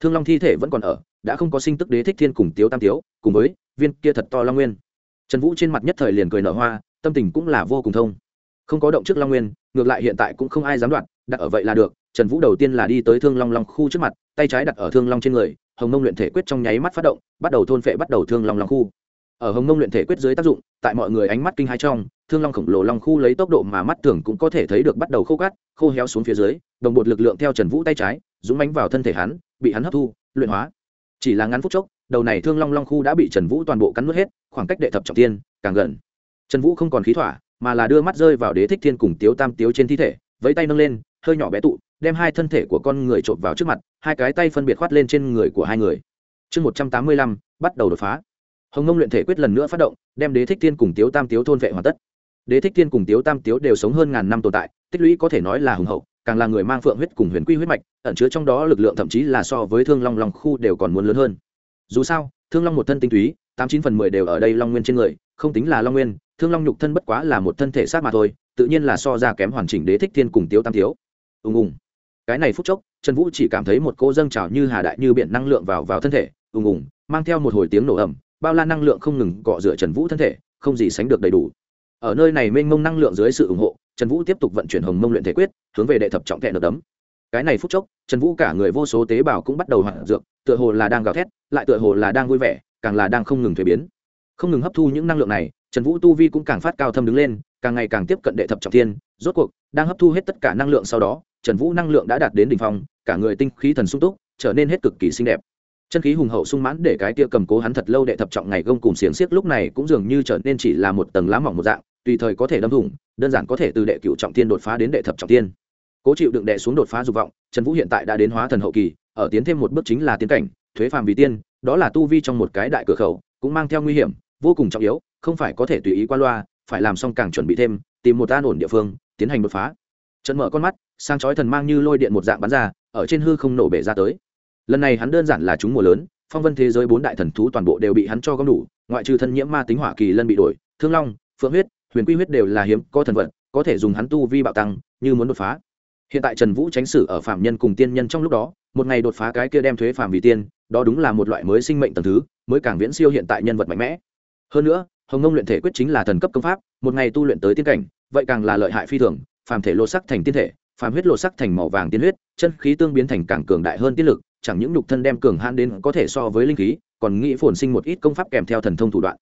Thương long thi thể vẫn còn ở, đã không có sinh tức đế thích thiên cùng tiếu tam tiếu, cùng với viên kia thật to long nguyên. Trần vũ trên mặt nhất thời liền cười nở hoa, tâm tình cũng là vô cùng thông không có động trước long nguyên ngược lại hiện tại cũng không ai dám đoạt đặt ở vậy là được trần vũ đầu tiên là đi tới thương long long khu trước mặt tay trái đặt ở thương long trên người hồng nông luyện thể quyết trong nháy mắt phát động bắt đầu thôn phệ bắt đầu thương long long khu. Ở hồng mông luyện thể quyết dưới tác dụng tại mọi người ánh mắt kinh hai trong thương long khổng lồ long khu lấy tốc độ mà mắt thường cũng có thể thấy được bắt đầu khô cát, khô héo xuống phía dưới đồng bột lực lượng theo trần vũ tay trái dũng bánh vào thân thể hắn bị hắn hấp thu luyện hóa. Chỉ là ngắn phút chốc đầu này thương long long khu đã bị trần vũ toàn bộ cắn nuốt hết khoảng cách đệ thập trọng tiên càng gần. Trần vũ không còn khí thỏa mà là đưa mắt rơi vào đế thích thiên cùng tiếu tam tiếu trên thi thể với tay nâng lên, hơi nhỏ bé tụ, đem hai thân thể của con người trộm vào trước mặt, hai cái tay phân biệt khoát lên trên người của hai người. Chương một trăm tám mươi lăm, bắt đầu đột phá. Hồng ngông luyện thể quyết lần nữa phát động, đem đế thích thiên cùng tiếu tam tiếu thôn vệ hoàn tất. Đế thích thiên cùng tiếu tam tiếu đều sống hơn ngàn năm tồn tại, tích lũy có thể nói là hùng hậu, càng là người mang phượng huyết cùng huyền quy huyết mạch, ẩn chứa trong đó lực lượng thậm chí là so với thương long long khu đều còn muốn lớn hơn. Dù sao, thương long một thân tinh túy, tám chín phần mười đều ở đây long nguyên trên người không tính là long nguyên, thương long nhục thân bất quá là một thân thể sát mà thôi, tự nhiên là so ra kém hoàn chỉnh đế thích thiên cùng tiếu tam thiếu. ùng ùng. Cái này phút chốc, trần vũ chỉ cảm thấy một cô dâng trào như hà đại như biển năng lượng vào vào thân thể, ùng ùng, mang theo một hồi tiếng nổ ẩm bao la năng lượng không ngừng cọ rửa trần vũ thân thể, không gì sánh được đầy đủ. Ở nơi này mênh mông năng lượng dưới sự ủng hộ, trần vũ tiếp tục vận chuyển hồng mông luyện thể quyết, hướng về đệ thập trọng thẹn được đấm. Cái này phút chốc, trần vũ cả người vô số tế bào cũng bắt đầu hoạt dược, tựa hồ là đang gào thét, lại tựa hồ là đang vui vẻ, càng là đang không ngừng thuế biến không ngừng hấp thu những năng lượng này, trần vũ tu vi cũng càng phát cao thâm đứng lên, càng ngày càng tiếp cận đệ thập trọng thiên, rốt cuộc, đang hấp thu hết tất cả năng lượng sau đó, trần vũ năng lượng đã đạt đến đ ỉ n h phong, cả người tinh khí thần sung túc, trở nên hết cực kỳ xinh đẹp. Chân khí hùng hậu sung mãn để cái tia cầm cố hắn thật lâu đệ thập trọng ngày gông cùng xiềng xiếc lúc này cũng dường như trở nên chỉ là một tầng lá mỏng một dạng, tùy thời có thể đâm thủng, đơn giản có thể từ đệ cựu trọng thiên đột phá đến đệ thập trọng thiên. Cố chịu đựng đệ xuống đột phá dục vọng, trần vũ hiện tại đã đến hóa thần hậu kỳ, ở tiến thêm một bước chính là tiến cảnh, thuế phàm vì tiên, đó là tu vi trong một cái đại cửa khẩu, cũng mang theo nguy hiểm vô cùng trọng yếu, không phải có thể tùy ý qua loa, phải làm xong càng chuẩn bị thêm, tìm một an ổn địa phương, tiến hành đột phá. Trần mở con mắt sang chói thần mang như lôi điện một dạng bắn ra, ở trên hư không nổ bể ra tới. Lần này hắn đơn giản là chúng mùa lớn, phong vân thế giới bốn đại thần thú toàn bộ đều bị hắn cho gom đủ, ngoại trừ thân nhiễm ma tính hỏa kỳ lân bị đổi, thương long, phượng huyết, huyền quy huyết đều là hiếm, có thần vật có thể dùng hắn tu vi bạo tăng, như muốn đột phá. Hiện tại trần vũ tránh sử ở phạm nhân cùng tiên nhân trong lúc đó, một ngày đột phá cái kia đem thuế phạm vì tiên, đó đúng là một loại mới sinh mệnh tầng thứ, mới càng viễn siêu hiện tại nhân vật mạnh mẽ hơn nữa, hồng ngông luyện thể quyết chính là thần cấp công pháp, một ngày tu luyện tới tiên cảnh, vậy càng là lợi hại phi thường, phàm thể lột sắc thành tiên thể, phàm huyết lột sắc thành màu vàng tiên huyết, chân khí tương biến thành càng cường đại hơn tiết lực, chẳng những nhục thân đem cường hãn đến có thể so với linh khí, còn nghĩ phồn sinh một ít công pháp kèm theo thần thông thủ đoạn.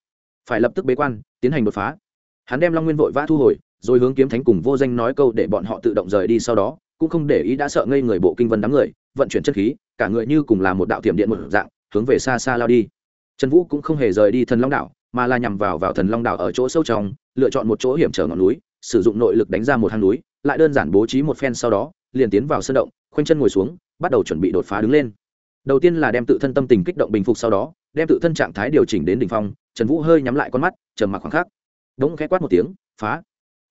Phải lập tức bế quan, tiến hành đột phá. Hắn đem long nguyên vội vã thu hồi, rồi hướng kiếm thánh cùng vô danh nói câu để bọn họ tự động rời đi sau đó, cũng không để ý đã sợ ngây người bộ kinh vân đám người, vận chuyển chất khí, cả người như cùng là một đạo tiềm điện một dạng, hướng về xa xa lao đi. Trần vũ cũng không hề rời đi thần long đạo mà là nhằm vào vào thần long Đảo ở chỗ sâu trong, lựa chọn một chỗ hiểm trở ngọn núi, sử dụng nội lực đánh ra một hang núi, lại đơn giản bố trí một phen sau đó, liền tiến vào sân động, khoanh chân ngồi xuống, bắt đầu chuẩn bị đột phá đứng lên. Đầu tiên là đem tự thân tâm tình kích động bình phục sau đó, đem tự thân trạng thái điều chỉnh đến đ ỉ n h phong, trần vũ hơi nhắm lại con mắt, trầm mặc khoảng khắc. Đống khẽ quát một tiếng, phá.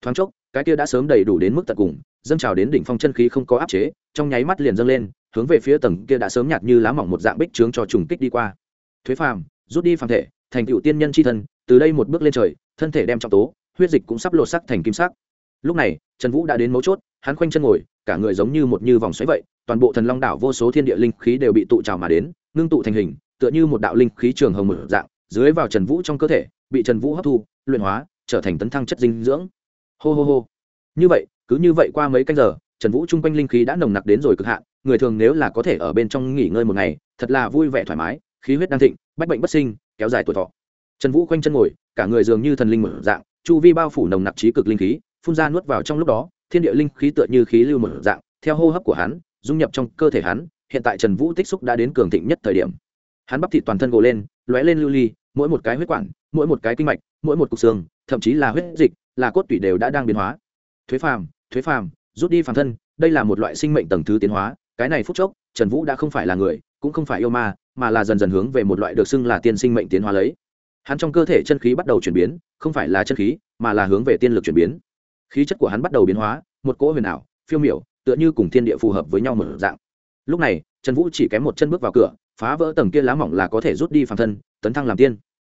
Thoáng chốc, cái kia đã sớm đầy đủ đến mức tận cùng, dâng trào đến đỉnh phong chân khí không có áp chế, trong nháy mắt liền dâng lên, hướng về phía tầng kia đã sớm nhạt như lá mỏng một dạng bích trướng cho trùng kích đi qua. Thuế phàm, rút đi phàm thể thành cựu tiên nhân c h i thân, từ đây một bước lên trời, thân thể đem trọng tố, huyết dịch cũng sắp lột sắc thành kim sắc. Lúc này, trần vũ đã đến mấu chốt, hắn khoanh chân ngồi, cả người giống như một như vòng xoáy vậy, toàn bộ thần long đảo vô số thiên địa linh khí đều bị tụ trào mà đến, ngưng tụ thành hình, tựa như một đạo linh khí trường hồng mở dạng, dưới vào trần vũ trong cơ thể, bị trần vũ hấp thu, luyện hóa, trở thành tấn thăng chất dinh dưỡng. Hô hô hô. Như vậy, cứ như vậy qua mấy canh giờ, trần vũ chung quanh linh khí đã nồng nặc đến rồi cực hạn, người thường nếu là có thể ở bên trong nghỉ ngơi một ngày, thật là vui vẻ thoải mái, khí huyết đang thịnh, bách bệnh bất sinh kéo dài tuổi thọ. Trần vũ khoanh chân ngồi, cả người dường như thần linh mở dạng, chu vi bao phủ nồng nặc trí cực linh khí, phun ra nuốt vào trong lúc đó, thiên địa linh khí tựa như khí lưu một dạng, theo hô hấp của hắn, dung nhập trong cơ thể hắn, hiện tại trần vũ tích xúc đã đến cường thịnh nhất thời điểm. Hắn bắp thịt toàn thân gồ lên, lóe lên lưu ly, mỗi một cái huyết quản, mỗi một cái kinh mạch, mỗi một cục xương, thậm chí là huyết dịch, là cốt tủy đều đã đang biến hóa. Thuế phàm thuế phàm, rút đi phàm thân, đây là một loại sinh mệnh tầng thứ tiến hóa, cái này phút chốc, trần vũ đã không phải là người, cũng không phải yêu ma mà là dần dần hướng về một loại được xưng là tiên sinh mệnh tiến hóa lấy. Hắn trong cơ thể chân khí bắt đầu chuyển biến, không phải là chân khí, mà là hướng về tiên lực chuyển biến. Khí chất của hắn bắt đầu biến hóa, một cỗ huyền ảo, phiêu miểu, tựa như cùng thiên địa phù hợp với nhau mở dạng. Lúc này, trần vũ chỉ kém một chân bước vào cửa, phá vỡ tầng kia lá mỏng là có thể rút đi phàm thân, tấn thăng làm tiên.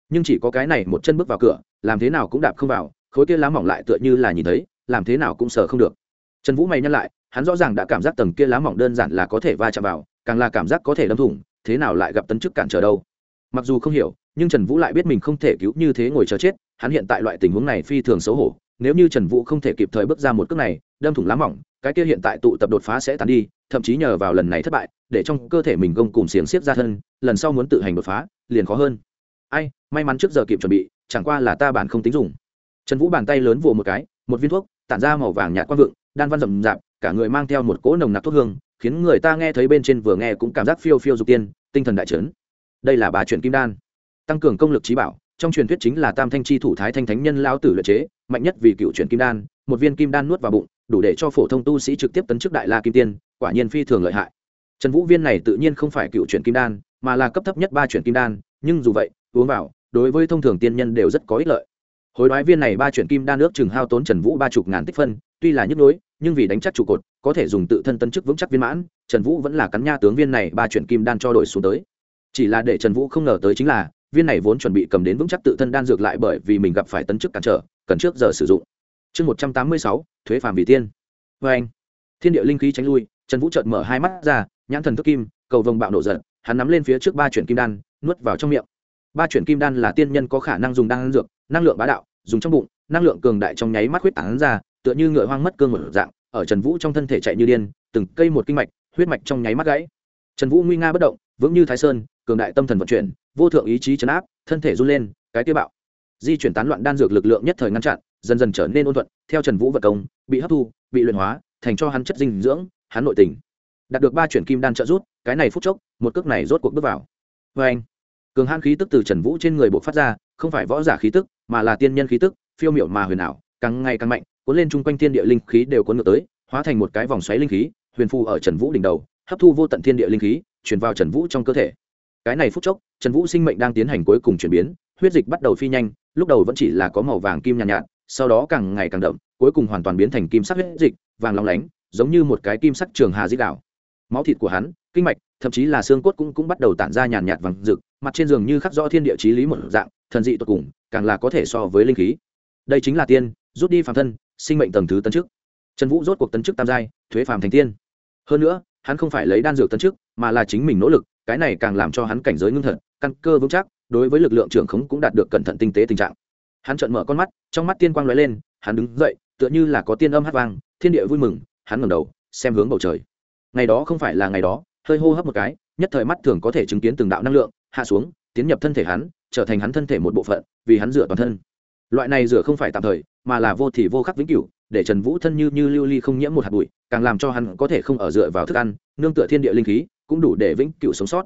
Nhưng chỉ có cái này một chân bước vào cửa, làm thế nào cũng đạp không vào, khối kia lá mỏng lại tựa như là nhìn thấy, làm thế nào cũng sợ không được. Trần vũ mày nhắc lại, hắn rõ ràng đã cảm giác tầng kia lá mỏng đơn giản là có thể va chạm vào, càng là cảm giác có thể đâm thủng thế nào lại gặp tấn chức cản trở đâu? Mặc dù không hiểu, nhưng trần vũ lại biết mình không thể cứu như thế ngồi chờ chết, hắn hiện tại loại tình huống này phi thường xấu hổ, nếu như trần vũ không thể kịp thời bước ra một cước này, đâm thủng lá mỏng, cái kia hiện tại tụ tập đột phá sẽ tàn đi, thậm chí nhờ vào lần này thất bại, để trong cơ thể mình gông cùng xiềng xiết ra thân, lần sau muốn tự hành đột phá, liền khó hơn. Ai, may mắn trước giờ kịp chuẩn bị, chẳng qua là ta bản không tính dùng. Trần vũ bàn tay lớn vồ một cái, một viên thuốc, tản ra màu vàng nhạt quang vượng, đan văn rậm rạp, cả người mang theo một cỗ nồng nặc thuốc hương khiến người ta nghe thấy bên trên vừa nghe cũng cảm giác phiêu phiêu dục tiên, tinh thần đại trấn đây là bà truyền kim đan. Tăng cường công lực trí bảo, trong truyền thuyết chính là tam thanh chi thủ thái thanh thánh nhân lao tử luyện chế, mạnh nhất vì cựu truyền kim đan, một viên kim đan nuốt vào bụng, đủ để cho phổ thông tu sĩ trực tiếp tấn chức đại la kim tiên, quả nhiên phi thường lợi hại. Trần vũ viên này tự nhiên không phải cựu truyền kim đan, mà là cấp thấp nhất ba truyền kim đan, nhưng dù vậy, uống vào, đối với thông thường tiên nhân đều rất có ích lợi. Hồi đoái viên này ba chuyển kim đan nước chừng hao tốn trần vũ ba chục ngàn tích phân, tuy là nhức nhối, nhưng vì đánh chắc trụ cột có thể dùng tự thân tân chức vững chắc viên mãn, trần vũ vẫn là cắn nha tướng viên này ba chuyển kim đan cho đổi xuống tới. Chỉ là để trần vũ không ngờ tới chính là, viên này vốn chuẩn bị cầm đến vững chắc tự thân đan dược lại bởi vì mình gặp phải tân chức cản trở, cần trước giờ sử dụng. Chương một trăm tám mươi sáu, thuế phàm vị tiên. Vê anh, thiên địa linh khí tránh lui, trần vũ chợt mở hai mắt ra, nhãn thần thức kim, cầu vồng bạo nổ giận, hắn nắm lên phía trước ba chuyển kim đan, nuốt vào trong miệng. Ba chuyển kim đan là tiên nhân có khả năng dùng đan dược, năng lượng bá đạo, dùng trong bụng, năng lượng cường đại trong nháy mắt huyết tán ra, tựa như ngựa hoang mất cương một dạng ở trần vũ trong thân thể chạy như điên, từng cây một kinh mạch, huyết mạch trong nháy mắt gãy. Trần vũ nguy nga bất động, vững như thái sơn, cường đại tâm thần vận chuyển, vô thượng ý chí chấn áp, thân thể run lên, cái tiêu bạo. Di chuyển tán loạn đan dược lực lượng nhất thời ngăn chặn, dần dần trở nên ôn thuận, theo trần vũ vật công, bị hấp thu, bị luyện hóa, thành cho hắn chất dinh dưỡng, hắn nội tình. Đạt được ba chuyển kim đan trợ rút cái này phút chốc, một cước này rốt cuộc bước vào. Vê anh, cường hãn khí tức từ trần vũ trên người buộc phát ra, không phải võ giả khí tức, mà là tiên nhân khí tức, phiêu miểu mà huyền ảo, càng ngày càng mạnh cuốn lên chung quanh thiên địa linh khí đều cuốn ngược tới hóa thành một cái vòng xoáy linh khí huyền phù ở trần vũ đỉnh đầu hấp thu vô tận thiên địa linh khí chuyển vào trần vũ trong cơ thể. Cái này phút chốc trần vũ sinh mệnh đang tiến hành cuối cùng chuyển biến huyết dịch bắt đầu phi nhanh lúc đầu vẫn chỉ là có màu vàng kim nhàn nhạt, nhạt sau đó càng ngày càng đậm cuối cùng hoàn toàn biến thành kim sắc huyết dịch vàng lóng lánh giống như một cái kim sắc trường hà dích đảo máu thịt của hắn kinh mạch thậm chí là xương cốt cũng cũng bắt đầu tản ra nhàn nhạt vàng rực mặt trên giường như khắc rõ thiên địa chí lý một dạng thần dị tột cùng càng là có thể so với linh khí. Đây chính là tiên rút đi phàm thân sinh mệnh tầng thứ tấn chức. Trần vũ rốt cuộc tấn chức tam giai, thuế phàm thành tiên. Hơn nữa, hắn không phải lấy đan dược tấn chức, mà là chính mình nỗ lực, cái này càng làm cho hắn cảnh giới ngưng thật căn cơ vững chắc, đối với lực lượng trưởng khống cũng đạt được cẩn thận tinh tế tình trạng. Hắn trợn mở con mắt, trong mắt tiên quang lóe lên, hắn đứng dậy, tựa như là có tiên âm hát vang, thiên địa vui mừng, hắn ngẩng đầu, xem hướng bầu trời. Ngày đó không phải là ngày đó, hơi hô hấp một cái, nhất thời mắt thường có thể chứng kiến từng đạo năng lượng, hạ xuống, tiến nhập thân thể hắn, trở thành hắn thân thể một bộ phận, vì hắn rửa toàn thân. Loại này rửa không phải tạm thời mà là vô thì vô khắc vĩnh cửu, để trần vũ thân như như lưu ly không nhiễm một hạt bụi, càng làm cho hắn có thể không ở dựa vào thức ăn, nương tựa thiên địa linh khí, cũng đủ để vĩnh cửu sống sót.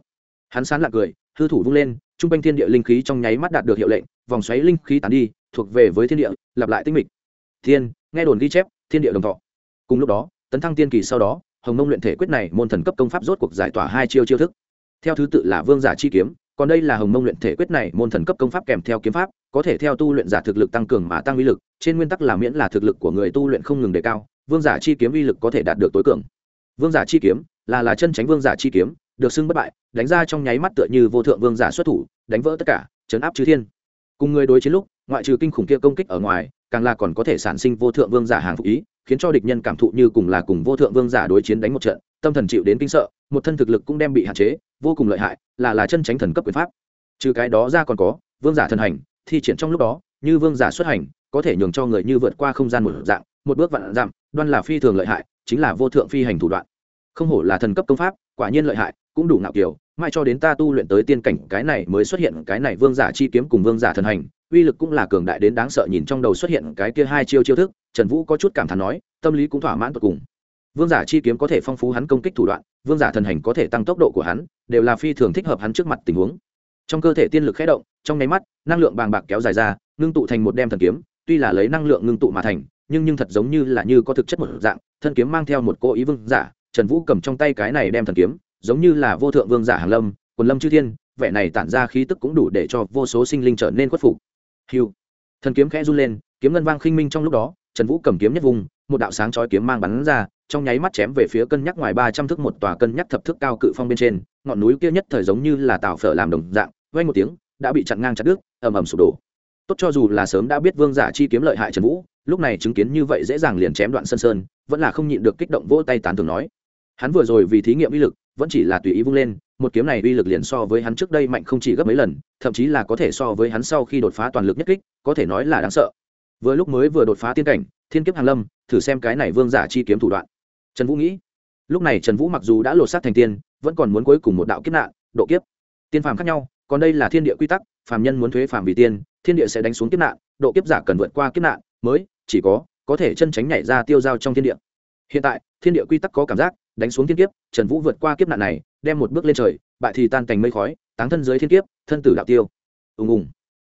Hắn sán lạc cười, hư thủ vung lên t r u n g quanh thiên địa linh khí trong nháy mắt đạt được hiệu lệnh, vòng xoáy linh khí tán đi, thuộc về với thiên địa, lặp lại tinh mịch. Thiên, nghe đồn ghi chép, thiên địa đồng thọ. Cùng lúc đó, tấn thăng tiên kỳ sau đó, hồng mông luyện thể quyết này môn thần cấp công pháp rốt cuộc giải tỏa hai chiêu chiêu thức. Theo thứ tự là vương giả chi kiếm, còn đây là hồng mông luyện thể quyết này môn thần cấp công pháp kèm theo kiếm pháp có thể theo tu luyện giả thực lực tăng cường mà tăng uy lực, trên nguyên tắc là miễn là thực lực của người tu luyện không ngừng đề cao, vương giả chi kiếm uy lực có thể đạt được tối cường. Vương giả chi kiếm, là là chân tránh vương giả chi kiếm, được xưng bất bại, đánh ra trong nháy mắt tựa như vô thượng vương giả xuất thủ, đánh vỡ tất cả, chấn áp chư thiên. Cùng người đối chiến lúc, ngoại trừ kinh khủng kia công kích ở ngoài, càng là còn có thể sản sinh vô thượng vương giả hàng phục ý, khiến cho địch nhân cảm thụ như cùng là cùng vô thượng vương giả đối chiến đánh một trận, tâm thần chịu đến kinh sợ, một thân thực lực cũng đem bị hạn chế, vô cùng lợi hại, là là chân tránh thần cấp quyền pháp. Trừ cái đó ra còn có, vương giả thần hành thi triển trong lúc đó, như vương giả xuất hành, có thể nhường cho người như vượt qua không gian một dạng, một bước vạn dặm, đoan là phi thường lợi hại, chính là vô thượng phi hành thủ đoạn không hổ là thần cấp công pháp, quả nhiên lợi hại, cũng đủ ngạo kiều. mai cho đến ta tu luyện tới tiên cảnh, cái này mới xuất hiện cái này vương giả chi kiếm cùng vương giả thần hành, uy lực cũng là cường đại đến đáng sợ nhìn trong đầu xuất hiện cái kia hai chiêu chiêu thức, trần vũ có chút cảm thán nói, tâm lý cũng thỏa mãn tột cùng vương giả chi kiếm có thể phong phú hắn công kích thủ đoạn, vương giả thần hành có thể tăng tốc độ của hắn, đều là phi thường thích hợp hắn trước mặt tình huống trong cơ thể tiên lực khé động, trong nháy mắt, năng lượng bàng bạc kéo dài ra, ngưng tụ thành một đem thần kiếm, tuy là lấy năng lượng ngưng tụ mà thành, nhưng nhưng thật giống như là như có thực chất một dạng, thân kiếm mang theo một cô ý vương giả, trần vũ cầm trong tay cái này đem thần kiếm, giống như là vô thượng vương giả hàn lâm, quần lâm chư thiên, vẻ này tản ra khí tức cũng đủ để cho vô số sinh linh trở nên khuất phục. Hiu thần kiếm khẽ run lên, kiếm ngân vang khinh minh trong lúc đó, trần vũ cầm kiếm nhất vùng, một đạo sáng chói kiếm mang bắn ra, trong nháy mắt chém về phía cân nhắc ngoài ba trăm thước một tòa cân nhắc thập thước cao cự phong bên trên, ngọn núi kia nhất thời giống như là tàu phở làm đồng dạng vay một tiếng, đã bị chặn ngang chặt đứt, ầm ầm sụp đổ. Tốt cho dù là sớm đã biết vương giả chi kiếm lợi hại trần vũ, lúc này chứng kiến như vậy dễ dàng liền chém đoạn sân sơn, vẫn là không nhịn được kích động vỗ tay tán thường nói. Hắn vừa rồi vì thí nghiệm uy lực, vẫn chỉ là tùy ý vung lên, một kiếm này uy lực liền so với hắn trước đây mạnh không chỉ gấp mấy lần, thậm chí là có thể so với hắn sau khi đột phá toàn lực nhất kích, có thể nói là đáng sợ. Vừa lúc mới vừa đột phá tiên cảnh, thiên kiếp hàn lâm, thử xem cái này vương giả chi kiếm thủ đoạn. Trần vũ nghĩ, lúc này trần vũ mặc dù đã lột xác thành tiên, vẫn còn muốn cuối cùng một đạo kiếp nạn, độ kiếp. Tiên phàm khác nhau còn đây là thiên địa quy tắc, phàm nhân muốn thuế phàm vì tiên, thiên địa sẽ đánh xuống kiếp nạn, độ kiếp giả cần vượt qua kiếp nạn, mới, chỉ có có thể chân tránh nhảy ra tiêu dao trong thiên địa. Hiện tại, thiên địa quy tắc có cảm giác, đánh xuống thiên kiếp, trần vũ vượt qua kiếp nạn này, đem một bước lên trời, bại thì tan cành mây khói, táng thân dưới thiên kiếp, thân tử đạo tiêu. Ùng ùng.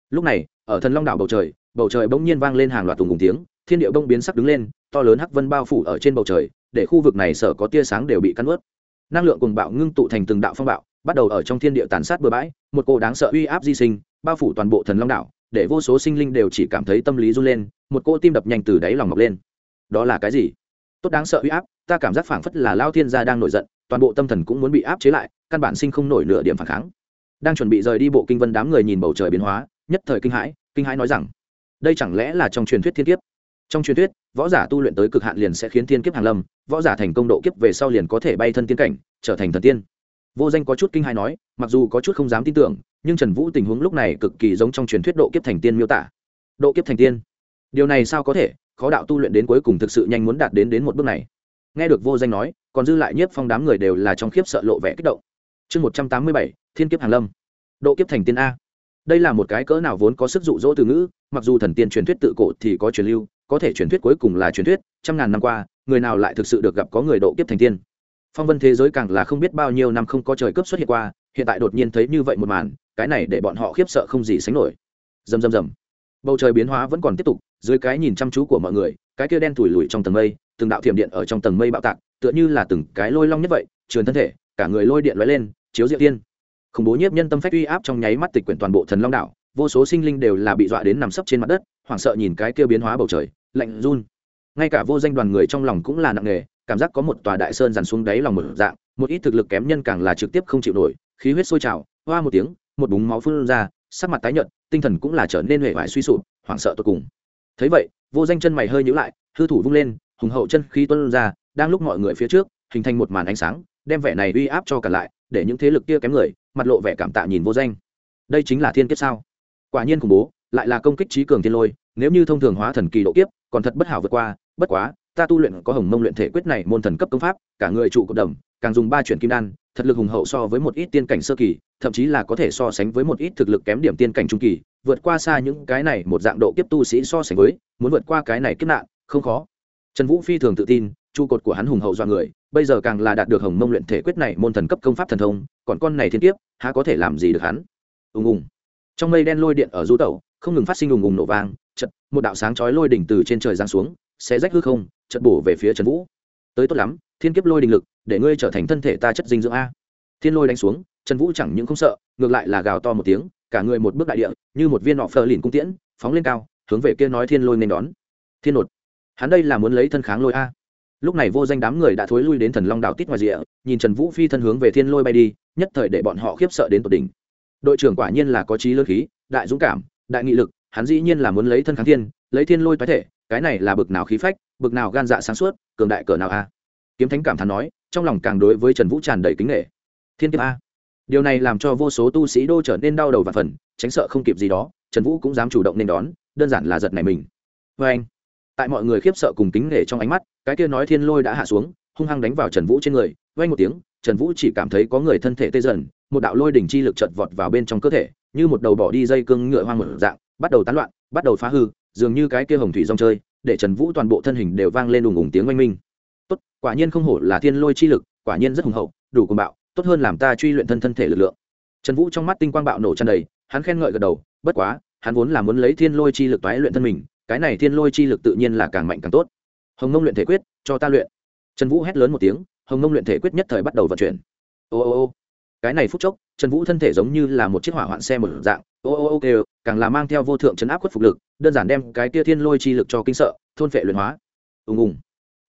Lúc này, ở thần long đảo bầu trời bầu trời bỗng nhiên vang lên hàng loạt tùng ùng tiếng, thiên địa bông biến sắc đứng lên, to lớn hắc vân bao phủ ở trên bầu trời, để khu vực này sở có tia sáng đều bị cắn ướt. Năng lượng cùng bạo ngưng tụ thành từng đạo phong bạo bắt đầu ở trong thiên địa tàn sát bừa bãi, một cô đáng sợ uy áp di sinh, bao phủ toàn bộ thần long đảo, để vô số sinh linh đều chỉ cảm thấy tâm lý run lên, một cô tim đập nhanh từ đáy lòng mọc lên. Đó là cái gì? Tốt đáng sợ uy áp, ta cảm giác phảng phất là lao thiên gia đang nổi giận, toàn bộ tâm thần cũng muốn bị áp chế lại, căn bản sinh không nổi nửa điểm phản kháng. Đang chuẩn bị rời đi bộ kinh vân đám người nhìn bầu trời biến hóa, nhất thời kinh hãi kinh hãi nói rằng, đây chẳng lẽ là trong truyền thuyết thiên kiếp? Trong truyền thuyết, võ giả tu luyện tới cực hạn liền sẽ khiến thiên kiếp hàng lâm, võ giả thành công độ kiếp về sau liền có thể bay thân tiên cảnh, trở thành thần tiên vô danh có chút kinh hãi nói, mặc dù có chút không dám tin tưởng, nhưng trần vũ tình huống lúc này cực kỳ giống trong truyền thuyết độ kiếp thành tiên miêu tả. Độ kiếp thành tiên? Điều này sao có thể? Khó đạo tu luyện đến cuối cùng thực sự nhanh muốn đạt đến đến một bước này. Nghe được vô danh nói, còn dư lại nhiếp phong đám người đều là trong khiếp sợ lộ vẻ kích động. Chương một trăm tám mươi bảy, thiên kiếp hàn lâm. Độ kiếp thành tiên a. Đây là một cái cỡ nào vốn có sức dụ dỗ từ ngữ, mặc dù thần tiên truyền thuyết tự cổ thì có truyền lưu, có thể truyền thuyết cuối cùng là truyền thuyết, trăm ngàn năm qua, người nào lại thực sự được gặp có người độ kiếp thành tiên? Phong vân thế giới càng là không biết bao nhiêu năm không có trời cướp xuất hiện qua, hiện tại đột nhiên thấy như vậy một màn, cái này để bọn họ khiếp sợ không gì sánh nổi. Rầm rầm rầm. Bầu trời biến hóa vẫn còn tiếp tục, dưới cái nhìn chăm chú của mọi người, cái kia đen thủi lùi trong tầng mây, từng đạo thiểm điện ở trong tầng mây bạo tạc, tựa như là từng cái lôi long nhất vậy, trườn thân thể, cả người lôi điện lóe lên, chiếu diệu tiên khủng bố nhiếp nhân tâm phách uy áp trong nháy mắt tịch quyển toàn bộ thần long đảo, vô số sinh linh đều là bị dọa đến nằm sấp trên mặt đất, hoảng sợ nhìn cái kia biến hóa bầu trời, lạnh run. Ngay cả vô danh đoàn người trong lòng cũng là nặng nề cảm giác có một tòa đại sơn dàn xuống đáy lòng một dạng, một ít thực lực kém nhân càng là trực tiếp không chịu nổi, khí huyết sôi trào, hoa một tiếng, một búng máu phun ra, sắc mặt tái nhợt, tinh thần cũng là trở nên huệ vải suy sụp, hoảng sợ tột cùng. Thấy vậy, vô danh chân mày hơi nhíu lại, hư thủ vung lên, hùng hậu chân khí tuôn ra, đang lúc mọi người phía trước, hình thành một màn ánh sáng, đem vẻ này uy áp cho cả lại, để những thế lực kia kém người, mặt lộ vẻ cảm tạ nhìn vô danh. Đây chính là thiên kiếp sao? Quả nhiên khủng bố, lại là công kích trí cường thiên lôi, nếu như thông thường hóa thần kỳ độ kiếp, còn thật bất hảo vượt qua, bất quá ta tu luyện có hồng mông luyện thể quyết này môn thần cấp công pháp, cả người trụ cộng đồng càng dùng ba chuyển kim đan, thật lực hùng hậu so với một ít tiên cảnh sơ kỳ, thậm chí là có thể so sánh với một ít thực lực kém điểm tiên cảnh trung kỳ, vượt qua xa những cái này một dạng độ kiếp tu sĩ so sánh với, muốn vượt qua cái này kiếp nạn, không khó. Trần vũ phi thường tự tin, trụ cột của hắn hùng hậu do người, bây giờ càng là đạt được hồng mông luyện thể quyết này môn thần cấp công pháp thần thông, còn con này thiên kiếp, há có thể làm gì được hắn? Ùng ùng. Trong mây đen lôi điện ở du tẩu, không ngừng phát sinh ùng ùng nổ vang chật một đạo sáng chói lôi đỉnh từ trên trời giáng xuống sẽ rách hư không chật bổ về phía trần vũ. Tới tốt lắm, thiên kiếp lôi đình lực, để ngươi trở thành thân thể ta chất dinh dưỡng a. Thiên lôi đánh xuống, trần vũ chẳng những không sợ, ngược lại là gào to một tiếng, cả người một bước đại địa, như một viên nọ phờ lìn cung tiễn, phóng lên cao, hướng về kia nói thiên lôi nên đón. Thiên nột, hắn đây là muốn lấy thân kháng lôi a. Lúc này vô danh đám người đã thối lui đến thần long đảo tít ngoài rìa, nhìn trần vũ phi thân hướng về thiên lôi bay đi, nhất thời để bọn họ khiếp sợ đến tột đỉnh. Đội trưởng quả nhiên là có trí lơ khí, đại dũng cảm, đại nghị lực, hắn dĩ nhiên là muốn lấy thân kháng thiên, lấy thiên lôi toái thể cái này là bực nào khí phách, bực nào gan dạ sáng suốt, cường đại cỡ nào a? Kiếm thánh cảm thán nói, trong lòng càng đối với trần vũ tràn đầy kính nghệ thiên kiếp a. Điều này làm cho vô số tu sĩ đô trở nên đau đầu và phần tránh sợ không kịp gì đó, trần vũ cũng dám chủ động nên đón, đơn giản là giật này mình. Vê anh, tại mọi người khiếp sợ cùng kính nghệ trong ánh mắt, cái kia nói thiên lôi đã hạ xuống, hung hăng đánh vào trần vũ trên người vay một tiếng, trần vũ chỉ cảm thấy có người thân thể tê dần, một đạo lôi đỉnh chi lực chợt vọt vào bên trong cơ thể, như một đầu bỏ đi dây cương ngựa hoang một dạng, bắt đầu tán loạn, bắt đầu phá hư dường như cái kia hồng thủy rong chơi, để trần vũ toàn bộ thân hình đều vang lên đùng ùng tiếng oanh minh. Tốt, quả nhiên không hổ là thiên lôi chi lực, quả nhiên rất hùng hậu, đủ cùng bạo, tốt hơn làm ta truy luyện thân thân thể lực lượng. Trần vũ trong mắt tinh quang bạo nổ tràn đầy, hắn khen ngợi gật đầu, bất quá, hắn vốn là muốn lấy thiên lôi chi lực toái luyện thân mình, cái này thiên lôi chi lực tự nhiên là càng mạnh càng tốt. Hồng nông luyện thể quyết, cho ta luyện. Trần vũ hét lớn một tiếng, hồng nông luyện thể quyết nhất thời bắt đầu vận chuyển. Ô ô ô. Cái này phút chốc, trần vũ thân thể giống như là một chiếc hỏa hoạn xe một dạng. Ô ô ô kêu càng là mang theo vô thượng chấn áp khuất phục lực, đơn giản đem cái tia thiên lôi chi lực cho kinh sợ, thôn phệ luyện hóa. Ùng ùng.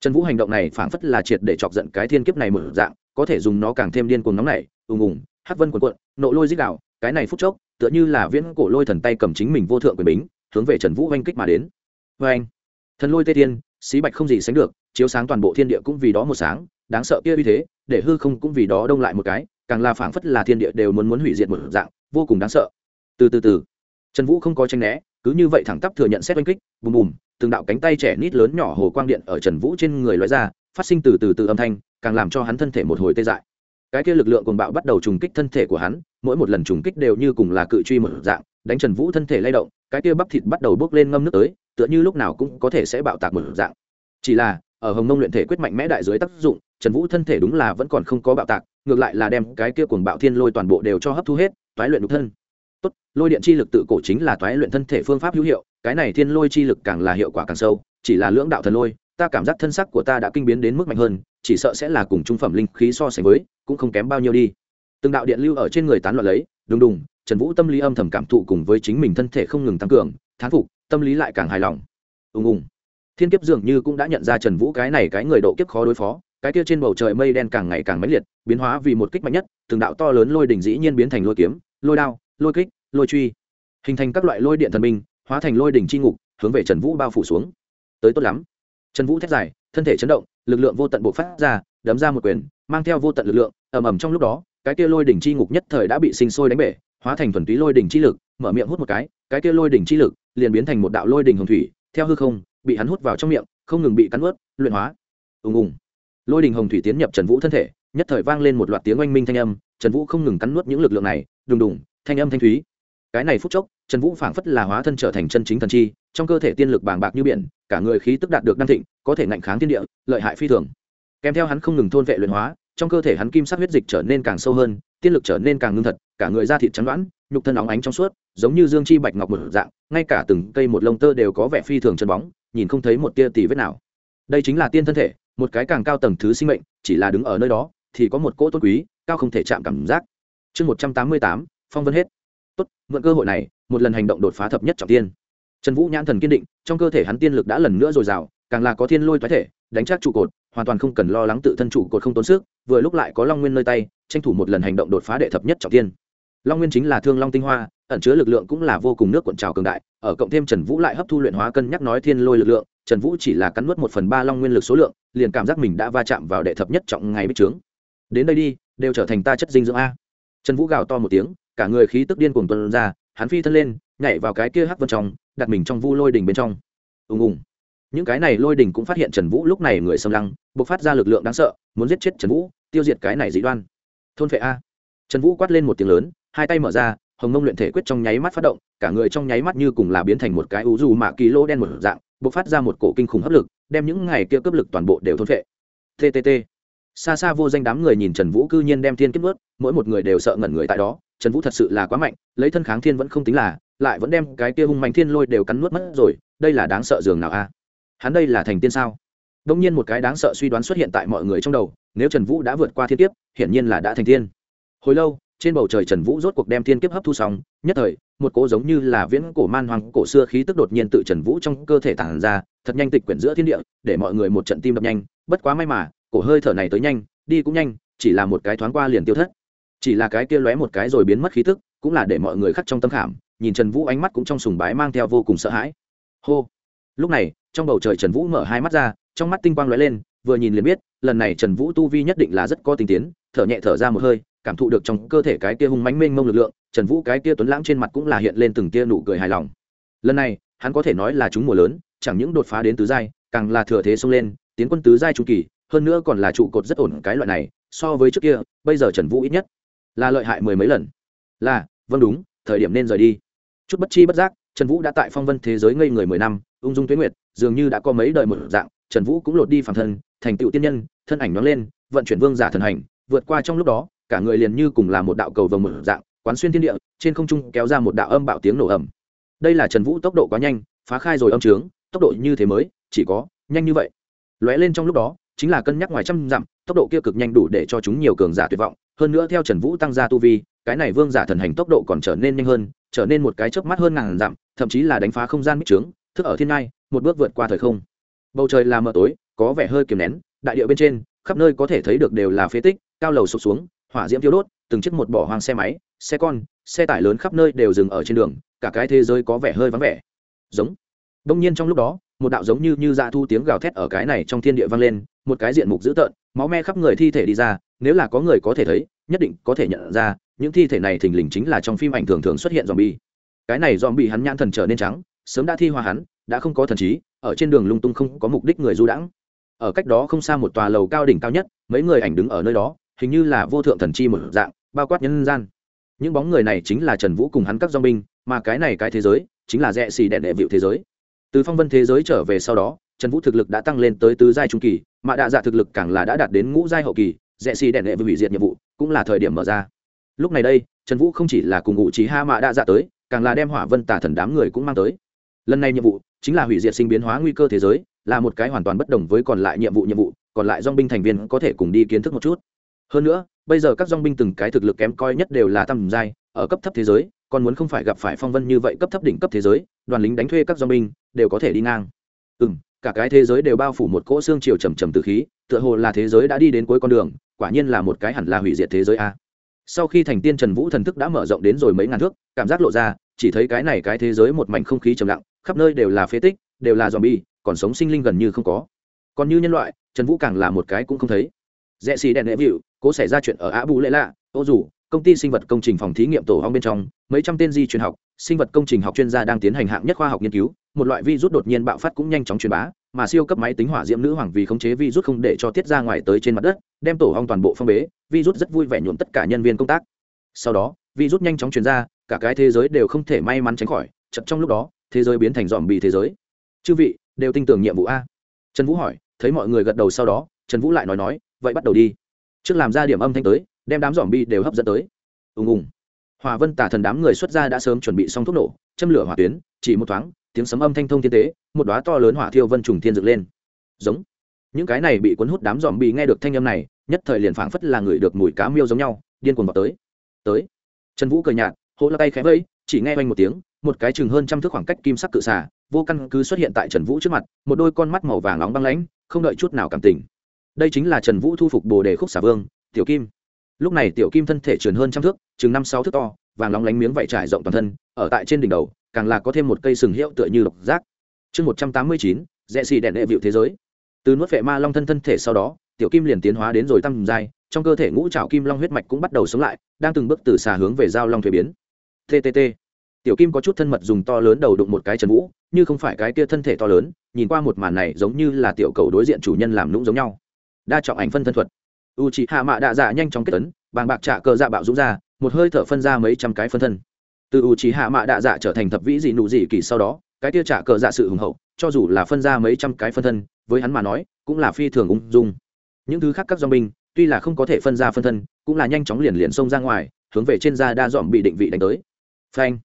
Trần vũ hành động này phảng phất là triệt để chọc giận cái thiên kiếp này một dạng, có thể dùng nó càng thêm điên cuồng nóng này. Ùng ùng. Hắc vân quần quận nộ lôi dích đạo, cái này phút chốc, tựa như là viễn cổ lôi thần tay cầm chính mình vô thượng quyền bính, hướng về trần vũ oanh kích mà đến. Vê anh thần lôi tê thiên, xí bạch không gì sánh được, chiếu sáng toàn bộ thiên địa cũng vì đó một sáng, đáng sợ kia uy thế, để hư không cũng vì đó đông lại một cái, càng là phảng phất là thiên địa đều muốn muốn hủy diệt một dạng, vô cùng đáng sợ. Từ từ từ trần vũ không có tranh né, cứ như vậy thẳng tắp thừa nhận xét oanh kích, bùm bùm, từng đạo cánh tay trẻ nít lớn nhỏ hồ quang điện ở trần vũ trên người lóe ra, phát sinh từ từ từ âm thanh, càng làm cho hắn thân thể một hồi tê dại. Cái kia lực lượng cuồng bạo bắt đầu trùng kích thân thể của hắn, mỗi một lần trùng kích đều như cùng là cự truy một dạng, đánh trần vũ thân thể lay động, cái kia bắp thịt bắt đầu bốc lên ngâm nước tới, tựa như lúc nào cũng có thể sẽ bạo tạc một dạng. Chỉ là, ở hồng mông luyện thể quyết mạnh mẽ đại dưới tác dụng, trần vũ thân thể đúng là vẫn còn không có bạo tạc, ngược lại là đem cái kia cuồng bạo thiên lôi toàn bộ đều cho hấp thu hết, toái luyện nhục thân tốt, lôi điện chi lực tự cổ chính là toái luyện thân thể phương pháp hữu hiệu, cái này thiên lôi chi lực càng là hiệu quả càng sâu, chỉ là lưỡng đạo thần lôi, ta cảm giác thân sắc của ta đã kinh biến đến mức mạnh hơn, chỉ sợ sẽ là cùng trung phẩm linh khí so sánh với, cũng không kém bao nhiêu đi. Từng đạo điện lưu ở trên người tán loạn lấy, đùng đùng, trần vũ tâm lý âm thầm cảm thụ cùng với chính mình thân thể không ngừng tăng cường, thán phục, tâm lý lại càng hài lòng. Ùng ùng. Thiên kiếp dường như cũng đã nhận ra trần vũ cái này cái người độ kiếp khó đối phó, cái kia trên bầu trời mây đen càng ngày càng mãnh liệt, biến hóa vì một kích mạnh nhất, từng đạo to lớn lôi đỉnh dĩ nhiên biến thành lôi kiếm, lôi đao lôi kích, lôi truy. Hình thành các loại lôi điện thần binh, hóa thành lôi đỉnh chi ngục, hướng về trần vũ bao phủ xuống. Tới tốt lắm. Trần vũ thét dài, thân thể chấn động, lực lượng vô tận bộc phát ra, đấm ra một quyền, mang theo vô tận lực lượng, ầm ầm trong lúc đó, cái kia lôi đỉnh chi ngục nhất thời đã bị sinh sôi đánh bể, hóa thành thuần túy lôi đỉnh chi lực, mở miệng hút một cái cái kia lôi đỉnh chi lực liền biến thành một đạo lôi đỉnh hồng thủy, theo hư không, bị hắn hút vào trong miệng, không ngừng bị cắn ướt luyện hóa. Ùng ùng. Lôi đỉnh hồng thủy tiến nhập trần vũ thân thể, nhất thời vang lên một loạt tiếng oanh minh thanh âm, trần vũ không ngừng cắn nuốt những lực lượng này, đùng đùng thanh âm thanh thúy. Cái này phút chốc, trần vũ phảng phất là hóa thân trở thành chân chính thần chi, trong cơ thể tiên lực bàng bạc như biển, cả người khí tức đạt được đan thịnh, có thể ngạnh kháng thiên địa, lợi hại phi thường. Kèm theo hắn không ngừng thôn vệ luyện hóa, trong cơ thể hắn kim sắc huyết dịch trở nên càng sâu hơn, tiên lực trở nên càng ngưng thật, cả người da thịt trắng đoãn nhục thân óng ánh trong suốt, giống như dương chi bạch ngọc một dạng, ngay cả từng cây một lông tơ đều có vẻ phi thường chân bóng, nhìn không thấy một tia tì vết nào. Đây chính là tiên thân thể, một cái càng cao tầng thứ sinh mệnh, chỉ là đứng ở nơi đó, thì có một cỗ tôn quý, cao không thể chạm cảm giác. Chương một trăm tám mươi tám phong vân hết. Tốt, mượn cơ hội này, một lần hành động đột phá thập nhất trọng tiên. Trần vũ nhãn thần kiên định, trong cơ thể hắn tiên lực đã lần nữa dồi dào, càng là có thiên lôi thoái thể, đánh chắc trụ cột, hoàn toàn không cần lo lắng tự thân trụ cột không tốn sức, vừa lúc lại có long nguyên nơi tay, tranh thủ một lần hành động đột phá đệ thập nhất trọng tiên. Long nguyên chính là thương long tinh hoa, ẩn chứa lực lượng cũng là vô cùng nước cuộn trào cường đại, ở cộng thêm trần vũ lại hấp thu luyện hóa cân nhắc nói thiên lôi lực lượng, trần vũ chỉ là cắn nuốt một phần ba long nguyên lực số lượng, liền cảm giác mình đã va chạm vào đệ thập nhất trọng ngày bích trướng. Đến đây đi, đều trở thành ta chất dinh dưỡng a. Trần vũ gào to một tiếng cả người khí tức điên cuồng tuân ra, hắn phi thân lên, nhảy vào cái kia hắc vân trong, đặt mình trong vu lôi đỉnh bên trong. Ùng ùng. Những cái này lôi đỉnh cũng phát hiện trần vũ lúc này người xâm lăng, bộc phát ra lực lượng đáng sợ, muốn giết chết trần vũ, tiêu diệt cái này dị đoan. Thôn phệ a. Trần vũ quát lên một tiếng lớn, hai tay mở ra, hồng mông luyện thể quyết trong nháy mắt phát động, cả người trong nháy mắt như cùng là biến thành một cái ú dù mạ kỳ lô đen một dạng, bộc phát ra một cổ kinh khủng hấp lực, đem những ngày kia cấp lực toàn bộ đều thôn phệ. Ttt xa xa vô danh đám người nhìn trần vũ cư nhiên đem thiên kiếp ướt mỗi một người đều sợ ngẩn người tại đó. Trần vũ thật sự là quá mạnh, lấy thân kháng thiên vẫn không tính là, lại vẫn đem cái kia hung mạnh thiên lôi đều cắn nuốt mất rồi, đây là đáng sợ dường nào a? Hắn đây là thành tiên sao? Đông nhiên một cái đáng sợ suy đoán xuất hiện tại mọi người trong đầu, nếu trần vũ đã vượt qua thiên kiếp, hiển nhiên là đã thành tiên. Hồi lâu, trên bầu trời trần vũ rốt cuộc đem thiên kiếp hấp thu xong, nhất thời, một cỗ giống như là viễn cổ man hoàng cổ xưa khí tức đột nhiên tự trần vũ trong cơ thể tản ra, thật nhanh tịch quyển giữa thiên địa, để mọi người một trận tim đập nhanh, bất quá may mà cổ hơi thở này tới nhanh, đi cũng nhanh, chỉ là một cái thoáng qua liền tiêu thất. Chỉ là cái kia lóe một cái rồi biến mất khí tức, cũng là để mọi người khắc trong tâm khảm, nhìn trần vũ ánh mắt cũng trong sùng bái mang theo vô cùng sợ hãi. Hô! Lúc này, trong bầu trời trần vũ mở hai mắt ra, trong mắt tinh quang lóe lên, vừa nhìn liền biết, lần này trần vũ tu vi nhất định là rất có tình tiến, thở nhẹ thở ra một hơi, cảm thụ được trong cơ thể cái kia hung mánh mênh mông lực lượng, trần vũ cái kia tuấn lãng trên mặt cũng là hiện lên từng tia nụ cười hài lòng. Lần này, hắn có thể nói là chúng mùa lớn, chẳng những đột phá đến tứ giai, càng là thừa thế xông lên, tiến quân tứ giai trung kỳ hơn nữa còn là trụ cột rất ổn cái loại này, so với trước kia, bây giờ trần vũ ít nhất là lợi hại mười mấy lần. Là vâng đúng, thời điểm nên rời đi. Chút bất chi bất giác, trần vũ đã tại phong vân thế giới ngây người mười năm, ung dung tuyết nguyệt, dường như đã có mấy đời một dạng, trần vũ cũng lột đi phản thân, thành tựu tiên nhân, thân ảnh nó lên, vận chuyển vương giả thần hành, vượt qua trong lúc đó, cả người liền như cùng là một đạo cầu vồng một dạng, quán xuyên thiên địa, trên không trung kéo ra một đạo âm bạo tiếng nổ ầm. Đây là trần vũ tốc độ quá nhanh, phá khai rồi âm trướng, tốc độ như thế mới, chỉ có nhanh như vậy. Lóe lên trong lúc đó chính là cân nhắc ngoài trăm dặm, tốc độ kia cực nhanh đủ để cho chúng nhiều cường giả tuyệt vọng. Hơn nữa theo trần vũ tăng gia tu vi, cái này vương giả thần hành tốc độ còn trở nên nhanh hơn, trở nên một cái chớp mắt hơn ngàn dặm, thậm chí là đánh phá không gian mít trướng, thức ở thiên ngai, một bước vượt qua thời không. Bầu trời là mờ tối, có vẻ hơi kiềm nén, đại địa bên trên, khắp nơi có thể thấy được đều là phế tích, cao lầu sụp xuống, hỏa diễm tiêu đốt, từng chiếc một bỏ hoang xe máy, xe con, xe tải lớn khắp nơi đều dừng ở trên đường, cả cái thế giới có vẻ hơi vắng vẻ. Giống. Đông nhiên trong lúc đó, một đạo giống như như dạ thu tiếng gào thét ở cái này trong thiên địa vang lên một cái diện mục dữ tợn, máu me khắp người thi thể đi ra, nếu là có người có thể thấy, nhất định có thể nhận ra, những thi thể này thình lình chính là trong phim ảnh thường thường xuất hiện zombie. Cái này zombie hắn nhãn thần trở nên trắng, sớm đã thi hoa hắn, đã không có thần trí, ở trên đường lung tung không có mục đích người du đãng. Ở cách đó không xa một tòa lầu cao đỉnh cao nhất, mấy người ảnh đứng ở nơi đó, hình như là vô thượng thần chi một dạng, bao quát nhân gian. Những bóng người này chính là trần vũ cùng hắn các dong binh mà cái này cái thế giới, chính là rẽ xì đẹn đệ vịu thế giới. Từ phong vân thế giới trở về sau đó trần vũ thực lực đã tăng lên tới tứ giai trung kỳ, mà đạ dạ thực lực càng là đã đạt đến ngũ giai hậu kỳ, rẽ xì đẹn đệ với hủy diệt nhiệm vụ cũng là thời điểm mở ra. Lúc này đây, trần vũ không chỉ là cùng ngụ trí ha mạ đạ dạ tới, càng là đem hỏa vân tả thần đám người cũng mang tới. Lần này nhiệm vụ chính là hủy diệt sinh biến hóa nguy cơ thế giới, là một cái hoàn toàn bất đồng với còn lại nhiệm vụ nhiệm vụ, còn lại dong binh thành viên có thể cùng đi kiến thức một chút. Hơn nữa, bây giờ các dong binh từng cái thực lực kém coi nhất đều là tầm giai, ở cấp thấp thế giới, còn muốn không phải gặp phải phong vân như vậy cấp thấp đỉnh cấp thế giới, đoàn lính đánh thuê các dong binh đều có thể đi ngang. Ừ m cả cái thế giới đều bao phủ một cỗ xương chiều trầm trầm từ khí, tựa hồ là thế giới đã đi đến cuối con đường, quả nhiên là một cái hẳn là hủy diệt thế giới a. Sau khi thành tiên trần vũ thần thức đã mở rộng đến rồi mấy ngàn thước, cảm giác lộ ra, chỉ thấy cái này cái thế giới một mảnh không khí trầm lặng, khắp nơi đều là phế tích, đều là dòm bi còn sống sinh linh gần như không có. Còn như nhân loại, trần vũ càng là một cái cũng không thấy. Rẽ xì đèn lễ vịu, cố xảy ra chuyện ở á bù lễ lạ, ô dù công ty sinh vật công trình phòng thí nghiệm tổ hong bên trong, mấy trăm tên di truyền học, sinh vật công trình học chuyên gia đang tiến hành hạng nhất khoa học nghiên cứu, một loại virus đột nhiên bạo phát cũng nhanh chóng truyền bá, mà siêu cấp máy tính hỏa diễm nữ hoàng vì khống chế virus không để cho tiết ra ngoài tới trên mặt đất, đem tổ hong toàn bộ phong bế, virus rất vui vẻ nhuộm tất cả nhân viên công tác. Sau đó, virus nhanh chóng truyền ra, cả cái thế giới đều không thể may mắn tránh khỏi chật trong lúc đó, thế giới biến thành dòm bì thế giới. Chư vị, đều tin tưởng nhiệm vụ a. Trần vũ hỏi, thấy mọi người gật đầu sau đó, trần vũ lại nói nói, vậy bắt đầu đi. Trước làm ra điểm âm thanh tới đem đám dòm bi đều hấp dẫn tới. Ùng ùng. Hòa vân tả thần đám người xuất ra đã sớm chuẩn bị xong thuốc nổ, châm lửa hỏa tuyến, chỉ một thoáng, tiếng sấm âm thanh thông thiên tế, một đoá to lớn hỏa thiêu vân trùng thiên dựng lên. Giống. Những cái này bị cuốn hút đám dòm bi nghe được thanh âm này, nhất thời liền phảng phất là người được mùi cá miêu giống nhau, điên cuồng vào tới. Tới. Trần vũ cười nhạt hỗ lao tay khẽ vẫy chỉ nghe oanh một tiếng, một cái chừng hơn trăm thước khoảng cách kim sắc cự xà, vô căn cứ xuất hiện tại trần vũ trước mặt, một đôi con mắt màu vàng nóng băng lãnh, không đợi chút nào cảm tình. Đây chính là trần vũ thu phục bồ đề khúc xà vương, tiểu kim lúc này tiểu kim thân thể trườn hơn trăm thước, chừng năm sáu thước to, vàng lóng lánh miếng vảy trải rộng toàn thân, ở tại trên đỉnh đầu, càng là có thêm một cây sừng hiệu tựa như độc giác. Chương một trăm tám mươi chín, rẽ xì đèn đệ vịu thế giới. Từ nuốt vệ ma long thân thân thể sau đó, tiểu kim liền tiến hóa đến rồi tăng dài, trong cơ thể ngũ trào kim long huyết mạch cũng bắt đầu sống lại, đang từng bước từ xà hướng về giao long thuế biến. Ttt tiểu kim có chút thân mật dùng to lớn đầu đụng một cái trần vũ, như không phải cái kia thân thể to lớn, nhìn qua một màn này giống như là tiểu cầu đối diện chủ nhân làm nũng giống nhau. Đa trọng ảnh phân thân thuật u chị hạ mạ đạ dạ nhanh chóng kết tấn bàng bạc trả cờ dạ bạo dũng ra, một hơi thở phân ra mấy trăm cái phân thân. Từ u chị hạ mạ đạ dạ trở thành thập vĩ dị nụ dị kỳ sau đó, cái tiêu trả cờ dạ sự hùng hậu, cho dù là phân ra mấy trăm cái phân thân, với hắn mà nói, cũng là phi thường ung dung. Những thứ khác các dong binh, tuy là không có thể phân ra phân thân, cũng là nhanh chóng liền liền xông ra ngoài, hướng về trên da đa dòm bị định vị đánh tới. Phanh!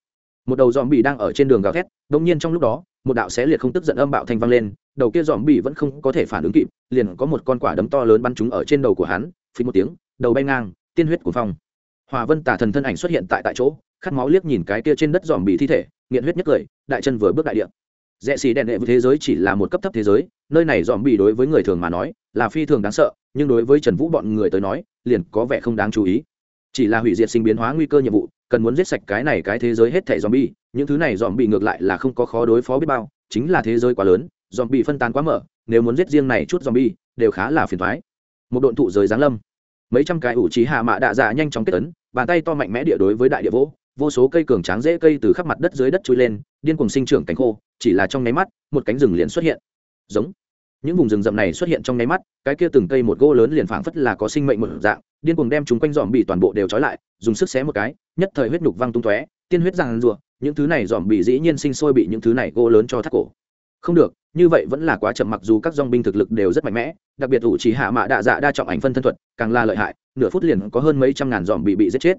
Một đầu dòm bị đang ở trên đường gào thét đông nhiên trong lúc đó, một đạo xé liệt không tức giận âm bạo thanh vang lên đầu kia dòm bị vẫn không có thể phản ứng kịp liền có một con quả đấm to lớn bắn trúng ở trên đầu của hắn phí một tiếng đầu bay ngang tiên huyết của phong. Hòa vân tả thần thân ảnh xuất hiện tại tại chỗ khát máu liếc nhìn cái kia trên đất dòm bị thi thể nghiện huyết nhất cười đại chân vừa bước đại địa. Rẽ xì đèn đệ với thế giới chỉ là một cấp thấp thế giới nơi này dòm bị đối với người thường mà nói là phi thường đáng sợ nhưng đối với trần vũ bọn người tới nói liền có vẻ không đáng chú ý. Chỉ là hủy diệt sinh biến hóa nguy cơ nhiệm vụ cần muốn giết sạch cái này cái thế giới hết thảy zombie, những thứ này zombie ngược lại là không có khó đối phó biết bao, chính là thế giới quá lớn, zombie phân tán quá mở, nếu muốn giết riêng này chút zombie, đều khá là phiền toái. Một độn thụ rời giáng lâm, mấy trăm cái ủ trí hạ mạ đạ dạ nhanh chóng kết ấn, bàn tay to mạnh mẽ địa đối với đại địa vỗ, vô số cây cường tráng dễ cây từ khắp mặt đất dưới đất chui lên, điên cuồng sinh trưởng cánh khô, chỉ là trong nháy mắt, một cánh rừng liền xuất hiện. Giống những vùng rừng rậm này xuất hiện trong nháy mắt cái kia từng cây một gỗ lớn liền phảng phất là có sinh mệnh một dạng điên cuồng đem chúng quanh dòm bị toàn bộ đều trói lại dùng sức xé một cái nhất thời huyết nhục văng tung tóe tiên huyết ràng rùa những thứ này dòm bị dĩ nhiên sinh sôi bị những thứ này gỗ lớn cho thắt cổ không được, như vậy vẫn là quá chậm, mặc dù các dong binh thực lực đều rất mạnh mẽ, đặc biệt ủ chỉ hạ mạ đạ dạ đa trọng ảnh phân thân thuật, càng là lợi hại, nửa phút liền có hơn mấy trăm ngàn dòm bị bị giết chết.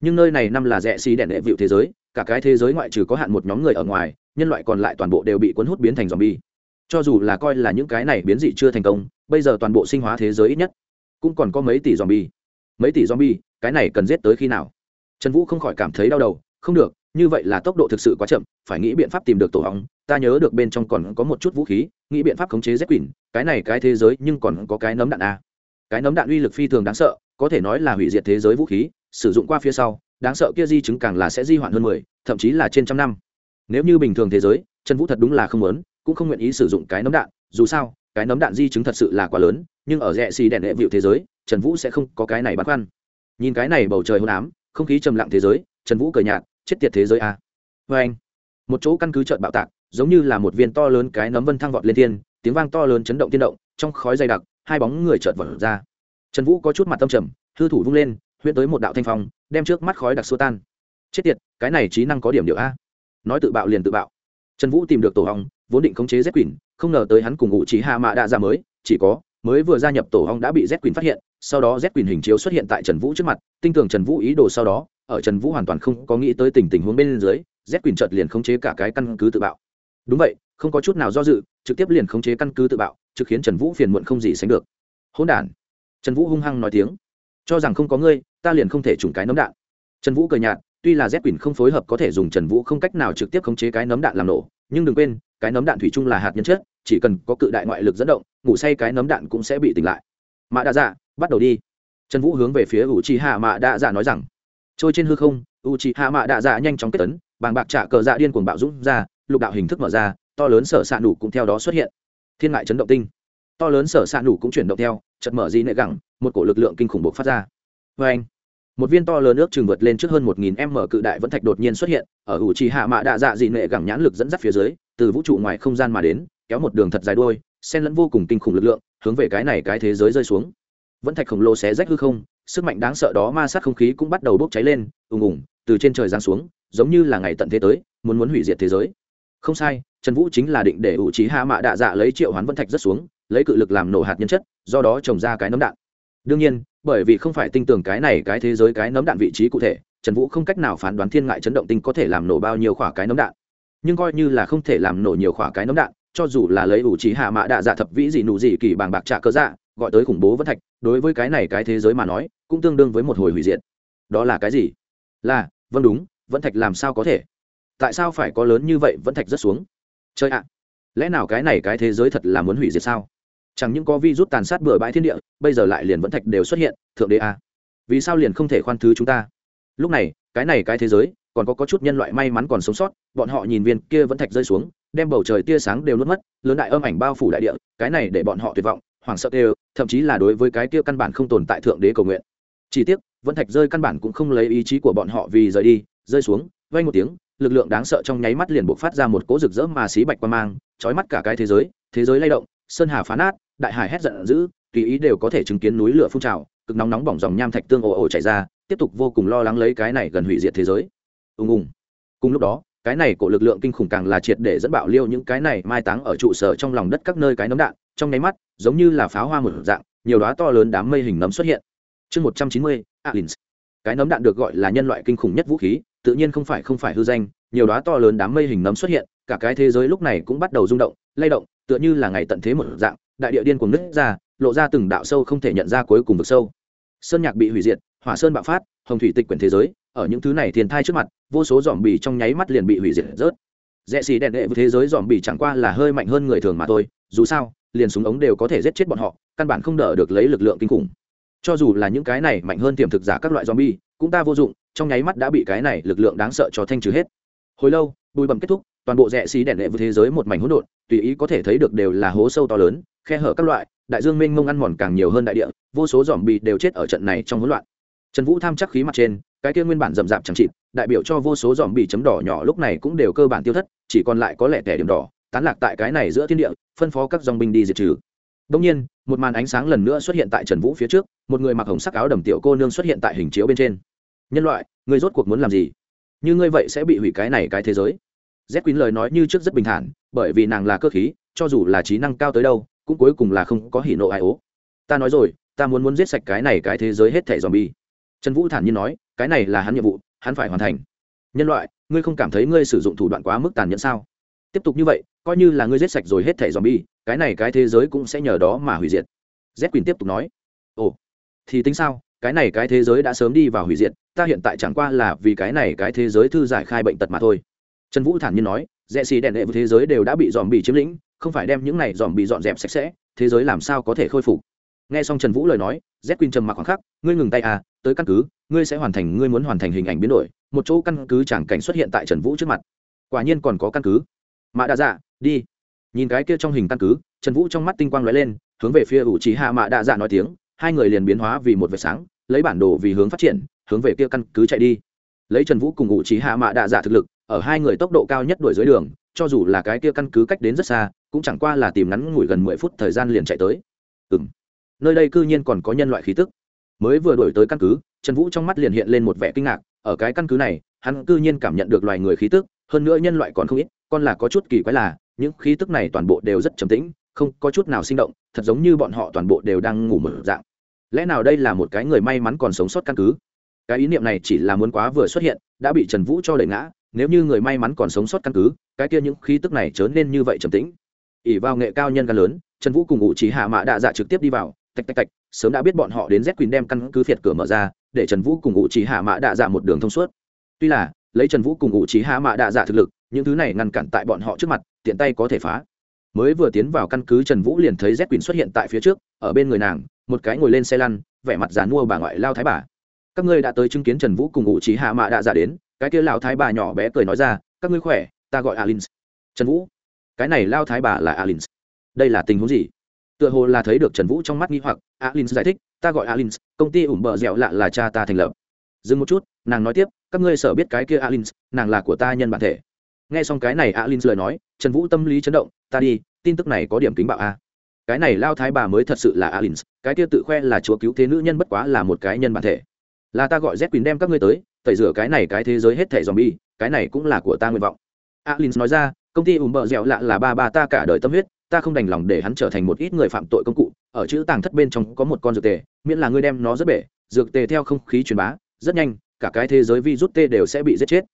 Nhưng nơi này năm là rẽ xí đèn đệ vịu thế giới, cả cái thế giới ngoại trừ có hạn một nhóm người ở ngoài, nhân loại còn lại toàn bộ đều bị cuốn hút biến thành dòm bi. Cho dù là coi là những cái này biến dị chưa thành công, bây giờ toàn bộ sinh hóa thế giới ít nhất cũng còn có mấy tỷ zombie mấy tỷ zombie cái này cần giết tới khi nào? Trần vũ không khỏi cảm thấy đau đầu, không được như vậy là tốc độ thực sự quá chậm, phải nghĩ biện pháp tìm được tổ hóng. Ta nhớ được bên trong còn có một chút vũ khí, nghĩ biện pháp khống chế z quỷ cái này cái thế giới nhưng còn có cái nấm đạn a cái nấm đạn uy lực phi thường đáng sợ, có thể nói là hủy diệt thế giới vũ khí. Sử dụng qua phía sau, đáng sợ kia di chứng càng là sẽ di hoạn hơn mười, thậm chí là trên trăm năm. Nếu như bình thường thế giới, trần vũ thật đúng là không muốn, cũng không nguyện ý sử dụng cái nấm đạn. Dù sao, cái nấm đạn di chứng thật sự là quá lớn, nhưng ở rẽ xì đèn đệ vịu thế giới, trần vũ sẽ không có cái này băn khoăn. Nhìn cái này bầu trời hôn ám, không khí trầm lặng thế giới, trần vũ cười nhạt chết tiệt thế giới a. À. vê anh. Một chỗ căn cứ trợn bạo tạc, giống như là một viên to lớn cái nấm vân thăng vọt lên thiên, tiếng vang to lớn chấn động tiên động, trong khói dày đặc, hai bóng người trợn vọt ra. Trần vũ có chút mặt tâm trầm, hư thủ vung lên, huyễn tới một đạo thanh phong, đem trước mắt khói đặc xua tan. Chết tiệt, cái này trí năng có điểm điệu a. Nói tự bạo liền tự bạo. Trần vũ tìm được tổ hong, vốn định khống chế z quỳnh không ngờ tới hắn cùng ngụ chỉ hạ mạ đạ ra mới, chỉ có, mới vừa gia nhập tổ hong đã bị z quỳnh phát hiện, sau đó z quỳnh hình chiếu xuất hiện tại trần vũ trước mặt tinh tường trần vũ ý đồ sau đó ở trần vũ hoàn toàn không có nghĩ tới tình tình huống bên dưới, z quỳnh chợt liền khống chế cả cái căn cứ tự bạo. Đúng vậy, không có chút nào do dự, trực tiếp liền khống chế căn cứ tự bạo, trực khiến trần vũ phiền muộn không gì sánh được. Hỗn đản. Trần vũ hung hăng nói tiếng. Cho rằng không có ngươi, ta liền không thể trùng cái nấm đạn. Trần vũ cười nhạt, tuy là z quỳnh không phối hợp có thể dùng trần vũ không cách nào trực tiếp khống chế cái nấm đạn làm nổ, nhưng đừng quên, cái nấm đạn thủy chung là hạt nhân chất, chỉ cần có cự đại ngoại lực dẫn động, ngủ say cái nấm đạn cũng sẽ bị tỉnh lại. Mạ đa dạ bắt đầu đi. Trần vũ hướng về phía u chi hạ mạ đa dạ nói rằng trôi trên hư không, u chi hạ mạ đạ dạ nhanh chóng kết tấn, bàng bạc trả cờ dạ điên cuồng bạo dũng ra, lục đạo hình thức mở ra, to lớn sở s ạ nủ cũng theo đó xuất hiện. Thiên ngại chấn động tinh. To lớn sở s ạ nủ cũng chuyển động theo chật mở di nệ gẳng, một cổ lực lượng kinh khủng bộc phát ra. Vê anh, một viên to lớn ước chừng vượt lên trước hơn một nghìn m cự đại vẫn thạch đột nhiên xuất hiện, ở u trì hạ mạ đạ dạ dị nệ gẳng nhãn lực dẫn dắt phía dưới, từ vũ trụ ngoài không gian mà đến, kéo một đường thật dài đôi, xen lẫn vô cùng kinh khủng lực lượng, hướng về cái này cái thế giới rơi xuống. Vẫn thạch khổng lồ xé rách hư không sức mạnh đáng sợ đó ma sát không khí cũng bắt đầu bốc cháy lên, ùng ùng, từ trên trời giáng xuống, giống như là ngày tận thế tới, muốn muốn hủy diệt thế giới. Không sai, trần vũ chính là định để ủ trí hạ mạ đạ dạ lấy triệu hoán vân thạch rất xuống, lấy cự lực làm nổ hạt nhân chất, do đó trồng ra cái nấm đạn. Đương nhiên, bởi vì không phải tin tưởng cái này, cái thế giới cái nấm đạn vị trí cụ thể, trần vũ không cách nào phán đoán thiên ngại chấn động tinh có thể làm nổ bao nhiêu khỏa cái nấm đạn. Nhưng coi như là không thể làm nổ nhiều khỏa cái nấm đạn, cho dù là lấy ủ trí hạ mạ đạ dạ thập vĩ gì nụ gì kỳ bàng bạc trả cơ dạ gọi tới khủng bố vân thạch đối với cái này cái thế giới mà nói cũng tương đương với một hồi hủy diệt. Đó là cái gì? Là vâng đúng vẫn thạch làm sao có thể? Tại sao phải có lớn như vậy vẫn thạch rất xuống? Chơi ạ! Lẽ nào cái này cái thế giới thật là muốn hủy diệt sao? Chẳng những có vi rút tàn sát bừa bãi thiên địa bây giờ lại liền vẫn thạch đều xuất hiện thượng đế a à? vì sao liền không thể khoan thứ chúng ta? Lúc này cái này cái thế giới còn có, có chút nhân loại may mắn còn sống sót bọn họ nhìn viên kia vẫn thạch rơi xuống đem bầu trời tia sáng đều nuốt mất lớn đại âm ảnh bao phủ đại địa cái này để bọn họ tuyệt vọng hoảng sợ đều thậm chí là đối với cái kia căn bản không tồn tại thượng đế cầu nguyện. Chỉ tiếc vẫn thạch rơi căn bản cũng không lấy ý chí của bọn họ vì rời đi, rơi xuống, vang một tiếng, lực lượng đáng sợ trong nháy mắt liền bộc phát ra một cỗ rực rỡ mà xí bạch quang mang, chói mắt cả cái thế giới thế giới lay động, sơn hà phá nát, đại hải hét giận dữ, tùy ý đều có thể chứng kiến núi lửa phun trào, cực nóng nóng bỏng dòng nham thạch tương ồ ồ chảy ra, tiếp tục vô cùng lo lắng lấy cái này gần hủy diệt thế giới. Ùng ùng. Cùng lúc đó, cái này của lực lượng kinh khủng càng là triệt để dẫn bạo liêu những cái này mai táng ở trụ sở trong lòng đất các nơi cái nấm đạn, trong nháy mắt giống như là pháo hoa một dạng, nhiều đóa to lớn đám mây hình nấm xuất hiện. Chương một trăm chín mươi, alins. Cái nấm đạn được gọi là nhân loại kinh khủng nhất vũ khí, tự nhiên không phải không phải hư danh, nhiều đóa to lớn đám mây hình nấm xuất hiện, cả cái thế giới lúc này cũng bắt đầu rung động, lay động, tựa như là ngày tận thế một dạng, đại địa điên cuồng nứt ra, lộ ra từng đạo sâu không thể nhận ra cuối cùng vực sâu. Sơn nhạc bị hủy diệt, hỏa sơn bạo phát, hồng thủy tịch quyển thế giới, ở những thứ này thiên thai trước mặt, vô số dòm bì trong nháy mắt liền bị hủy diệt rớt. Rẽ xì đèn đệ với thế giới dòm bì chẳng qua là hơi mạnh hơn người thường mà thôi, dù sao liền súng ống đều có thể giết chết bọn họ, căn bản không đỡ được lấy lực lượng kinh khủng. Cho dù là những cái này mạnh hơn tiềm thực giả các loại zombie, cũng ta vô dụng, trong nháy mắt đã bị cái này lực lượng đáng sợ cho thanh trừ hết. Hồi lâu bùi bầm kết thúc, toàn bộ rẽ xí đèn lệ với thế giới một mảnh hỗn độn, tùy ý có thể thấy được đều là hố sâu to lớn, khe hở các loại, đại dương mênh mông ăn mòn càng nhiều hơn đại địa, vô số dòm bị đều chết ở trận này trong hỗn loạn. Trần vũ tham chắc khí mặt trên, cái kia nguyên bản rậm rạp chẳng chịt, đại biểu cho vô số dòm bị chấm đỏ nhỏ lúc này cũng đều cơ bản tiêu thất, chỉ còn lại có lẻ tẻ điểm đỏ tán lạc tại cái này giữa thiên địa phân phó các dòng binh đi diệt trừ Đông nhiên, một màn ánh sáng lần nữa xuất hiện tại Trần Vũ phía trước, một người mặc hồng sắc áo đầm tiểu cô nương xuất hiện tại hình chiếu bên trên. Nhân loại, ngươi rốt cuộc muốn làm gì? Như ngươi vậy sẽ bị hủy cái này cái thế giới. Z Queen lời nói như trước rất bình thản, bởi vì nàng là cơ khí, cho dù là trí năng cao tới đâu, cũng cuối cùng là không có hỉ nộ ai ố. Ta nói rồi, ta muốn muốn giết sạch cái này cái thế giới hết thảy bi Trần Vũ thản nhiên nói, cái này là hắn nhiệm vụ, hắn phải hoàn thành. Nhân loại, ngươi không cảm thấy ngươi sử dụng thủ đoạn quá mức tàn nhẫn sao? Tiếp tục như vậy, coi như là ngươi giết sạch rồi hết thảy bi cái này cái thế giới cũng sẽ nhờ đó mà hủy diệt. Z quyền tiếp tục nói. Ồ thì tính sao? Cái này cái thế giới đã sớm đi vào hủy diệt ta hiện tại chẳng qua là vì cái này cái thế giới thư giải khai bệnh tật mà thôi. Trần vũ thản nhiên nói rẽ xì đèn đệ với thế giới đều đã bị dòm bị chiếm lĩnh không phải đem những này dòm bị dọn dẹp sạch sẽ thế giới làm sao có thể khôi phục? Nghe xong trần vũ lời nói z quyên trầm mặc khoảng khắc ngươi ngừng tay à tới căn cứ ngươi sẽ hoàn thành ngươi muốn hoàn thành hình ảnh biến đổi một chỗ căn cứ chẳng cảnh xuất hiện tại trần vũ trước mặt. Quả nhiên còn có căn cứ mạ đạ dạ đi. Nhìn cái kia trong hình căn cứ, trần vũ trong mắt tinh quang lóe lên, hướng về phía ủ trí hạ mạ đạ dạ nói tiếng, hai người liền biến hóa vì một vệt sáng, lấy bản đồ vì hướng phát triển, hướng về kia căn cứ chạy đi. Lấy trần vũ cùng ủ trí hạ mạ đạ dạ thực lực, ở hai người tốc độ cao nhất đuổi dưới đường, cho dù là cái kia căn cứ cách đến rất xa, cũng chẳng qua là tìm ngắn ngủi gần mười phút thời gian liền chạy tới. Ừ m nơi đây cư nhiên còn có nhân loại khí tức. Mới vừa đổi tới căn cứ, trần vũ trong mắt liền hiện lên một vẻ kinh ngạc, ở cái căn cứ này, hắn cư nhiên cảm nhận được loài người khí tức, hơn nữa nhân loại còn không ít con là có chút kỳ quái là, những khí tức này toàn bộ đều rất trầm tĩnh, không có chút nào sinh động, thật giống như bọn họ toàn bộ đều đang ngủ mở dạng. Lẽ nào đây là một cái người may mắn còn sống sót căn cứ? Cái ý niệm này chỉ là muốn quá vừa xuất hiện, đã bị trần vũ cho đẩy ngã, nếu như người may mắn còn sống sót căn cứ, cái kia những khí tức này trở nên như vậy trầm tĩnh. Ỉ vào nghệ cao nhân gan lớn, trần vũ cùng ngụ trí hạ mã đạ dạ trực tiếp đi vào, tạch tạch tạch, sớm đã biết bọn họ đến z quỳnh đem căn cứ phiệt cửa mở ra, để trần vũ cùng ngụ trí hạ mã đạ dạ một đường thông suốt. Tuy là, lấy trần vũ cùng ngụ trí hạ mã đạ dạ thực lực những thứ này ngăn cản tại bọn họ trước mặt, tiện tay có thể phá. Mới vừa tiến vào căn cứ, trần vũ liền thấy z quỳnh xuất hiện tại phía trước, ở bên người nàng, một cái ngồi lên xe lăn, vẻ mặt giàn mua bà ngoại lao thái bà. Các ngươi đã tới chứng kiến trần vũ cùng ngụ trí hạ mạ đã giả dạ đến, cái kia lao thái bà nhỏ bé cười nói ra, các ngươi khỏe, ta gọi alin trần vũ? Cái này lao thái bà là alin đây là tình huống gì? Tựa hồ là thấy được trần vũ trong mắt nghi hoặc alin giải thích, ta gọi alin công ty ủng bờ dẻo lạ là cha ta thành lập. Dừng một chút, nàng nói tiếp, các ngươi sở biết cái kia alin nàng là của ta nhân bản thể nghe xong cái này alin lời nói, trần vũ tâm lý chấn động, ta đi, tin tức này có điểm kính bạo a. Cái này lao thái bà mới thật sự là alin, cái kia tự khoe là chúa cứu thế nữ nhân bất quá là một cái nhân bản thể. Là ta gọi z quỳnh đem các ngươi tới, tẩy rửa cái này cái thế giới hết thẻ dòm bi cái này cũng là của ta nguyện vọng. Alin nói ra, công ty ùm bợ dẻo lạ là ba ba ta cả đời tâm huyết, ta không đành lòng để hắn trở thành một ít người phạm tội công cụ, ở chữ tàng thất bên trong có một con dược tề, miễn là ngươi đem nó rất bể, dược tề theo không khí truyền bá, rất nhanh, cả cái thế giới virus tê đều sẽ bị giết chết.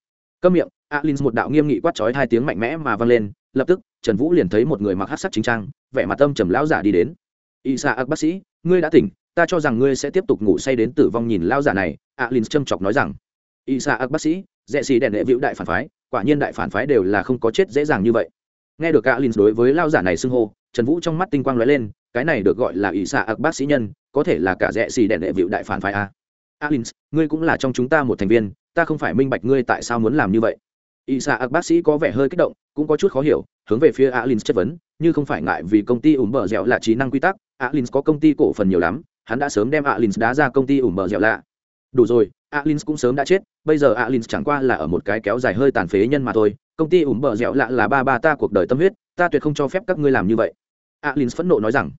Câm miệng alin một đạo nghiêm nghị quát chói hai tiếng mạnh mẽ mà vang lên, lập tức, trần vũ liền thấy một người mặc hát sắc chính trang, vẻ mặt tâm trầm lão giả đi đến. Isa ác bác sĩ, ngươi đã tỉnh, ta cho rằng ngươi sẽ tiếp tục ngủ say đến tử vong nhìn lao giả này, alin châm chọc nói rằng. Isa ác bác sĩ dẹ xì đèn đệ vĩu đại phản phái, quả nhiên đại phản phái đều là không có chết dễ dàng như vậy. Nghe được alin đối với lao giả này xưng hô, trần vũ trong mắt tinh quang lóe lên, cái này được gọi là ỷ bác sĩ nhân, có thể là cả rẽ xì đèn đệ vĩ đại phản phái a. Alin, ngươi cũng là trong chúng ta một thành viên, ta không phải minh bạch ngươi tại sao muốn làm như vậy y xạ ạc bác sĩ có vẻ hơi kích động, cũng có chút khó hiểu, hướng về phía alin chất vấn, như không phải ngại vì công ty ủ mở dẻo là trí năng quy tắc alin có công ty cổ phần nhiều lắm, hắn đã sớm đem alin đá ra công ty ủ mở dẻo lạ. Đủ rồi alin cũng sớm đã chết, bây giờ alin chẳng qua là ở một cái kéo dài hơi tàn phế nhân mà thôi, công ty ủ mở dẻo lạ là ba ba ta cuộc đời tâm huyết, ta tuyệt không cho phép các ngươi làm như vậy. Alin phẫn nộ nói rằng.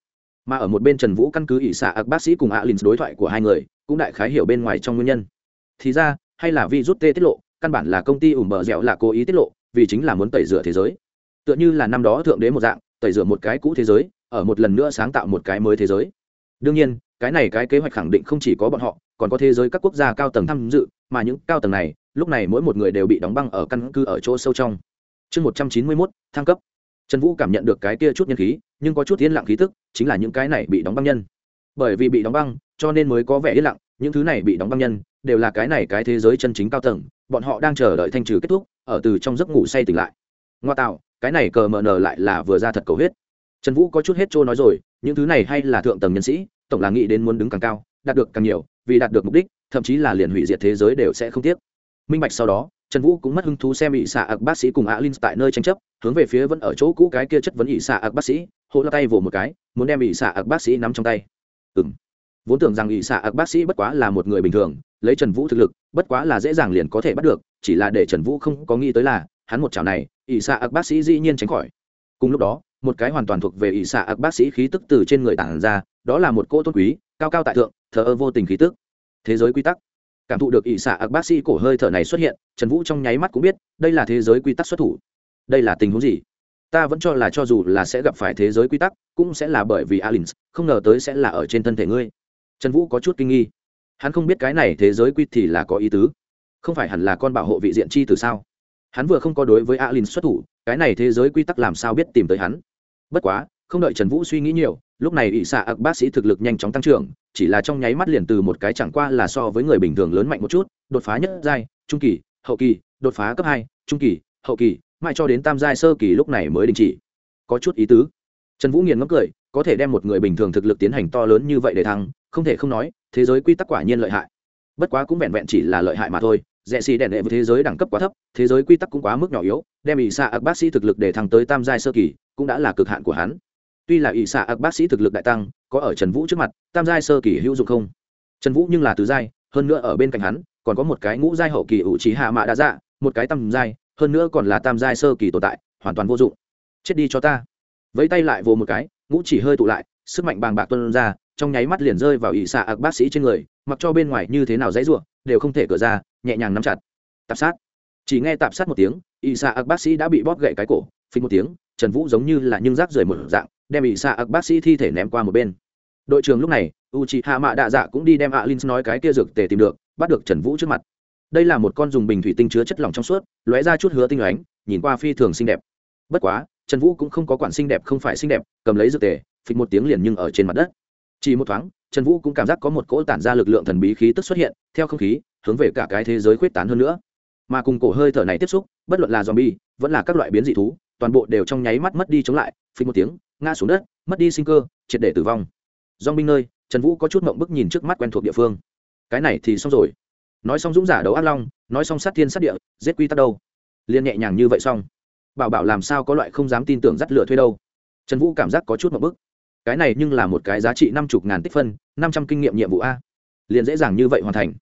Mà ở một bên trần vũ căn cứ ỷ xạ ạc bác sĩ cùng alin đối thoại của hai người, cũng đại khái hiểu bên ngoài trong nguyên nhân. Thì ra, hay là vi rút tê tiết lộ căn bản là công ty ủ mở dẻo là cố ý tiết lộ, vì chính là muốn tẩy rửa thế giới. Tựa như là năm đó thượng đế một dạng, tẩy rửa một cái cũ thế giới, ở một lần nữa sáng tạo một cái mới thế giới. Đương nhiên, cái này cái kế hoạch khẳng định không chỉ có bọn họ, còn có thế giới các quốc gia cao tầng tham dự, mà những cao tầng này, lúc này mỗi một người đều bị đóng băng ở căn cứ ở chỗ sâu trong. Chương một trăm chín mươi mốt, thăng cấp. Trần vũ cảm nhận được cái kia chút nhân khí, nhưng có chút yên lặng khí tức, chính là những cái này bị đóng băng nhân. Bởi vì bị đóng băng, cho nên mới có vẻ yên lặng, những thứ này bị đóng băng nhân đều là cái này cái thế giới chân chính cao tầng, bọn họ đang chờ đợi thanh trừ kết thúc, ở từ trong giấc ngủ say tỉnh lại. Ngoa tạo, cái này cờ mờ nờ lại là vừa ra thật cầu huyết. Trần vũ có chút hết trôi nói rồi, những thứ này hay là thượng tầng nhân sĩ, tổng là nghĩ đến muốn đứng càng cao, đạt được càng nhiều, vì đạt được mục đích, thậm chí là liền hủy diệt thế giới đều sẽ không tiếc. Minh bạch sau đó, trần vũ cũng mất hứng thú xem ỵ xạ ạc bác sĩ cùng alin tại nơi tranh chấp, hướng về phía vẫn ở chỗ cũ cái kia chất vấn ỵ xạ ạc bác sĩ hộ lao tay vỗ một cái, muốn đem ỵ xạ ạc bác sĩ nắm trong tay. Ừ m vốn tưởng rằng ỵ xạ ạc bác sĩ bất quá là một người bình thường, lấy trần vũ thực lực, bất quá là dễ dàng liền có thể bắt được, chỉ là để trần vũ không có nghĩ tới là, hắn một chảo này ỵ xạ ạc bác sĩ dĩ nhiên tránh khỏi. Cùng lúc đó, một cái hoàn toàn thuộc về ỵ xạ ạc bác sĩ khí tức từ trên người tản ra, đó là một cô tôn quý, cao cao tại thượng, thờ ơ vô tình khí tức. Thế giới quy tắc. Cảm thụ được ỵ xạ ạc bác sĩ cổ hơi thở này xuất hiện, trần vũ trong nháy mắt cũng biết, đây là thế giới quy tắc xuất thủ. Đây là tình huống gì? Ta vẫn cho là cho dù là sẽ gặp phải thế giới quy tắc, cũng sẽ là bởi vì alin không ngờ tới sẽ là ở trên thân thể ngươi trần vũ có chút kinh nghi. Hắn không biết cái này thế giới quy thì là có ý tứ. Không phải hẳn là con bảo hộ vị diện chi từ sao? Hắn vừa không có đối với alin xuất thủ, cái này thế giới quy tắc làm sao biết tìm tới hắn? Bất quá, không đợi trần vũ suy nghĩ nhiều, lúc này ỵ xạ ạc bác sĩ thực lực nhanh chóng tăng trưởng, chỉ là trong nháy mắt liền từ một cái chẳng qua là so với người bình thường lớn mạnh một chút, đột phá nhất giai, trung kỳ, hậu kỳ, đột phá cấp hai, trung kỳ, hậu kỳ, mãi cho đến tam giai sơ kỳ lúc này mới đình chỉ. Có chút ý tứ. Trần vũ nghiền ngấm cười có thể đem một người bình thường thực lực tiến hành to lớn như vậy để thăng, không thể không nói, thế giới quy tắc quả nhiên lợi hại. Bất quá cũng vẹn vẹn chỉ là lợi hại mà thôi. Rẽ xì đèn đệ với thế giới đẳng cấp quá thấp, thế giới quy tắc cũng quá mức nhỏ yếu, đem ỷ xạ ạc bác sĩ thực lực để thăng tới tam giai sơ kỳ cũng đã là cực hạn của hắn. Tuy là ỷ xạ ạc bác sĩ thực lực đại tăng, có ở trần vũ trước mặt, tam giai sơ kỳ hữu dụng không? Trần vũ nhưng là tứ giai, hơn nữa ở bên cạnh hắn, còn có một cái ngũ giai hậu kỳ ủ trí hạ mạ đã dạ một cái tam giai, hơn nữa còn là tam giai sơ kỳ tồn tại, hoàn toàn vô dụng. Chết đi cho ta. Vẫy tay lại vồ một cái ngũ chỉ hơi tụ lại, sức mạnh bàng bạc tuân ra, trong nháy mắt liền rơi vào ỵ xạ ạc bác sĩ trên người, mặc cho bên ngoài như thế nào dãy ruộng đều không thể cửa ra, nhẹ nhàng nắm chặt. Tạp sát. Chỉ nghe tạp sát một tiếng ỵ xạ ạc bác sĩ đã bị bóp gậy cái cổ phí một tiếng, trần vũ giống như là nhưng rác rời một dạng, đem ỵ xạ ạc bác sĩ thi thể ném qua một bên. Đội trưởng lúc này u chị hạ mạ đạ dạ cũng đi đem alin nói cái kia dược tề tìm được, bắt được trần vũ trước mặt. Đây là một con dùng bình thủy tinh chứa chất lỏng trong suốt, lóe ra chút hứa tinh ánh, nhìn qua phi thường xinh đẹp. Bất quá trần vũ cũng không có quản xinh đẹp không phải xinh đẹp, cầm lấy dược tề, phịch một tiếng liền nhưng ở trên mặt đất. Chỉ một thoáng, trần vũ cũng cảm giác có một cỗ tản ra lực lượng thần bí khí tức xuất hiện, theo không khí, hướng về cả cái thế giới khuyết tán hơn nữa. Mà cùng cổ hơi thở này tiếp xúc, bất luận là zombie, vẫn là các loại biến dị thú, toàn bộ đều trong nháy mắt mất đi chống lại, phịch một tiếng, ngã xuống đất, mất đi sinh cơ, triệt để tử vong. Dong binh nơi, trần vũ có chút mộng bức nhìn trước mắt quen thuộc địa phương. Cái này thì xong rồi. Nói xong dũng giả đấu ác long, nói xong sát thiên sát địa, giết quy tắc đâu? Liền nhẹ nhàng như vậy xong bảo bảo làm sao có loại không dám tin tưởng dắt lửa thuê đâu. Trần vũ cảm giác có chút một bức. Cái này nhưng là một cái giá trị năm chục ngàn tích phân, năm trăm kinh nghiệm nhiệm vụ a. Liền dễ dàng như vậy hoàn thành.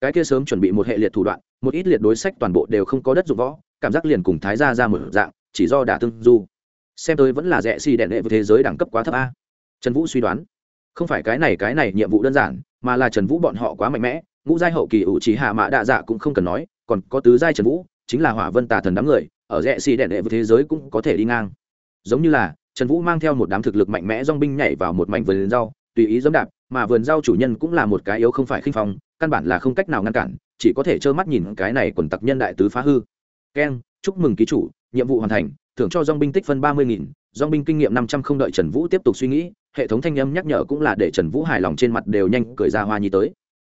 Cái kia sớm chuẩn bị một hệ liệt thủ đoạn, một ít liệt đối sách toàn bộ đều không có đất dụng võ, cảm giác liền cùng thái ra ra một dạng, chỉ do đả tương du. Xem tới vẫn là rẻ xì đèn đệ với thế giới đẳng cấp quá thấp a. Trần vũ suy đoán, không phải cái này cái này nhiệm vụ đơn giản, mà là trần vũ bọn họ quá mạnh mẽ, ngũ giai hậu kỳ ủ trí hạ mạ đạ dạ cũng không cần nói, còn có tứ giai trần vũ, chính là hỏa vân tà thần đám người ở rẽ xì đèn đệ với thế giới cũng có thể đi ngang. Giống như là, trần vũ mang theo một đám thực lực mạnh mẽ dong binh nhảy vào một mảnh vườn rau, tùy ý dẫm đạp, mà vườn rau chủ nhân cũng là một cái yếu không phải khinh phong, căn bản là không cách nào ngăn cản, chỉ có thể trơ mắt nhìn cái này quần tặc nhân đại tứ phá hư. Keng chúc mừng ký chủ, nhiệm vụ hoàn thành, thưởng cho dong binh tích phân ba mươi nghìn dong binh kinh nghiệm năm trăm không đợi trần vũ tiếp tục suy nghĩ, hệ thống thanh âm nhắc nhở cũng là để trần vũ hài lòng trên mặt đều nhanh cười ra hoa nhi tới.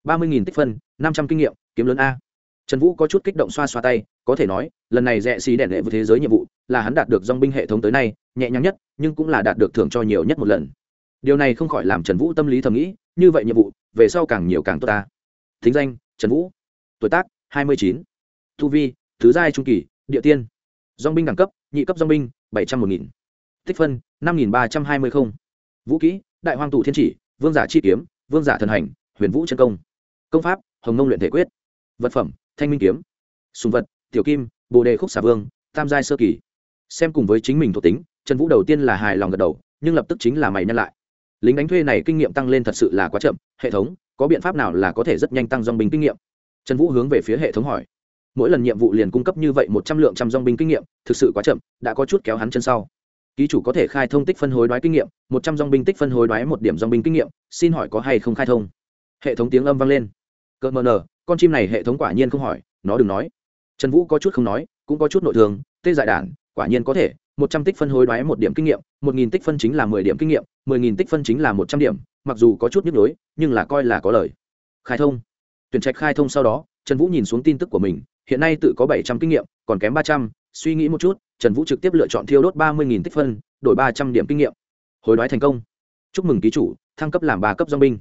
ba mươi nghìn tích phân, năm trăm kinh nghiệm, kiếm lớn a. Trần vũ có chút kích động xoa xoa tay có thể nói, lần này rẽ xí đèn lệ với thế giới nhiệm vụ là hắn đạt được dong binh hệ thống tới nay, nhẹ nhàng nhất, nhưng cũng là đạt được thưởng cho nhiều nhất một lần. Điều này không khỏi làm trần vũ tâm lý thầm nghĩ, như vậy nhiệm vụ, về sau càng nhiều càng tốt ta. Thính danh, trần vũ. Tuổi tác, hai mươi chín. Thu vi, thứ giai trung kỳ, địa tiên. Dong binh đẳng cấp, nhị cấp dong binh, bảy trăm một nghìn. Tích phân, năm nghìn ba trăm hai mươi không. Vũ kỹ, đại hoàng tụ thiên chỉ, vương giả chi kiếm, vương giả thần hành, huyền vũ chân công. Công pháp, hồng nông luyện thể quyết. Vật phẩm, thanh minh kiếm. Sùng vật tiểu kim, bồ đề khúc xà vương, tam giai sơ kỳ. Xem cùng với chính mình thuộc tính, trần vũ đầu tiên là hài lòng gật đầu, nhưng lập tức chính là mày nhân lại. Lính đánh thuê này kinh nghiệm tăng lên thật sự là quá chậm, hệ thống, có biện pháp nào là có thể rất nhanh tăng dong binh kinh nghiệm? Trần vũ hướng về phía hệ thống hỏi. Mỗi lần nhiệm vụ liền cung cấp như vậy một trăm lượng trăm dong binh kinh nghiệm, thực sự quá chậm, đã có chút kéo hắn chân sau. Ký chủ có thể khai thông tích phân hối đoái kinh nghiệm, một trăm dong binh tích phân hối đoái một điểm dong binh kinh nghiệm, xin hỏi có hay không khai thông? Hệ thống tiếng âm vang lên. Cỡ mờ nờ, con chim này hệ thống quả nhiên không hỏi, nó đừng nói trần vũ có chút không nói, cũng có chút nội thương, tê dại đản, quả nhiên có thể, một trăm tích phân hối đoái một điểm kinh nghiệm, một nghìn tích phân chính là mười điểm kinh nghiệm, mười nghìn tích phân chính là một trăm điểm, mặc dù có chút nhức nhối, nhưng là coi là có lời. Khai thông. Tuyển trạch khai thông sau đó, trần vũ nhìn xuống tin tức của mình, hiện nay tự có bảy trăm kinh nghiệm, còn kém ba trăm, suy nghĩ một chút, trần vũ trực tiếp lựa chọn thiêu đốt ba mươi nghìn tích phân, đổi ba trăm điểm kinh nghiệm. Hối đoái thành công. Chúc mừng ký chủ, thăng cấp làm ba cấp dong binh.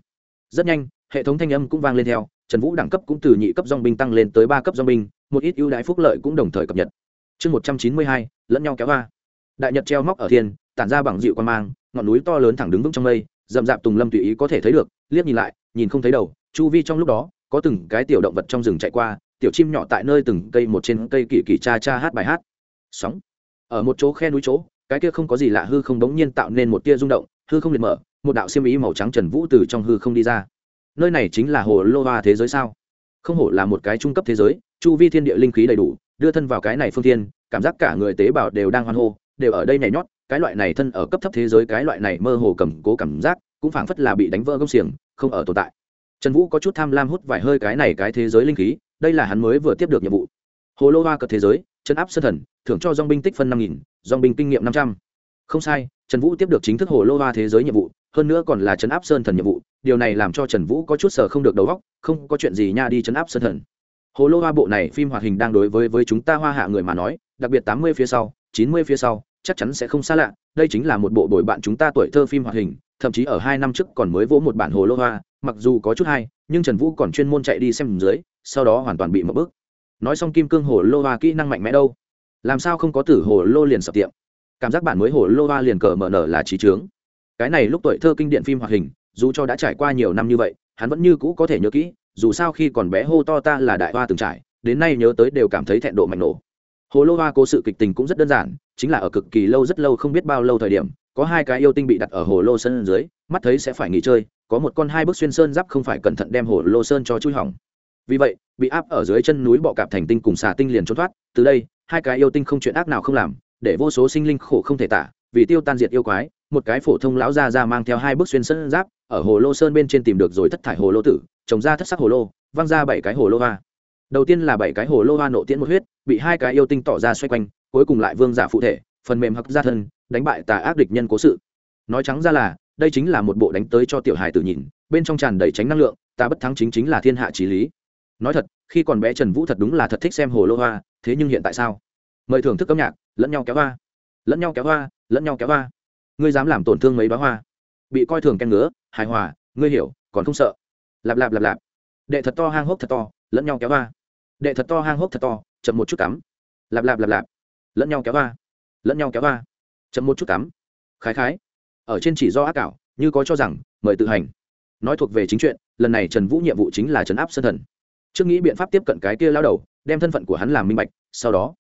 Rất nhanh, hệ thống thanh âm cũng vang lên theo, trần vũ đẳng cấp cũng từ nhị cấp dong binh tăng lên tới ba cấp dong binh một ít ưu đãi phúc lợi cũng đồng thời cập nhật. Chương một trăm chín mươi hai, lẫn nhau kéo hoa. Đại nhật treo móc ở thiên, tản ra bằng dịu quan mang, ngọn núi to lớn thẳng đứng vững trong mây, rậm rạp tùng lâm tùy ý có thể thấy được, liếc nhìn lại, nhìn không thấy đầu, chu vi trong lúc đó, có từng cái tiểu động vật trong rừng chạy qua, tiểu chim nhỏ tại nơi từng cây một trên cây kỳ kỳ cha cha hát bài hát. Sóng. Ở một chỗ khe núi chỗ, cái kia không có gì lạ hư không đống nhiên tạo nên một tia rung động, hư không liệt mở, một đạo xiêm ý màu trắng trần vũ từ trong hư không đi ra. Nơi này chính là hồ lô hoa thế giới sao? Không hổ là một cái trung cấp thế giới chu vi thiên địa linh khí đầy đủ, đưa thân vào cái này phương thiên, cảm giác cả người tế bào đều đang hoan hô, đều ở đây nhảy nhót, cái loại này thân ở cấp thấp thế giới, cái loại này mơ hồ cầm cố cảm giác, cũng phảng phất là bị đánh vỡ gông xiềng, không ở tồn tại. Trần vũ có chút tham lam hút vài hơi cái này cái thế giới linh khí, đây là hắn mới vừa tiếp được nhiệm vụ. Hồ lô hoa cật thế giới chân áp sân thần, thưởng cho dong binh tích phân năm nghìn dong binh kinh nghiệm năm trăm. Không sai, trần vũ tiếp được chính thức hồ lô hoa thế giới nhiệm vụ, hơn nữa còn là chấn áp sơn thần nhiệm vụ, điều này làm cho trần vũ có chút sở không được đầu óc, không có chuyện gì nha đi chấn áp sơn thần hồ lô hoa bộ này phim hoạt hình đang đối với với chúng ta hoa hạ người mà nói, đặc biệt tám mươi phía sau, chín mươi phía sau, chắc chắn sẽ không xa lạ. Đây chính là một bộ đổi bạn chúng ta tuổi thơ phim hoạt hình, thậm chí ở hai năm trước còn mới vỗ một bản hồ lô hoa, mặc dù có chút hay, nhưng trần vũ còn chuyên môn chạy đi xem dưới, sau đó hoàn toàn bị mất bước. Nói xong kim cương hồ lô hoa kỹ năng mạnh mẽ đâu? Làm sao không có tử hồ lô liền sập tiệm? Cảm giác bản mới hồ lô hoa liền cờ mở nở là trí trướng cái này lúc tuổi thơ kinh điện phim hoạt hình, dù cho đã trải qua nhiều năm như vậy, hắn vẫn như cũ có thể nhớ kỹ dù sao khi còn bé hô to ta là đại hoa từng trải, đến nay nhớ tới đều cảm thấy thẹn độ mạnh nổ. Hồ lô hoa cố sự kịch tình cũng rất đơn giản, chính là ở cực kỳ lâu rất lâu không biết bao lâu thời điểm, có hai cái yêu tinh bị đặt ở hồ lô sơn dưới, mắt thấy sẽ phải nghỉ chơi, có một con hai bước xuyên sơn giáp không phải cẩn thận đem hồ lô sơn cho chui hỏng. Vì vậy, bị áp ở dưới chân núi bọ cạp thành tinh cùng xà tinh liền trốn thoát, từ đây, hai cái yêu tinh không chuyện ác nào không làm, để vô số sinh linh khổ không thể tả, vì tiêu tan diệt yêu quái, một cái phổ thông lão gia ra mang theo hai bước xuyên sơn giáp, ở hồ lô sơn bên trên tìm được rồi thất thải hồ lô tử trồng ra thất sắc hồ lô, văng ra bảy cái hồ lô hoa. Đầu tiên là bảy cái hồ lô hoa nộ tiễn một huyết, bị hai cái yêu tinh tỏ ra xoay quanh, cuối cùng lại vương giả phụ thể, phần mềm hặc ra thân, đánh bại tà ác địch nhân cố sự. Nói trắng ra là, đây chính là một bộ đánh tới cho tiểu hài tử nhìn, bên trong tràn đầy tránh năng lượng ta bất thắng chính chính là thiên hạ trí lý. Nói thật, khi còn bé trần vũ thật đúng là thật thích xem hồ lô hoa, thế nhưng hiện tại sao? Mời thưởng thức âm nhạc, lẫn nhau kéo hoa. Lẫn nhau kéo hoa, lẫn nhau kéo hoa. Ngươi dám làm tổn thương mấy bá hoa? Bị coi thường ken ngứa, hài hòa, ngươi hiểu, còn không sợ lạp lạp lạp lạp. Đệ thật to hang hốc thật to, lẫn nhau kéo va. Đệ thật to hang hốc thật to, chậm một chút cắm. Lạp lạp lạp lạp. Lẫn nhau kéo va. Lẫn nhau kéo va. Chậm một chút cắm. Khái khái. Ở trên chỉ do ác cảo, như có cho rằng, mời tự hành. Nói thuộc về chính chuyện, lần này trần vũ nhiệm vụ chính là trấn áp sân thần. Trước nghĩ biện pháp tiếp cận cái kia lao đầu, đem thân phận của hắn làm minh bạch, sau đó,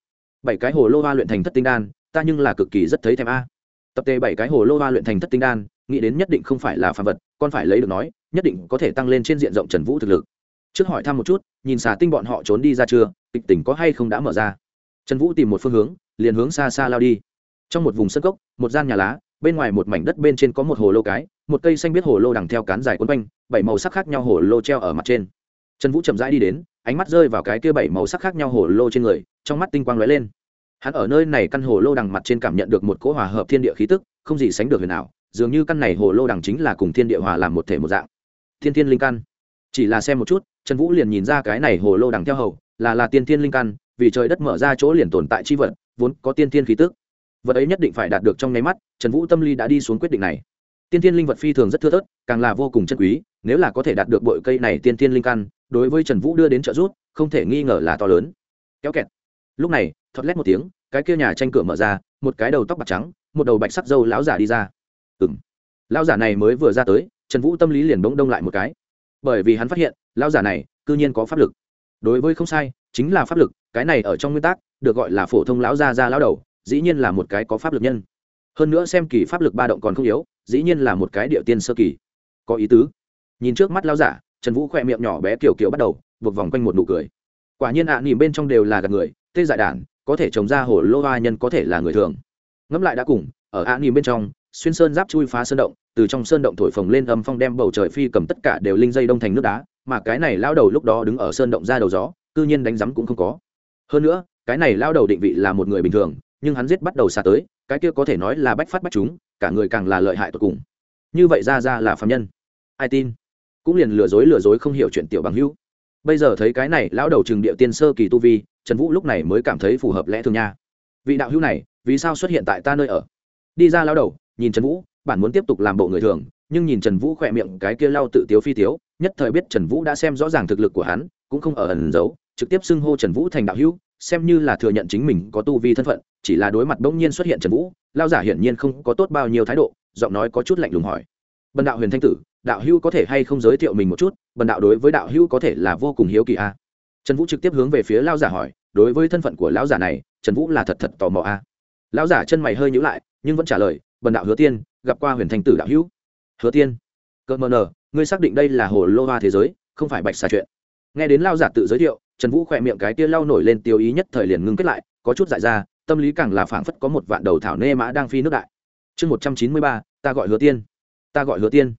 bảy cái hồ lô va luyện thành thất tinh đan, ta nhưng là cực kỳ rất thấy thèm a. Tập tề bảy cái hồ lô va luyện thành thất tinh đan, nghĩ đến nhất định không phải là phàm vật con phải lấy được nói, nhất định có thể tăng lên trên diện rộng trần vũ thực lực. Trước hỏi thăm một chút, nhìn xà tinh bọn họ trốn đi ra chưa, kịch tỉnh có hay không đã mở ra. Trần vũ tìm một phương hướng, liền hướng xa xa lao đi. Trong một vùng sân cốc, một gian nhà lá, bên ngoài một mảnh đất bên trên có một hồ lô cái, một cây xanh biết hồ lô đằng theo cán dài quấn quanh, bảy màu sắc khác nhau hồ lô treo ở mặt trên. Trần vũ chậm rãi đi đến, ánh mắt rơi vào cái kia bảy màu sắc khác nhau hồ lô trên người, trong mắt tinh quang lóe lên. Hắn ở nơi này căn hồ lô đằng mặt trên cảm nhận được một cỗ hòa hợp thiên địa khí tức, không gì sánh được huyền nào dường như căn này hồ lô đằng chính là cùng thiên địa hòa làm một thể một dạng. Thiên thiên linh căn. Chỉ là xem một chút, trần vũ liền nhìn ra cái này hồ lô đằng theo hầu, là là tiên thiên linh căn, vì trời đất mở ra chỗ liền tồn tại chi vật, vốn có tiên thiên khí tức. Vật ấy nhất định phải đạt được trong nháy mắt, trần vũ tâm lý đã đi xuống quyết định này. Tiên thiên linh vật phi thường rất thưa thớt, càng là vô cùng chân quý, nếu là có thể đạt được bội cây này tiên thiên linh căn, đối với trần vũ đưa đến trợ giúp, không thể nghi ngờ là to lớn. Kéo kẹt. Lúc này thoát lét một tiếng, cái kia nhà tranh cửa mở ra, một cái đầu tóc bạc trắng, một đầu bạch sắc dâu láo giả đi ra ừng lão giả này mới vừa ra tới trần vũ tâm lý liền bỗng đông lại một cái. Bởi vì hắn phát hiện lão giả này cư nhiên có pháp lực. Đối với không sai chính là pháp lực cái này ở trong nguyên tắc được gọi là phổ thông lão gia gia lão đầu dĩ nhiên là một cái có pháp lực nhân. Hơn nữa xem kỳ pháp lực ba động còn không yếu dĩ nhiên là một cái địa tiên sơ kỳ. Có ý tứ. Nhìn trước mắt lão giả trần vũ khỏe miệng nhỏ bé kiểu kiểu bắt đầu buộc vòng quanh một nụ cười. Quả nhiên ạ à, nỉm bên trong đều là gạt người tê dại đản có thể trồng ra hồ lô hoa nhân có thể là người thường. Ngẫm lại đã cùng ở ạ à, nỉm bên trong xuyên sơn giáp chui phá sơn động, từ trong sơn động thổi phồng lên âm phong đem bầu trời phi cầm tất cả đều linh dây đông thành nước đá, mà cái này lao đầu lúc đó đứng ở sơn động ra đầu gió, cư nhiên đánh rắm cũng không có. Hơn nữa, cái này lao đầu định vị là một người bình thường, nhưng hắn giết bắt đầu xa tới, cái kia có thể nói là bách phát bách chúng, cả người càng là lợi hại tột cùng. Như vậy ra ra là phạm nhân. Ai tin? Cũng liền lừa dối lừa dối không hiểu chuyện tiểu bằng hữu. Bây giờ thấy cái này lão đầu trừng địa tiên sơ kỳ tu vi, trần vũ lúc này mới cảm thấy phù hợp lẽ thường nha. Vị đạo hữu này, vì sao xuất hiện tại ta nơi ở? Đi ra lão đầu nhìn trần vũ, bản muốn tiếp tục làm bộ người thường, nhưng nhìn trần vũ khỏe miệng cái kia lau tự tiếu phi tiếu, nhất thời biết trần vũ đã xem rõ ràng thực lực của hắn, cũng không ở ẩn giấu, trực tiếp xưng hô trần vũ thành đạo hữu, xem như là thừa nhận chính mình có tu vi thân phận, chỉ là đối mặt bỗng nhiên xuất hiện trần vũ, lao giả hiển nhiên không có tốt bao nhiêu thái độ, giọng nói có chút lạnh lùng hỏi. Bần đạo huyền thanh tử, đạo hữu có thể hay không giới thiệu mình một chút, bần đạo đối với đạo hữu có thể là vô cùng hiếu kỳ a. Trần vũ trực tiếp hướng về phía lao giả hỏi, đối với thân phận của lão giả này, trần vũ là thật thật tò mò a. Lão giả chân mày hơi nhữ lại, nhưng vẫn trả lời bần đạo hứa tiên, gặp qua huyền thanh tử đạo hữu. Hứa tiên, cơ mờ nờ, ngươi xác định đây là hồ lô hoa thế giới, không phải bạch xà chuyện. Nghe đến lao giả tự giới thiệu, trần vũ khỏe miệng cái tia lau nổi lên tiêu ý nhất thời liền ngưng kết lại, có chút dại ra, tâm lý càng là phảng phất có một vạn đầu thảo nê mã đang phi nước đại. Chương một trăm chín mươi ba, ta gọi hứa tiên. Ta gọi hứa tiên.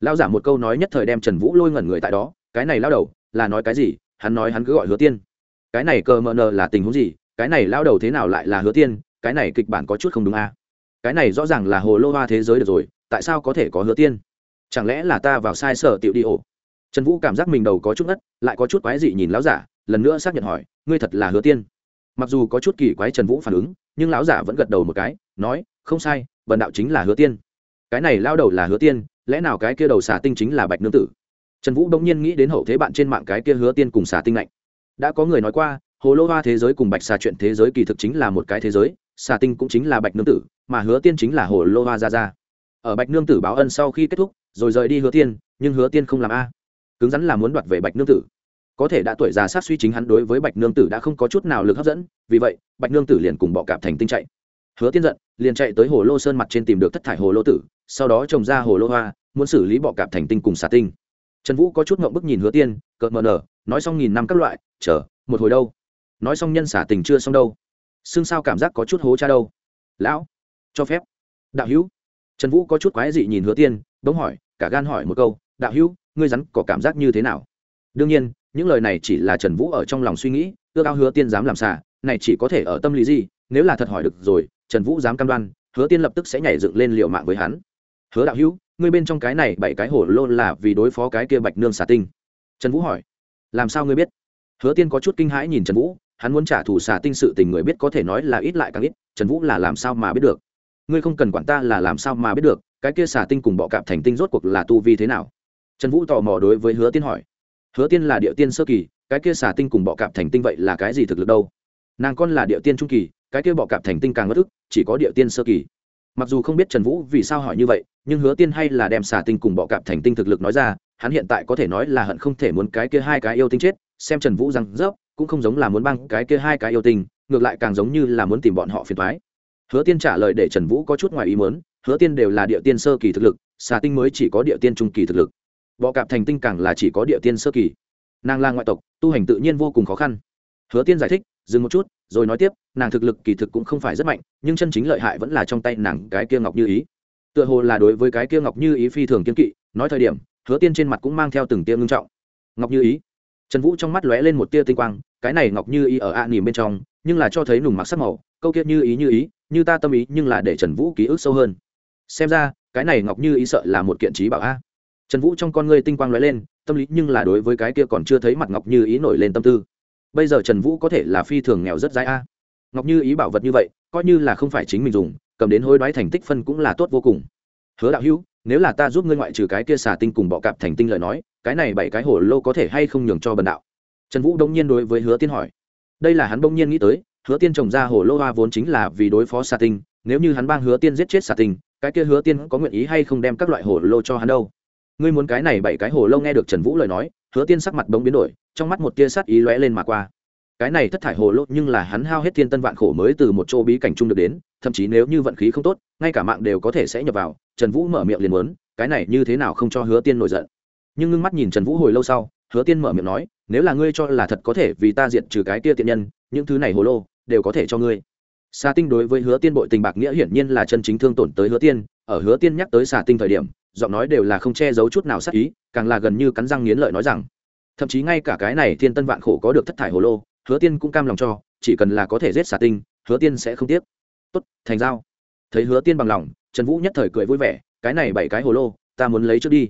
Lao giả một câu nói nhất thời đem trần vũ lôi ngẩn người tại đó, cái này lao đầu, là nói cái gì? Hắn nói hắn cứ gọi hứa tiên. Cái này cờ mờ nờ là tình huống gì? Cái này lao đầu thế nào lại là hứa tiên? Cái này kịch bản có chút không đúng à? Cái này rõ ràng là hồ lô hoa thế giới được rồi, tại sao có thể có hứa tiên? Chẳng lẽ là ta vào sai sở tiểu đi ổ? Trần vũ cảm giác mình đầu có chút ngất, lại có chút quái dị nhìn lão giả, lần nữa xác nhận hỏi, ngươi thật là hứa tiên? Mặc dù có chút kỳ quái trần vũ phản ứng, nhưng lão giả vẫn gật đầu một cái, nói, không sai, bần đạo chính là hứa tiên. Cái này lao đầu là hứa tiên, lẽ nào cái kia đầu xà tinh chính là bạch nương tử? Trần vũ bỗng nhiên nghĩ đến hậu thế bạn trên mạng cái kia hứa tiên cùng xà tinh lạnh. Đã có người nói qua, hồ lô hoa thế giới cùng bạch xà chuyện thế giới kỳ thực chính là một cái thế giới xà tinh cũng chính là bạch nương tử, mà hứa tiên chính là hồ lô hoa ra ra ở bạch nương tử báo ân sau khi kết thúc, rồi rời đi hứa tiên, nhưng hứa tiên không làm a. Cứng rắn là muốn đoạt về bạch nương tử. Có thể đã tuổi già sát suy chính hắn đối với bạch nương tử đã không có chút nào lực hấp dẫn, vì vậy, bạch nương tử liền cùng bọ cạp thành tinh chạy. Hứa tiên giận, liền chạy tới hồ lô sơn mặt trên tìm được thất thải hồ lô tử, sau đó trồng ra hồ lô hoa, muốn xử lý bọ cạp thành tinh cùng xà tinh. Trần vũ có chút ngậm bức nhìn hứa tiên, cợt mờ nở, nói xong nghìn năm các loại, chờ, một hồi đâu? Nói xong nhân xả tình chưa xong đâu xương sao cảm giác có chút hố cha đâu. Lão, cho phép. Đạo hữu. Trần vũ có chút quái dị nhìn hứa tiên, bỗng hỏi, cả gan hỏi một câu, đạo hữu, ngươi rắn có cảm giác như thế nào? Đương nhiên, những lời này chỉ là trần vũ ở trong lòng suy nghĩ, ước ao hứa tiên dám làm xả, này chỉ có thể ở tâm lý gì, nếu là thật hỏi được rồi, trần vũ dám cam đoan, hứa tiên lập tức sẽ nhảy dựng lên liệu mạng với hắn. Hứa đạo hữu, ngươi bên trong cái này bảy cái hổ lô là vì đối phó cái kia bạch nương xà tinh. Trần vũ hỏi, làm sao ngươi biết? Hứa tiên có chút kinh hãi nhìn trần vũ hắn muốn trả thù xà tinh sự tình người biết có thể nói là ít lại càng ít, trần vũ là làm sao mà biết được? Ngươi không cần quản ta là làm sao mà biết được, cái kia xà tinh cùng bọ cạp thành tinh rốt cuộc là tu vi thế nào? Trần vũ tò mò đối với hứa tiên hỏi. Hứa tiên là địa tiên sơ kỳ, cái kia xà tinh cùng bọ cạp thành tinh vậy là cái gì thực lực đâu? Nàng con là địa tiên trung kỳ, cái kia bọ cạp thành tinh càng bất ức, chỉ có địa tiên sơ kỳ. Mặc dù không biết trần vũ vì sao hỏi như vậy, nhưng hứa tiên hay là đem xà tinh cùng bọ cạp thành tinh thực lực nói ra, hắn hiện tại có thể nói là hận không thể muốn cái kia hai cái yêu tinh chết, xem trần vũ răng rớp cũng không giống là muốn băng cái kia hai cái yêu tình ngược lại càng giống như là muốn tìm bọn họ phiền thoái hứa tiên trả lời để trần vũ có chút ngoài ý muốn, hứa tiên đều là địa tiên sơ kỳ thực lực, xà tinh mới chỉ có địa tiên trung kỳ thực lực. Bọ cạp thành tinh càng là chỉ có địa tiên sơ kỳ. Nàng là ngoại tộc, tu hành tự nhiên vô cùng khó khăn. Hứa tiên giải thích, dừng một chút, rồi nói tiếp, nàng thực lực kỳ thực cũng không phải rất mạnh, nhưng chân chính lợi hại vẫn là trong tay nàng cái kia ngọc như ý. Tựa hồ là đối với cái kia ngọc như ý phi thường kiên kỵ, nói thời điểm, hứa tiên trên mặt cũng mang theo từng tiêm ngưng trọng. Ngọc như ý trần vũ trong mắt lóe lên một tia tinh quang, cái này ngọc như ý ở ạ à nỉm bên trong, nhưng là cho thấy nùng mặc sắc màu, câu kia như ý như ý, như ta tâm ý, nhưng là để trần vũ ký ức sâu hơn. Xem ra, cái này ngọc như ý sợ là một kiện trí bảo a. Trần vũ trong con ngươi tinh quang lóe lên, tâm lý nhưng là đối với cái kia còn chưa thấy mặt ngọc như ý nổi lên tâm tư. Bây giờ trần vũ có thể là phi thường nghèo rất dai a. Ngọc như ý bảo vật như vậy, coi như là không phải chính mình dùng, cầm đến hối đoái thành tích phân cũng là tốt vô cùng. Hứa đạo hữu nếu là ta giúp ngươi ngoại trừ cái kia xà tinh cùng bọ cạp thành tinh lời nói, cái này bảy cái hổ lô có thể hay không nhường cho bần đạo? Trần vũ đông nhiên đối với hứa tiên hỏi. Đây là hắn đông nhiên nghĩ tới, hứa tiên trồng ra hổ lô hoa vốn chính là vì đối phó xà tinh, nếu như hắn bang hứa tiên giết chết xà tinh, cái kia hứa tiên có nguyện ý hay không đem các loại hổ lô cho hắn đâu? Ngươi muốn cái này bảy cái hổ lô nghe được trần vũ lời nói, hứa tiên sắc mặt bỗng biến đổi, trong mắt một tia sắt ý lóe lên mà qua cái này thất thải hồ lô nhưng là hắn hao hết thiên tân vạn khổ mới từ một chỗ bí cảnh chung được đến, thậm chí nếu như vận khí không tốt, ngay cả mạng đều có thể sẽ nhập vào. Trần vũ mở miệng liền muốn, cái này như thế nào không cho hứa tiên nổi giận. Nhưng ngưng mắt nhìn trần vũ hồi lâu sau, hứa tiên mở miệng nói, nếu là ngươi cho là thật có thể vì ta diệt trừ cái kia tiện nhân, những thứ này hồ lô đều có thể cho ngươi. Xà tinh đối với hứa tiên bội tình bạc nghĩa hiển nhiên là chân chính thương tổn tới hứa tiên, ở hứa tiên nhắc tới xà tinh thời điểm, giọng nói đều là không che giấu chút nào sắc ý, càng là gần như cắn răng nghiến lợi nói rằng, thậm chí ngay cả cái này thiên tân vạn khổ có được thất thải hồ lô hứa tiên cũng cam lòng cho, chỉ cần là có thể giết xà tinh, hứa tiên sẽ không tiếc. Tốt, thành giao. Thấy hứa tiên bằng lòng, trần vũ nhất thời cười vui vẻ, cái này bảy cái hồ lô, ta muốn lấy trước đi.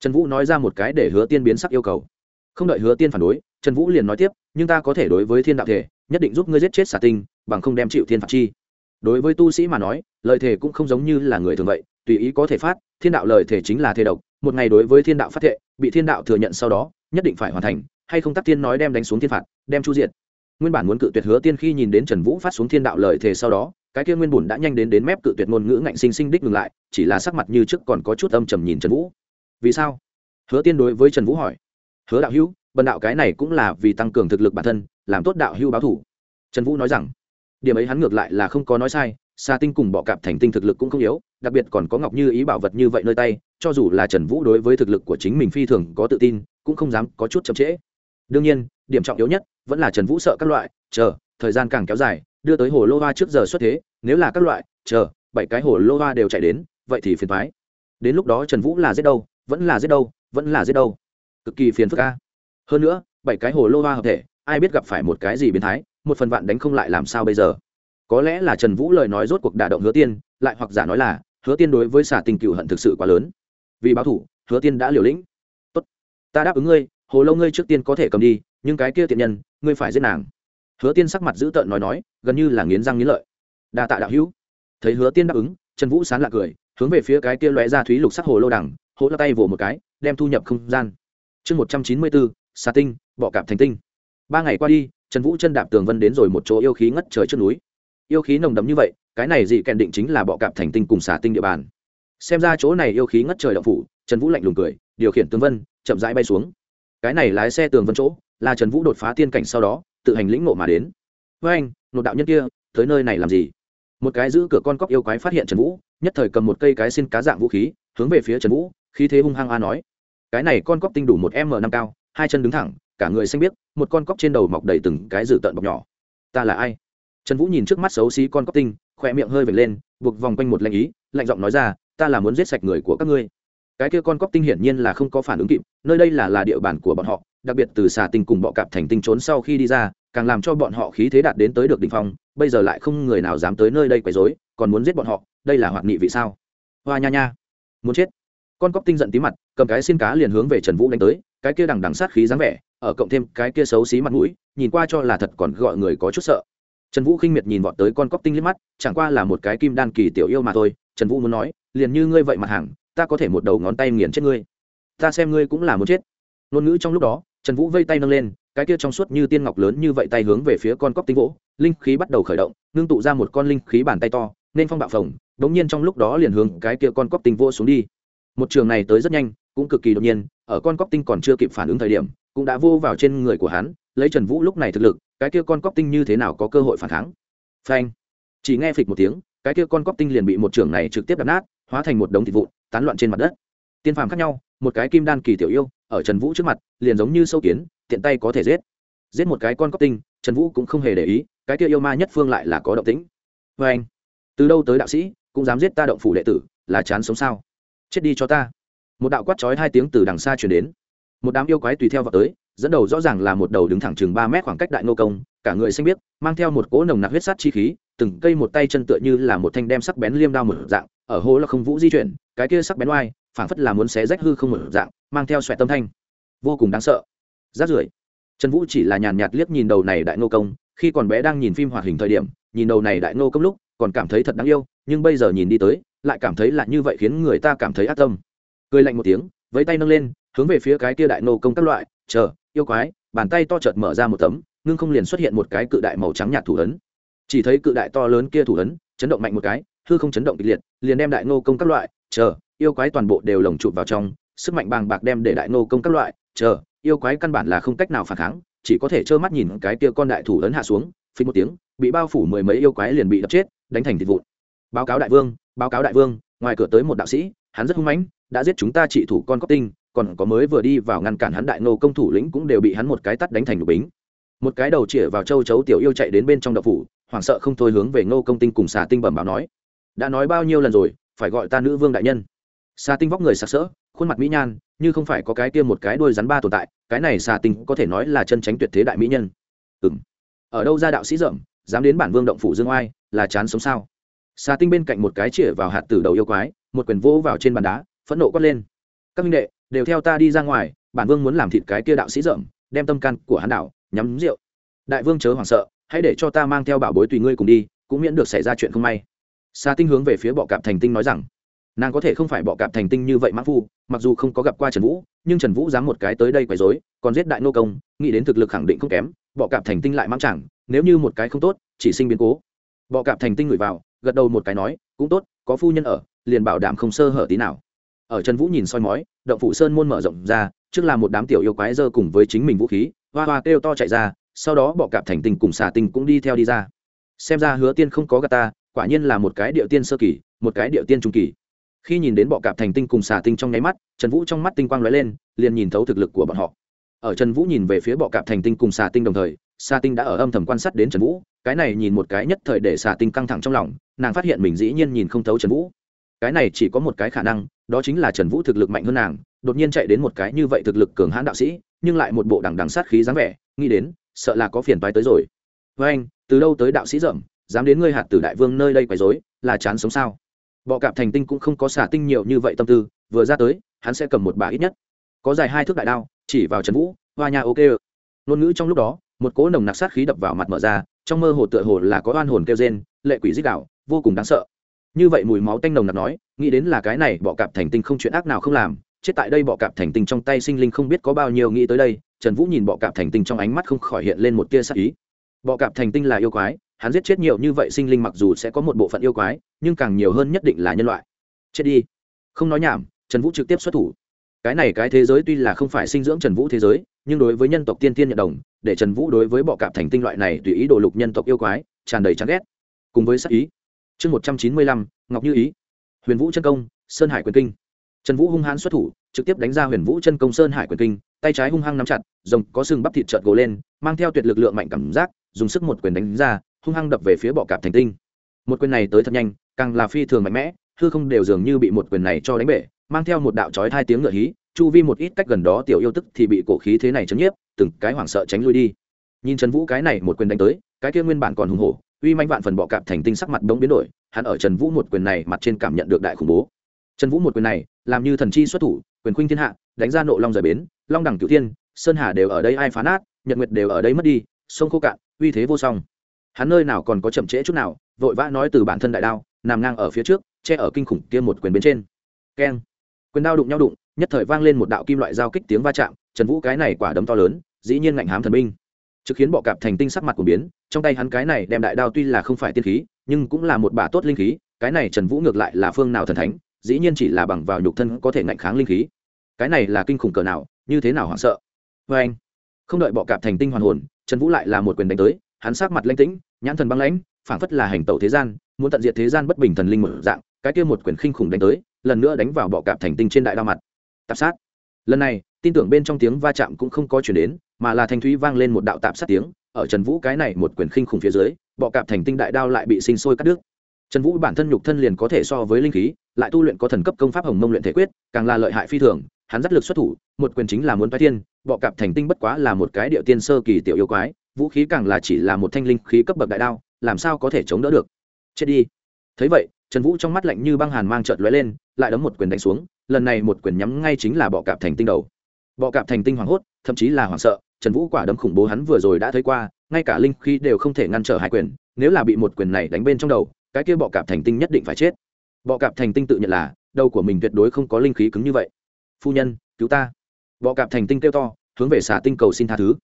Trần vũ nói ra một cái để hứa tiên biến sắc yêu cầu. Không đợi hứa tiên phản đối, trần vũ liền nói tiếp, nhưng ta có thể đối với thiên đạo thể, nhất định giúp ngươi giết chết xà tinh, bằng không đem chịu thiên phạt chi. Đối với tu sĩ mà nói, lời thề cũng không giống như là người thường vậy, tùy ý có thể phát, thiên đạo lời thể chính là thề độc. Một ngày đối với thiên đạo phát thệ, bị thiên đạo thừa nhận sau đó, nhất định phải hoàn thành hay không tắc tiên nói đem đánh xuống thiên phạt, đem chu diện. nguyên bản muốn cự tuyệt hứa tiên khi nhìn đến trần vũ phát xuống thiên đạo lời thề sau đó, cái kia nguyên bùn đã nhanh đến đến mép cự tuyệt ngôn ngữ ngạnh sinh sinh đích ngừng lại, chỉ là sắc mặt như trước còn có chút âm trầm nhìn trần vũ. Vì sao? Hứa tiên đối với trần vũ hỏi. Hứa đạo hữu, bần đạo cái này cũng là vì tăng cường thực lực bản thân, làm tốt đạo hữu báo thủ. Trần vũ nói rằng, điểm ấy hắn ngược lại là không có nói sai xa tinh cùng bọ cạp thành tinh thực lực cũng không yếu, đặc biệt còn có ngọc như ý bảo vật như vậy nơi tay, cho dù là trần vũ đối với thực lực của chính mình phi thường có tự tin, cũng không dám có chút chậm trễ đương nhiên, điểm trọng yếu nhất vẫn là trần vũ sợ các loại, chờ, thời gian càng kéo dài, đưa tới hồ lô hoa trước giờ xuất thế, nếu là các loại, chờ, bảy cái hồ lô hoa đều chạy đến, vậy thì phiền thoái đến lúc đó trần vũ là giết đâu, vẫn là giết đâu, vẫn là giết đâu. Cực kỳ phiền phức ca hơn nữa, bảy cái hồ lô hoa hợp thể, ai biết gặp phải một cái gì biến thái, một phần vạn đánh không lại làm sao bây giờ? Có lẽ là trần vũ lời nói rốt cuộc đả động hứa tiên, lại hoặc giả nói là, hứa tiên đối với xả tình cựu hận thực sự quá lớn. Vì báo thủ, hứa tiên đã liều lĩnh. Tốt, ta đáp ứng ngươi hồ lâu ngươi trước tiên có thể cầm đi, nhưng cái kia tiện nhân, ngươi phải giết nàng. Hứa tiên sắc mặt dữ tợn nói nói, gần như là nghiến răng nghiến lợi. Đa tạ đạo hữu. Thấy hứa tiên đáp ứng, trần vũ sán lạc cười, hướng về phía cái kia lóe ra thúy lục sắc hồ lô đằng, hỗ ra tay vỗ một cái, đem thu nhập không gian. Chương một trăm chín mươi bốn xà tinh, bọ cạp thành tinh. Ba ngày qua đi, trần vũ chân đạp tường vân đến rồi một chỗ yêu khí ngất trời trước núi. Yêu khí nồng đậm như vậy, cái này dị kèn định chính là bọ cạp thành tinh cùng xà tinh địa bàn. Xem ra chỗ này yêu khí ngất trời động phủ, trần vũ lạnh lùng cười, điều khiển tường vân, chậm rãi bay xuống cái này lái xe tường vân chỗ, là trần vũ đột phá tiên cảnh sau đó, tự hành lĩnh ngộ mà đến. Với anh nộp đạo nhân kia, tới nơi này làm gì? Một cái giữ cửa con cóc yêu quái phát hiện trần vũ, nhất thời cầm một cây cái xin cá dạng vũ khí, hướng về phía trần vũ, khí thế hung hăng a nói. Cái này con cóc tinh đủ một m năm cao, hai chân đứng thẳng, cả người xanh biết một con cóc trên đầu mọc đầy từng cái dử tợn bọc nhỏ. Ta là ai? Trần vũ nhìn trước mắt xấu xí con cóc tinh, khỏe miệng hơi vệt lên, buộc vòng quanh một lanh ý, lạnh giọng nói ra, ta là muốn giết sạch người của các ngươi cái kia con cóc tinh hiển nhiên là không có phản ứng kịp, nơi đây là là địa bàn của bọn họ, đặc biệt từ xà tinh cùng bọ cạp thành tinh trốn sau khi đi ra, càng làm cho bọn họ khí thế đạt đến tới được đ ỉ n h phong, bây giờ lại không người nào dám tới nơi đây quấy dối còn muốn giết bọn họ, đây là hoạt nghị vì sao? Hoa nha nha. Muốn chết. Con cóc tinh giận tí mặt, cầm cái xin cá liền hướng về trần vũ đánh tới, cái kia đằng đằng sát khí dáng vẻ, ở cộng thêm cái kia xấu xí mặt mũi, nhìn qua cho là thật còn gọi người có chút sợ. Trần vũ khinh miệt nhìn vọt tới con cóc tinh liếc mắt, chẳng qua là một cái kim đan kỳ tiểu yêu mà thôi, trần vũ muốn nói, liền như ngươi vậy mặt hàng ta có thể một đầu ngón tay nghiền chết ngươi. Ta xem ngươi cũng là muốn chết. Ngôn ngữ trong lúc đó, trần vũ vây tay nâng lên, cái kia trong suốt như tiên ngọc lớn như vậy tay hướng về phía con cóc tinh vỗ linh khí bắt đầu khởi động, ngưng tụ ra một con linh khí bàn tay to, nên phong bạo phồng, đống nhiên trong lúc đó liền hướng cái kia con cóc tinh vỗ xuống đi. Một trường này tới rất nhanh, cũng cực kỳ đột nhiên, ở con cóc tinh còn chưa kịp phản ứng thời điểm, cũng đã vô vào trên người của hắn, lấy trần vũ lúc này thực lực, cái kia con cóc tinh như thế nào có cơ hội phản kháng? Phanh! Chỉ nghe phịch một tiếng, cái kia con cóc tinh liền bị một trường này trực tiếp đập nát, hóa thành một đống thịt vụn tán loạn trên mặt đất. Tiên phàm khác nhau, một cái kim đan kỳ tiểu yêu, ở trần vũ trước mặt, liền giống như sâu kiến, tiện tay có thể giết. Giết một cái con cóc tinh, trần vũ cũng không hề để ý, cái kia yêu ma nhất phương lại là có động tĩnh. Vê anh, từ đâu tới đạo sĩ, cũng dám giết ta động phủ đệ tử, là chán sống sao? Chết đi cho ta. Một đạo quát chói hai tiếng từ đằng xa chuyển đến. Một đám yêu quái tùy theo vào tới, dẫn đầu rõ ràng là một đầu đứng thẳng chừng ba mét khoảng cách đại nô công, cả người xanh biếc, mang theo một cỗ nồng nặc huyết sát chi khí từng cây một tay chân tựa như là một thanh đem sắc bén liêm đao một dạng, ở hố là không vũ di chuyển, cái kia sắc bén oai, phảng phất là muốn xé rách hư không một dạng, mang theo xoẹt tâm thanh. Vô cùng đáng sợ. Rát rưởi. Trần vũ chỉ là nhàn nhạt liếc nhìn đầu này đại nô công, khi còn bé đang nhìn phim hoạt hình thời điểm, nhìn đầu này đại nô công lúc, còn cảm thấy thật đáng yêu, nhưng bây giờ nhìn đi tới, lại cảm thấy là như vậy khiến người ta cảm thấy ác tâm. Cười lạnh một tiếng với tay nâng lên, hướng về phía cái kia đại nô công các loại, chờ, yêu quái. Bàn tay to chợt mở ra một tấm, ngưng không liền xuất hiện một cái cự đại màu trắng nhạt thủ ấn chỉ thấy cự đại to lớn kia thủ ấn, chấn động mạnh một cái, hư không chấn động kịch liệt, liền đem đại nô công các loại, chờ, yêu quái toàn bộ đều lồng chụp vào trong, sức mạnh bàng bạc đem để đại nô công các loại, chờ, yêu quái căn bản là không cách nào phản kháng, chỉ có thể trơ mắt nhìn cái kia con đại thủ ấn hạ xuống phí một tiếng, bị bao phủ mười mấy yêu quái liền bị đập chết, đánh thành thịt vụn. Báo cáo đại vương, báo cáo đại vương, ngoài cửa tới một đạo sĩ, hắn rất hung mãnh, đã giết chúng ta trị thủ con cóc tinh, còn có mới vừa đi vào ngăn cản hắn đại nô công thủ lĩnh cũng đều bị hắn một cái tắt đánh thành đục bính. Một cái đầu chĩa vào châu chấu tiểu yêu chạy đến bên trong đậu phủ hoảng sợ không thôi hướng về ngô công tinh cùng xà tinh bẩm báo nói, đã nói bao nhiêu lần rồi, phải gọi ta nữ vương đại nhân. Xà tinh vóc người sặc sỡ, khuôn mặt mỹ nhan, như không phải có cái kia một cái đuôi rắn ba tồn tại, cái này xà tinh có thể nói là chân tránh tuyệt thế đại mỹ nhân. Ừ m ở đâu ra đạo sĩ dởm dám đến bản vương động phủ dương oai, là chán sống sao? Xà tinh bên cạnh một cái chĩa vào hạt từ đầu yêu quái, một quyền vỗ vào trên bàn đá, phẫn nộ quát lên. Các minh đệ, đều theo ta đi ra ngoài, bản vương muốn làm thịt cái kia đạo sĩ dởm đem tâm can của hắn đạo nhắm rượu. Đại vương chớ hoảng sợ hãy để cho ta mang theo bảo bối tùy ngươi cùng đi, cũng miễn được xảy ra chuyện không may. Xa tinh hướng về phía bọ cạp thành tinh nói rằng, nàng có thể không phải bọ cạp thành tinh như vậy mã phu, mặc dù không có gặp qua trần vũ, nhưng trần vũ dám một cái tới đây quấy dối còn giết đại nô công, nghĩ đến thực lực khẳng định không kém, bọ cạp thành tinh lại mang chẳng, nếu như một cái không tốt, chỉ sinh biến cố. Bọ cạp thành tinh ngửi vào, gật đầu một cái nói, cũng tốt, có phu nhân ở, liền bảo đảm không sơ hở tí nào. Ở trần vũ nhìn soi mói, động phủ sơn môn mở rộng ra, trước là một đám tiểu yêu quái dơ cùng với chính mình vũ khí, hoa hoa kêu to chạy ra sau đó bọ cạp thành tinh cùng xà tinh cũng đi theo đi ra. Xem ra hứa tiên không có gà ta, quả nhiên là một cái điệu tiên sơ kỳ, một cái điệu tiên trung kỳ. Khi nhìn đến bọ cạp thành tinh cùng xà tinh trong nháy mắt, trần vũ trong mắt tinh quang lóe lên, liền nhìn thấu thực lực của bọn họ. Ở trần vũ nhìn về phía bọ cạp thành tinh cùng xà tinh đồng thời, xà tinh đã ở âm thầm quan sát đến trần vũ, cái này nhìn một cái nhất thời để xà tinh căng thẳng trong lòng, nàng phát hiện mình dĩ nhiên nhìn không thấu trần vũ. Cái này chỉ có một cái khả năng, đó chính là trần vũ thực lực mạnh hơn nàng, đột nhiên chạy đến một cái như vậy thực lực cường hãn đạo sĩ, nhưng lại một bộ đằng đằng sát khí dáng vẻ, nghĩ đến sợ là có phiền toái tới rồi. Với anh, từ đâu tới đạo sĩ rậm, dám đến ngươi hạt tử đại vương nơi đây quấy rối, là chán sống sao? Bọ cạp thành tinh cũng không có xả tinh nhiều như vậy tâm tư, vừa ra tới, hắn sẽ cầm một bà ít nhất. Có dài hai thước đại đao, chỉ vào trần vũ, hoa nhà ok ngôn ngữ trong lúc đó, một cỗ nồng nặc sát khí đập vào mặt mở ra, trong mơ hồ tựa hồ là có oan hồn kêu rên, lệ quỷ dích đạo vô cùng đáng sợ. Như vậy mùi máu tanh nồng nặc nói, nghĩ đến là cái này bọ cạp thành tinh không chuyện ác nào không làm, chết tại đây bọ cạp thành tinh trong tay sinh linh không biết có bao nhiêu nghĩ tới đây trần vũ nhìn bọ cạp thành tinh trong ánh mắt không khỏi hiện lên một tia sắc ý. Bọ cạp thành tinh là yêu quái, hắn giết chết nhiều như vậy sinh linh mặc dù sẽ có một bộ phận yêu quái, nhưng càng nhiều hơn nhất định là nhân loại. Chết đi. Không nói nhảm, trần vũ trực tiếp xuất thủ. Cái này cái thế giới tuy là không phải sinh dưỡng trần vũ thế giới, nhưng đối với nhân tộc tiên tiên nhận đồng, để trần vũ đối với bọ cạp thành tinh loại này tùy ý đồ lục nhân tộc yêu quái, tràn đầy chán ghét. Cùng với sắc ý. Chương một trăm chín mươi lăm, ngọc như ý. Huyền vũ chân công, sơn hải quyền kinh. Trần vũ hung hãn xuất thủ trực tiếp đánh ra huyền vũ chân công sơn hải quyền kinh, tay trái hung hăng nắm chặt, rồng có sừng bắp thịt trợt gồ lên, mang theo tuyệt lực lượng mạnh cảm giác, dùng sức một quyền đánh ra, hung hăng đập về phía bọ cạp thành tinh. Một quyền này tới thật nhanh, càng là phi thường mạnh mẽ, hư không đều dường như bị một quyền này cho đánh bể, mang theo một đạo trói hai tiếng ngựa hí, chu vi một ít cách gần đó tiểu yêu tức thì bị cổ khí thế này chấn nhiếp, từng cái hoảng sợ tránh lui đi. Nhìn trần vũ cái này một quyền đánh tới, cái kia nguyên bản còn hùng hổ, uy manh vạn phần bọ cạp thành tinh sắc mặt đống biến đổi, hắn ở trần vũ một quyền này mặt trên cảm nhận được đại khủng bố. Trần vũ một quyền này, làm như thần chi xuất thủ quyền khuynh thiên hạ, đánh ra nộ long rời bến, long đẳng cửu thiên, sơn hà đều ở đây ai phá nát, nhật nguyệt đều ở đây mất đi, sông khô cạn, uy thế vô song. Hắn nơi nào còn có chậm trễ chút nào, vội vã nói từ bản thân đại đao, nằm ngang ở phía trước, che ở kinh khủng kia một quyền bên trên. Keng. Quyền đao đụng nhau đụng, nhất thời vang lên một đạo kim loại giao kích tiếng va chạm, trần vũ cái này quả đấm to lớn, dĩ nhiên ngạnh hám thần binh. Trực khiến bọ cạp thành tinh sắc mặt của biến, trong tay hắn cái này đem đại đao tuy là không phải tiên khí, nhưng cũng là một bả tốt linh khí, cái này trần vũ ngược lại là phương nào thần thánh dĩ nhiên chỉ là bằng vào nhục thân có thể ngạnh kháng linh khí. Cái này là kinh khủng cỡ nào, như thế nào hoảng sợ? Vê anh, không đợi bọ cạp thành tinh hoàn hồn, trần vũ lại là một quyền đánh tới, hắn sát mặt lãnh tĩnh, nhãn thần băng lãnh, phảng phất là hành tẩu thế gian, muốn tận diệt thế gian bất bình thần linh một dạng, cái kia một quyền khinh khủng đánh tới, lần nữa đánh vào bọ cạp thành tinh trên đại đao mặt. Tạp sát. Lần này, tin tưởng bên trong tiếng va chạm cũng không có chuyển đến, mà là thanh thúy vang lên một đạo tạp sát tiếng, ở trần vũ cái này một quyền khinh khủng phía dưới, bọ cạp thành tinh đại đao lại bị sinh sôi cắt đứt. Trần vũ bản thân nhục thân liền có thể so với linh khí lại tu luyện có thần cấp công pháp hồng mông luyện thể quyết, càng là lợi hại phi thường, hắn dắt lực xuất thủ, một quyền chính là muốn toái thiên, bọ cạp thành tinh bất quá là một cái điệu tiên sơ kỳ tiểu yêu quái, vũ khí càng là chỉ là một thanh linh khí cấp bậc đại đao, làm sao có thể chống đỡ được? Chết đi. Thấy vậy, trần vũ trong mắt lạnh như băng hàn mang trợt lóe lên, lại đấm một quyền đánh xuống, lần này một quyền nhắm ngay chính là bọ cạp thành tinh đầu. Bọ cạp thành tinh hoảng hốt, thậm chí là hoảng sợ, trần vũ quả đấm khủng bố hắn vừa rồi đã thấy qua, ngay cả linh khí đều không thể ngăn trở hai quyền, nếu là bị một quyền này đánh bên trong đầu, cái kia bọ cạp thành tinh nhất định phải chết bọ cạp thành tinh tự nhận là, đầu của mình tuyệt đối không có linh khí cứng như vậy. Phu nhân, cứu ta. Bọ cạp thành tinh kêu to, hướng về xà tinh cầu xin tha thứ.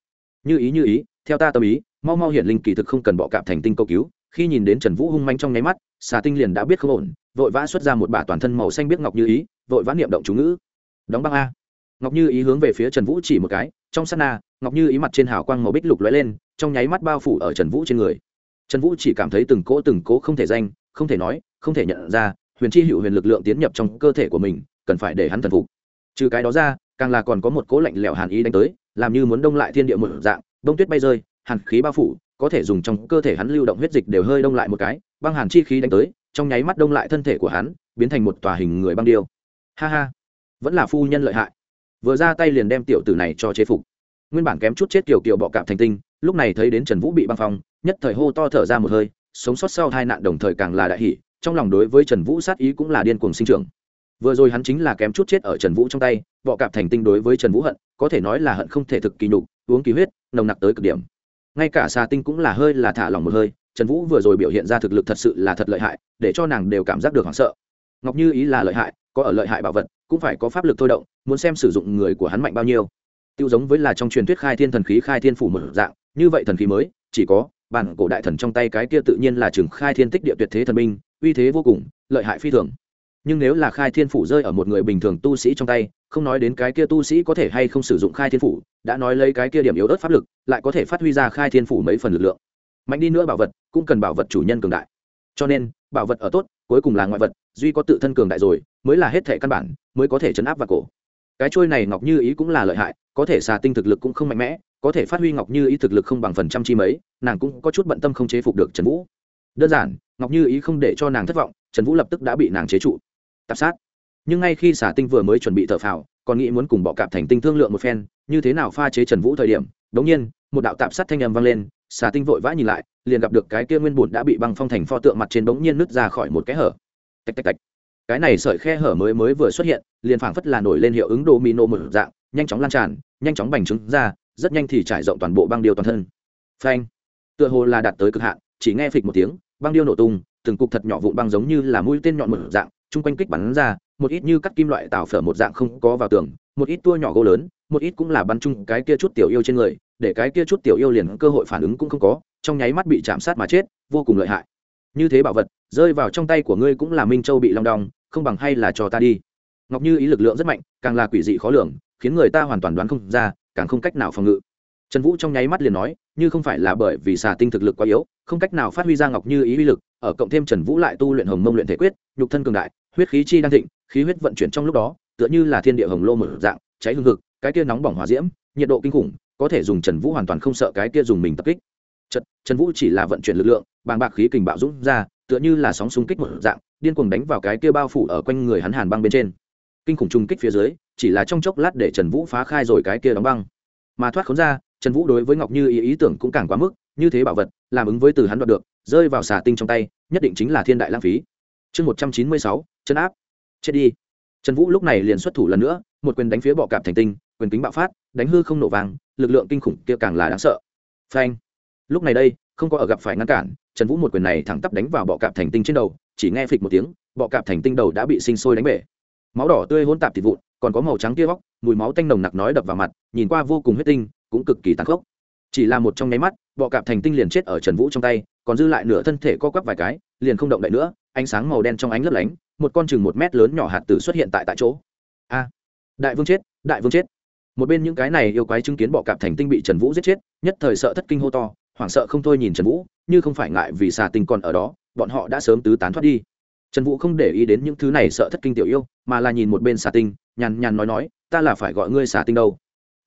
Như ý như ý, theo ta tâm ý, mau mau hiển linh kỳ thực không cần bọ cạp thành tinh cầu cứu. Khi nhìn đến trần vũ hung manh trong nháy mắt, xà tinh liền đã biết không ổn, vội vã xuất ra một bả toàn thân màu xanh biết ngọc như ý, vội vã niệm động chú ngữ. Đóng băng a. Ngọc như ý hướng về phía trần vũ chỉ một cái, trong s á t na, ngọc như ý mặt trên hào quang màu bích lục lóe lên, trong nháy mắt bao phủ ở trần vũ trên người. Trần vũ chỉ cảm thấy từng cỗ từng cỗ không thể danh, không thể nói, không thể nhận ra huyền chi hữu huyền lực lượng tiến nhập trong cơ thể của mình, cần phải để hắn thần phục. Trừ cái đó ra, càng là còn có một cỗ lạnh lẽo hàn ý đánh tới, làm như muốn đông lại thiên địa một dạng, đông tuyết bay rơi, hàn khí bao phủ, có thể dùng trong cơ thể hắn lưu động huyết dịch đều hơi đông lại một cái, băng hàn chi khí đánh tới, trong nháy mắt đông lại thân thể của hắn, biến thành một tòa hình người băng điêu. Ha ha, vẫn là phu nhân lợi hại. Vừa ra tay liền đem tiểu tử này cho chế phục. Nguyên bản kém chút chết kiểu kiểu bọ cạp thành tinh, lúc này thấy đến trần vũ bị băng phong, nhất thời hô to thở ra một hơi, sống sót sau hai nạn đồng thời càng là đại hỷ trong lòng đối với trần vũ sát ý cũng là điên cuồng sinh trưởng. Vừa rồi hắn chính là kém chút chết ở trần vũ trong tay bọ cạp thành tinh đối với trần vũ hận, có thể nói là hận không thể thực kỳ nhục, uống kỳ huyết, nồng nặc tới cực điểm. Ngay cả xà tinh cũng là hơi là thả lòng một hơi, trần vũ vừa rồi biểu hiện ra thực lực thật sự là thật lợi hại, để cho nàng đều cảm giác được hoảng sợ. Ngọc như ý là lợi hại, có ở lợi hại bảo vật, cũng phải có pháp lực thôi động, muốn xem sử dụng người của hắn mạnh bao nhiêu. Tiêu giống với là trong truyền thuyết khai thiên thần khí, khai thiên phủ một dạng, như vậy thần khí mới, chỉ có bản cổ đại thần trong tay cái kia tự nhiên là trường khai thiên tích địa tuyệt thế thần binh uy thế vô cùng, lợi hại phi thường. Nhưng nếu là khai thiên phủ rơi ở một người bình thường tu sĩ trong tay, không nói đến cái kia tu sĩ có thể hay không sử dụng khai thiên phủ, đã nói lấy cái kia điểm yếu ớt pháp lực, lại có thể phát huy ra khai thiên phủ mấy phần lực lượng. Mạnh đi nữa bảo vật, cũng cần bảo vật chủ nhân cường đại. Cho nên, bảo vật ở tốt, cuối cùng là ngoại vật, duy có tự thân cường đại rồi, mới là hết thể căn bản, mới có thể chấn áp vào cổ. Cái trôi này ngọc như ý cũng là lợi hại, có thể xà tinh thực lực cũng không mạnh mẽ, có thể phát huy ngọc như ý thực lực không bằng phần trăm chi mấy, nàng cũng có chút bận tâm không chế phục được trần vũ. Đơn giản ngọc như ý không để cho nàng thất vọng, trần vũ lập tức đã bị nàng chế trụ. Tạp sát. Nhưng ngay khi xà tinh vừa mới chuẩn bị thở phào, còn nghĩ muốn cùng bọ cạp thành tinh thương lượng một phen, như thế nào pha chế trần vũ thời điểm, đống nhiên, một đạo tạp sát thanh âm vang lên xà tinh vội vã nhìn lại, liền gặp được cái kia nguyên bùn đã bị băng phong thành pho tượng mặt trên bỗng nhiên nứt ra khỏi một cái hở. Tạch tạch tạch. Cái này sợi khe hở mới mới vừa xuất hiện, liền phảng phất là nổi lên hiệu ứng đô mino một dạng, nhanh chóng lan tràn, nhanh chóng bành trứng ra, rất nhanh thì trải rộng toàn bộ băng điều toàn thân. Phanh. Tựa hồ là đạt tới cực hạn, chỉ nghe phịch một tiếng băng điêu nổ tung, từng cục thật nhỏ vụn băng giống như là mũi tên nhọn một dạng, chung quanh kích bắn ra, một ít như cắt kim loại tảo phở một dạng không có vào tường, một ít tua nhỏ gỗ lớn, một ít cũng là bắn chung cái kia chút tiểu yêu trên người, để cái kia chút tiểu yêu liền cơ hội phản ứng cũng không có, trong nháy mắt bị chạm sát mà chết, vô cùng lợi hại. Như thế bảo vật, rơi vào trong tay của ngươi cũng là minh châu bị long đong, không bằng hay là cho ta đi. Ngọc như ý lực lượng rất mạnh, càng là quỷ dị khó lường, khiến người ta hoàn toàn đoán không ra, càng không cách nào phòng ngự. Trần vũ trong nháy mắt liền nói như không phải là bởi vì xà tinh thực lực quá yếu không cách nào phát huy ra ngọc như ý uy lực ở cộng thêm trần vũ lại tu luyện hồng mông luyện thể quyết nhục thân cường đại huyết khí chi đang thịnh khí huyết vận chuyển trong lúc đó tựa như là thiên địa hồng lô mở dạng cháy hương thực cái kia nóng bỏng hỏa diễm nhiệt độ kinh khủng có thể dùng trần vũ hoàn toàn không sợ cái kia dùng mình tập kích. Trật, trần vũ chỉ là vận chuyển lực lượng bàng bạc khí kình bạo dũng ra tựa như là sóng xung kích một dạng điên cuồng đánh vào cái kia bao phủ ở quanh người hắn hàn băng bên trên. Kinh khủng trung kích phía dưới chỉ là trong chốc lát để trần vũ phá khai rồi cái kia đóng băng. Mà thoát khốn ra trần vũ đối với ngọc như ý ý tưởng cũng càng quá mức, như thế bảo vật, làm ứng với từ hắn đoạt được, rơi vào xà tinh trong tay, nhất định chính là thiên đại lãng phí. Chương một trăm chín mươi sáu, chân áp. Chết đi. Trần vũ lúc này liền xuất thủ lần nữa, một quyền đánh phía bọ cạp thành tinh, quyền kính bạo phát, đánh hư không nổ vàng lực lượng kinh khủng kia càng là đáng sợ. Phanh. Lúc này đây, không có ở gặp phải ngăn cản, trần vũ một quyền này thẳng tắp đánh vào bọ cạp thành tinh trên đầu, chỉ nghe phịch một tiếng, bọ cạp thành tinh đầu đã bị sinh sôi đánh bể. Máu đỏ tươi hỗn tạp thịt vụn, còn có màu trắng kia vóc mùi máu tanh nồng nặc nói đập vào mặt, nhìn qua vô cùng huyết tinh cũng cực kỳ tàn khốc. Chỉ là một trong nháy mắt, bọ cạp thành tinh liền chết ở trần vũ trong tay, còn dư lại nửa thân thể co quắp vài cái, liền không động đậy nữa, ánh sáng màu đen trong ánh lấp lánh, một con chừng một mét lớn nhỏ hạt tử xuất hiện tại tại chỗ. A! Đại vương chết, đại vương chết. Một bên những cái này yêu quái chứng kiến bọ cạp thành tinh bị trần vũ giết chết, nhất thời sợ thất kinh hô to, hoảng sợ không thôi nhìn trần vũ, như không phải ngại vì xà tinh còn ở đó, bọn họ đã sớm tứ tán thoát đi. Trần vũ không để ý đến những thứ này sợ thất kinh tiểu yêu, mà là nhìn một bên xà tinh nhàn nhàn nói nói, ta là phải gọi ngươi xà tinh đâu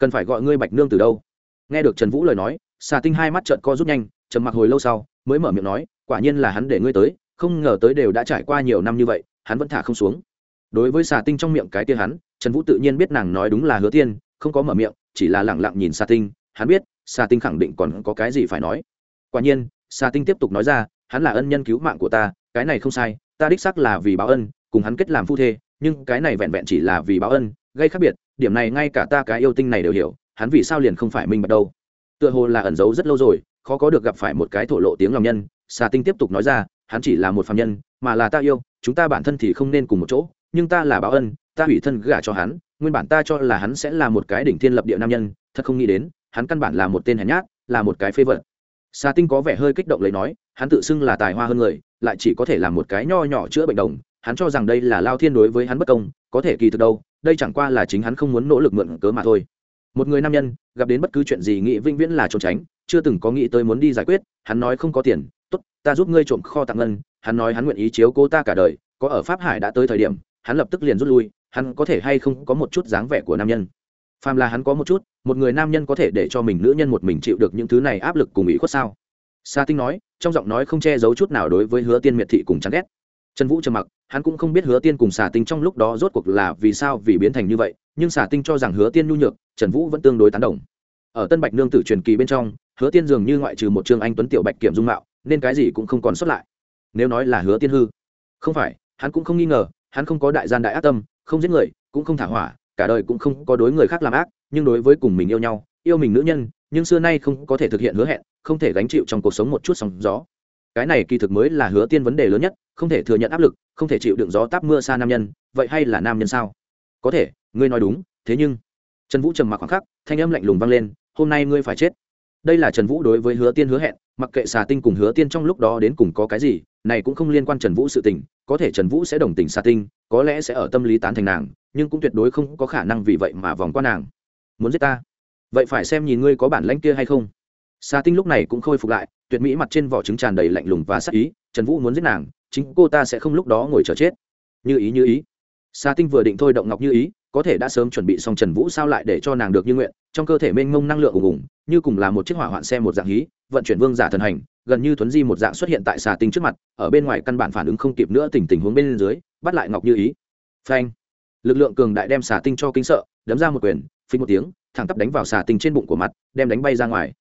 cần phải gọi ngươi bạch nương từ đâu? Nghe được trần vũ lời nói, xà tinh hai mắt trợn co rút nhanh, trầm mặc hồi lâu sau, mới mở miệng nói, quả nhiên là hắn để ngươi tới, không ngờ tới đều đã trải qua nhiều năm như vậy, hắn vẫn thả không xuống. Đối với xà tinh trong miệng cái tia hắn, trần vũ tự nhiên biết nàng nói đúng là hứa tiên, không có mở miệng, chỉ là lẳng lặng nhìn xà tinh, hắn biết, xà tinh khẳng định còn có cái gì phải nói. Quả nhiên, xà tinh tiếp tục nói ra, hắn là ân nhân cứu mạng của ta, cái này không sai, ta đích xác là vì báo ân, cùng hắn kết làm phu thê, nhưng cái này vẹn vẹn chỉ là vì báo ân, gây khác biệt điểm này ngay cả ta cái yêu tinh này đều hiểu, hắn vì sao liền không phải minh bạch đâu. Tựa hồ là ẩn giấu rất lâu rồi, khó có được gặp phải một cái thổ lộ tiếng lòng nhân xà tinh tiếp tục nói ra, hắn chỉ là một phạm nhân, mà là ta yêu, chúng ta bản thân thì không nên cùng một chỗ, nhưng ta là báo ân, ta hủy thân gả cho hắn, nguyên bản ta cho là hắn sẽ là một cái đỉnh thiên lập địa nam nhân, thật không nghĩ đến, hắn căn bản là một tên hèn nhát, là một cái phê vật. Xà tinh có vẻ hơi kích động lấy nói, hắn tự xưng là tài hoa hơn người, lại chỉ có thể là một cái nho nhỏ chữa bệnh đồng, hắn cho rằng đây là lao thiên đối với hắn bất công, có thể kỳ thực đâu đây chẳng qua là chính hắn không muốn nỗ lực mượn cớ mà thôi. Một người nam nhân, gặp đến bất cứ chuyện gì nghĩ vĩnh viễn là trốn tránh, chưa từng có nghĩ tới muốn đi giải quyết, hắn nói không có tiền, tốt, ta giúp ngươi trộm kho tặng ngân. Hắn nói hắn nguyện ý chiếu cô ta cả đời, có ở pháp hải đã tới thời điểm, hắn lập tức liền rút lui, hắn có thể hay không có một chút dáng vẻ của nam nhân. Phàm là hắn có một chút, một người nam nhân có thể để cho mình nữ nhân một mình chịu được những thứ này áp lực cùng ý khuất sao? Sa tinh nói, trong giọng nói không che giấu chút nào đối với hứa tiên miệt thị cùng chán ghét. Trần vũ trầm mặc hắn cũng không biết hứa tiên cùng xà tinh trong lúc đó rốt cuộc là vì sao vì biến thành như vậy, nhưng xà tinh cho rằng hứa tiên nhu nhược, trần vũ vẫn tương đối tán đồng. Ở tân bạch nương tử truyền kỳ bên trong, hứa tiên dường như ngoại trừ một trương anh tuấn tiểu bạch kiểm dung mạo, nên cái gì cũng không còn xuất lại. Nếu nói là hứa tiên hư, không phải, hắn cũng không nghi ngờ, hắn không có đại gian đại ác tâm, không giết người, cũng không thả hỏa, cả đời cũng không có đối người khác làm ác, nhưng đối với cùng mình yêu nhau, yêu mình nữ nhân, nhưng xưa nay không có thể thực hiện hứa hẹn, không thể gánh chịu trong cuộc sống một chút sóng gió cái này kỳ thực mới là hứa tiên vấn đề lớn nhất, không thể thừa nhận áp lực, không thể chịu đựng gió táp mưa xa nam nhân, vậy hay là nam nhân sao? Có thể, ngươi nói đúng, thế nhưng, trần vũ trầm mặc khoảng khắc, thanh âm lạnh lùng vang lên, hôm nay ngươi phải chết. Đây là trần vũ đối với hứa tiên hứa hẹn, mặc kệ xà tinh cùng hứa tiên trong lúc đó đến cùng có cái gì, này cũng không liên quan trần vũ sự tình, có thể trần vũ sẽ đồng tình xà tinh, có lẽ sẽ ở tâm lý tán thành nàng, nhưng cũng tuyệt đối không có khả năng vì vậy mà vòng qua nàng. Muốn giết ta? Vậy phải xem nhìn ngươi có bản lãnh kia hay không. Xà tinh lúc này cũng khôi phục lại tuyệt mỹ mặt trên vỏ trứng tràn đầy lạnh lùng và sắc ý trần vũ muốn giết nàng chính cô ta sẽ không lúc đó ngồi chờ chết. Như ý như ý. Xà tinh vừa định thôi động ngọc như ý có thể đã sớm chuẩn bị xong trần vũ sao lại để cho nàng được như nguyện trong cơ thể mênh mông năng lượng ủng ủng, như cùng là một chiếc hỏa hoạn xe một dạng hí vận chuyển vương giả thần hành gần như thuấn di một dạng xuất hiện tại xà tinh trước mặt ở bên ngoài căn bản phản ứng không kịp nữa tình tình huống bên dưới bắt lại ngọc như ý. Phanh. Lực lượng cường đại đem xà tinh cho kinh sợ đấm ra một quyền phí một tiếng thẳng tắp đánh vào xà tinh trên bụng của mặt đem đánh bay ra ngoài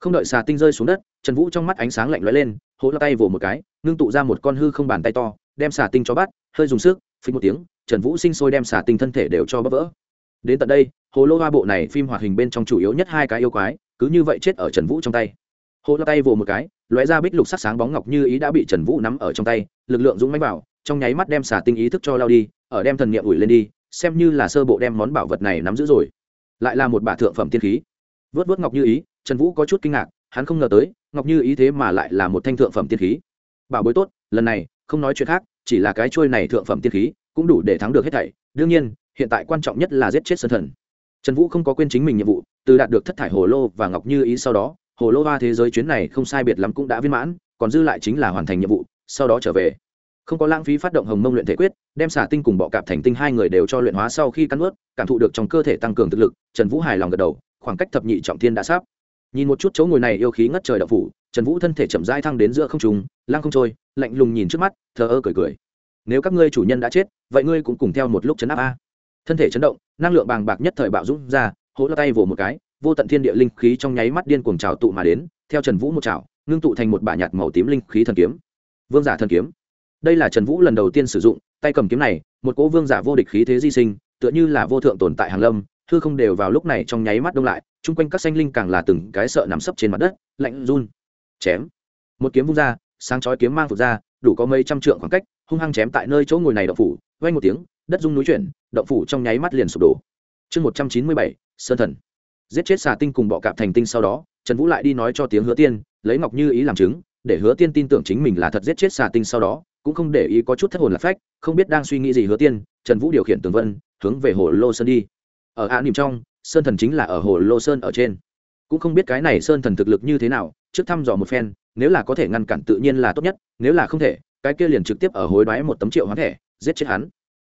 không đợi xà tinh rơi xuống đất, trần vũ trong mắt ánh sáng lạnh lóe lên, hỗ lao tay vồ một cái, ngưng tụ ra một con hư không bàn tay to, đem xà tinh cho bắt, hơi dùng sức phí một tiếng, trần vũ sinh sôi đem xà tinh thân thể đều cho bắp vỡ. Đến tận đây hồ lô hoa bộ này phim hoạt hình bên trong chủ yếu nhất hai cái yêu quái, cứ như vậy chết ở trần vũ trong tay. Hồ lô tay vồ một cái, lóe ra bích lục sắc sáng bóng ngọc như ý đã bị trần vũ nắm ở trong tay, lực lượng dũng mánh vào, trong nháy mắt đem xà tinh ý thức cho lao đi, ở đem thần nghiệm ủi lên đi, xem như là sơ bộ đem món bảo vật này nắm giữ rồi. Lại là một bả thượng phẩm tiên khí. Vớt vớt ngọc như ý trần vũ có chút kinh ngạc, hắn không ngờ tới, ngọc như ý thế mà lại là một thanh thượng phẩm tiên khí. Bảo bối tốt, lần này, không nói chuyện khác, chỉ là cái trôi này thượng phẩm tiên khí, cũng đủ để thắng được hết thảy. Đương nhiên, hiện tại quan trọng nhất là giết chết sơn thần. Trần vũ không có quên chính mình nhiệm vụ, từ đạt được thất thải hồ lô và ngọc như ý sau đó, hồ lô ba thế giới chuyến này không sai biệt lắm cũng đã viên mãn, còn dư lại chính là hoàn thành nhiệm vụ, sau đó trở về. Không có lãng phí phát động hồng mông luyện thể quyết, đem xả tinh cùng bọ cạp thành tinh hai người đều cho luyện hóa sau khi cắn ướt cảm thụ được trong cơ thể tăng cường thực lực, trần vũ hài lòng gật đầu, khoảng cách thập nhị trọng thiên đã sắp nhìn một chút chỗ ngồi này yêu khí ngất trời đậu phủ, trần vũ thân thể chậm rãi thăng đến giữa không trùng lăng không trôi, lạnh lùng nhìn trước mắt, thờ ơ cười cười. Nếu các ngươi chủ nhân đã chết, vậy ngươi cũng cùng theo một lúc chấn áp a. Thân thể chấn động, năng lượng bàng bạc nhất thời bạo dũng ra, hỗ tay vồ một cái, vô tận thiên địa linh khí trong nháy mắt điên cuồng trào tụ mà đến, theo trần vũ một trào ngưng tụ thành một bả nhạt màu tím linh khí thần kiếm. Vương giả thần kiếm. Đây là trần vũ lần đầu tiên sử dụng, tay cầm kiếm này, một cỗ vương giả vô địch khí thế di sinh, tựa như là vô thượng tồn tại hàng lâm thư không đều vào lúc này trong nháy mắt đông lại, chung quanh các xanh linh càng là từng cái sợ nằm sấp trên mặt đất, lạnh run. Chém. Một kiếm vung ra, sáng chói kiếm mang phục ra, đủ có mấy trăm trượng khoảng cách, hung hăng chém tại nơi chỗ ngồi này động phủ vay một tiếng, đất rung núi chuyển, động phủ trong nháy mắt liền sụp đổ. Chương một trăm chín mươi bảy, sơn thần. Giết chết xà tinh cùng bọ cạp thành tinh sau đó, trần vũ lại đi nói cho tiếng hứa tiên, lấy ngọc như ý làm chứng, để hứa tiên tin tưởng chính mình là thật giết chết xà tinh sau đó, cũng không để ý có chút thất hồn lạc phách, không biết đang suy nghĩ gì hứa tiên, trần vũ điều khiển tường vân, hướng về hồ lô sơn đi ở hạ nỉm trong, sơn thần chính là ở hồ lô sơn ở trên. Cũng không biết cái này sơn thần thực lực như thế nào, trước thăm dò một phen, nếu là có thể ngăn cản tự nhiên là tốt nhất, nếu là không thể, cái kia liền trực tiếp ở hối đoái một tấm triệu hoán thẻ, giết chết hắn.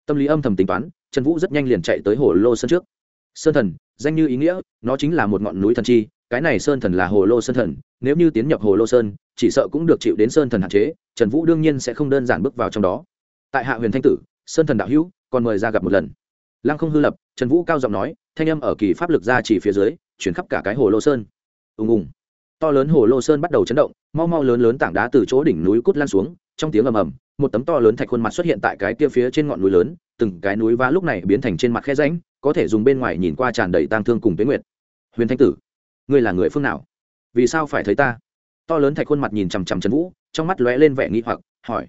Tâm lý âm thầm tính toán, trần vũ rất nhanh liền chạy tới hồ lô sơn trước. Sơn thần, danh như ý nghĩa, nó chính là một ngọn núi thần chi, cái này sơn thần là hồ lô sơn thần, nếu như tiến nhập hồ lô sơn, chỉ sợ cũng được chịu đến sơn thần hạn chế, trần vũ đương nhiên sẽ không đơn giản bước vào trong đó. Tại hạ huyền thanh tử, sơn thần đạo hữu, còn mời ra gặp một lần lăng không hư lập, trần vũ cao giọng nói, thanh âm ở kỳ pháp lực ra chỉ phía dưới, chuyển khắp cả cái hồ lô sơn. Ùng ùng. To lớn hồ lô sơn bắt đầu chấn động, mau mau lớn lớn tảng đá từ chỗ đỉnh núi cút lan xuống, trong tiếng ầm ầm, một tấm to lớn thạch khuôn mặt xuất hiện tại cái kia phía trên ngọn núi lớn, từng cái núi vá lúc này biến thành trên mặt khe ránh có thể dùng bên ngoài nhìn qua tràn đầy tang thương cùng tuyến nguyệt. Huyền thanh tử, ngươi là người phương nào? Vì sao phải thấy ta? To lớn thạch khuôn mặt nhìn chằm chằm trần vũ, trong mắt lóe lên vẻ nghi hoặc, hỏi.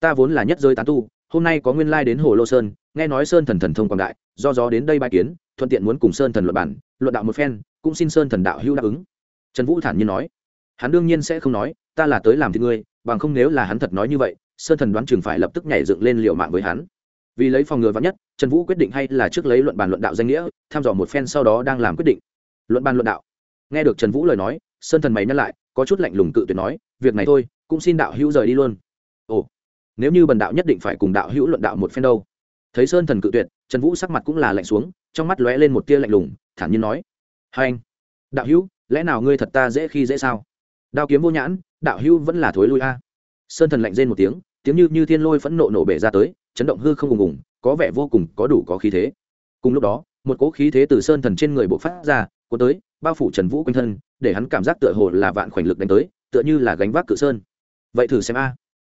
Ta vốn là nhất giới tán tu hôm nay có nguyên lai đến hồ lô sơn, nghe nói sơn thần thần thông quảng đại, do gió đến đây bài kiến, thuận tiện muốn cùng sơn thần luận bản luận đạo một phen, cũng xin sơn thần đạo hữu đáp ứng. Trần vũ thản nhiên nói. Hắn đương nhiên sẽ không nói, ta là tới làm thì ngươi, bằng không nếu là hắn thật nói như vậy, sơn thần đoán chừng phải lập tức nhảy dựng lên liệu mạng với hắn. Vì lấy phòng ngừa vắn nhất, trần vũ quyết định hay là trước lấy luận bàn luận đạo danh nghĩa, tham dò một phen sau đó đang làm quyết định. Luận bàn luận đạo. Nghe được trần vũ lời nói, sơn thần mày nhắc lại, có chút lạnh lùng cự tuyệt nói, việc này thôi, cũng xin đạo hữu rời đi luôn nếu như bần đạo nhất định phải cùng đạo hữu luận đạo một phen đâu. Thấy sơn thần cự tuyệt, trần vũ sắc mặt cũng là lạnh xuống, trong mắt lóe lên một tia lạnh lùng, thản nhiên nói, hai anh, đạo hữu, lẽ nào ngươi thật ta dễ khi dễ sao? Đao kiếm vô nhãn, đạo hữu vẫn là thối lui a. Sơn thần lạnh rên một tiếng tiếng như như thiên lôi phẫn nộ nổ bể ra tới, chấn động hư không ùng ùng có vẻ vô cùng có đủ có khí thế. Cùng lúc đó, một cỗ khí thế từ sơn thần trên người bộ phát ra, cuốn tới, bao phủ trần vũ quanh thân, để hắn cảm giác tựa hồ là vạn khoảnh lực đánh tới, tựa như là gánh vác cự sơn. Vậy thử xem a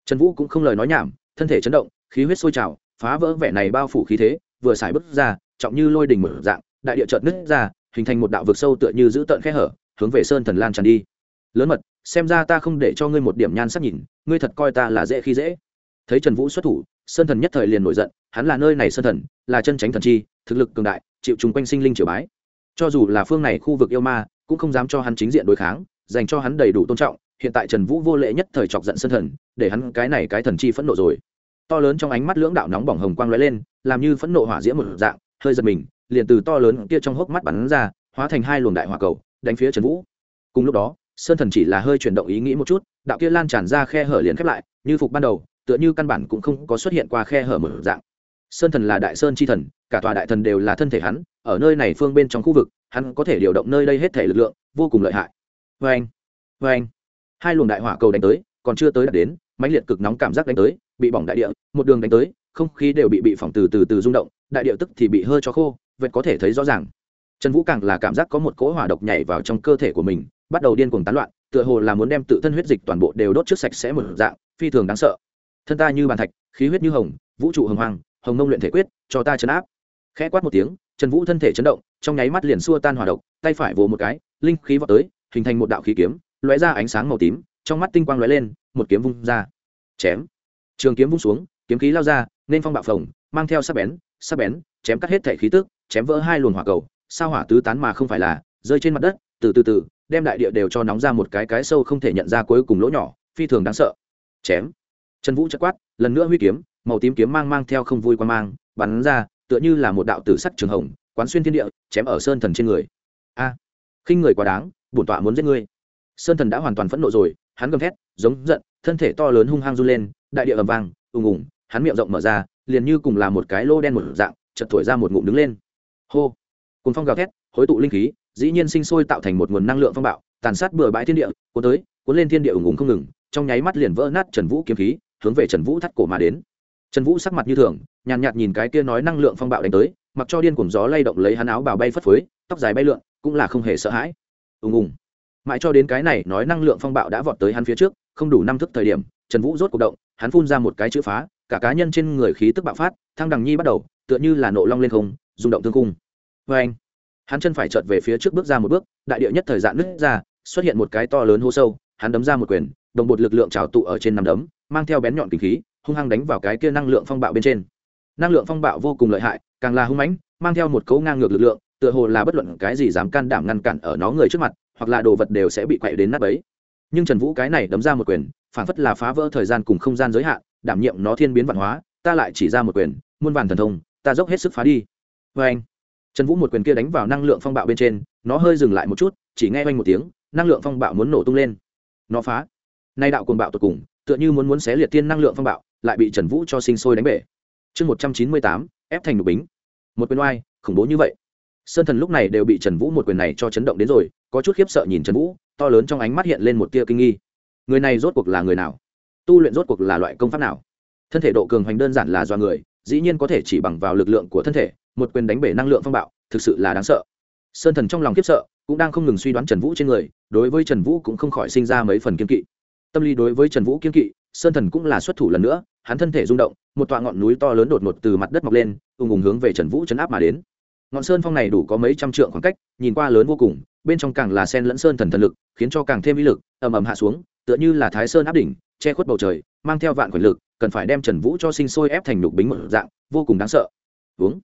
trần vũ cũng không lời nói nhảm, thân thể chấn động, khí huyết sôi trào, phá vỡ vẻ này bao phủ khí thế, vừa xài bước ra, trọng như lôi đình mở dạng, đại địa trợt nứt ra, hình thành một đạo vực sâu tựa như giữ tận khe hở, hướng về sơn thần lan tràn đi. Lớn mật, xem ra ta không để cho ngươi một điểm nhan sắc nhìn, ngươi thật coi ta là dễ khi dễ. Thấy trần vũ xuất thủ, sơn thần nhất thời liền nổi giận, hắn là nơi này sơn thần, là chân tránh thần chi, thực lực cường đại, chịu chung quanh sinh linh triều bái. Cho dù là phương này khu vực yêu ma, cũng không dám cho hắn chính diện đối kháng, dành cho hắn đầy đủ tôn trọng hiện tại trần vũ vô lễ nhất thời chọc giận sơn thần, để hắn cái này cái thần chi phẫn nộ rồi. To lớn trong ánh mắt lưỡng đạo nóng bỏng hồng quang lóe lên, làm như phẫn nộ hỏa diễm một dạng, hơi giật mình, liền từ to lớn kia trong hốc mắt bắn ra, hóa thành hai luồng đại hỏa cầu, đánh phía trần vũ. Cùng lúc đó, sơn thần chỉ là hơi chuyển động ý nghĩ một chút, đạo kia lan tràn ra khe hở liền khép lại, như phục ban đầu, tựa như căn bản cũng không có xuất hiện qua khe hở mở dạng. Sơn thần là đại sơn chi thần, cả tòa đại thần đều là thân thể hắn, ở nơi này phương bên trong khu vực, hắn có thể điều động nơi đây hết thể lực lượng, vô cùng lợi hại. Vê anh vê anh hai luồng đại hỏa cầu đánh tới, còn chưa tới đạt đến, mãnh liệt cực nóng cảm giác đánh tới, bị bỏng đại địa, một đường đánh tới, không khí đều bị bị phỏng từ từ từ rung động, đại địa tức thì bị hơi cho khô, vệt có thể thấy rõ ràng. Trần vũ càng là cảm giác có một cỗ hỏa độc nhảy vào trong cơ thể của mình, bắt đầu điên cuồng tán loạn, tựa hồ là muốn đem tự thân huyết dịch toàn bộ đều đốt trước sạch sẽ một dạng, phi thường đáng sợ. Thân ta như bàn thạch, khí huyết như hồng, vũ trụ hồng hoàng hồng nông luyện thể quyết, cho ta chấn áp. Khẽ quát một tiếng, trần vũ thân thể chấn động, trong nháy mắt liền xua tan hỏa độc, tay phải vồ một cái, linh khí vào tới, hình thành một đạo khí kiếm lóe ra ánh sáng màu tím, trong mắt tinh quang lóe lên, một kiếm vung ra. Chém. Trường kiếm vung xuống, kiếm khí lao ra, nên phong bạo phồng, mang theo sắc bén sắc bén, chém cắt hết thể khí tức, chém vỡ hai luồng hỏa cầu. Sao hỏa tứ tán mà không phải là rơi trên mặt đất, từ từ từ, đem đại địa đều cho nóng ra một cái cái sâu không thể nhận ra cuối cùng lỗ nhỏ, phi thường đáng sợ. Chém. Trần vũ chất quát, lần nữa huy kiếm, màu tím kiếm mang mang theo không vui quan mang, bắn ra, tựa như là một đạo tử sắc trường hồng, quán xuyên thiên địa, chém ở sơn thần trên người. A. Khinh người quá đáng, bổn tọa muốn giết ngươi sơn thần đã hoàn toàn phẫn nộ rồi hắn gầm thét giống giận thân thể to lớn hung hăng run lên đại địa ầm vang ùng ùng hắn miệng rộng mở ra liền như cùng là một cái lô đen một dạng chật thổi ra một ngụm đứng lên. Hô! Cùng phong gào thét hối tụ linh khí dĩ nhiên sinh sôi tạo thành một nguồn năng lượng phong bạo tàn sát bừa bãi thiên địa cuốn tới cuốn lên thiên địa ùng ùng không ngừng trong nháy mắt liền vỡ nát trần vũ kiếm khí hướng về trần vũ thắt cổ mà đến. Trần vũ sắc mặt như thường nhàn nhạt, nhìn cái kia nói năng lượng phong bạo đánh tới mặc cho điên cuồng gió lay động lấy hắn áo bào bay phất phới tóc dài bay lượn cũng là không hề sợ hãi. Ùng ùng mãi cho đến cái này nói năng lượng phong bạo đã vọt tới hắn phía trước, không đủ năm thức thời điểm, trần vũ rốt cuộc động, hắn phun ra một cái chữ phá, cả cá nhân trên người khí tức bạo phát, thăng đằng nhi bắt đầu, tựa như là nộ long lên không, rung động thương cung vê anh, hắn chân phải chợt về phía trước bước ra một bước, đại địa nhất thời dạn nứt ra, xuất hiện một cái to lớn hô sâu, hắn đấm ra một quyền, đồng bột lực lượng trào tụ ở trên nằm đấm, mang theo bén nhọn kinh khí, hung hăng đánh vào cái kia năng lượng phong bạo bên trên. Năng lượng phong bạo vô cùng lợi hại, càng là hung mãnh, mang theo một cấu ngang ngược lực lượng, tựa hồ là bất luận cái gì dám can đảm ngăn cản ở nó người trước mặt hoặc là đồ vật đều sẽ bị quậy đến nát bấy. Nhưng trần vũ cái này đấm ra một quyền, phản phất là phá vỡ thời gian cùng không gian giới hạn, đảm nhiệm nó thiên biến văn hóa, ta lại chỉ ra một quyền, muôn vàn thần thông, ta dốc hết sức phá đi. Vê anh, trần vũ một quyền kia đánh vào năng lượng phong bạo bên trên, nó hơi dừng lại một chút, chỉ nghe oanh một tiếng, năng lượng phong bạo muốn nổ tung lên. Nó phá. Nay đạo cuồng bạo tột cùng, tựa như muốn muốn xé liệt tiên năng lượng phong bạo, lại bị trần vũ cho sinh sôi đánh bể. Chương một trăm chín mươi tám, ép thành đục bính. Một quyền oai, khủng bố như vậy sơn thần lúc này đều bị trần vũ một quyền này cho chấn động đến rồi, có chút khiếp sợ nhìn trần vũ, to lớn trong ánh mắt hiện lên một tia kinh nghi. Người này rốt cuộc là người nào? Tu luyện rốt cuộc là loại công pháp nào? Thân thể độ cường hoành đơn giản là do người, dĩ nhiên có thể chỉ bằng vào lực lượng của thân thể, một quyền đánh bể năng lượng phong bạo, thực sự là đáng sợ. Sơn thần trong lòng khiếp sợ, cũng đang không ngừng suy đoán trần vũ trên người, đối với trần vũ cũng không khỏi sinh ra mấy phần kiên kỵ. Tâm lý đối với trần vũ kiên kỵ, sơn thần cũng là xuất thủ lần nữa, hắn thân thể rung động, một tọa ngọn núi to lớn đột ngột từ mặt đất mọc lên, ùng ùng hướng về trần vũ chấn áp mà đến ngọn sơn phong này đủ có mấy trăm trượng khoảng cách, nhìn qua lớn vô cùng, bên trong càng là sen lẫn sơn thần thần lực, khiến cho càng thêm ý lực, ầm ầm hạ xuống, tựa như là thái sơn áp đỉnh, che khuất bầu trời, mang theo vạn quyền lực, cần phải đem trần vũ cho sinh sôi ép thành nhục bính một dạng, vô cùng đáng sợ. Uống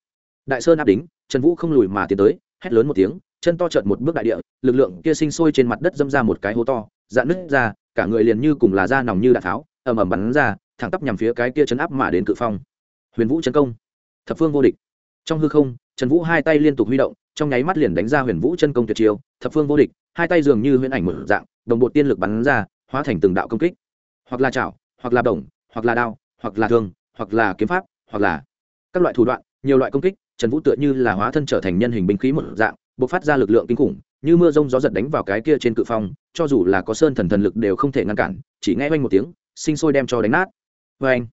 đại sơn áp đính trần vũ không lùi mà tiến tới, hét lớn một tiếng, chân to trợt một bước đại địa, lực lượng kia sinh sôi trên mặt đất dâm ra một cái hố to, dạn nứt ra, cả người liền như cùng là da nòng như đạn tháo, ầm ầm bắn ra, thẳng tắp nhằm phía cái kia chấn áp mà đến cự phong. Huyền vũ chấn công. Thập phương vô địch trong hư không, trần vũ hai tay liên tục huy động, trong nháy mắt liền đánh ra huyền vũ chân công tuyệt chiêu, thập phương vô địch, hai tay dường như huyễn ảnh một dạng, đồng bộ tiên lực bắn ra, hóa thành từng đạo công kích. Hoặc là chảo, hoặc là đồng, hoặc là đao, hoặc là thương, hoặc là kiếm pháp, hoặc là các loại thủ đoạn, nhiều loại công kích, trần vũ tựa như là hóa thân trở thành nhân hình binh khí một dạng b ộ c phát ra lực lượng kinh khủng, như mưa rông gió giật đánh vào cái kia trên cự phong, cho dù là có sơn thần thần lực đều không thể ngăn cản, chỉ nghe oanh một tiếng, sinh sôi đem cho đánh nát. Vê anh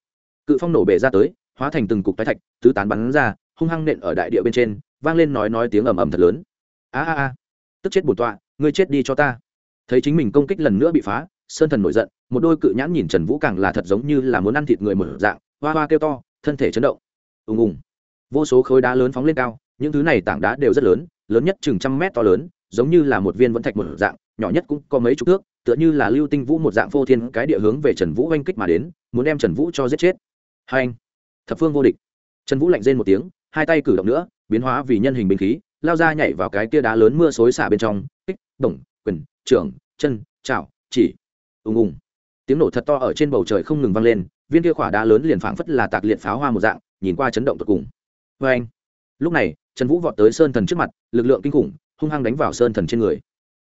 cự phong nổ bể ra tới, hóa thành từng cục tái thạch, tứ tán bắn ra hung hăng nện ở đại địa bên trên, vang lên nói nói tiếng ầm ầm thật lớn. A a a, tức chết bổn tọa, ngươi chết đi cho ta. Thấy chính mình công kích lần nữa bị phá, sơn thần nổi giận, một đôi cự nhãn nhìn trần vũ càng là thật giống như là muốn ăn thịt người mở dạng, hoa hoa kêu to, thân thể chấn động. Ùng ùng. Vô số khối đá lớn phóng lên cao, những thứ này tảng đá đều rất lớn lớn nhất chừng trăm mét to lớn, giống như là một viên vẫn thạch một dạng, nhỏ nhất cũng có mấy chục thước, tựa như là lưu tinh vũ một dạng phô thiên cái địa hướng về trần vũ oanh kích mà đến, muốn đem trần vũ cho giết chết. Hai anh thập phương vô địch. Trần vũ lạnh rên một tiếng hai tay cử động nữa, biến hóa vì nhân hình binh khí, lao ra nhảy vào cái tia đá lớn mưa xối xả bên trong, kích bổng quyền, trưởng, chân, chảo, chỉ. Ùng ùng. Tiếng nổ thật to ở trên bầu trời không ngừng vang lên, viên kia khỏa đá lớn liền phảng phất là tạc liệt pháo hoa một dạng, nhìn qua chấn động tột cùng. Vê anh. Lúc này, trần vũ vọt tới sơn thần trước mặt, lực lượng kinh khủng, hung hăng đánh vào sơn thần trên người.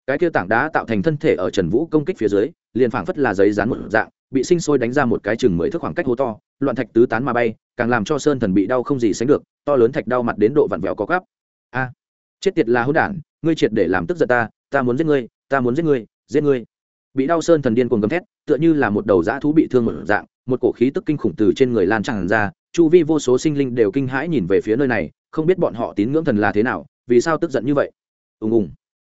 Cái kia tảng đá tạo thành thân thể ở trần vũ công kích phía dưới, liền phảng phất là giấy dán một dạng, bị sinh sôi đánh ra một cái chừng mới thước khoảng cách hố to, loạn thạch tứ tán mà bay càng làm cho sơn thần bị đau không gì sánh được, to lớn thạch đau mặt đến độ vặn vẹo có gắp a, chết tiệt là hỗn đản, ngươi triệt để làm tức giận ta ta muốn giết ngươi, ta muốn giết ngươi giết ngươi. Bị đau sơn thần điên cuồng gầm thét, tựa như là một đầu dã thú bị thương một dạng, một cổ khí tức kinh khủng từ trên người lan tràn ra, chu vi vô số sinh linh đều kinh hãi nhìn về phía nơi này, không biết bọn họ tín ngưỡng thần là thế nào, vì sao tức giận như vậy? Ùng ùng.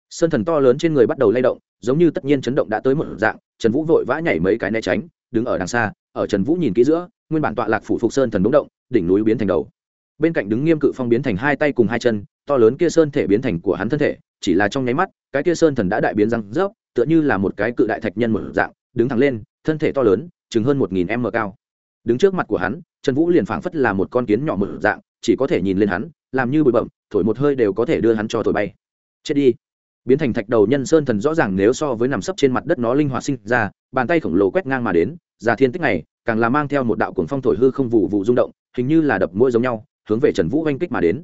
Sơn thần to lớn trên người bắt đầu lay động, giống như tất nhiên chấn động đã tới một dạng, trần vũ vội vã nhảy mấy cái né tránh, đứng ở đằng xa, ở trần vũ nhìn kỹ giữa nguyên bản tọa lạc phủ phục sơn thần đống động, đỉnh núi biến thành đầu. Bên cạnh đứng nghiêm cự phong biến thành hai tay cùng hai chân, to lớn kia sơn thể biến thành của hắn thân thể, chỉ là trong nháy mắt, cái kia sơn thần đã đại biến răng rớp, tựa như là một cái cự đại thạch nhân một dạng, đứng thẳng lên, thân thể to lớn, chừng hơn một nghìn m cao. Đứng trước mặt của hắn, trần vũ liền phảng phất là một con kiến nhỏ một dạng, chỉ có thể nhìn lên hắn, làm như bụi bậm thổi một hơi đều có thể đưa hắn cho thổi bay. Chết đi. Biến thành thạch đầu nhân sơn thần rõ ràng nếu so với nằm sấp trên mặt đất nó linh hoạt sinh ra, bàn tay khổng lồ quét ngang mà đến, già thiên tích này càng là mang theo một đạo cuồng phong thổi hư không vụ vụ rung động, hình như là đập mũi giống nhau, hướng về trần vũ oanh kích mà đến.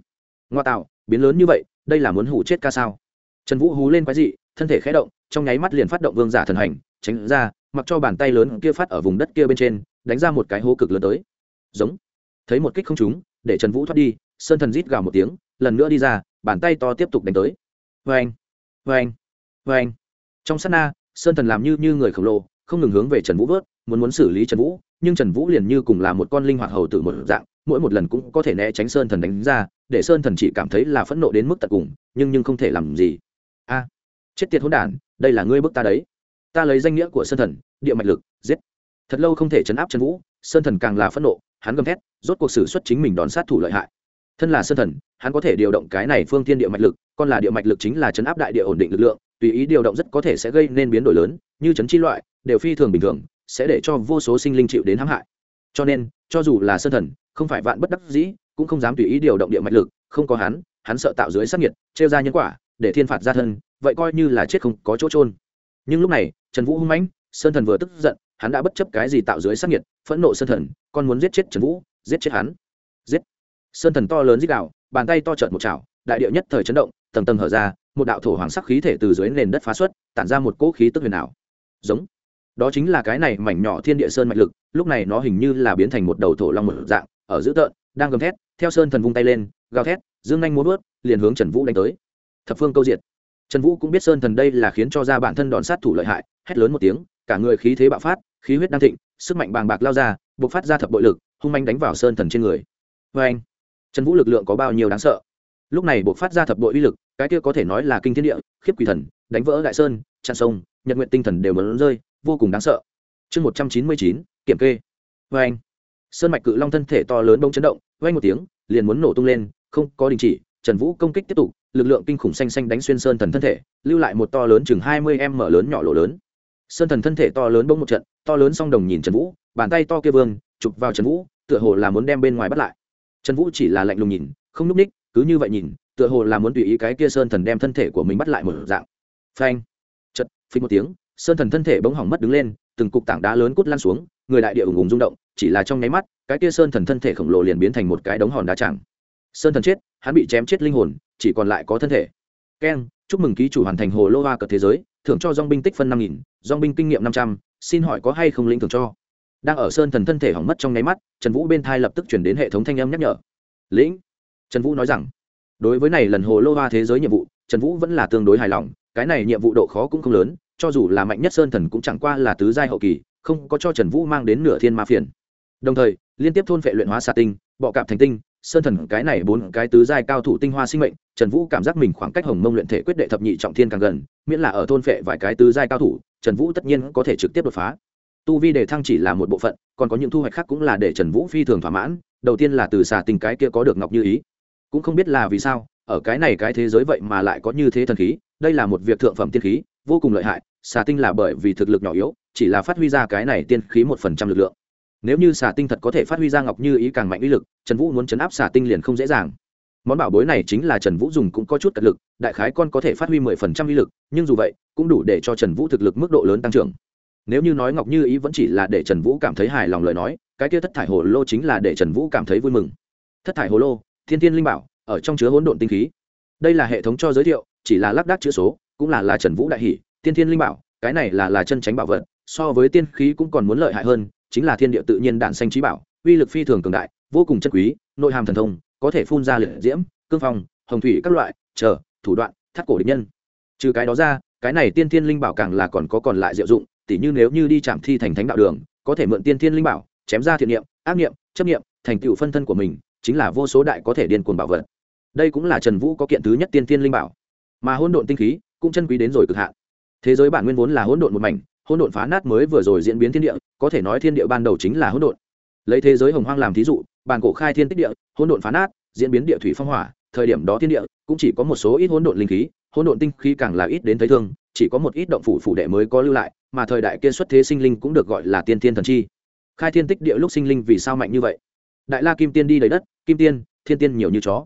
Ngoa tạo, biến lớn như vậy, đây là muốn hủ chết ca sao? Trần vũ hú lên quái dị, thân thể khé động, trong nháy mắt liền phát động vương giả thần hành, tránh ra, mặc cho bàn tay lớn kia phát ở vùng đất kia bên trên, đánh ra một cái hố cực lớn tới. Giống. Thấy một kích không trúng, để trần vũ thoát đi, sơn thần rít gào một tiếng, lần nữa đi ra, bàn tay to tiếp tục đánh tới. Vê anh vê anh vê anh trong s á t na, sơn thần làm như như người khổng lồ, không ngừng hướng về trần vũ vớt, muốn muốn xử lý trần vũ nhưng trần vũ liền như cùng là một con linh hoạt hầu tử một dạng, mỗi một lần cũng có thể né tránh sơn thần đánh ra, để sơn thần chỉ cảm thấy là phẫn nộ đến mức tận cùng, nhưng nhưng không thể làm gì. A, chết tiệt hỗn đản, đây là ngươi bức ta đấy. Ta lấy danh nghĩa của sơn thần, địa mạch lực, giết. Thật lâu không thể chấn áp trần vũ, sơn thần càng là phẫn nộ, hắn gầm thét, rốt cuộc xử xuất chính mình đón sát thủ lợi hại. Thân là sơn thần, hắn có thể điều động cái này phương tiên địa mạch lực còn là địa mạch lực chính là chấn áp đại địa ổn định lực lượng, tùy ý điều động rất có thể sẽ gây nên biến đổi lớn, như chấn chi loại, đều phi thường bình thường sẽ để cho vô số sinh linh chịu đến hãm hại. Cho nên, cho dù là sơn thần, không phải vạn bất đắc dĩ, cũng không dám tùy ý điều động địa mạch lực, không có hắn hắn sợ tạo dưới sắc nhiệt trêu ra nhân quả, để thiên phạt ra thân, vậy coi như là chết không có chỗ trôn nhưng lúc này, trần vũ hung mãnh, sơn thần vừa tức giận, hắn đã bất chấp cái gì tạo dưới sắc nhiệt phẫn nộ sơn thần còn muốn giết chết trần vũ, giết chết hắn. Giết. Sơn thần to lớn dích đạo bàn tay to trợn một chảo đại điệu nhất thời chấn động, tầng tầng hở ra, một đạo thổ hoàng sắc khí thể từ dưới nền đất phá xuất, tản ra một cỗ khí tức huyền ảo. Giống đó chính là cái này mảnh nhỏ thiên địa sơn mạch lực, lúc này nó hình như là biến thành một đầu thổ long một dạng, ở dữ tợn đang gầm thét, theo sơn thần vung tay lên, gào thét, dương nhanh muốn vớt, liền hướng trần vũ đánh tới. Thập phương câu diệt. Trần vũ cũng biết sơn thần đây là khiến cho ra bản thân đòn sát thủ lợi hại, hét lớn một tiếng, cả người khí thế bạo phát, khí huyết đang thịnh, sức mạnh bàng bạc lao ra buộc phát ra thập bội lực, hung manh đánh vào sơn thần trên người. Vê anh, trần vũ lực lượng có bao nhiêu đáng sợ? Lúc này buộc phát ra thập bội uy lực, cái kia có thể nói là kinh thiên địa, khiếp quỷ thần, đánh vỡ đại sơn, chặn sông, nhật nguyện tinh thần đều mớn rơi vô cùng đáng sợ. Chương một trăm chín mươi chín, kiểm kê. Vê anh. Sơn mạch cự long thân thể to lớn bông chấn động vay một tiếng, liền muốn nổ tung lên, không có đình chỉ, trần vũ công kích tiếp tục, lực lượng kinh khủng xanh xanh đánh xuyên sơn thần thân thể, lưu lại một to lớn chừng hai mươi m lớn nhỏ lỗ lớn. Sơn thần thân thể to lớn bông một trận, to lớn song đồng nhìn trần vũ, bàn tay to kia vương, chụp vào trần vũ, tựa hồ là muốn đem bên ngoài bắt lại. Trần vũ chỉ là lạnh lùng nhìn, không n ú c ních, cứ như vậy nhìn, tựa hồ là muốn tùy ý cái kia sơn thần đem thân thể của mình bắt lại một dạng. Phanh. Chật phí một tiếng sơn thần thân thể bỗng hỏng mất đứng lên, từng cục tảng đá lớn cút lan xuống, người đại địa ủng ủng rung động, chỉ là trong nháy mắt, cái kia sơn thần thân thể khổng lồ liền biến thành một cái đống hòn đá chẳng sơn thần chết, hắn bị chém chết linh hồn, chỉ còn lại có thân thể. Keng chúc mừng ký chủ hoàn thành hồ lô hoa cờ thế giới, thưởng cho dong binh tích phân năm nghìn dong binh kinh nghiệm năm trăm, xin hỏi có hay không lĩnh thưởng cho? Đang ở sơn thần thân thể hỏng mất trong nháy mắt, trần vũ bên thai lập tức chuyển đến hệ thống thanh âm nhắc nhở. Lĩnh. Trần vũ nói rằng, đối với này lần hồ lô hoa thế giới nhiệm vụ, trần vũ vẫn là tương đối hài lòng, cái này nhiệm vụ độ khó cũng không lớn cho dù là mạnh nhất sơn thần cũng chẳng qua là tứ giai hậu kỳ, không có cho trần vũ mang đến nửa thiên ma phiền. Đồng thời, liên tiếp thôn vệ luyện hóa xà tinh, bọ cạp thành tinh, sơn thần cái này bốn cái tứ giai cao thủ tinh hoa sinh mệnh, trần vũ cảm giác mình khoảng cách hồng mông luyện thể quyết đệ thập nhị trọng thiên càng gần, miễn là ở thôn vệ vài cái tứ giai cao thủ, trần vũ tất nhiên có thể trực tiếp đột phá. Tu vi đề thăng chỉ là một bộ phận, còn có những thu hoạch khác cũng là để trần vũ phi thường thỏa mãn, đầu tiên là từ xà tình cái kia có được ngọc như ý. Cũng không biết là vì sao, ở cái này cái thế giới vậy mà lại có như thế thần khí, đây là một việc thượng phẩm tiên khí vô cùng lợi hại, xà tinh là bởi vì thực lực nhỏ yếu, chỉ là phát huy ra cái này tiên khí một phần trăm lực lượng. Nếu như xà tinh thật có thể phát huy ra ngọc như ý càng mạnh uy lực, trần vũ muốn chấn áp xà tinh liền không dễ dàng. Món bảo bối này chính là trần vũ dùng cũng có chút cật lực, đại khái con có thể phát huy mười phần trăm uy lực, nhưng dù vậy, cũng đủ để cho trần vũ thực lực mức độ lớn tăng trưởng. Nếu như nói ngọc như ý vẫn chỉ là để trần vũ cảm thấy hài lòng lời nói, cái kia thất thải hồ lô chính là để trần vũ cảm thấy vui mừng. Thất thải hồ lô, thiên thiên linh bảo, ở trong chứa hỗn độn tinh khí. Đây là hệ thống cho giới thiệu, chỉ là lác đác chữ số cũng là là trần vũ đại hỷ thiên thiên linh bảo, cái này là là chân tránh bảo vật, so với tiên khí cũng còn muốn lợi hại hơn, chính là thiên địa tự nhiên đạn xanh trí bảo, uy lực phi thường cường đại, vô cùng chân quý, nội hàm thần thông, có thể phun ra liệt diễm, cương phong, hồng thủy các loại, chờ, thủ đoạn, thắt cổ địch nhân. Trừ cái đó ra, cái này tiên thiên linh bảo càng là còn có còn lại diệu dụng, tỉ như nếu như đi chạm thi thành thánh đạo đường, có thể mượn tiên thiên linh bảo, chém ra thiện niệm, ác niệm, chấp niệm, thành tựu phân thân của mình, chính là vô số đại có thể điên cuồng bảo vật. Đây cũng là trần vũ có kiện thứ nhất tiên thiên linh bảo. Mà hôn độn tinh khí cũng chân quý đến rồi cực hạn. Thế giới bản nguyên vốn là hỗn độn một mảnh, hỗn độn phá nát mới vừa rồi diễn biến thiên địa, có thể nói thiên địa ban đầu chính là hỗn độn. Lấy thế giới hồng hoang làm thí dụ, bản cổ khai thiên tích địa, hỗn độn phá nát, diễn biến địa thủy phong hỏa, thời điểm đó thiên địa cũng chỉ có một số ít hỗn độn linh khí, hỗn độn tinh khí càng là ít đến thấy thương, chỉ có một ít động phủ phủ đệ mới có lưu lại, mà thời đại kia xuất thế sinh linh cũng được gọi là tiên thiên thần chi. Khai thiên tích địa lúc sinh linh vì sao mạnh như vậy? Đại la kim tiên đi đầy đất, kim tiên, thiên tiên nhiều như chó.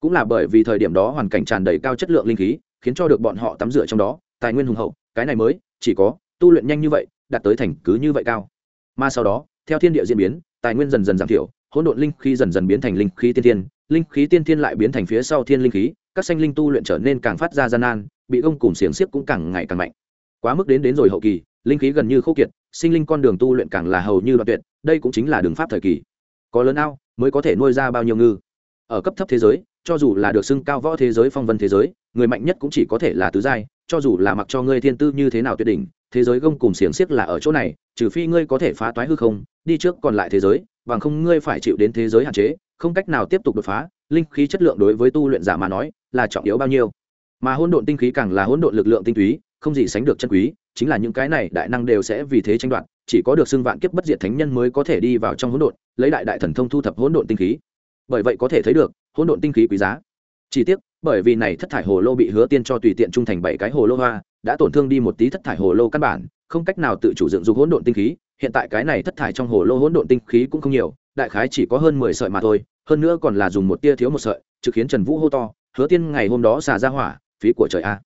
Cũng là bởi vì thời điểm đó hoàn cảnh tràn đầy cao chất lượng linh khí khiến cho được bọn họ tắm rửa trong đó, tài nguyên hùng hậu, cái này mới, chỉ có, tu luyện nhanh như vậy, đạt tới thành cứ như vậy cao. Mà sau đó, theo thiên địa diễn biến, tài nguyên dần dần giảm thiểu, hỗn độn linh khí dần dần biến thành linh khí tiên thiên, linh khí tiên thiên lại biến thành phía sau thiên linh khí, các sanh linh tu luyện trở nên càng phát ra gian nan, bị gông cùng xiềng xiếp cũng càng ngày càng mạnh. Quá mức đến đến rồi hậu kỳ, linh khí gần như khô kiệt, sinh linh con đường tu luyện càng là hầu như đoạn tuyệt, đây cũng chính là đường pháp thời kỳ. Có lớn ao, mới có thể nuôi ra bao nhiêu ngư. Ở cấp thấp thế giới cho dù là được xưng cao võ thế giới, phong vân thế giới, người mạnh nhất cũng chỉ có thể là tứ giai, cho dù là mặc cho ngươi thiên tư như thế nào tuyệt đỉnh, thế giới gông cùng xiềng xiếc là ở chỗ này, trừ phi ngươi có thể phá toái hư không, đi trước còn lại thế giới, bằng không ngươi phải chịu đến thế giới hạn chế, không cách nào tiếp tục đột phá, linh khí chất lượng đối với tu luyện giả mà nói, là trọng yếu bao nhiêu. Mà hỗn độn tinh khí càng là hỗn độn lực lượng tinh túy, không gì sánh được chân quý, chính là những cái này đại năng đều sẽ vì thế tranh đoạt, chỉ có được xưng vạn kiếp bất diệt thánh nhân mới có thể đi vào trong hỗn độn, lấy đại đại thần thông thu thập hỗn độn tinh khí. Bởi vậy có thể thấy được hỗn độn tinh khí quý giá. Chỉ tiếc, bởi vì này thất thải hồ lô bị hứa tiên cho tùy tiện trung thành bảy cái hồ lô hoa, đã tổn thương đi một tí thất thải hồ lô căn bản, không cách nào tự chủ dựng dục hỗn độn tinh khí. Hiện tại cái này thất thải trong hồ lô hỗn độn tinh khí cũng không nhiều, đại khái chỉ có hơn mười sợi mà thôi, hơn nữa còn là dùng một tia thiếu một sợi, trực khiến trần vũ hô to, hứa tiên, ngày hôm đó xả ra hỏa, phí của trời a.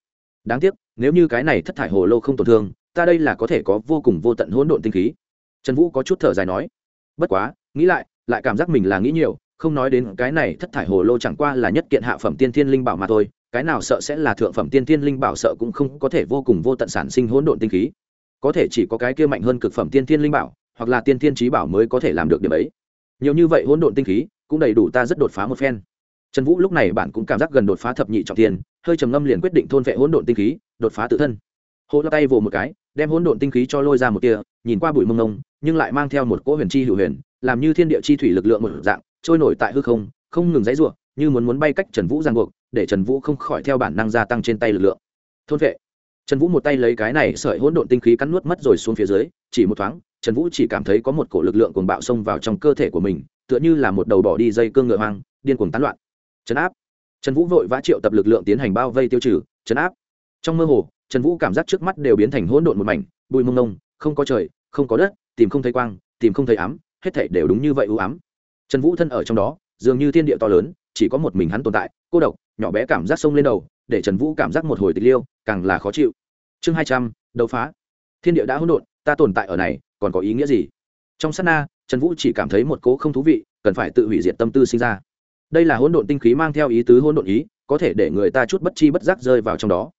Đáng tiếc, nếu như cái này thất thải hồ lô không tổn thương, ta đây là có thể có vô cùng vô tận hỗn độn tinh khí. Trần vũ có chút thở dài nói, bất quá, nghĩ lại lại cảm giác mình là nghĩ nhiều không nói đến cái này thất thải hồ lô chẳng qua là nhất kiện hạ phẩm tiên thiên linh bảo mà thôi, cái nào sợ sẽ là thượng phẩm tiên thiên linh bảo sợ cũng không có thể vô cùng vô tận sản sinh hỗn độn tinh khí. Có thể chỉ có cái kia mạnh hơn cực phẩm tiên thiên linh bảo, hoặc là tiên thiên trí bảo mới có thể làm được điểm ấy. Nhiều như vậy hỗn độn tinh khí, cũng đầy đủ ta rất đột phá một phen. Trần vũ lúc này bạn cũng cảm giác gần đột phá thập nhị trọng tiền hơi trầm ngâm liền quyết định thôn vệ hỗn độn tinh khí, đột phá tự thân. Hô lao tay vồ một cái, đem hỗn độn tinh khí cho lôi ra một tia, nhìn qua bụi mông nông nhưng lại mang theo một cỗ huyền chi hữu huyền, làm như thiên địa chi thủy lực lượng một dạng trôi nổi tại hư không không ngừng dãy ruộng như muốn muốn bay cách trần vũ giang buộc, để trần vũ không khỏi theo bản năng gia tăng trên tay lực lượng. Thôn vệ. Trần vũ một tay lấy cái này sợi hỗn độn tinh khí cắn nuốt mất rồi xuống phía dưới, chỉ một thoáng, trần vũ chỉ cảm thấy có một cổ lực lượng cuồng bạo xông vào trong cơ thể của mình, tựa như là một đầu bỏ đi dây cương ngựa hoang, điên cuồng tán loạn. Trấn áp. Trần vũ vội vã triệu tập lực lượng tiến hành bao vây tiêu trừ, trấn áp. Trong mơ hồ, trần vũ cảm giác trước mắt đều biến thành hỗn độn một mảnh, bụi mông nông không có trời, không có đất, tìm không thấy quang, tìm không thấy ám, hết thảy đều đúng như vậy ưu ám trần vũ thân ở trong đó, dường như thiên địa to lớn, chỉ có một mình hắn tồn tại, cô độc, nhỏ bé cảm giác sông lên đầu, để trần vũ cảm giác một hồi tịch liêu, càng là khó chịu. Chương hai trăm, đấu phá. Thiên địa đã hỗn độn, ta tồn tại ở này, còn có ý nghĩa gì? Trong sát na, trần vũ chỉ cảm thấy một cố không thú vị, cần phải tự hủy diệt tâm tư sinh ra. Đây là hỗn độn tinh khí mang theo ý tứ hỗn độn ý, có thể để người ta chút bất chi bất giác rơi vào trong đó.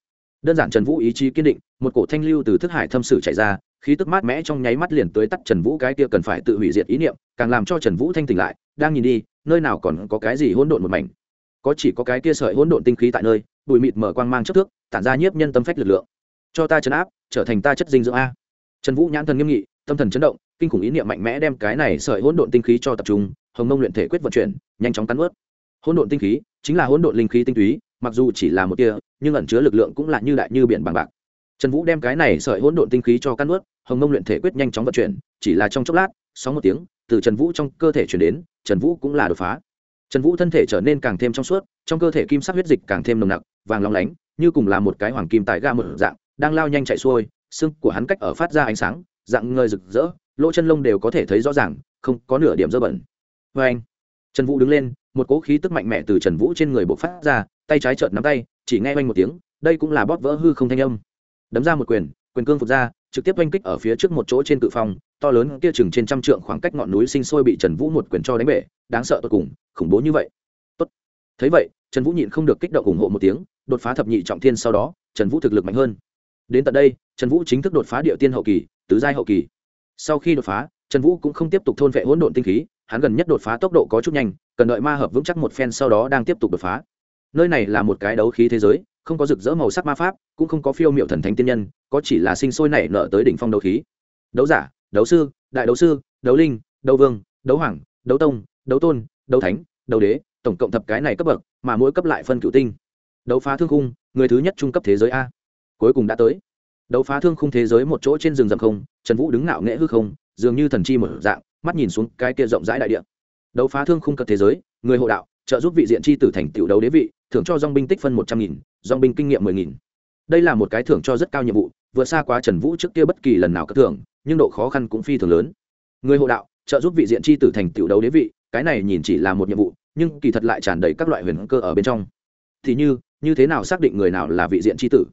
Đơn giản trần vũ ý chí kiên định, một cổ thanh lưu từ thức hải thâm sử chạy ra khí tức mát mẽ trong nháy mắt liền tới tắt trần vũ cái kia cần phải tự hủy diệt ý niệm, càng làm cho trần vũ thanh tỉnh lại, đang nhìn đi, nơi nào còn có cái gì hỗn độn một mảnh. Có chỉ có cái kia sợi hỗn độn tinh khí tại nơi, bụi mịt mở quang mang chất thước, tản ra nhiếp nhân tâm phách lực lượng. Cho ta chấn áp, trở thành ta chất dinh dưỡng a. Trần vũ nhãn thần nghiêm nghị, tâm thần chấn động, kinh khủng ý niệm mạnh mẽ đem cái này sợi hỗn độn tinh khí cho tập trung, hồng Mông luyện thể quyết vận chuyển, nhanh chóng cắn ướt hỗn độn tinh khí chính là hỗn độn linh khí tinh túy, mặc dù chỉ là một tia, nhưng ẩn chứa lực lượng cũng là như đại như biển bằng bạc trần vũ đem cái này sợi hỗn độn tinh khí cho căn ướt hồng Mông luyện thể quyết nhanh chóng vận chuyển, chỉ là trong chốc lát, sóng một tiếng, từ trần vũ trong cơ thể chuyển đến, trần vũ cũng là đột phá. Trần vũ thân thể trở nên càng thêm trong suốt, trong cơ thể kim sắc huyết dịch càng thêm nồng nặc, vàng lóng lánh, như cùng là một cái hoàng kim tại ga một dạng, đang lao nhanh chạy xuôi, xương của hắn cách ở phát ra ánh sáng, dạng ngời rực rỡ, lỗ chân lông đều có thể thấy rõ ràng, không có nửa điểm dơ bẩn. Vê anh, trần vũ đứng lên, một cỗ khí tức mạnh mẽ từ trần vũ trên người bộc phát ra, tay trái trợn nắm tay, chỉ nghe oanh một tiếng, đây cũng là bóp vỡ hư không thanh âm đấm ra một quyền quyền cương phục ra, trực tiếp oanh kích ở phía trước một chỗ trên cự phong, to lớn kia chừng trên trăm trượng khoảng cách ngọn núi sinh sôi bị trần vũ một quyền cho đánh bể, đáng sợ tột cùng, khủng bố như vậy. Tốt. Thấy vậy, trần vũ nhịn không được kích động ủng hộ một tiếng, đột phá thập nhị trọng thiên sau đó, trần vũ thực lực mạnh hơn. Đến tận đây, trần vũ chính thức đột phá địa tiên hậu kỳ, tứ giai hậu kỳ. Sau khi đột phá, trần vũ cũng không tiếp tục thôn vệ hỗn độn tinh khí, hắn gần nhất đột phá tốc độ có chút nhanh, cần đợi ma hợp vững chắc một phen sau đó đang tiếp tục đột phá. Nơi này là một cái đấu khí thế giới không có rực rỡ màu sắc ma pháp, cũng không có phiêu miệu thần thánh tiên nhân, có chỉ là sinh sôi nảy nở tới đỉnh phong đấu khí. Đấu giả, đấu sư, đại đấu sư, đấu linh, đấu vương, đấu hoàng, đấu tông, đấu tôn, đấu thánh, đấu đế, tổng cộng thập cái này cấp bậc, mà mỗi cấp lại phân cửu tinh. Đấu phá thương khung, người thứ nhất trung cấp thế giới a. Cuối cùng đã tới. Đấu phá thương khung thế giới một chỗ trên rừng rậm không, trần vũ đứng ngạo nghễ hư không, dường như thần chi một dạng, mắt nhìn xuống cái kia rộng rãi đại địa. Đấu phá thương khung cấp thế giới, người hộ đạo, trợ giúp vị diện chi tử thành tiểu đấu đế vị, thưởng cho dong binh tích phân một trăm nghìn dòng binh kinh nghiệm mười nghìn. Đây là một cái thưởng cho rất cao nhiệm vụ, vượt xa quá trần vũ trước kia bất kỳ lần nào cấp thưởng, nhưng độ khó khăn cũng phi thường lớn. Người hộ đạo, trợ giúp vị diện chi tử thành tiểu đấu đế vị, cái này nhìn chỉ là một nhiệm vụ, nhưng kỳ thật lại tràn đầy các loại huyền cơ ở bên trong. Thì như như thế nào xác định người nào là vị diện chi tử?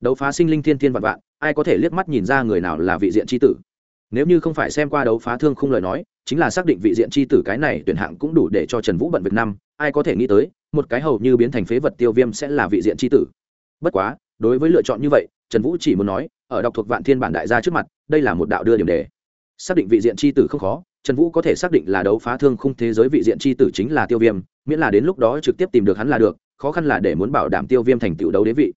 Đấu phá sinh linh thiên thiên vạn vạn, ai có thể liếc mắt nhìn ra người nào là vị diện chi tử? Nếu như không phải xem qua đấu phá thương không lời nói, chính là xác định vị diện chi tử cái này tuyển hạng cũng đủ để cho trần vũ bận việc năm, ai có thể nghĩ tới một cái hầu như biến thành phế vật tiêu viêm sẽ là vị diện chi tử. Bất quá, đối với lựa chọn như vậy, trần vũ chỉ muốn nói, ở đọc thuộc vạn thiên bản đại gia trước mặt, đây là một đạo đưa điểm đề. Xác định vị diện c h i tử không khó, trần vũ có thể xác định là đấu phá thương khung thế giới vị diện c h i tử chính là tiêu viêm, miễn là đến lúc đó trực tiếp tìm được hắn là được, khó khăn là để muốn bảo đảm tiêu viêm thành tựu đấu đế vị.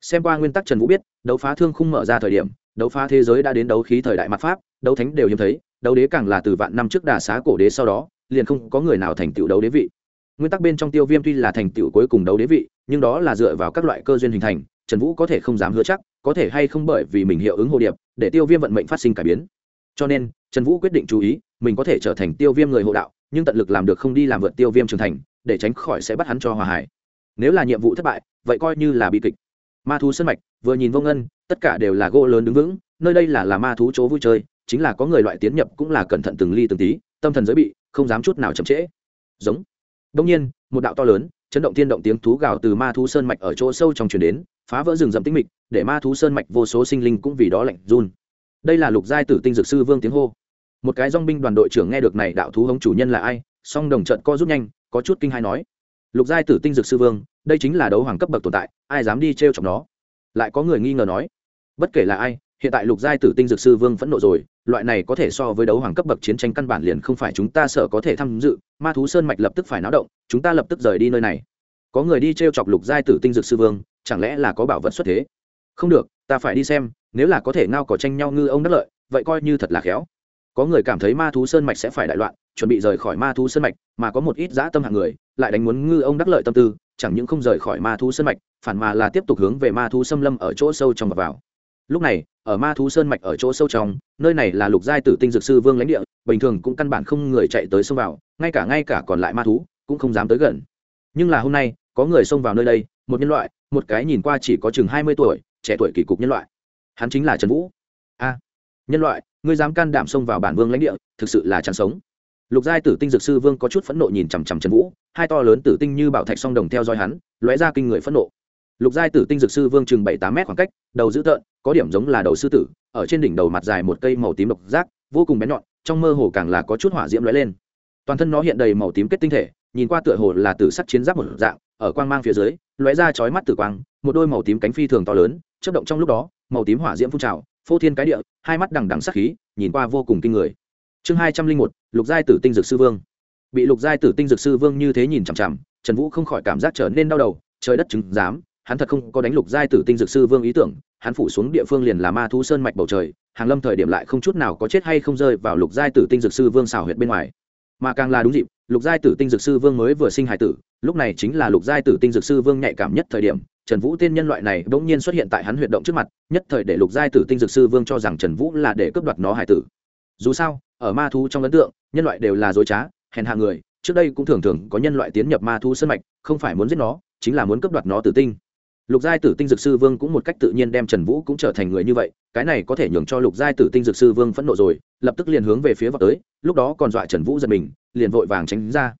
Xem qua nguyên tắc trần vũ biết, đấu phá thương khung mở ra thời điểm, đấu phá thế giới đã đến đấu khí thời đại mặt pháp, đấu thánh đều hiếm thấy, đấu đế càng là từ vạn năm trước đà xá cổ đế sau đó, liền không có người nào thành tựu đấu đế vị nguyên tắc bên trong tiêu viêm tuy là thành tựu cuối cùng đấu đế vị, nhưng đó là dựa vào các loại cơ duyên hình thành, trần vũ có thể không dám hứa chắc, có thể hay không bởi vì mình hiệu ứng hồ điệp, để tiêu viêm vận mệnh phát sinh cải biến. Cho nên, trần vũ quyết định chú ý, mình có thể trở thành tiêu viêm người hộ đạo, nhưng tận lực làm được không đi làm vượt tiêu viêm trưởng thành, để tránh khỏi sẽ bắt hắn cho hòa hải nếu là nhiệm vụ thất bại, vậy coi như là bi kịch. Ma thú sân mạch, vừa nhìn vô ngân, tất cả đều là gỗ lớn đứng vững, nơi đây là là ma thú chỗ vui chơi, chính là có người loại tiến nhập cũng là cẩn thận từng ly từng tí, tâm thần giới bị, không dám chút nào chậm trễ. Giống đông nhiên, một đạo to lớn, chấn động thiên động tiếng thú gào từ ma thú sơn mạch ở chỗ sâu trong truyền đến, phá vỡ rừng rậm tĩnh mịch, để ma thú sơn mạch vô số sinh linh cũng vì đó lạnh run. Đây là lục giai tử tinh dược sư vương tiếng hô. Một cái dòng binh đoàn đội trưởng nghe được này đạo thú hống chủ nhân là ai, song đồng trận co rút nhanh, có chút kinh hai nói. Lục giai tử tinh dược sư vương, đây chính là đấu hoàng cấp bậc tồn tại, ai dám đi trêu chọc nó? Lại có người nghi ngờ nói. Bất kể là ai hiện tại lục giai tử tinh dược sư vương phẫn nộ rồi, loại này có thể so với đấu hoàng cấp bậc chiến tranh căn bản liền không phải chúng ta sợ có thể tham dự, ma thú sơn mạch lập tức phải náo động, chúng ta lập tức rời đi nơi này. Có người đi t r e o chọc lục giai tử tinh dược sư vương, chẳng lẽ là có bảo vật xuất thế? Không được, ta phải đi xem, nếu là có thể ngao cỏ tranh nhau ngư ông đắc lợi, vậy coi như thật là khéo. Có người cảm thấy ma thú sơn mạch sẽ phải đại loạn, chuẩn bị rời khỏi ma thú sơn mạch, mà có một ít dã tâm hạng người, lại đánh muốn ngư ông đắc lợi tâm tư, chẳng những không rời khỏi ma thú sơn mạch, phản mà là tiếp tục hướng về ma thú xâm lâm ở chỗ sâu trong và vào lúc này, ở ma thú sơn mạch ở chỗ sâu trong, nơi này là lục giai tử tinh dược sư vương lãnh địa, bình thường cũng căn bản không người chạy tới xông vào, ngay cả ngay cả còn lại ma thú cũng không dám tới gần. Nhưng là hôm nay, có người xông vào nơi đây, một nhân loại, một cái nhìn qua chỉ có chừng hai mươi tuổi, trẻ tuổi kỳ cục nhân loại. Hắn chính là trần vũ. A, nhân loại, ngươi dám can đảm xông vào bản vương lãnh địa, thực sự là chẳng sống. Lục giai tử tinh dược sư vương có chút phẫn nộ nhìn chằm chằm trần vũ, hai to lớn tử tinh như bảo thạch song đồng theo dõi hắn, lóe ra kinh người phẫn nộ lục giai tử tinh dược sư vương chừng bảy tám mét khoảng cách, đầu dữ tợn, có điểm giống là đầu sư tử, ở trên đỉnh đầu mặt dài một cây màu tím độc giác, vô cùng bén nhọn, trong mơ hồ càng là có chút hỏa diễm lóe lên. Toàn thân nó hiện đầy màu tím kết tinh thể, nhìn qua tựa hồ là tử sắc chiến giáp một dạng, ở quang mang phía dưới, lóe ra chói mắt tử quang, một đôi màu tím cánh phi thường to lớn, chớp động trong lúc đó, màu tím hỏa diễm phun trào, phô thiên cái địa, hai mắt đằng đằng sắc khí, nhìn qua vô cùng kinh người. Chương hai trăm linh một, lục giai tử tinh dược sư vương. Bị lục giai tử tinh dược sư vương như thế nhìn chằm chằm, trần vũ không khỏi cảm giác trở nên đau đầu, trời đất chứng giám hắn thật không có đánh lục giai tử tinh dược sư vương ý tưởng, hắn phủ xuống địa phương liền là ma thu sơn mạch bầu trời, hàng lâm thời điểm lại không chút nào có chết hay không rơi vào lục giai tử tinh dược sư vương xảo huyệt bên ngoài. Mà càng là đúng dịp, lục giai tử tinh dược sư vương mới vừa sinh hải tử, lúc này chính là lục giai tử tinh dược sư vương nhạy cảm nhất thời điểm, trần vũ tên nhân loại này bỗng nhiên xuất hiện tại hắn huyệt động trước mặt, nhất thời để lục giai tử tinh dược sư vương cho rằng trần vũ là để cướp đoạt nó hải tử. Dù sao, ở ma thú trong ấn tượng, nhân loại đều là dối trá, hèn hạ người, trước đây cũng thường thường có nhân loại tiến nhập ma thú sân mạch, không phải muốn giết nó, chính là muốn cướp đoạt nó tử tinh lục giai tử tinh dược sư vương cũng một cách tự nhiên đem trần vũ cũng trở thành người như vậy, cái này có thể nhường cho lục giai tử tinh dược sư vương phẫn nộ rồi, lập tức liền hướng về phía vào tới, lúc đó còn dọa trần vũ giật mình, liền vội vàng tránh ra.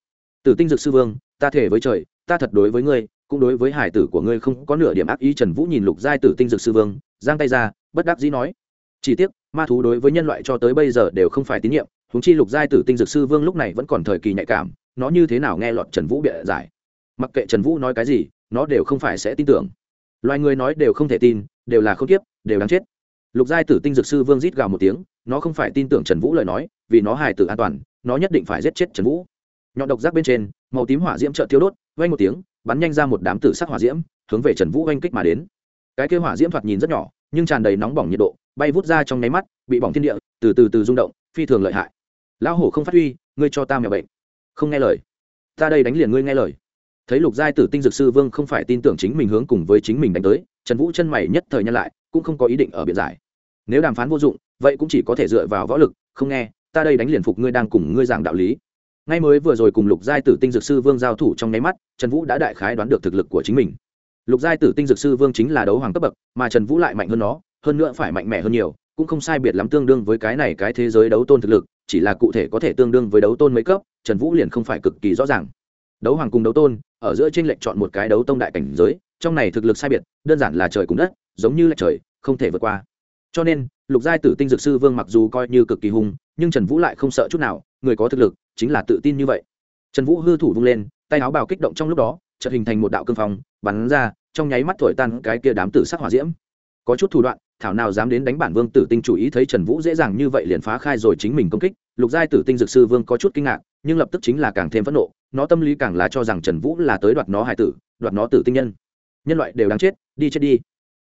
Tử tinh dược sư vương, ta thể với trời, ta thật đối với ngươi, cũng đối với hải tử của ngươi không có nửa điểm ác ý. Trần vũ nhìn lục giai tử tinh dược sư vương, giang tay ra, bất đắc dĩ nói, chỉ tiếc, ma thú đối với nhân loại cho tới bây giờ đều không phải tín nhiệm húng chi lục giai tử tinh dược sư vương lúc này vẫn còn thời kỳ nhạy cảm, nó như thế nào nghe lọt trần vũ bịa giải? Mặc kệ trần vũ nói cái gì, nó đều không phải sẽ tin tưởng loài người nói đều không thể tin, đều là không tiếp đều đáng chết. Lục giai tử tinh dược sư vương rít gào một tiếng, nó không phải tin tưởng trần vũ lời nói, vì nó hài tử an toàn, nó nhất định phải giết chết trần vũ. Nhọn độc giác bên trên, màu tím hỏa diễm trợ thiếu đốt, vang một tiếng, bắn nhanh ra một đám tử sắc hỏa diễm, hướng về trần vũ oanh kích mà đến. Cái kêu hỏa diễm thoạt nhìn rất nhỏ, nhưng tràn đầy nóng bỏng nhiệt độ, bay vút ra trong nháy mắt, bị bỏng thiên địa, từ từ từ rung động, phi thường lợi hại. Lão hổ không phát huy, ngươi cho ta mèo bệnh. Không nghe lời. Ta đây đánh liền ngươi nghe lời thấy lục giai tử tinh dược sư vương không phải tin tưởng chính mình hướng cùng với chính mình đánh tới, trần vũ chân mày nhất thời nhân lại, cũng không có ý định ở biện giải. Nếu đàm phán vô dụng, vậy cũng chỉ có thể dựa vào võ lực, không nghe, ta đây đánh liền phục ngươi đang cùng ngươi giảng đạo lý. Ngay mới vừa rồi cùng lục giai tử tinh dược sư vương giao thủ trong nháy mắt, trần vũ đã đại khái đoán được thực lực của chính mình. Lục giai tử tinh dược sư vương chính là đấu hoàng cấp bậc, mà trần vũ lại mạnh hơn nó, hơn nữa phải mạnh mẽ hơn nhiều, cũng không sai biệt lắm tương đương với cái này cái thế giới đấu tôn thực lực, chỉ là cụ thể có thể tương đương với đấu tôn mấy cấp, trần vũ liền không phải cực kỳ rõ ràng. Đấu hoàng cùng đấu tôn ở giữa trên lệnh chọn một cái đấu tông đại cảnh giới, trong này thực lực sai biệt, đơn giản là trời cùng đất, giống như là trời, không thể vượt qua. Cho nên, lục giai tử tinh dược sư vương mặc dù coi như cực kỳ hung, nhưng trần vũ lại không sợ chút nào, người có thực lực chính là tự tin như vậy. Trần vũ hư thủ vung lên, tay áo bào kích động trong lúc đó, chợt hình thành một đạo cương phong, bắn ra, trong nháy mắt thổi tan cái kia đám tử sắc hỏa diễm. Có chút thủ đoạn, thảo nào dám đến đánh bản vương tử tinh chủ ý thấy trần vũ dễ dàng như vậy liền phá khai rồi chính mình công kích, lục giai tử tinh dược sư vương có chút kinh ngạc nhưng lập tức chính là càng thêm phẫn nộ, nó tâm lý càng là cho rằng trần vũ là tới đoạt nó hải tử, đoạt nó tử tinh nhân. Nhân loại đều đáng chết, đi chết đi.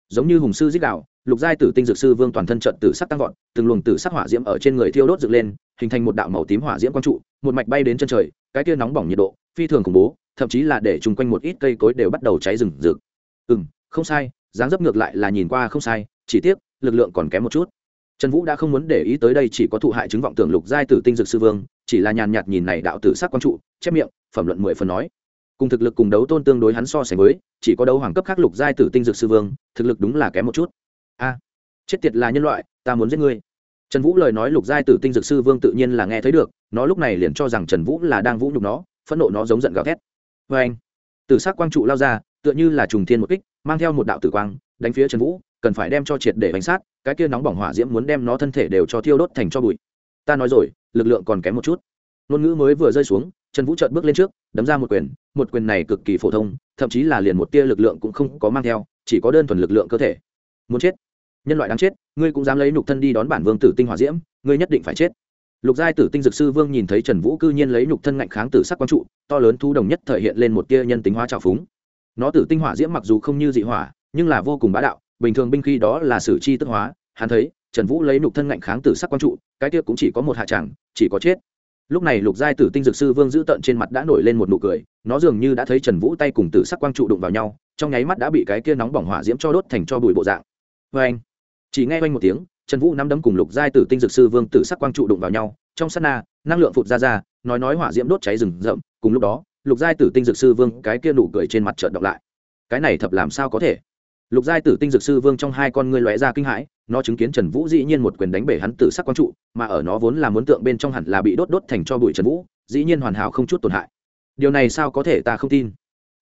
Giống như hùng sư giết đạo lục giai tử tinh dược sư vương toàn thân trận tử sắc tăng vọt, từng luồng tử sắc hỏa diễm ở trên người thiêu đốt dựng lên, hình thành một đạo màu tím hỏa diễm quang trụ, một mạch bay đến chân trời, cái tia nóng bỏng nhiệt độ, phi thường khủng bố, thậm chí là để chung quanh một ít cây cối đều bắt đầu cháy rừng rực. Ừ không sai, dáng dấp ngược lại là nhìn qua không sai, chỉ tiếc, lực lượng còn kém một chút trần vũ đã không muốn để ý tới đây chỉ có thụ hại chứng vọng tưởng lục giai tử tinh dược sư vương, chỉ là nhàn nhạt nhìn này đạo tử sắc quang trụ, chép miệng, phẩm luận mười phần nói. Cùng thực lực cùng đấu tôn tương đối hắn so sánh với, chỉ có đấu hoàng cấp khác lục giai tử tinh dược sư vương, thực lực đúng là kém một chút. A à, chết tiệt là nhân loại, ta muốn giết ngươi. Trần vũ lời nói lục giai tử tinh dược sư vương tự nhiên là nghe thấy được, nó lúc này liền cho rằng trần vũ là đang vũ nhục nó, phẫn nộ nó giống giận gào thét. Vê anh tử sắc quang trụ lao ra, tựa như là trùng thiên một kích, mang theo một đạo tử quang, đánh phía trần vũ cần phải đem cho triệt để bánh sát, cái kia nóng bỏng hỏa diễm muốn đem nó thân thể đều cho thiêu đốt thành cho bụi. Ta nói rồi, lực lượng còn kém một chút. Ngôn ngữ mới vừa rơi xuống, trần vũ trợt bước lên trước, đấm ra một quyền một quyền này cực kỳ phổ thông, thậm chí là liền một tia lực lượng cũng không có mang theo, chỉ có đơn thuần lực lượng cơ thể. Muốn chết. Nhân loại đáng chết, ngươi cũng dám lấy nhục thân đi đón bản vương tử tinh hỏa diễm, ngươi nhất định phải chết. Lục giai tử tinh dược sư vương nhìn thấy trần vũ cư nhiên lấy nhục thân ngạnh kháng tử sắc quang trụ, to lớn thu đồng nhất thể hiện lên một tia nhân tính hóa trào phúng. Nó tử tinh hỏa diễm mặc dù không như dị hỏa, nhưng là vô cùng bá đạo bình thường binh khí đó là sử chi tức hóa, hắn thấy, trần vũ lấy nục thân ngạnh kháng tử sắc quang trụ, cái kia cũng chỉ có một hạ chẳng, chỉ có chết. Lúc này lục giai tử tinh dược sư vương giữ tận trên mặt đã nổi lên một nụ cười, nó dường như đã thấy trần vũ tay cùng tử sắc quang trụ đụng vào nhau, trong nháy mắt đã bị cái kia nóng bỏng hỏa diễm cho đốt thành cho bụi bộ dạng. Vê anh, chỉ nghe oanh một tiếng, trần vũ nắm đấm cùng lục giai tử tinh dược sư vương tử sắc quang trụ đụng vào nhau, trong sát na, năng lượng phụt ra ra, nói nói hỏa diễm đốt cháy rừng rậm, cùng lúc đó, lục giai tử tinh dược sư vương cái kia nụ cười trên mặt trợn động lại. Cái này thật làm sao có thể? Lục giai tử tinh dược sư vương trong hai con ngươi lóe ra kinh hãi, nó chứng kiến trần vũ dĩ nhiên một quyền đánh bể hắn tử sắc quang trụ, mà ở nó vốn là muốn tượng bên trong hẳn là bị đốt đốt thành cho bụi trần vũ, dĩ nhiên hoàn hảo không chút tổn hại. Điều này sao có thể ta không tin?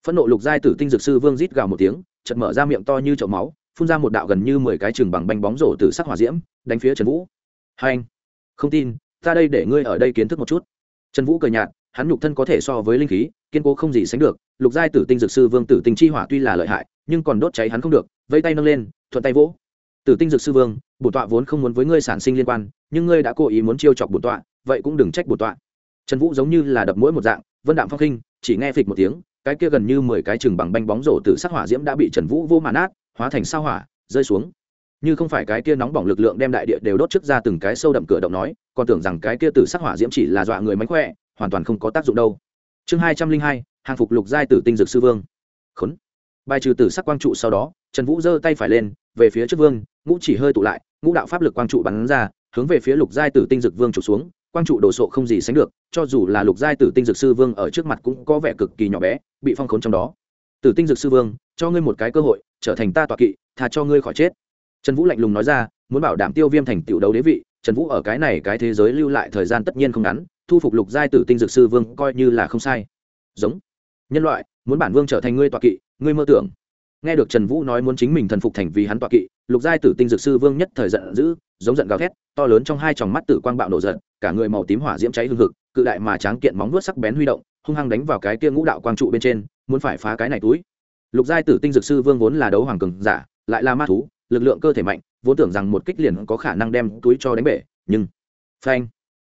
Phẫn nộ lục giai tử tinh dược sư vương rít gào một tiếng chật mở ra miệng to như chậu máu, phun ra một đạo gần như mười cái chừng bằng bánh bóng rổ từ sắc hỏa diễm, đánh phía trần vũ. Hai anh, không tin, ta đây để ngươi ở đây kiến thức một chút. Trần vũ cười nhạt, hắn nhục thân có thể so với linh khí, kiên cố không gì sánh được, lục giai tử tinh dược sư vương tử tinh chi hỏa tuy là lợi hại nhưng còn đốt cháy hắn không được vây tay nâng lên, thuận tay vỗ. Tử tinh dược sư vương, bổn tọa vốn không muốn với ngươi sản sinh liên quan, nhưng ngươi đã cố ý muốn chiêu chọc bổn tọa, vậy cũng đừng trách bổn tọa. Trần vũ giống như là đập mũi một dạng, vân đạm phong khinh chỉ nghe phịch một tiếng, cái kia gần như mười cái chừng bằng banh bóng rổ từ sắc hỏa diễm đã bị trần vũ vô màn át hóa thành sao hỏa, rơi xuống. Như không phải cái kia nóng bỏng lực lượng đem đại địa đều đốt trước ra từng cái sâu đậm cửa động nói, còn tưởng rằng cái kia từ sắc hỏa diễm chỉ là dọa người mánh khỏe, hoàn toàn không có tác dụng đâu. Chương hai trăm linh hai, hàng phục lục giai tử tinh dược sư vương. Khốn bài trừ tử sắc quang trụ sau đó, trần vũ giơ tay phải lên, về phía trước vương, ngũ chỉ hơi tụ lại, ngũ đạo pháp lực quang trụ bắn ra, hướng về phía lục giai tử tinh dực vương trụ xuống, quang trụ đồ sộ không gì sánh được, cho dù là lục giai tử tinh dực sư vương ở trước mặt cũng có vẻ cực kỳ nhỏ bé, bị phong khốn trong đó. Tử tinh dực sư vương, cho ngươi một cái cơ hội, trở thành ta tọa kỵ thà cho ngươi khỏi chết. Trần vũ lạnh lùng nói ra, muốn bảo đảm tiêu viêm thành tiểu đấu đế vị, trần vũ ở cái này cái thế giới lưu lại thời gian tất nhiên không ngắn, thu phục lục giai tử tinh dược sư vương coi như là không sai. Giống. Nhân loại muốn bản vương trở thành ngươi tọa kỵ, ngươi mơ tưởng. Nghe được trần vũ nói muốn chính mình thần phục thành vì hắn tọa kỵ, lục giai tử tinh dược sư vương nhất thời giận dữ, giống giận gào thét, to lớn trong hai tròng mắt tử quang bạo nổ giận, cả người màu tím hỏa diễm cháy hương hực, cự đại mà tráng kiện móng vuốt sắc bén huy động, hung hăng đánh vào cái kia ngũ đạo quang trụ bên trên, muốn phải phá cái này túi. Lục giai tử tinh dược sư vương vốn là đấu hoàng cường giả, lại là ma thú, lực lượng cơ thể mạnh, vốn tưởng rằng một kích liền có khả năng đem túi cho đánh bể, nhưng phanh,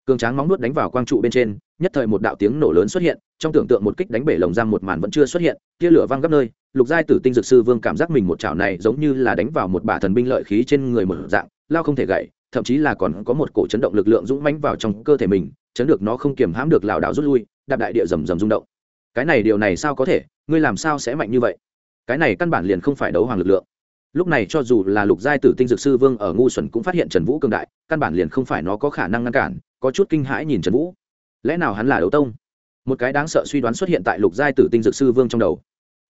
cường tráng móng nuốt đánh vào quang trụ bên trên, nhất thời một đạo tiếng nổ lớn xuất hiện trong tưởng tượng một kích đánh bể lồng giam một màn vẫn chưa xuất hiện, tia lửa văng gấp nơi, lục giai tử tinh dược sư vương cảm giác mình một chảo này giống như là đánh vào một bả thần binh lợi khí trên người một dạng, lao không thể gậy, thậm chí là còn có một cổ chấn động lực lượng dũng mãnh vào trong cơ thể mình, chấn được nó không kiềm hãm được lảo đảo rút lui, đạp đại địa rầm rầm rung động. Cái này điều này sao có thể, ngươi làm sao sẽ mạnh như vậy? Cái này căn bản liền không phải đấu hoàng lực lượng. Lúc này cho dù là lục giai tử tinh dược sư vương ở ngu xuẩn cũng phát hiện trần vũ cường đại, căn bản liền không phải nó có khả năng ngăn cản, có chút kinh hãi nhìn trần vũ. Lẽ nào hắn là đấu tông? Một cái đáng sợ suy đoán xuất hiện tại lục giai tử tinh dược sư vương trong đầu.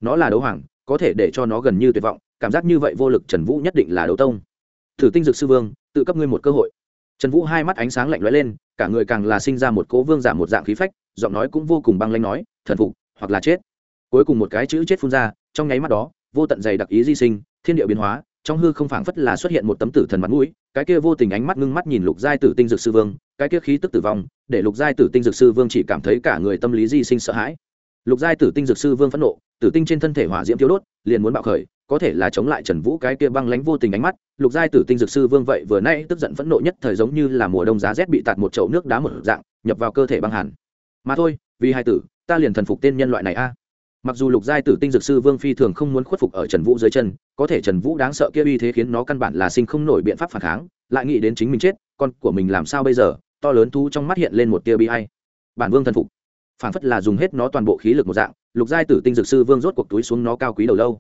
Nó là đấu hoàng, có thể để cho nó gần như tuyệt vọng, cảm giác như vậy vô lực trần vũ nhất định là đấu tông. Thử tinh dược sư vương, tự cấp ngươi một cơ hội. Trần vũ hai mắt ánh sáng lạnh lẽo lên, cả người càng là sinh ra một cố vương giả một dạng khí phách, giọng nói cũng vô cùng băng lanh nói, thần phục, hoặc là chết. Cuối cùng một cái chữ chết phun ra, trong nháy mắt đó, vô tận dày đặc ý di sinh, thiên địa biến hóa, trong hư không phảng phất là xuất hiện một tấm tử thần mặt mũi, cái kia vô tình ánh mắt ngưng mắt nhìn lục giai tử tinh dược sư vương cái kia khí tức tử vong, để lục giai tử tinh dược sư vương chỉ cảm thấy cả người tâm lý di sinh sợ hãi. Lục giai tử tinh dược sư vương phẫn nộ, tử tinh trên thân thể hỏa diễm thiếu đốt, liền muốn bạo khởi, có thể là chống lại trần vũ cái kia băng lánh vô tình ánh mắt, lục giai tử tinh dược sư vương vậy vừa nay tức giận phẫn nộ nhất thời giống như là mùa đông giá rét bị tạt một chậu nước đá một dạng, nhập vào cơ thể băng hẳn mà thôi, vì hai tử, ta liền thần phục tên nhân loại này a. Mặc dù lục giai tử tinh dược sư vương phi thường không muốn khuất phục ở trần vũ dưới chân, có thể trần vũ đáng sợ kia uy thế khiến nó căn bản là sinh không nổi biện pháp phản kháng, lại nghĩ đến chính mình chết, con của mình làm sao bây giờ? To lớn thu trong mắt hiện lên một tia bi hay bản vương thần phục. Phản phất là dùng hết nó toàn bộ khí lực một dạng, lục giai tử tinh dược sư vương rốt cuộc túi xuống nó cao quý đầu lâu.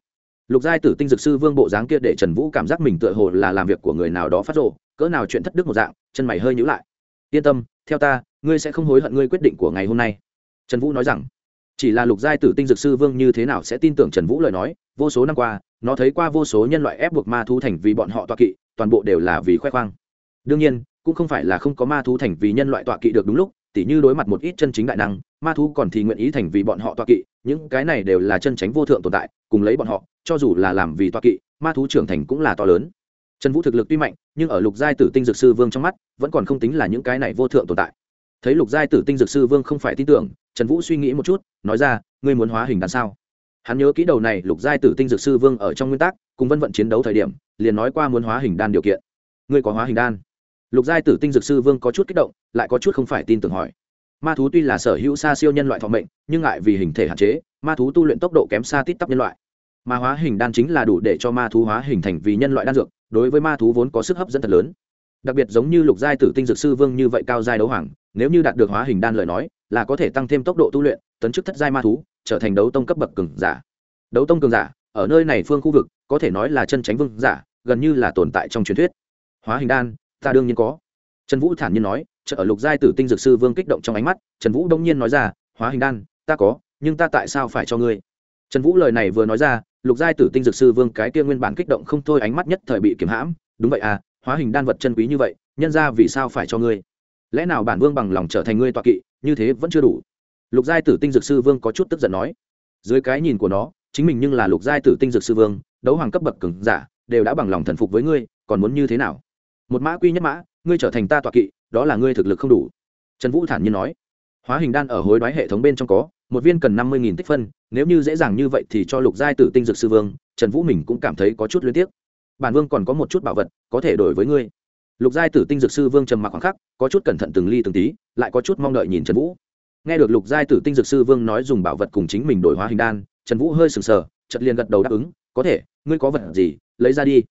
Lục giai tử tinh dược sư vương bộ dáng kia để trần vũ cảm giác mình tựa hồ là làm việc của người nào đó phát rộ cỡ nào chuyện thất đức một dạng, chân mày hơi nhữ lại. Yên tâm, theo ta, ngươi sẽ không hối hận ngươi quyết định của ngày hôm nay. Trần vũ nói rằng. Chỉ là lục giai tử tinh dược sư vương như thế nào sẽ tin tưởng trần vũ lời nói, vô số năm qua, nó thấy qua vô số nhân loại ép buộc ma thú thành vì bọn họ toa kỵ, toàn bộ đều là vì khoe khoang. Đương nhiên cũng không phải là không có ma thú thành vì nhân loại tọa kỵ được đúng lúc, tỉ như đối mặt một ít chân chính đại năng, ma thú còn thì nguyện ý thành vì bọn họ tọa kỵ, những cái này đều là chân tránh vô thượng tồn tại, cùng lấy bọn họ, cho dù là làm vì tọa kỵ, ma thú trưởng thành cũng là to lớn. Trần vũ thực lực tuy mạnh, nhưng ở lục giai tử tinh dược sư vương trong mắt, vẫn còn không tính là những cái này vô thượng tồn tại. Thấy lục giai tử tinh dược sư vương không phải tin tưởng, trần vũ suy nghĩ một chút, nói ra, ngươi muốn hóa hình đằng sao? Hắn nhớ kỹ đầu này, lục giai tử tinh dược sư vương ở trong nguyên tắc, cùng vân vận chiến đấu thời điểm, liền nói qua muốn hóa hình đan điều kiện. Ngươi có hóa hình đan? Lục giai tử tinh dược sư vương có chút kích động, lại có chút không phải tin tưởng hỏi. Ma thú tuy là sở hữu xa siêu nhân loại thọ mệnh, nhưng ngại vì hình thể hạn chế, ma thú tu luyện tốc độ kém xa tít tắp nhân loại. Ma hóa hình đan chính là đủ để cho ma thú hóa hình thành vì nhân loại đan dược, đối với ma thú vốn có sức hấp dẫn thật lớn. Đặc biệt giống như lục giai tử tinh dược sư vương như vậy cao giai đấu hoàng, nếu như đạt được hóa hình đan lời nói, là có thể tăng thêm tốc độ tu luyện, tấn chức thất giai ma thú, trở thành đấu tông cấp bậc cường giả. Đấu tông cường giả, ở nơi này phương khu vực, có thể nói là chân tránh vương giả, gần như là tồn tại trong truyền thuyết. Hóa hình đan ta đương nhiên có. Trần vũ thản nhiên nói chợ ở lục giai tử tinh dược sư vương kích động trong ánh mắt, trần vũ đông nhiên nói ra, hóa hình đan, ta có, nhưng ta tại sao phải cho ngươi? Trần vũ lời này vừa nói ra, lục giai tử tinh dược sư vương cái kia nguyên bản kích động không thôi ánh mắt nhất thời bị kiểm hãm, đúng vậy à hóa hình đan vật chân quý như vậy, nhân ra vì sao phải cho ngươi? Lẽ nào bản vương bằng lòng trở thành ngươi tọa kỵ, như thế vẫn chưa đủ? Lục giai tử tinh dược sư vương có chút tức giận nói, dưới cái nhìn của nó, chính mình nhưng là lục giai tử tinh dược sư vương, đấu hoàng cấp bậc cứng giả, đều đã bằng lòng thần phục với ngươi, còn muốn như thế nào? Một mã quy nhất mã, ngươi trở thành ta tọa kỵ, đó là ngươi thực lực không đủ. Trần vũ thản nhiên nói. Hóa hình đan ở hối đoái hệ thống bên trong có, một viên cần năm mươi tích phân, nếu như dễ dàng như vậy thì cho lục giai tử tinh dược sư vương, trần vũ mình cũng cảm thấy có chút luyến tiếc. Bản vương còn có một chút bảo vật, có thể đổi với ngươi. Lục giai tử tinh dược sư vương trầm mặc khoảng khắc, có chút cẩn thận từng ly từng tí, lại có chút mong đợi nhìn trần vũ. Nghe được lục giai tử tinh dược sư vương nói dùng bảo vật cùng chính mình đổi hóa hình đan, trần vũ hơi sừng sờ chật liền gật đầu đáp ứng, có thể, ngươi có vật gì, lấy ra đi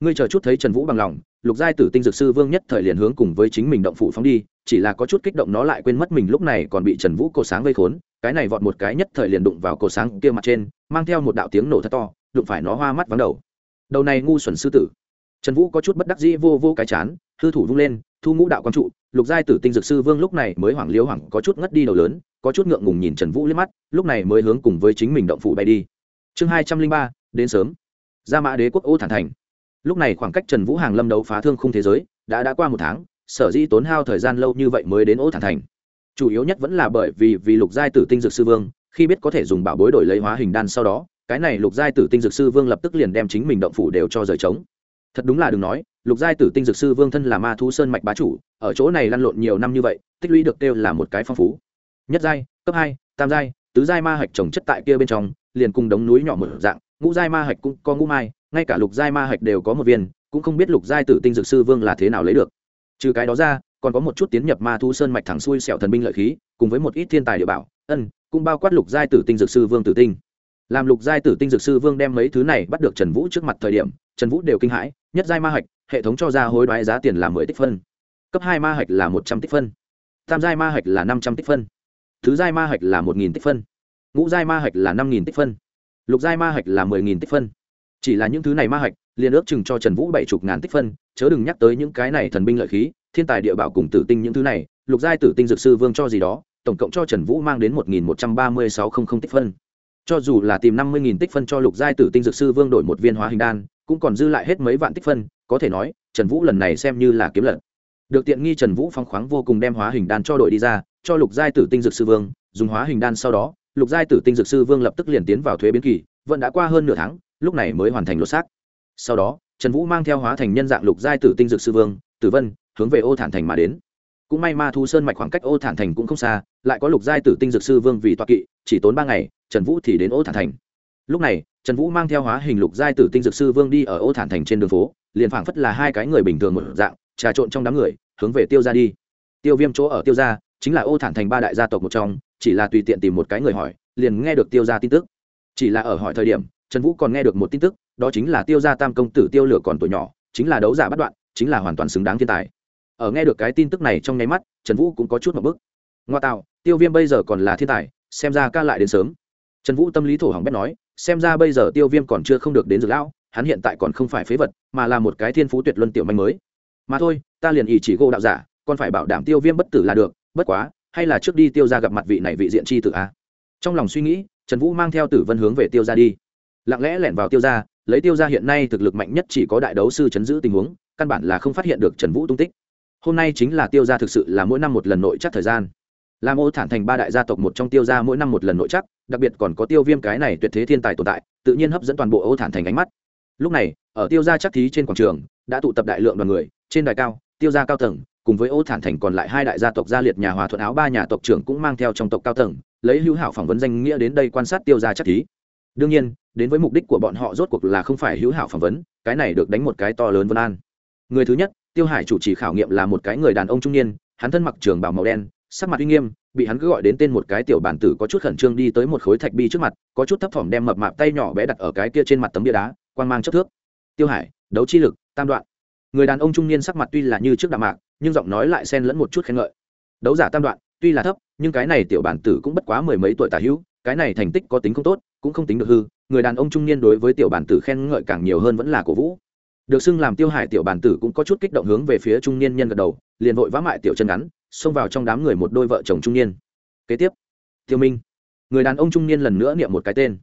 ngươi chờ chút thấy trần vũ bằng lòng, lục giai tử tinh dược sư vương nhất thời liền hướng cùng với chính mình động phủ phóng đi, chỉ là có chút kích động nó lại quên mất mình lúc này còn bị trần vũ cổ sáng vây khốn, cái này vọt một cái nhất thời liền đụng vào cổ sáng kia mặt trên, mang theo một đạo tiếng nổ thật to, đụng phải nó hoa mắt vắng đầu. Đầu này ngu xuẩn sư tử. Trần vũ có chút bất đắc dĩ vô vô cái chán, hư thủ vung lên, thu ngũ đạo quang trụ, lục giai tử tinh dược sư vương lúc này mới hoảng liếu hoảng, có chút ngất đi đầu lớn, có chút ngượng ngùng nhìn trần vũ liếc mắt, lúc này mới hướng cùng với chính mình động phủ bay đi. Chương hai trăm linh ba, đến sớm. Ra mã đế quốc ô thản thành lúc này khoảng cách trần vũ hàng lâm đấu phá thương khung thế giới, đã đã qua một tháng, sở dĩ tốn hao thời gian lâu như vậy mới đến ô thản thành. Chủ yếu nhất vẫn là bởi vì vì lục giai tử tinh dược sư vương, khi biết có thể dùng bảo bối đổi lấy hóa hình đan sau đó, cái này lục giai tử tinh dược sư vương lập tức liền đem chính mình động phủ đều cho rời trống. Thật đúng là đừng nói, lục giai tử tinh dược sư vương thân là ma thú sơn mạch bá chủ, ở chỗ này lăn lộn nhiều năm như vậy, tích lũy được kêu là một cái phong phú. Nhất giai, cấp hai, tam giai, tứ giai ma hạch trồng chất tại kia bên trong, liền cùng đống núi nhỏ một dạng ngũ giai ma hạch cũng có ngũ mai, ngay cả lục giai ma hạch đều có một viên, cũng không biết lục giai tử tinh dược sư vương là thế nào lấy được. Trừ cái đó ra, còn có một chút tiến nhập ma thú sơn mạch thẳng xuôi sẹo thần binh lợi khí, cùng với một ít thiên tài địa bảo, ân, cũng bao quát lục giai tử tinh dược sư vương tử tinh. Làm lục giai tử tinh dược sư vương đem mấy thứ này bắt được trần vũ trước mặt thời điểm, trần vũ đều kinh hãi, nhất giai ma hạch, hệ thống cho ra hối đoái giá tiền là mười tích phân. Cấp hai ma hạch là một trăm tích phân. Tam giai ma hạch là năm trăm tích phân. Thứ giai ma hạch là một nghìn tích phân. Ngũ giai ma hạch là năm nghìn tích phân lục giai ma hạch là mười nghìn tích phân. Chỉ là những thứ này ma hạch, liền ước chừng cho trần vũ bảy chục ngàn tích phân, chớ đừng nhắc tới những cái này thần binh lợi khí, thiên tài địa bảo cùng tử tinh những thứ này, lục giai tử tinh dược sư vương cho gì đó, tổng cộng cho trần vũ mang đến một nghìn một trăm ba mươi sáu không không tích phân. Cho dù là tìm năm mươi nghìn tích phân cho lục giai tử tinh dược sư vương đổi một viên hóa hình đan, cũng còn dư lại hết mấy vạn tích phân, có thể nói, trần vũ lần này xem như là kiếm lận được tiện nghi trần vũ phong khoáng vô cùng đem hóa hình đan cho đội đi ra, cho lục giai tử tinh dược sư vương, dùng hóa hình đan sau đó lục giai tử tinh dược sư vương lập tức liền tiến vào thuế biến kỳ, vẫn đã qua hơn nửa tháng, lúc này mới hoàn thành lột xác. Sau đó, trần vũ mang theo hóa thành nhân dạng lục giai tử tinh dược sư vương, tử vân, hướng về ô thản thành mà đến. Cũng may ma thu sơn mạch khoảng cách ô thản thành cũng không xa, lại có lục giai tử tinh dược sư vương vì toa kỵ, chỉ tốn ba ngày, trần vũ thì đến ô thản thành. Lúc này, trần vũ mang theo hóa hình lục giai tử tinh dược sư vương đi ở ô thản thành trên đường phố, liền phảng phất là hai cái người bình thường một dạng, trà trộn trong đám người, hướng về tiêu ra đi. Tiêu viêm chỗ ở tiêu ra chính là ô thản thành ba đại gia tộc một trong chỉ là tùy tiện tìm một cái người hỏi, liền nghe được tiêu ra tin tức. Chỉ là ở hỏi thời điểm, trần vũ còn nghe được một tin tức, đó chính là tiêu gia tam công tử tiêu lửa còn tuổi nhỏ, chính là đấu giả bắt đoạn, chính là hoàn toàn xứng đáng thiên tài. Ở nghe được cái tin tức này trong nháy mắt, trần vũ cũng có chút một bức. Ngoa tạo, tiêu viêm bây giờ còn là thiên tài, xem ra ca lại đến sớm. Trần vũ tâm lý thổ hỏng bét nói, xem ra bây giờ tiêu viêm còn chưa không được đến dược lão, hắn hiện tại còn không phải phế vật, mà là một cái thiên phú tuyệt luân tiểu manh mới. Mà thôi, ta liền ý chỉ gô đạo giả, còn phải bảo đảm tiêu viêm bất tử là được, bất quá hay là trước đi tiêu ra gặp mặt vị này vị diện chi tử a? Trong lòng suy nghĩ, trần vũ mang theo tử vân hướng về tiêu ra đi. Lặng lẽ lẻn vào tiêu ra lấy tiêu ra hiện nay thực lực mạnh nhất chỉ có đại đấu sư chấn giữ tình huống, căn bản là không phát hiện được trần vũ tung tích. Hôm nay chính là tiêu ra thực sự là mỗi năm một lần nội chắc thời gian. Làm ô thản thành ba đại gia tộc một trong tiêu ra mỗi năm một lần nội chắc, đặc biệt còn có tiêu viêm cái này tuyệt thế thiên tài tồn tại, tự nhiên hấp dẫn toàn bộ ô thản thành ánh mắt. Lúc này, ở tiêu gia chắc thí trên quảng trường, đã tụ tập đại lượng đoàn người, trên đài cao, tiêu gia cao tầng cùng với ô thản thành còn lại hai đại gia tộc gia liệt nhà hòa thuận áo ba nhà tộc trưởng cũng mang theo trong tộc cao tầng, lấy hữu hảo phỏng vấn danh nghĩa đến đây quan sát tiêu gia chắc thí. Đương nhiên, đến với mục đích của bọn họ rốt cuộc là không phải hữu hảo phỏng vấn, cái này được đánh một cái to lớn vân an. Người thứ nhất, tiêu hải chủ trì khảo nghiệm là một cái người đàn ông trung niên, hắn thân mặc trường bảo màu đen, sắc mặt uy nghiêm, bị hắn cứ gọi đến tên một cái tiểu bản tử có chút khẩn trương đi tới một khối thạch bi trước mặt, có chút thấp thỏm đem mập mạp tay nhỏ bé đặt ở cái kia trên mặt tấm bia đá quan mang chất thước. Tiêu hải, đấu chi lực, tam đoạn người đàn ông trung niên sắc mặt tuy là như trước đạm mạc, nhưng giọng nói lại xen lẫn một chút khen ngợi. Đấu giả tam đoạn, tuy là thấp, nhưng cái này tiểu bản tử cũng bất quá mười mấy tuổi tả hữu, cái này thành tích có tính không tốt, cũng không tính được hư. Người đàn ông trung niên đối với tiểu bản tử khen ngợi càng nhiều hơn vẫn là cổ vũ. Được xưng làm tiêu hải tiểu bản tử cũng có chút kích động hướng về phía trung niên nhân gật đầu, liền vội vã mại tiểu chân ngắn, xông vào trong đám người một đôi vợ chồng trung niên. Kế tiếp, tiêu minh. Người đàn ông trung niên lần nữa niệm một cái tên.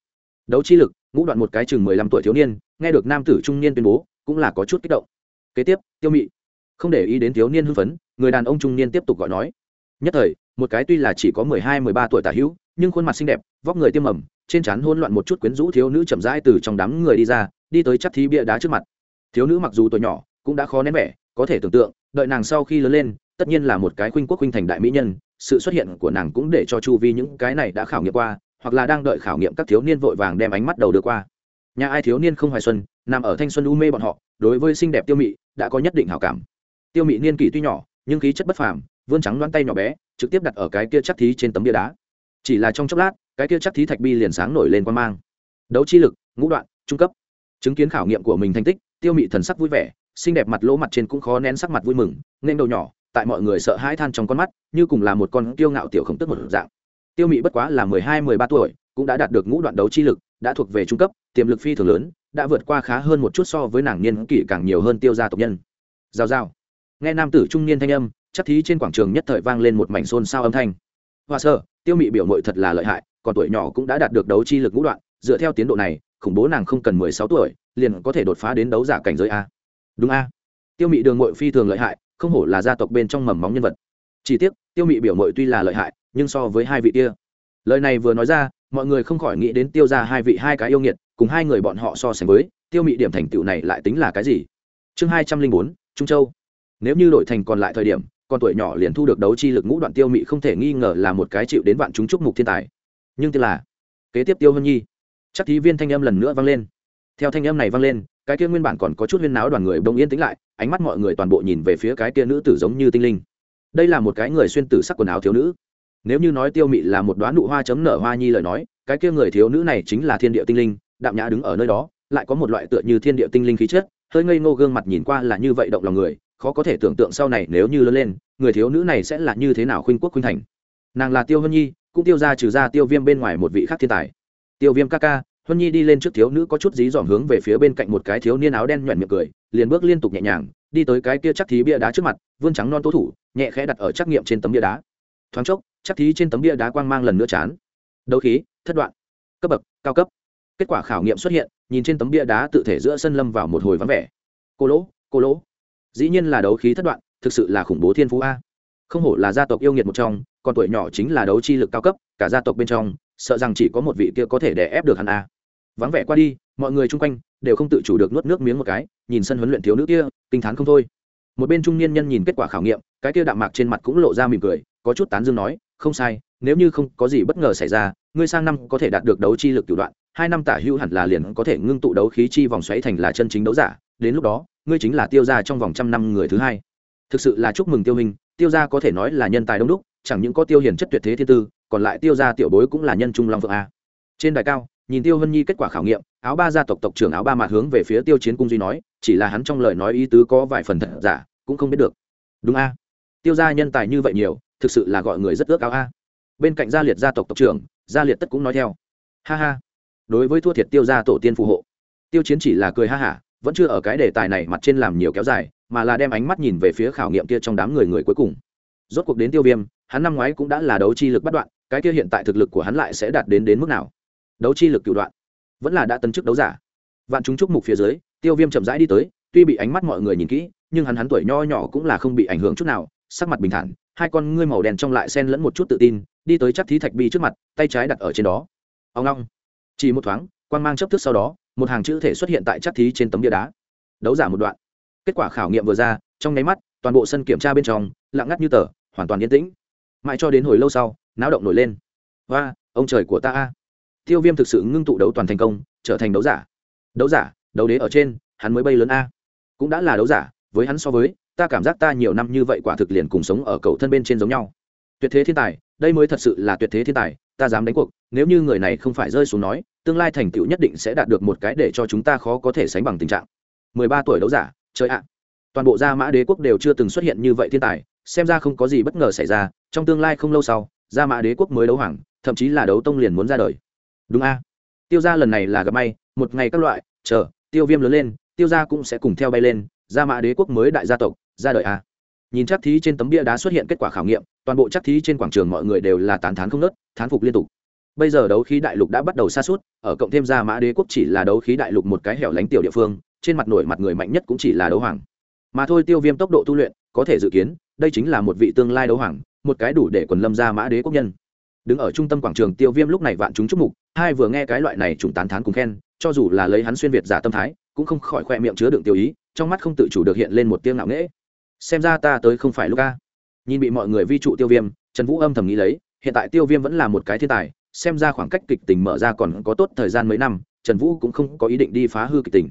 Đấu chi lực, ngũ đoạn một cái chừng mười lăm tuổi thiếu niên, nghe được nam tử trung niên tuyên bố, cũng là có chút kích động kế tiếp, tiêu mị. Không để ý đến thiếu niên hưng phấn, người đàn ông trung niên tiếp tục gọi nói. Nhất thời, một cái tuy là chỉ có mười hai, mười ba tuổi tả hữu, nhưng khuôn mặt xinh đẹp, vóc người tiêm mầm, trên trán hôn loạn một chút quyến rũ thiếu nữ chậm rãi từ trong đám người đi ra, đi tới chắc thí bia đá trước mặt. Thiếu nữ mặc dù tuổi nhỏ, cũng đã khó nén vẻ, có thể tưởng tượng, đợi nàng sau khi lớn lên, tất nhiên là một cái khuynh quốc khuynh thành đại mỹ nhân, sự xuất hiện của nàng cũng để cho chu vi những cái này đã khảo nghiệm qua, hoặc là đang đợi khảo nghiệm các thiếu niên vội vàng đem ánh mắt đầu đưa qua. Nhà ai thiếu niên không hoài xuân, nằm ở thanh xuân u mê bọn họ đối với xinh đẹp tiêu mị, đã có nhất định hảo cảm. Tiêu mị niên kỷ tuy nhỏ, nhưng khí chất bất phàm, vươn trắng đoán tay nhỏ bé, trực tiếp đặt ở cái kia chắc thí trên tấm bia đá. Chỉ là trong chốc lát, cái kia chắc thí thạch bi liền sáng nổi lên quan mang. Đấu chi lực, ngũ đoạn, trung cấp. Chứng kiến khảo nghiệm của mình thành tích, tiêu mị thần sắc vui vẻ, xinh đẹp mặt lỗ mặt trên cũng khó nén sắc mặt vui mừng, nên đầu nhỏ, tại mọi người sợ hãi than trong con mắt, như cùng là một con kiêu ngạo tiểu khổng tức một dạng. Tiêu mị bất quá là mười hai, mười ba tuổi, cũng đã đạt được ngũ đoạn đấu chi lực, đã thuộc về trung cấp, tiềm lực phi thường lớn đã vượt qua khá hơn một chút so với nàng niên kỷ càng nhiều hơn tiêu gia tộc nhân. Giao giao. Nghe nam tử trung niên thanh âm chắc thí trên quảng trường nhất thời vang lên một mảnh xôn xao âm thanh. Hoa sơ, tiêu mị biểu mội thật là lợi hại, còn tuổi nhỏ cũng đã đạt được đấu chi lực ngũ đoạn, dựa theo tiến độ này, khủng bố nàng không cần mười sáu tuổi, liền có thể đột phá đến đấu giả cảnh giới a. Đúng a. Tiêu mị đường mội phi thường lợi hại, không hổ là gia tộc bên trong mầm móng nhân vật. Chỉ tiếc, tiêu mị biểu mội tuy là lợi hại, nhưng so với hai vị kia. Lời này vừa nói ra, mọi người không khỏi nghĩ đến tiêu ra hai vị hai cái yêu nghiệt cùng hai người bọn họ so sánh với, tiêu mị điểm thành tựu này lại tính là cái gì? Chương hai trăm linh bốn, trung châu. Nếu như đổi thành còn lại thời điểm, con tuổi nhỏ liền thu được đấu chi lực ngũ đoạn tiêu mị không thể nghi ngờ là một cái chịu đến vạn chúng chúc mục thiên tài. Nhưng tức là, kế tiếp tiêu hân nhi, chắc thí viên thanh âm lần nữa vang lên. Theo thanh âm này vang lên, cái kia nguyên bản còn có chút huyên náo đoàn người bỗng yên tĩnh lại, ánh mắt mọi người toàn bộ nhìn về phía cái kia nữ tử giống như tinh linh. Đây là một cái người xuyên tử sắc quần áo thiếu nữ. Nếu như nói tiêu mị là một đoán nụ hoa chấm nở hoa nhi lời nói, cái kia người thiếu nữ này chính là thiên địa tinh linh đạm nhã đứng ở nơi đó, lại có một loại tựa như thiên địa tinh linh khí chất, hơi ngây ngô gương mặt nhìn qua là như vậy động lòng người, khó có thể tưởng tượng sau này nếu như lớn lên, người thiếu nữ này sẽ là như thế nào khuynh quốc khuynh thành. Nàng là tiêu hân nhi, cũng tiêu ra trừ ra tiêu viêm bên ngoài một vị khác thiên tài. Tiêu viêm ca ca, huân nhi đi lên trước thiếu nữ có chút dí dỏm hướng về phía bên cạnh một cái thiếu niên áo đen nhoẹn miệng cười, liền bước liên tục nhẹ nhàng, đi tới cái kia chắc thí bia đá trước mặt, vươn trắng non tố thủ, nhẹ khẽ đặt ở trắc nghiệm trên tấm bia đá. Thoáng chốc, chắc thí trên tấm bia đá quang mang lần nữa chán. Đấu khí, thất đoạn, cấp bậc, cao cấp kết quả khảo nghiệm xuất hiện, nhìn trên tấm bia đá tự thể giữa sân lâm vào một hồi vắng vẻ. Cô lỗ cô lỗ. Dĩ nhiên là đấu khí thất đoạn, thực sự là khủng bố thiên phú a. Không hổ là gia tộc yêu nghiệt một trong, còn tuổi nhỏ chính là đấu chi lực cao cấp, cả gia tộc bên trong, sợ rằng chỉ có một vị kia có thể đè ép được hắn a. Vắng vẻ qua đi, mọi người chung quanh đều không tự chủ được nuốt nước miếng một cái, nhìn sân huấn luyện thiếu nữ kia, kinh t h á n không thôi. Một bên trung niên nhân nhìn kết quả khảo nghiệm, cái kia đạm mạc trên mặt cũng lộ ra mỉm cười, có chút tán dương nói, không sai, nếu như không có gì bất ngờ xảy ra, ngươi sang năm có thể đạt được đấu chi lực cửu đoạn hai năm tả hữu hẳn là liền có thể ngưng tụ đấu khí chi vòng xoáy thành là chân chính đấu giả, đến lúc đó, ngươi chính là tiêu gia trong vòng trăm năm người thứ hai. Thực sự là chúc mừng tiêu hình tiêu gia có thể nói là nhân tài đông đúc, chẳng những có tiêu hiền chất tuyệt thế thiên tư, còn lại tiêu gia tiểu bối cũng là nhân trung long vượng a. Trên đài cao, nhìn tiêu hân nhi kết quả khảo nghiệm, áo ba gia tộc tộc trưởng áo ba mặt hướng về phía tiêu chiến cung duy nói, chỉ là hắn trong lời nói ý tứ có vài phần thật giả, cũng không biết được. Đúng a. Tiêu gia nhân tài như vậy nhiều, thực sự là gọi người rất ước ao a. Bên cạnh gia liệt gia tộc tộc trưởng, gia liệt tất cũng nói theo. Ha ha đối với thua thiệt tiêu gia tổ tiên phù hộ. Tiêu chiến chỉ là cười ha hả, vẫn chưa ở cái đề tài này mặt trên làm nhiều kéo dài, mà là đem ánh mắt nhìn về phía khảo nghiệm kia trong đám người người cuối cùng. Rốt cuộc đến tiêu viêm, hắn năm ngoái cũng đã là đấu chi lực bắt đoạn, cái kia hiện tại thực lực của hắn lại sẽ đạt đến đến mức nào? Đấu chi lực cựu đoạn, vẫn là đã tân chức đấu giả. Vạn chúng chúc mục phía dưới, tiêu viêm chậm rãi đi tới, tuy bị ánh mắt mọi người nhìn kỹ, nhưng hắn hắn tuổi nho nhỏ cũng là không bị ảnh hưởng chút nào, sắc mặt bình thản, hai con ngươi màu đen trong lại xen lẫn một chút tự tin, đi tới chắc thí thạch bi trước mặt, tay trái đặt ở trên đó. Ông long chỉ một thoáng quan mang chấp thức sau đó, một hàng chữ thể xuất hiện tại chắc thí trên tấm bia đá. Đấu giả một đoạn. Kết quả khảo nghiệm vừa ra, trong nháy mắt, toàn bộ sân kiểm tra bên trong, lặng ngắt như tờ, hoàn toàn yên tĩnh. Mãi cho đến hồi lâu sau, náo động nổi lên. Và ông trời của ta a. Tiêu viêm thực sự ngưng tụ đấu toàn thành công, trở thành đấu giả. Đấu giả, đấu đế ở trên, hắn mới bay lớn a. Cũng đã là đấu giả, với hắn so với, ta cảm giác ta nhiều năm như vậy quả thực liền cùng sống ở cầu thân bên trên giống nhau. Tuyệt thế thiên tài, đây mới thật sự là tuyệt thế thiên tài, ta dám đánh cuộc nếu như người này không phải rơi xuống nói, tương lai thành tựu nhất định sẽ đạt được một cái để cho chúng ta khó có thể sánh bằng tình trạng. Mười ba tuổi đấu giả chơi ạ. Toàn bộ gia mã đế quốc đều chưa từng xuất hiện như vậy thiên tài, xem ra không có gì bất ngờ xảy ra, trong tương lai không lâu sau, gia mã đế quốc mới đấu hoàng, thậm chí là đấu tông liền muốn ra đời. Đúng a. Tiêu gia lần này là gặp may, một ngày các loại, chờ, tiêu viêm lớn lên, tiêu gia cũng sẽ cùng theo bay lên, gia mã đế quốc mới đại gia tộc, ra đời a. Nhìn chắc thí trên tấm bia đá xuất hiện kết quả khảo nghiệm, toàn bộ chắc thí trên quảng trường mọi người đều là tán thán không nớt, thán phục liên tục bây giờ đấu khí đại lục đã bắt đầu xa suốt ở cộng thêm ra mã đế quốc chỉ là đấu khí đại lục một cái hẻo lánh tiểu địa phương, trên mặt nổi mặt người mạnh nhất cũng chỉ là đấu hoàng. Mà thôi tiêu viêm tốc độ tu luyện, có thể dự kiến, đây chính là một vị tương lai đấu hoàng, một cái đủ để quần lâm ra mã đế quốc nhân. Đứng ở trung tâm quảng trường, tiêu viêm lúc này vạn chúng chúc mục, hai vừa nghe cái loại này trùng tán thán cùng khen, cho dù là lấy hắn xuyên việt giả tâm thái, cũng không khỏi khoe miệng chứa đựng tiêu ý, trong mắt không tự chủ được hiện lên một tiếng ngạo nghễ. Xem ra ta tới không phải lúc ca nhìn bị mọi người vi trụ tiêu viêm, trần vũ âm thầm nghĩ lấy, hiện tại tiêu viêm vẫn là một cái thiên tài xem ra khoảng cách kịch tình mở ra còn có tốt thời gian mấy năm, trần vũ cũng không có ý định đi phá hư kịch tình.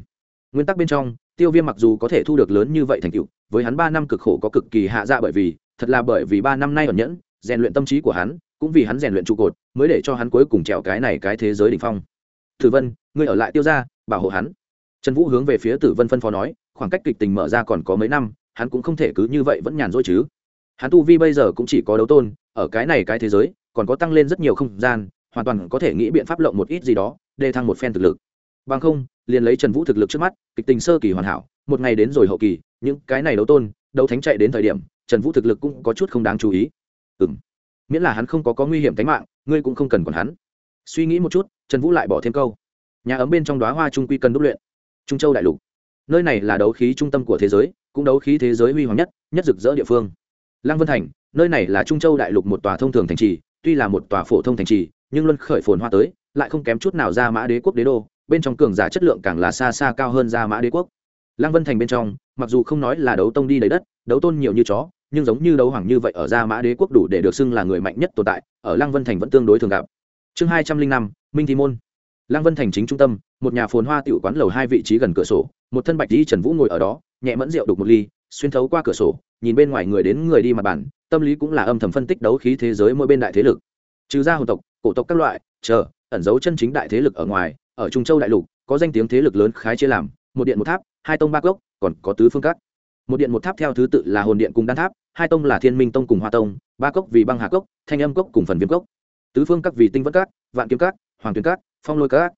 Nguyên tắc bên trong, tiêu viêm mặc dù có thể thu được lớn như vậy thành tựu, với hắn ba năm cực khổ có cực kỳ hạ dạ bởi vì, thật là bởi vì ba năm nay ẩn nhẫn, rèn luyện tâm trí của hắn, cũng vì hắn rèn luyện trụ cột, mới để cho hắn cuối cùng trèo cái này cái thế giới đ ỉ n h phong. Tử vân, ngươi ở lại tiêu ra bảo hộ hắn. Trần vũ hướng về phía tử vân phân phó nói, khoảng cách kịch tình mở ra còn có mấy năm, hắn cũng không thể cứ như vậy vẫn nhàn rỗi chứ. Hắn tu vi bây giờ cũng chỉ có đấu tôn, ở cái này cái thế giới, còn có tăng lên rất nhiều không gian hoàn toàn có thể nghĩ biện pháp lộng một ít gì đó, để thăng một phen thực lực. Bằng không, liền lấy trần vũ thực lực trước mắt, kịch tình sơ kỳ hoàn hảo, một ngày đến rồi hậu kỳ, những cái này đấu tôn, đấu thánh chạy đến thời điểm, trần vũ thực lực cũng có chút không đáng chú ý. Ừ m miễn là hắn không có có nguy hiểm tính mạng, ngươi cũng không cần còn hắn. Suy nghĩ một chút, trần vũ lại bỏ thêm câu. Nhà ấm bên trong đoá hoa trung quy cần đúc luyện. Trung châu đại lục. Nơi này là đấu khí trung tâm của thế giới, cũng đấu khí thế giới huy hoàng nhất nhất rực rỡ địa phương. Lăng vân thành, nơi này là trung châu đại lục một tòa thông thường thành trì tuy là một tòa phổ thông thành trì, nhưng luân khởi phồn hoa tới, lại không kém chút nào ra mã đế quốc đế đô, bên trong cường giả chất lượng càng là xa xa cao hơn ra mã đế quốc. Lăng vân thành bên trong, mặc dù không nói là đấu tông đi đầy đất, đấu tôn nhiều như chó, nhưng giống như đấu hoàng như vậy ở gia mã đế quốc đủ để được xưng là người mạnh nhất tồn tại, ở lăng vân thành vẫn tương đối thường gặp. Chương hai trăm linh năm, minh thi môn. Lăng vân thành chính trung tâm, một nhà phồn hoa tiểu quán lầu hai vị trí gần cửa sổ, một thân bạch di trần vũ ngồi ở đó, nhẹ mẫn rượu đục một ly, xuyên thấu qua cửa sổ, nhìn bên ngoài người đến người đi mặt bản tâm lý cũng là âm thầm phân tích đấu khí thế giới mỗi bên đại thế lực. Trừ ra hồn tộc, cổ tộc các loại, chờ, ẩn dấu chân chính đại thế lực ở ngoài, ở trung châu đại lục, có danh tiếng thế lực lớn khái chia làm, một điện một tháp, hai tông ba gốc còn có tứ phương các. Một điện một tháp theo thứ tự là hồn điện cùng đan tháp, hai tông là thiên minh tông cùng hoa tông, ba cốc vì băng hà cốc, thanh âm cốc cùng phần viêm cốc. Tứ phương các vì tinh vân các, vạn kiếm các, hoàng tuyến các, phong lôi các.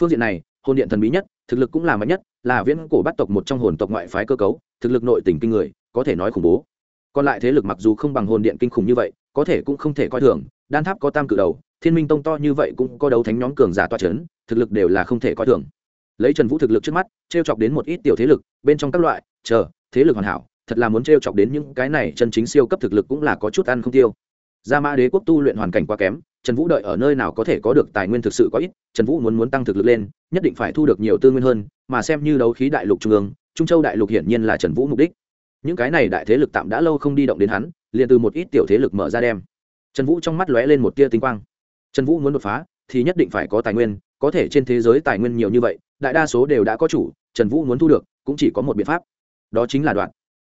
Phương diện này, hồn điện thần bí nhất, thực lực cũng là mạnh nhất, là viễn cổ bắt tộc một trong hồn tộc ngoại phái cơ cấu, thực lực nội tỉnh kinh người, có thể nói khủng bố còn lại thế lực mặc dù không bằng hồn điện kinh khủng như vậy, có thể cũng không thể coi thường, đan tháp có tam cự đầu, thiên minh tông to như vậy cũng có đấu thánh nhóm cường giả toa c h ấ n thực lực đều là không thể coi thường. Lấy trần vũ thực lực trước mắt t r e o chọc đến một ít tiểu thế lực, bên trong các loại, chờ, thế lực hoàn hảo, thật là muốn t chọc đến những cái này chân chính siêu cấp thực lực cũng là có chút ăn không tiêu. Gia mã đế quốc tu luyện hoàn cảnh quá kém, trần vũ đợi ở nơi nào có thể có được tài nguyên thực sự có ít, trần vũ muốn muốn tăng thực lực lên, nhất định phải thu được nhiều tư nguyên hơn, mà xem như đấu khí đại lục trung ương, trung châu đại lục hiển nhiên là trần vũ mục đích những cái này đại thế lực tạm đã lâu không đi động đến hắn, liền từ một ít tiểu thế lực mở ra đem. Trần vũ trong mắt lóe lên một tia tinh quang. Trần vũ muốn đột phá, thì nhất định phải có tài nguyên, có thể trên thế giới tài nguyên nhiều như vậy, đại đa số đều đã có chủ, trần vũ muốn thu được, cũng chỉ có một biện pháp. Đó chính là đoạn.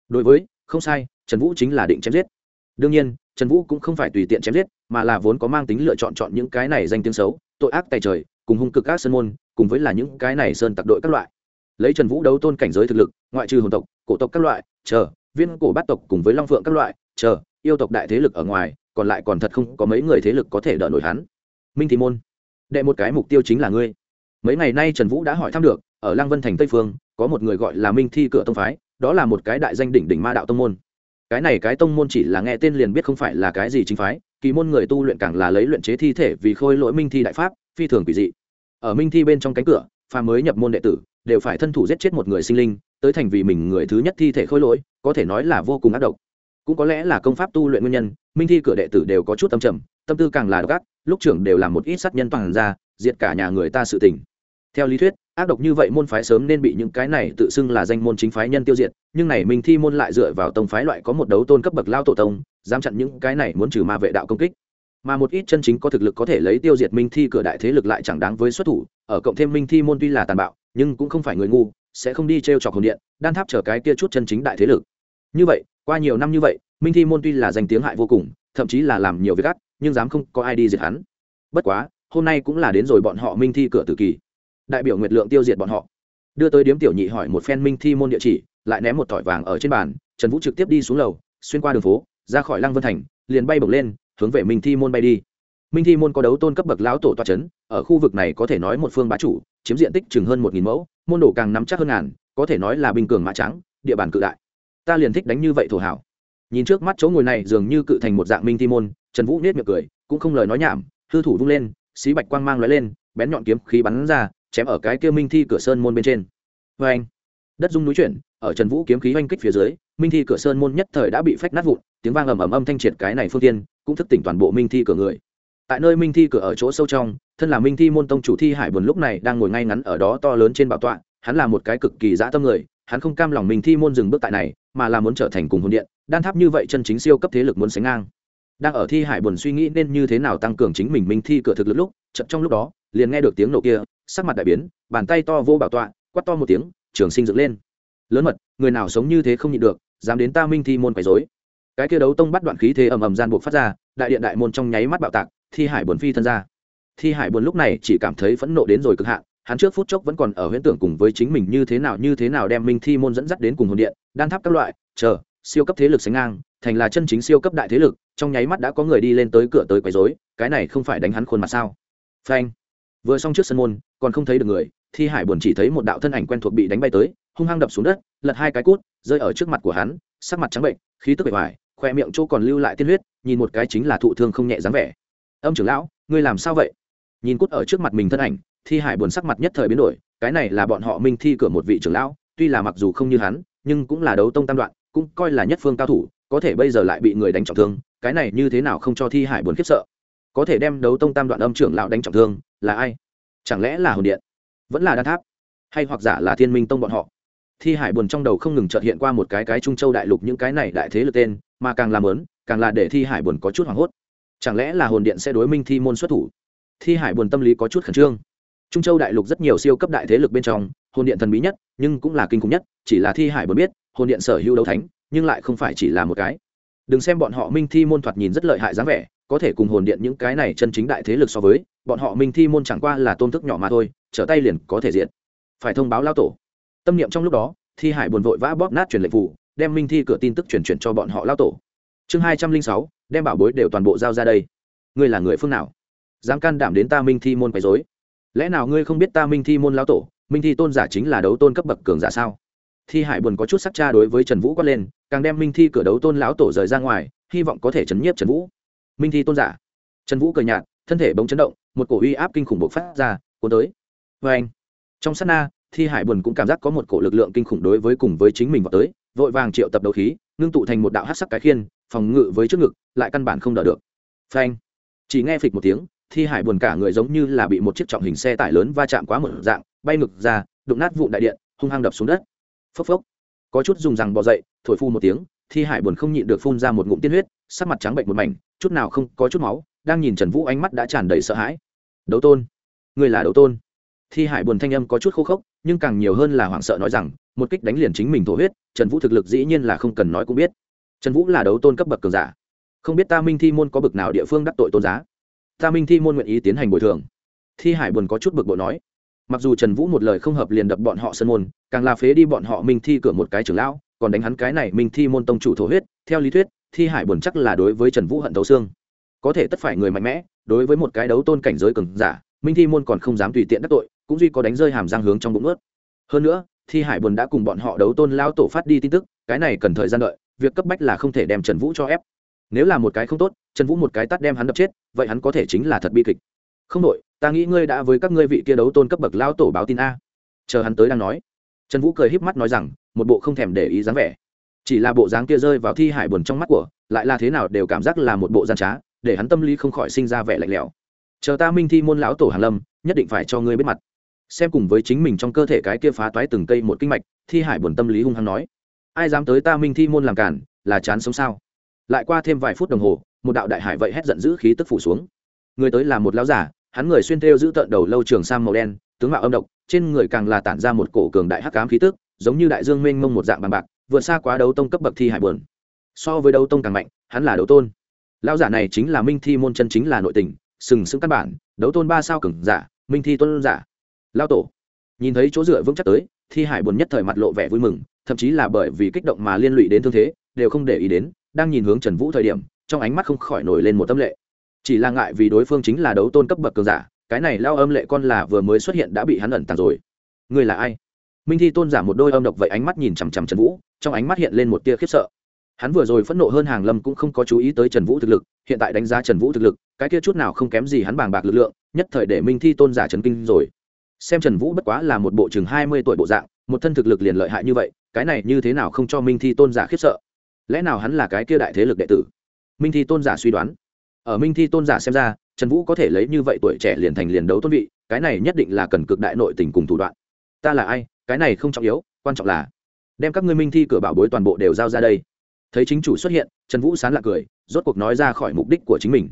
Đối với, không sai, trần vũ chính là định chém giết. Đương nhiên, trần vũ cũng không phải tùy tiện chém giết, mà là vốn có mang tính lựa chọn chọn những cái này danh tiếng xấu, tội ác tài trời, cùng hung cực các sơn môn, cùng với là những cái này sơn tặc đội các loại. Lấy trần vũ đấu tôn cảnh giới thực lực, ngoại trừ hồn tộc, cổ tộc các loại chờ viên cổ bát tộc cùng với long phượng các loại, chờ, yêu tộc đại thế lực ở ngoài, còn lại còn thật không có mấy người thế lực có thể đỡ nổi hắn. Minh thị môn, đệ một cái mục tiêu chính là ngươi. Mấy ngày nay trần vũ đã hỏi thăm được, ở lăng vân thành tây phương, có một người gọi là minh thi cửa tông phái, đó là một cái đại danh đỉnh đỉnh ma đạo tông môn. Cái này cái tông môn chỉ là nghe tên liền biết không phải là cái gì chính phái, kỳ môn người tu luyện càng là lấy luyện chế thi thể vì khôi lỗi minh thi đại pháp, phi thường quỷ dị. Ở minh thi bên trong cánh cửa pha mới nhập môn đệ tử, đều phải thân thủ giết chết một người sinh linh tới thành vì mình người thứ nhất thi thể khôi lỗi, có thể nói là vô cùng ác độc. Cũng có lẽ là công pháp tu luyện nguyên nhân, minh thi cửa đệ tử đều có chút tâm trầm, tâm tư càng là độc ác, lúc trưởng đều làm một ít sát nhân toàn ra, diệt cả nhà người ta sự tình. Theo lý thuyết, ác độc như vậy môn phái sớm nên bị những cái này tự xưng là danh môn chính phái nhân tiêu diệt, nhưng này minh thi môn lại dựa vào tông phái loại có một đấu tôn cấp bậc lao tổ tông, dám chặn những cái này muốn trừ ma vệ đạo công kích. Mà một ít chân chính có thực lực có thể lấy tiêu diệt minh thi cửa đại thế lực lại chẳng đáng với xuất thủ, ở cộng thêm minh thi môn tuy là tàn bạo, nhưng cũng không phải người ngu sẽ không đi t r e o trọc hồn điện, đan tháp trở cái kia chút chân chính đại thế lực. Như vậy, qua nhiều năm như vậy, minh thi môn tuy là danh tiếng hại vô cùng, thậm chí là làm nhiều việc gắt nhưng dám không có ai đi diệt hắn. Bất quá, hôm nay cũng là đến rồi bọn họ minh thi cửa tử kỳ. Đại biểu nguyệt lượng tiêu diệt bọn họ. Đưa tới điếm tiểu nhị hỏi một phen minh thi môn địa chỉ, lại ném một thỏi vàng ở trên bàn, trần vũ trực tiếp đi xuống lầu, xuyên qua đường phố, ra khỏi lăng vân thành, liền bay bổng lên, hướng về minh thi môn bay đi. Minh thi môn có đấu tôn cấp bậc lão tổ toa c h ấ n ở khu vực này có thể nói một phương bá chủ, chiếm diện tích chừng hơn một nghìn mẫu môn đồ càng nắm chắc hơn ngàn, có thể nói là bình cường mã trắng, địa bàn cự đại. Ta liền thích đánh như vậy thổ hảo. Nhìn trước mắt chỗ ngồi này dường như cự thành một dạng minh thi môn, trần vũ nết miệng cười, cũng không lời nói nhảm, hư thủ vung lên, xí bạch quang mang lóe lên, bén nhọn kiếm khí bắn ra, chém ở cái kia minh thi cửa sơn môn bên trên. Vê anh, đất dung núi chuyển, ở trần vũ kiếm khí oanh kích phía dưới, minh thi cửa sơn môn nhất thời đã bị phách nát vụn, tiếng vang ầm ầm âm thanh triệt cái này phương tiên, cũng thức tỉnh toàn bộ minh thi cửa người tại nơi minh thi cửa ở chỗ sâu trong, thân là minh thi môn tông chủ thi hải buồn lúc này đang ngồi ngay ngắn ở đó to lớn trên bảo tọa, hắn là một cái cực kỳ dã tâm người, hắn không cam lòng minh thi môn dừng bước tại này, mà là muốn trở thành cùng hồn điện, đan tháp như vậy chân chính siêu cấp thế lực muốn sánh ngang. Đang ở thi hải buồn suy nghĩ nên như thế nào tăng cường chính mình minh thi cửa thực lực lúc chậm trong lúc đó, liền nghe được tiếng nổ kia, sắc mặt đại biến, bàn tay to vô bảo tọa, quát to một tiếng, trường sinh dựng lên. Lớn mật, người nào sống như thế không nhịn được, dám đến ta minh thi môn quấy dối cái kia đấu tông bắt đoạn khí thế ầm ầm gian buộc phát ra, đại điện đại môn trong nháy mắt bạo tạc thi hải buồn phi thân ra thi hải buồn lúc này chỉ cảm thấy phẫn nộ đến rồi cực hạn, hắn trước phút chốc vẫn còn ở huyễn tưởng cùng với chính mình như thế nào, như thế nào đem minh thi môn dẫn dắt đến cùng hồn điện, đan tháp các loại, chờ, siêu cấp thế lực sánh ngang, thành là chân chính siêu cấp đại thế lực, trong nháy mắt đã có người đi lên tới cửa tới quấy rối, cái này không phải đánh hắn khuôn mặt sao? Phanh. Vừa xong trước sân môn, còn không thấy được người, thi hải buồn chỉ thấy một đạo thân ảnh quen thuộc bị đánh bay tới, hung hăng đập xuống đất, lật hai cái cút, rơi ở trước mặt của hắn, sắc mặt trắng bệnh, khí tức bề ngoài khoe miệng chỗ còn lưu lại tiên huyết, nhìn một cái chính là thụ thương không nhẹ dáng vẻ âm trưởng lão, ngươi làm sao vậy? Nhìn cút ở trước mặt mình thân ảnh, thi hải buồn sắc mặt nhất thời biến đổi, cái này là bọn họ minh thi cửa một vị trưởng lão, tuy là mặc dù không như hắn, nhưng cũng là đấu tông tam đoạn, cũng coi là nhất phương cao thủ, có thể bây giờ lại bị người đánh trọng thương, cái này như thế nào không cho thi hải buồn khiếp sợ? Có thể đem đấu tông tam đoạn âm trưởng lão đánh trọng thương, là ai? Chẳng lẽ là hồn điện? Vẫn là đan tháp? Hay hoặc giả là thiên minh tông bọn họ? Thi hải buồn trong đầu không ngừng trợt hiện qua một cái cái trung châu đại lục, những cái này đại thế lực tên, mà càng làm lớn, càng là để thi hải buồn có chút hoảng hốt chẳng lẽ là hồn điện sẽ đối minh thi môn xuất thủ? Thi hải buồn tâm lý có chút khẩn trương. Trung châu đại lục rất nhiều siêu cấp đại thế lực bên trong, hồn điện thần bí nhất, nhưng cũng là kinh khủng nhất, chỉ là thi hải buồn biết, hồn điện sở hữu đấu thánh, nhưng lại không phải chỉ là một cái. Đừng xem bọn họ minh thi môn thoạt nhìn rất lợi hại dáng vẻ, có thể cùng hồn điện những cái này chân chính đại thế lực so với, bọn họ minh thi môn chẳng qua là tôn thức nhỏ mà thôi, trở tay liền có thể diện. Phải thông báo lao tổ. Tâm niệm trong lúc đó, thi hải buồn vội vã bóp nát truyền lệnh phủ, đem minh thi cửa tin tức chuyển chuyển cho bọn họ lao tổ chương hai trăm linh sáu, đem bảo bối đều toàn bộ giao ra đây. Ngươi là người phương nào? Dám can đảm đến ta minh thi môn quấy dối lẽ nào ngươi không biết ta minh thi môn lao tổ, minh thi tôn giả chính là đấu tôn cấp bậc cường giả sao? Thi hải buồn có chút sắc cha đối với trần vũ quát lên, càng đem minh thi cửa đấu tôn lão tổ rời ra ngoài, hy vọng có thể chấn nhiếp trần vũ. Minh thi tôn giả. Trần vũ cười nhạt, thân thể bỗng chấn động, một cổ uy áp kinh khủng bộc phát ra, cuốn tới. Vê anh, trong sát na, thi hải buồn cũng cảm giác có một cổ lực lượng kinh khủng đối với cùng với chính mình vào tới, vội vàng triệu tập đấu khí, ngưng tụ thành một đạo hát sắc cái khiên phòng ngự với trước ngực, lại căn bản không đỡ được. Phanh. Chỉ nghe phịch một tiếng, thi hải buồn cả người giống như là bị một chiếc trọng hình xe tải lớn va chạm quá một dạng, bay ngực ra, đụng nát vụ đại điện, hung hăng đập xuống đất. Phốc phốc. Có chút dùng rằng bỏ dậy, thổi phu một tiếng, thi hải buồn không nhịn được phun ra một ngụm tiên huyết, sắc mặt trắng bệnh một mảnh, chút nào không có chút máu, đang nhìn trần vũ ánh mắt đã tràn đầy sợ hãi. Đấu tôn. Người là đấu tôn. Thi hải buồn thanh âm có chút khô khốc, nhưng càng nhiều hơn là hoảng sợ nói rằng, một kích đánh liền chính mình thổ huyết, trần vũ thực lực dĩ nhiên là không cần nói cũng biết trần vũ là đấu tôn cấp bậc cường giả. Không biết ta minh thi môn có bậc nào địa phương đắc tội tôn giá? Ta minh thi môn nguyện ý tiến hành bồi thường. Thi hải buồn có chút bực bội nói. Mặc dù trần vũ một lời không hợp liền đập bọn họ sân môn, càng là phế đi bọn họ minh thi cửa một cái trưởng lão, còn đánh hắn cái này minh thi môn tông chủ thổ huyết, theo lý thuyết, thi hải buồn chắc là đối với trần vũ hận thấu xương. Có thể tất phải người mạnh mẽ, đối với một cái đấu tôn cảnh giới cường giả, minh thi môn còn không dám tùy tiện đắc tội, cũng duy có đánh rơi hàm răng hướng trong bụng ướt hơn nữa, thi hải buồn đã cùng bọn họ đấu tôn lao tổ phát đi tin tức, cái này cần thời gian đợi việc cấp bách là không thể đem trần vũ cho ép. Nếu là một cái không tốt, trần vũ một cái tắt đem hắn đập chết, vậy hắn có thể chính là thật bi kịch. Không đội ta nghĩ ngươi đã với các ngươi vị kia đấu tôn cấp bậc lao tổ báo tin a. Chờ hắn tới đang nói. Trần vũ cười híp mắt nói rằng, một bộ không thèm để ý dáng vẻ. Chỉ là bộ dáng kia rơi vào thi hải buồn trong mắt của, lại là thế nào đều cảm giác là một bộ gian trá, để hắn tâm lý không khỏi sinh ra vẻ lạnh lẽo. Chờ ta minh thi môn lão tổ hàn lâm, nhất định phải cho ngươi biết mặt. Xem cùng với chính mình trong cơ thể cái kia phá toái từng cây một kinh mạch, thi hải buồn tâm lý hung hăng nói ai dám tới ta minh thi môn làm cản là chán sống sao? Lại qua thêm vài phút đồng hồ, một đạo đại hải vậy hét giận dữ khí tức phủ xuống. Người tới là một lão giả, hắn người xuyên thêu giữ tợn đầu lâu trường sam màu đen, tướng mạo âm độc, trên người càng là tản ra một cổ cường đại hắc ám khí tức, giống như đại dương mênh mông một dạng bằng bạc, vượt xa quá đấu tông cấp bậc thi hải buồn. So với đấu tông càng mạnh, hắn là đấu tôn. Lão giả này chính là minh thi môn chân chính là nội tình, sừng sững căn bản, đấu tôn ba sao cường giả, minh thi tôn giả. Lao tổ. Nhìn thấy chỗ dựa vững chắc tới, thi hải buồn nhất thời mặt lộ vẻ vui mừng thậm chí là bởi vì kích động mà liên lụy đến thương thế, đều không để ý đến, đang nhìn hướng trần vũ thời điểm, trong ánh mắt không khỏi nổi lên một tâm lệ. Chỉ là ngại vì đối phương chính là đấu tôn cấp bậc cường giả, cái này lao âm lệ con là vừa mới xuất hiện đã bị hắn ẩn tàng rồi. Người là ai? Minh thi tôn giả một đôi âm độc vậy ánh mắt nhìn chằm chằm trần vũ, trong ánh mắt hiện lên một tia khiếp sợ. Hắn vừa rồi phẫn nộ hơn hàng lâm cũng không có chú ý tới trần vũ thực lực, hiện tại đánh giá trần vũ thực lực, cái kia chút nào không kém gì hắn bàng bạc lực lượng, nhất thời để minh thi tôn giả trần kinh rồi. Xem trần vũ bất quá là một bộ chừng hai mươi tuổi bộ dạng, một thân thực lực liền lợi hại như vậy cái này như thế nào không cho minh thi tôn giả khiếp sợ? Lẽ nào hắn là cái kia đại thế lực đệ tử? Minh thi tôn giả suy đoán. Ở minh thi tôn giả xem ra, trần vũ có thể lấy như vậy tuổi trẻ liền thành liền đấu tôn vị, cái này nhất định là cần cực đại nội tình cùng thủ đoạn. Ta là ai? Cái này không trọng yếu, quan trọng là đem các ngươi minh thi cửa bảo bối toàn bộ đều giao ra đây. Thấy chính chủ xuất hiện, trần vũ sán lạc cười, rốt cuộc nói ra khỏi mục đích của chính mình.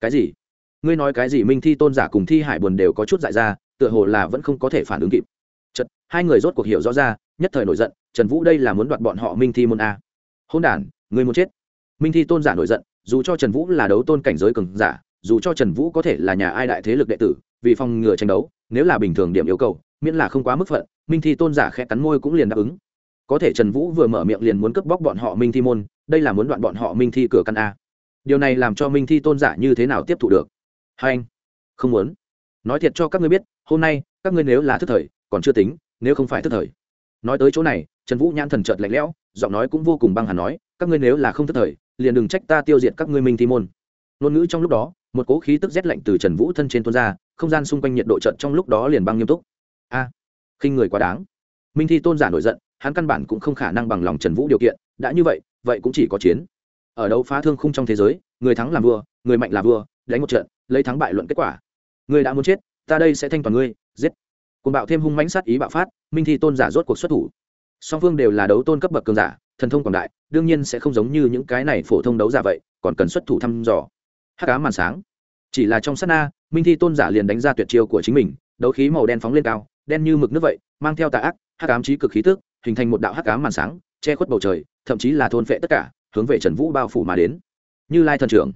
Cái gì? Ngươi nói cái gì minh thi tôn giả cùng thi hải buồn đều có chút dại ra, tựa hồ là vẫn không có thể phản ứng kịp. Chật hai người rốt cuộc hiểu rõ ra nhất thời nổi giận, trần vũ đây là muốn đoạt bọn họ minh thi môn a. Hôn đản, người muốn chết. Minh thi tôn giả nổi giận, dù cho trần vũ là đấu tôn cảnh giới cường giả, dù cho trần vũ có thể là nhà ai đại thế lực đệ tử, vì phòng ngừa tranh đấu, nếu là bình thường điểm yêu cầu, miễn là không quá mức phận, minh thi tôn giả khẽ cắn môi cũng liền đáp ứng. Có thể trần vũ vừa mở miệng liền muốn cướp bóc bọn họ minh thi môn, đây là muốn đoạn bọn họ minh thi cửa căn a. Điều này làm cho minh thi tôn giả như thế nào tiếp thụ được? Hai anh, không muốn. Nói thiệt cho các ngươi biết, hôm nay, các ngươi nếu là thức thời, còn chưa tính, nếu không phải thức thời nói tới chỗ này trần vũ nhãn thần trợt lạnh lẽo giọng nói cũng vô cùng băng hà nói các ngươi nếu là không thất thời liền đừng trách ta tiêu diệt các ngươi minh thi môn. Ngôn ngữ trong lúc đó một cỗ khí tức rét lạnh từ trần vũ thân trên tuôn ra không gian xung quanh nhiệt độ trận trong lúc đó liền băng nghiêm túc. A à, khinh người quá đáng. Minh thi tôn giả nổi giận hắn căn bản cũng không khả năng bằng lòng trần vũ điều kiện đã như vậy vậy cũng chỉ có chiến. Ở đấu phá thương khung trong thế giới người thắng làm vua người mạnh là vua đánh một trận lấy thắng bại luận kết quả. Người đã muốn chết ta đây sẽ thanh toàn ngươi giết cùng bạo thêm hung mãnh sát ý bạo phát, minh thi tôn giả rốt cuộc xuất thủ. Song phương đều là đấu tôn cấp bậc cường giả, thần thông quảng đại, đương nhiên sẽ không giống như những cái này phổ thông đấu giả vậy, còn cần xuất thủ thăm dò. Hắc cá màn sáng. Chỉ là trong sát na, minh thi tôn giả liền đánh ra tuyệt chiêu của chính mình, đấu khí màu đen phóng lên cao, đen như mực nước vậy, mang theo tà ác, hắc ám trí cực khí tức, hình thành một đạo hắc ám màn sáng, che khuất bầu trời, thậm chí là thôn phệ tất cả, hướng về trần vũ bao phủ mà đến. Như lai thần trưởng.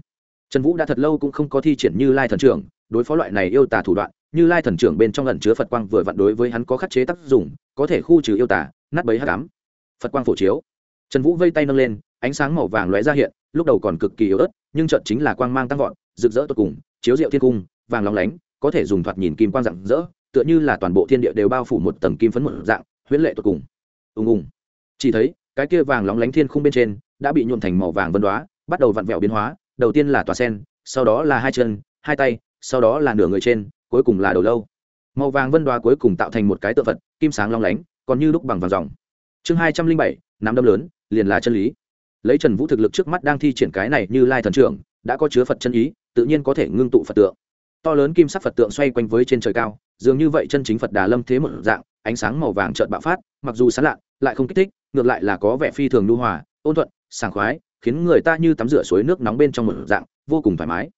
Trần vũ đã thật lâu cũng không có thi triển như lai thần trưởng, đối phó loại này yêu tà thủ đoạn như lai thần trưởng bên trong lần chứa phật quang vừa vặn đối với hắn có khắc chế tác dụng, có thể khu trừ yêu tà, nát bấy hát cám phật quang phổ chiếu. Trần vũ vây tay nâng lên, ánh sáng màu vàng lóe ra hiện, lúc đầu còn cực kỳ yếu ớt, nhưng trận chính là quang mang tăng vọt, rực rỡ tột cùng, chiếu rượu thiên cung, vàng lóng lánh, có thể dùng thoạt nhìn kim quang rạng rỡ, tựa như là toàn bộ thiên địa đều bao phủ một tầng kim phấn một dạng, huyễn lệ tột cùng. Ùng ùng. Chỉ thấy, cái kia vàng lóng lánh thiên khung bên trên, đã bị nhuộm thành màu vàng vân đoá bắt đầu vặn vẹo biến hóa, đầu tiên là tòa sen, sau đó là hai chân, hai tay, sau đó là nửa người trên cuối cùng là đầu lâu. Màu vàng vân đoá cuối cùng tạo thành một cái tượng vật, kim sáng long lánh còn như lúc bằng vàng dòng. Chương hai trăm linh bảy nắm đâm lớn liền là chân lý. Lấy trần vũ thực lực trước mắt đang thi triển cái này như lai thần trưởng đã có chứa phật chân ý tự nhiên có thể ngưng tụ phật tượng. To lớn kim sắc phật tượng xoay quanh với trên trời cao dường như vậy chân chính phật đà lâm thế một dạng ánh sáng màu vàng trợn bạo phát mặc dù sán lạ lại không kích thích ngược lại là có vẻ phi thường lưu hòa ôn thuận sảng khoái khiến người ta như tắm rửa suối nước nóng bên trong một dạng vô cùng thoải mái.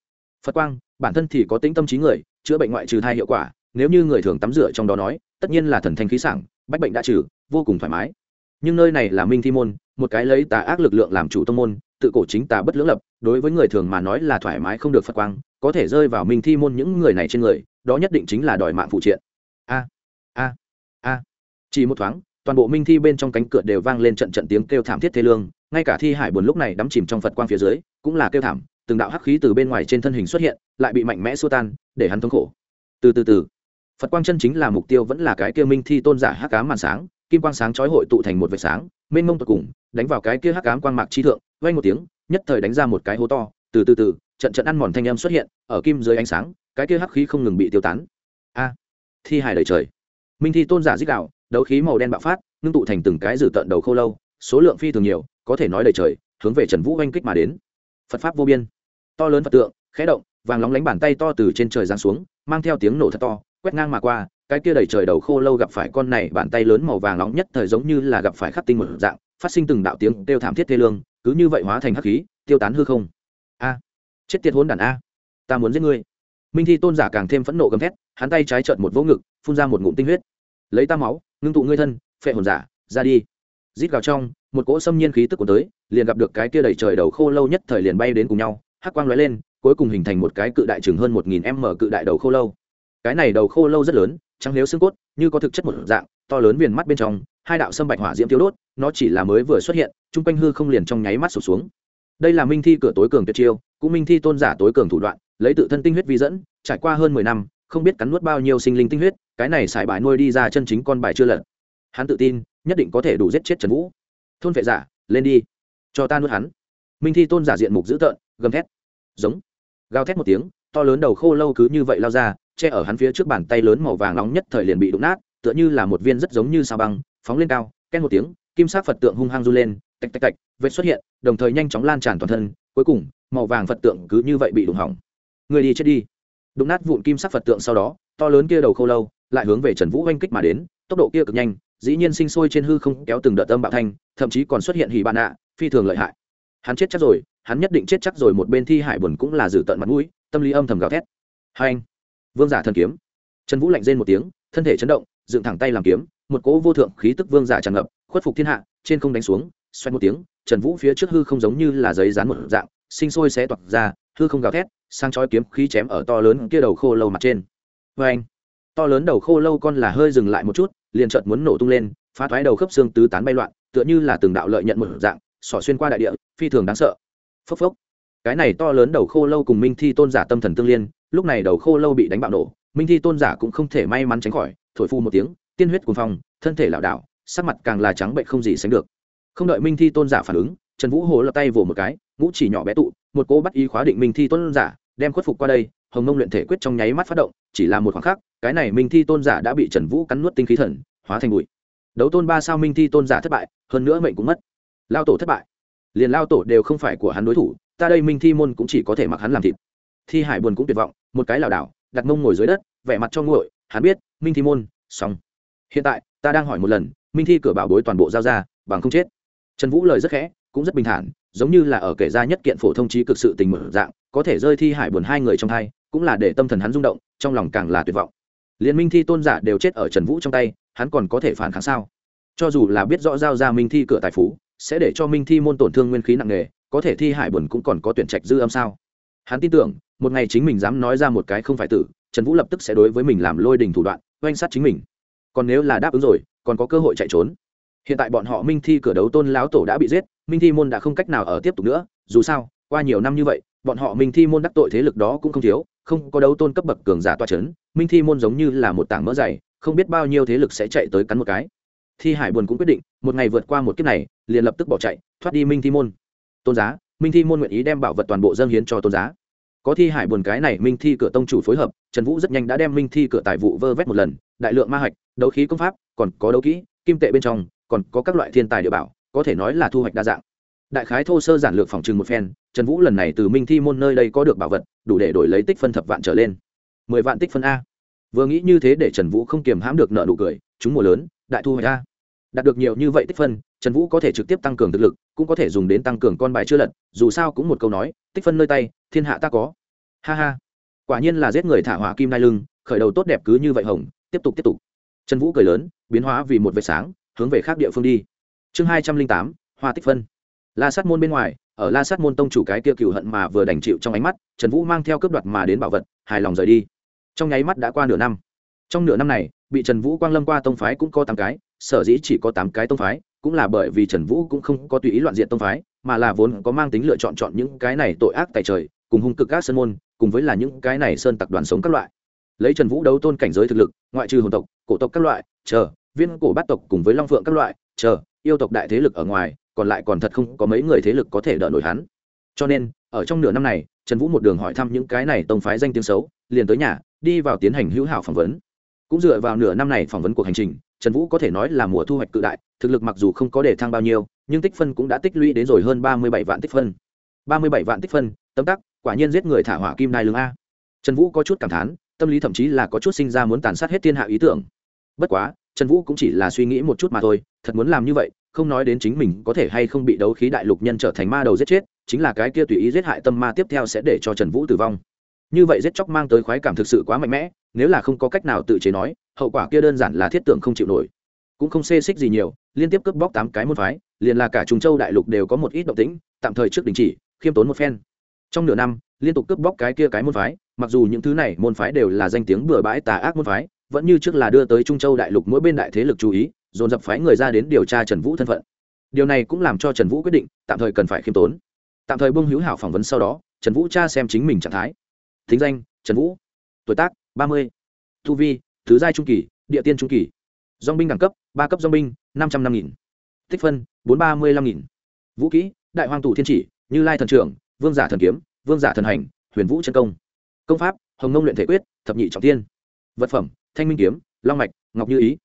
Phật quang bản thân thì có tính tâm trí người chữa bệnh ngoại trừ thai hiệu quả, nếu như người thường tắm rửa trong đó nói, tất nhiên là thần thanh khí sảng, bách bệnh đã trừ, vô cùng thoải mái. Nhưng nơi này là minh thi môn, một cái lấy tà ác lực lượng làm chủ tông môn, tự cổ chính tà bất lưỡng lập, đối với người thường mà nói là thoải mái không được phật quang, có thể rơi vào minh thi môn những người này trên người, đó nhất định chính là đòi mạng phụ triện. A a a. Chỉ một thoáng, toàn bộ minh thi bên trong cánh cửa đều vang lên trận trận tiếng kêu thảm thiết thế lương, ngay cả thi hải buồn lúc này đắm chìm trong phật quang phía dưới, cũng là kêu thảm từng đạo hắc khí từ bên ngoài trên thân hình xuất hiện, lại bị mạnh mẽ xua tan, để hắn thống khổ. Từ từ từ. Phật quang chân chính là mục tiêu vẫn là cái kia minh thi tôn giả hắc cám màn sáng, kim quang sáng chói hội tụ thành một vệt sáng, mênh mông tột cùng, đánh vào cái kia hắc cám quang mạc chi thượng vay một tiếng, nhất thời đánh ra một cái hố to, từ từ từ, trận trận ăn mòn thanh âm xuất hiện, ở kim dưới ánh sáng, cái kia hắc khí không ngừng bị tiêu tán. A, thi hài đầy trời. Minh thi tôn giả dích đạo, đấu khí màu đen bạo phát, ngưng tụ thành từng cái dử tận đầu khô lâu, số lượng phi thường nhiều, có thể nói đầy trời, hướng về trần vũ oanh kích mà đến. Phật pháp vô biên to lớn phật tượng, khẽ động, vàng lóng lánh bàn tay to từ trên trời giáng xuống, mang theo tiếng nổ thật to, quét ngang mà qua, cái kia đầy trời đầu khô lâu gặp phải con này bàn tay lớn màu vàng nóng nhất thời giống như là gặp phải khắc tinh một dạng, phát sinh từng đạo tiếng kêu thảm thiết thê lương, cứ như vậy hóa thành hắc khí, tiêu tán hư không. A, chết tiệt hôn đàn a, ta muốn giết ngươi. Minh thi tôn giả càng thêm phẫn nộ gầm thét, hắn tay trái trợn một vỗ ngực, phun ra một ngụm tinh huyết. Lấy ta máu, ngưng tụ ngươi thân, phệ hồn giả, ra đi. Rít gào trong, một cỗ xâm nhiên khí tức của tới, liền gặp được cái kia đầy trời đầu khô lâu nhất thời liền bay đến cùng nhau hắc quang lóe lên, cuối cùng hình thành một cái cự đại chừng hơn một nghìn m cự đại đầu khô lâu. Cái này đầu khô lâu rất lớn, trắng nếu xương cốt, như có thực chất một dạng, to lớn viền mắt bên trong, hai đạo sâm bạch hỏa diễm tiêu đốt, nó chỉ là mới vừa xuất hiện, chung quanh hư không liền trong nháy mắt sụp xuống. Đây là minh thi cửa tối cường tuyệt chiêu, cũng minh thi tôn giả tối cường thủ đoạn, lấy tự thân tinh huyết vi dẫn, trải qua hơn mười năm, không biết cắn nuốt bao nhiêu sinh linh tinh huyết, cái này xài bài nuôi đi ra chân chính con bài chưa lật. Hắn tự tin, nhất định có thể đủ giết chết trần vũ. Thôn vệ giả, lên đi, cho ta nuốt hắn. Minh thi tôn giả diện mục dữ tợn gầm thét. Giống. Gào thét một tiếng to lớn đầu khô lâu cứ như vậy lao ra che ở hắn phía trước bàn tay lớn màu vàng nóng nhất thời liền bị đụng nát tựa như là một viên rất giống như sao băng phóng lên cao ken một tiếng kim sắc phật tượng hung hăng run lên tạch tạch tạch vết xuất hiện đồng thời nhanh chóng lan tràn toàn thân cuối cùng màu vàng phật tượng cứ như vậy bị đụng hỏng. Người đi chết đi. Đụng nát vụn kim sắc phật tượng sau đó to lớn kia đầu khô lâu lại hướng về trần vũ oanh kích mà đến tốc độ kia cực nhanh dĩ nhiên sinh sôi trên hư không kéo từng đợt âm bạo thanh thậm chí còn xuất hiện hì bạn ạ, phi thường lợi hại. Hắn chết chắc rồi hắn nhất định chết chắc rồi, một bên thi hải buồn cũng là giữ tận mặt mũi, tâm lý âm thầm gào thét. Hai anh, vương giả thần kiếm. Trần vũ lạnh rên một tiếng, thân thể chấn động, dựng thẳng tay làm kiếm, một cỗ vô thượng khí tức vương giả tràn ngập, khuất phục thiên hạ, trên không đánh xuống xoay một tiếng, trần vũ phía trước hư không giống như là giấy dán một dạng, sinh sôi xé toạc ra, hư không gào thét, sang chói kiếm khí chém ở to lớn kia đầu khô lâu mặt trên. Vê anh, to lớn đầu khô lâu con là hơi dừng lại một chút, liền chợt muốn nổ tung lên, phá thoái đầu khớp xương tứ tán bay loạn, tựa như là từng đạo lợi nhận một dạng, xỏ xuyên qua đại địa, phi thường đáng sợ phốc phốc. Cái này to lớn đầu khô lâu cùng minh thi tôn giả tâm thần tương liên, lúc này đầu khô lâu bị đánh bạo nổ, minh thi tôn giả cũng không thể may mắn tránh khỏi, thổi phu một tiếng, tiên huyết cuồng phong, thân thể lảo đảo, sắc mặt càng là trắng bệnh không gì sánh được. Không đợi minh thi tôn giả phản ứng, trần vũ hồ lập tay vồ một cái, ngũ chỉ nhỏ bé tụ, một cô bắt ý khóa định minh thi tôn giả, đem khuất phục qua đây, hồng nông luyện thể quyết trong nháy mắt phát động, chỉ là một khoảng khắc, cái này minh thi tôn giả đã bị trần vũ cắn nuốt tinh khí thần, hóa thành bụi. Đấu tôn ba sao minh thi tôn giả thất bại, hơn nữa mệnh cũng mất. Lao tổ thất bại liền lao tổ đều không phải của hắn đối thủ, ta đây minh thi môn cũng chỉ có thể mặc hắn làm thịt. Thi hải buồn cũng tuyệt vọng, một cái lảo đảo, đặt mông ngồi dưới đất, vẻ mặt cho nguội, hắn biết, minh thi môn, xong. Hiện tại, ta đang hỏi một lần, minh thi cửa bảo bối toàn bộ giao ra, bằng không chết. Trần vũ lời rất khẽ, cũng rất bình thản, giống như là ở kể ra nhất kiện phổ thông trí cực sự tình mở dạng, có thể rơi thi hải buồn hai người trong hai cũng là để tâm thần hắn rung động, trong lòng càng là tuyệt vọng. Liên minh thi tôn giả đều chết ở trần vũ trong tay, hắn còn có thể phản kháng sao? Cho dù là biết rõ giao ra minh thi cửa tài phú sẽ để cho minh thi môn tổn thương nguyên khí nặng nề, có thể thi hải buồn cũng còn có tuyển trạch dư âm sao? Hắn tin tưởng, một ngày chính mình dám nói ra một cái không phải tử, trần vũ lập tức sẽ đối với mình làm lôi đình thủ đoạn, oanh sát chính mình. Còn nếu là đáp ứng rồi, còn có cơ hội chạy trốn. Hiện tại bọn họ minh thi cửa đấu tôn láo tổ đã bị giết, minh thi môn đã không cách nào ở tiếp tục nữa, dù sao, qua nhiều năm như vậy, bọn họ minh thi môn đắc tội thế lực đó cũng không thiếu, không có đấu tôn cấp bậc cường giả toa c h ấ n minh thi môn giống như là một tảng mỡ dày, không biết bao nhiêu thế lực sẽ chạy tới cắn một cái. Thi hải buồn cũng quyết định, một ngày vượt qua một kiếp này liền lập tức bỏ chạy, thoát đi minh thi môn. Tôn giá, minh thi môn nguyện ý đem bảo vật toàn bộ dâng hiến cho tôn giá. Có thi hải buồn cái này, minh thi cửa tông chủ phối hợp, trần vũ rất nhanh đã đem minh thi cửa tài vụ vơ vét một lần, đại lượng ma hạch, đấu khí công pháp, còn có đấu kỹ, kim tệ bên trong, còn có các loại thiên tài địa bảo, có thể nói là thu hoạch đa dạng. Đại khái thô sơ giản lược phòng trừng một phen, trần vũ lần này từ minh thi môn nơi đây có được bảo vật, đủ để đổi lấy tích phân thập vạn trở lên. Mười vạn tích phân a. Vừa nghĩ như thế để trần vũ không kiềm hãm được nợ nụ cười, chúng mùa lớn, đại thu hoạch a. Đạt được nhiều như vậy tích phân trần vũ có thể trực tiếp tăng cường thực lực, cũng có thể dùng đến tăng cường con bài chưa lật, dù sao cũng một câu nói, tích phân nơi tay, thiên hạ ta có. Ha ha. Quả nhiên là giết người thả hỏa kim nai lưng, khởi đầu tốt đẹp cứ như vậy hồng, tiếp tục tiếp tục. Trần vũ cười lớn, biến hóa vì một vệt sáng, hướng về khác địa phương đi. Chương hai trăm linh tám, hoa tích phân. La sát môn bên ngoài, ở la sát môn tông chủ cái kia cựu hận mà vừa đành chịu trong ánh mắt, trần vũ mang theo cướp đoạt mà đến bảo vật, hài lòng rời đi. Trong nháy mắt đã qua nửa năm. Trong nửa năm này, bị trần vũ quang lâm qua tông phái cũng có tám cái, sở dĩ chỉ có tám cái tông phái cũng là bởi vì trần vũ cũng không có tùy ý loạn diện tông phái, mà là vốn có mang tính lựa chọn chọn những cái này tội ác tại trời, cùng hung cực các sơn môn, cùng với là những cái này sơn tặc đoàn sống các loại. Lấy trần vũ đấu tôn cảnh giới thực lực, ngoại trừ hồn tộc, cổ tộc các loại, chờ, viên cổ bát tộc cùng với long phượng các loại, chờ, yêu tộc đại thế lực ở ngoài, còn lại còn thật không có mấy người thế lực có thể đỡ nổi hắn. Cho nên, ở trong nửa năm này, trần vũ một đường hỏi thăm những cái này tông phái danh tiếng xấu, liền tới nhà, đi vào tiến hành hữu hảo phỏng vấn. Cũng dựa vào nửa năm này phỏng vấn cuộc hành trình trần vũ có thể nói là mùa thu hoạch cự đại, thực lực mặc dù không có để thăng bao nhiêu, nhưng tích phân cũng đã tích lũy đến rồi hơn ba mươi bảy vạn tích phân. ba mươi bảy vạn tích phân, tấm tắc, quả nhiên giết người thả hỏa kim đai lương a. Trần vũ có chút cảm thán, tâm lý thậm chí là có chút sinh ra muốn tàn sát hết thiên hạ ý tưởng. Bất quá, trần vũ cũng chỉ là suy nghĩ một chút mà thôi, thật muốn làm như vậy, không nói đến chính mình có thể hay không bị đấu khí đại lục nhân trở thành ma đầu giết chết, chính là cái kia tùy ý giết hại tâm ma tiếp theo sẽ để cho trần vũ tử vong. Như vậy giết chóc mang tới khoái cảm thực sự quá mạnh mẽ, nếu là không có cách nào tự chế nói hậu quả kia đơn giản là thiết tưởng không chịu nổi. Cũng không xê xích gì nhiều, liên tiếp cướp bóc tám cái môn phái, liền là cả trung châu đại lục đều có một ít động tĩnh, tạm thời trước đình chỉ, khiêm tốn một phen. Trong nửa năm, liên tục cướp bóc cái kia cái môn phái, mặc dù những thứ này môn phái đều là danh tiếng bừa bãi tà ác môn phái, vẫn như trước là đưa tới trung châu đại lục mỗi bên đại thế lực chú ý, dồn dập phái người ra đến điều tra trần vũ thân phận. Điều này cũng làm cho trần vũ quyết định, tạm thời cần phải khiêm tốn. Tạm thời bông hữu hảo phỏng vấn sau đó, trần vũ tra xem chính mình trạng thái. Thính danh, trần vũ. Tuổi tác, ba mươi. Thu vi thứ giai trung kỳ, địa tiên trung kỳ. Dong binh đẳng cấp, ba cấp dong binh, năm trăm năm nghìn. Tích phân, bốn ba mươi năm nghìn. Vũ kỹ, đại hoàng tụ thiên chỉ, như lai thần trưởng, vương giả thần kiếm, vương giả thần hành, huyền vũ chân công. Công pháp, hồng nông luyện thể quyết, thập nhị trọng tiên. Vật phẩm, thanh minh kiếm, long mạch, ngọc như ý.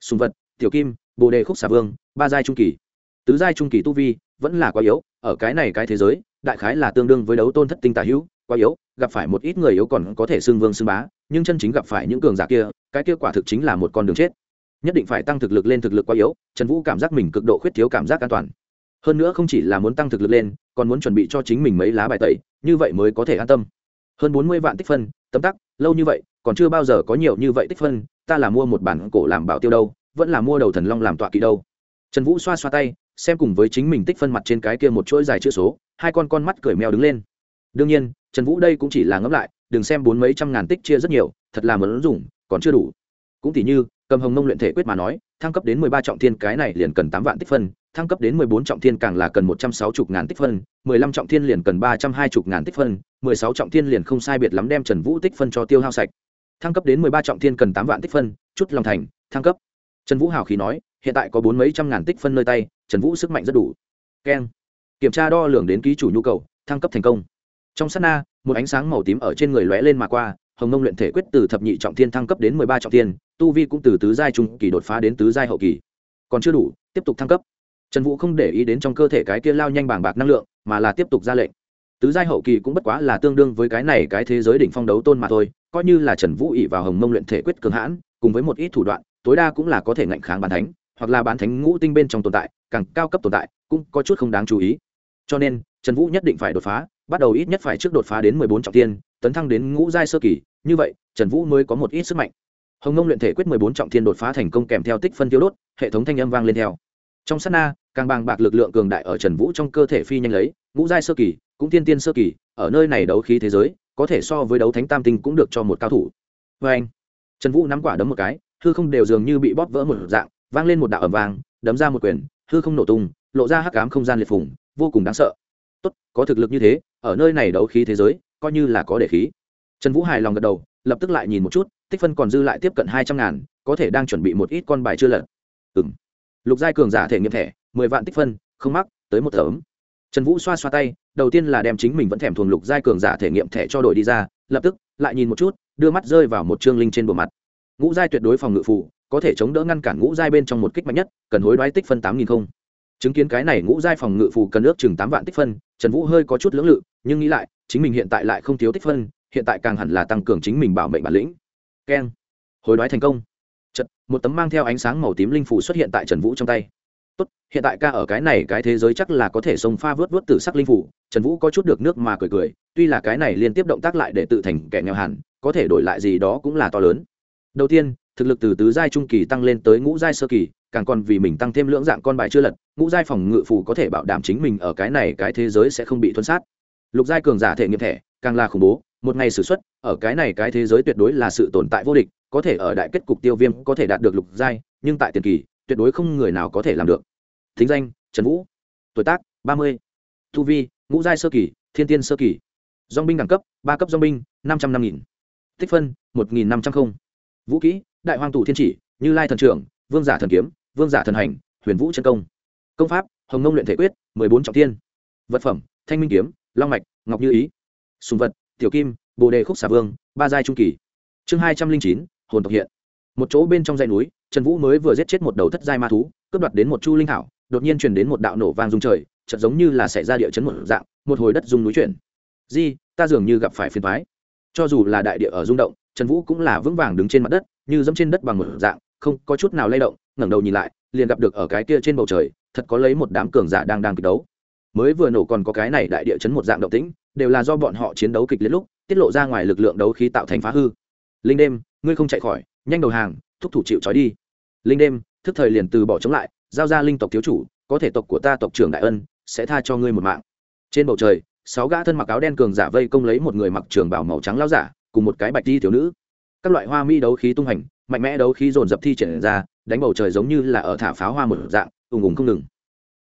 Sùng vật, tiểu kim, bồ đề khúc xà vương, ba giai trung kỳ. Tứ giai trung kỳ tu vi, vẫn là quá yếu, ở cái này cái thế giới, đại khái là tương đương với đấu tôn thất tinh tả hữu, quá yếu, gặp phải một ít người yếu còn có thể xưng vương xưng bá, nhưng chân chính gặp phải những cường giả kia cái kia quả thực chính là một con đường chết. Nhất định phải tăng thực lực lên thực lực quá yếu, trần vũ cảm giác mình cực độ khuyết thiếu cảm giác an toàn. Hơn nữa không chỉ là muốn tăng thực lực lên, còn muốn chuẩn bị cho chính mình mấy lá bài tẩy, như vậy mới có thể an tâm. Hơn bốn mươi vạn tích phân, tấm tắc, lâu như vậy, còn chưa bao giờ có nhiều như vậy tích phân, ta là mua một bản cổ làm bảo tiêu đâu, vẫn là mua đầu thần long làm tọa kỵ đâu. Trần vũ xoa xoa tay, xem cùng với chính mình tích phân mặt trên cái kia một chuỗi dài chữ số, hai con con mắt cười mèo đứng lên. Đương nhiên, trần vũ đây cũng chỉ là ngẫm lại, đừng xem bốn mấy trăm ngàn tích chia rất nhiều, thật là muốn dùng còn chưa đủ. Cũng tỉ như, cầm hồng nông luyện thể quyết mà nói, thăng cấp đến mười ba trọng thiên cái này liền cần tám vạn tích phân, thăng cấp đến mười bốn trọng thiên càng là cần một trăm sáu mươi ngàn tích phân, mười lăm trọng thiên liền cần ba trăm hai mươi ngàn tích phân, mười sáu trọng thiên liền không sai biệt lắm đem trần vũ tích phân cho tiêu hao sạch. Thăng cấp đến mười ba trọng thiên cần tám vạn tích phân, chút lòng thành, thăng cấp. Trần vũ hào khí nói, hiện tại có bốn mấy trăm ngàn tích phân nơi tay, trần vũ sức mạnh rất đủ. Keng. Kiểm tra đo lường đến ký chủ nhu cầu, thăng cấp thành công. Trong s á t na, một ánh sáng màu tím ở trên người lóe lên mà qua hồng nông luyện thể quyết từ thập nhị trọng thiên thăng cấp đến mười ba trọng thiên, tu vi cũng từ tứ giai trung kỳ đột phá đến tứ giai hậu kỳ. Còn chưa đủ, tiếp tục thăng cấp. Trần vũ không để ý đến trong cơ thể cái kia lao nhanh bảng bạc năng lượng, mà là tiếp tục ra lệnh. Tứ giai hậu kỳ cũng bất quá là tương đương với cái này cái thế giới đỉnh phong đấu tôn mà thôi, coi như là trần vũ ỵ vào hồng mông luyện thể quyết cường hãn, cùng với một ít thủ đoạn, tối đa cũng là có thể ngạnh kháng bán thánh, hoặc là bán thánh ngũ tinh bên trong tồn tại, càng cao cấp tồn tại, cũng có chút không đáng chú ý. Cho nên, trần vũ nhất định phải đột phá, bắt đầu ít nhất phải trước đột phá đến mười bốn trọng tiên tấn thăng đến ngũ giai sơ kỳ như vậy, trần vũ mới có một ít sức mạnh. Hồng nông luyện thể quyết mười bốn trọng thiên đột phá thành công kèm theo tích phân tiêu đốt, hệ thống thanh âm vang lên theo. Trong s á t na, càng bàng bạc lực lượng cường đại ở trần vũ trong cơ thể phi nhanh lấy, ngũ giai sơ kỳ, cũng tiên tiên sơ kỳ, ở nơi này đấu khí thế giới, có thể so với đấu thánh tam tinh cũng được cho một cao thủ. Vê anh, trần vũ nắm quả đấm một cái, hư không đều dường như bị bóp vỡ một dạng, vang lên một đạo ẩm vàng đấm ra một quyền, hư không nổ tung, lộ ra hắc cám không gian liệt phủng vô cùng đáng sợ. Tốt, có thực lực như thế, ở nơi này đấu khí thế giới, coi như là có để khí trần vũ hài lòng gật đầu, lập tức lại nhìn một chút, tích phân còn dư lại tiếp cận hai trăm ngàn, có thể đang chuẩn bị một ít con bài chưa lật. Ừ m lục giai cường giả thể nghiệm thẻ, mười vạn tích phân, không mắc, tới một thớm trần vũ xoa xoa tay, đầu tiên là đem chính mình vẫn thèm thuồng lục giai cường giả thể nghiệm thẻ cho đổi đi ra, lập tức lại nhìn một chút, đưa mắt rơi vào một chương linh trên bộ mặt. Ngũ giai tuyệt đối phòng ngự phụ có thể chống đỡ ngăn cản ngũ giai bên trong một kích mạnh nhất, cần hối đoái tích phân tám nghìn không. Chứng kiến cái này ngũ giai phòng ngự phù cần ước chừng tám vạn tích phân, trần vũ hơi có chút lưỡng lự, nhưng nghĩ lại, chính mình hiện tại lại không thiếu tích phân hiện tại càng hẳn là tăng cường chính mình bảo mệnh bản lĩnh. Keng. Hối đoái thành công. Chật, một tấm mang theo ánh sáng màu tím linh phủ xuất hiện tại trần vũ trong tay. Tốt hiện tại ca ở cái này cái thế giới chắc là có thể xông pha vớt vớt từ sắc linh phủ trần vũ có chút được nước mà cười cười tuy là cái này liên tiếp động tác lại để tự thành kẻ nghèo hẳn có thể đổi lại gì đó cũng là to lớn. Đầu tiên thực lực từ tứ giai trung kỳ tăng lên tới ngũ giai sơ kỳ càng còn vì mình tăng thêm lưỡng dạng con bài chưa lật ngũ giai phòng ngự phù có thể bảo đảm chính mình ở cái này cái thế giới sẽ không bị thuân sát. Lục giai cường giả thể nghiệm thẻ càng là khủng bố một ngày sử xuất ở cái này cái thế giới tuyệt đối là sự tồn tại vô địch, có thể ở đại kết cục tiêu viêm có thể đạt được lục giai, nhưng tại tiền kỳ, tuyệt đối không người nào có thể làm được. Thính danh, trần vũ. Tuổi tác, ba mươi. Thu vi, ngũ giai sơ kỳ, thiên tiên sơ kỳ. Dong binh đẳng cấp, ba cấp dong binh, năm trăm năm nghìn. Tích phân, một nghìn năm trăm không. Vũ kỹ, đại hoàng tù thiên chỉ, như lai thần trưởng, vương giả thần kiếm, vương giả thần hành, huyền vũ chân công. Công pháp, hồng nông luyện thể quyết, mười bốn trọng tiên vật phẩm, thanh minh kiếm, long mạch, ngọc như ý. Sùng vật tiểu kim, bồ đề khúc xà vương, ba giai trung kỳ. Chương hai trăm linh chín, hồn tộc hiện. Một chỗ bên trong dãy núi, trần vũ mới vừa giết chết một đầu thất giai ma thú, cướp đoạt đến một chu linh thảo, đột nhiên truyền đến một đạo nổ vang rung trời, chợt giống như là xảy ra địa chấn một dạng, một hồi đất rung núi chuyển. Di, ta dường như gặp phải phiền thoái cho dù là đại địa ở rung động, trần vũ cũng là vững vàng đứng trên mặt đất, như dẫm trên đất bằng một dạng, không có chút nào lay động, ngẩng đầu nhìn lại, liền gặp được ở cái kia trên bầu trời, thật có lấy một đám cường giả đang đang kịch đấu. Mới vừa nổ còn có cái này đại địa chấn một dạng động tĩnh đều là do bọn họ chiến đấu kịch liệt lúc, tiết lộ ra ngoài lực lượng đấu khí tạo thành phá hư. Linh đêm, ngươi không chạy khỏi, nhanh đầu hàng, thúc thủ chịu trói đi. Linh đêm, thức thời liền từ bỏ chống lại, giao ra linh tộc thiếu chủ, có thể tộc của ta tộc trưởng đại ân, sẽ tha cho ngươi một mạng. Trên bầu trời, sáu gã thân mặc áo đen cường giả vây công lấy một người mặc trường bảo màu trắng lao giả, cùng một cái bạch đi thiếu nữ. Các loại hoa mi đấu khí tung hành, mạnh mẽ đấu khí dồn dập thi triển ra, đánh bầu trời giống như là ở thả pháo hoa một dạng, ùng ùng không ngừng.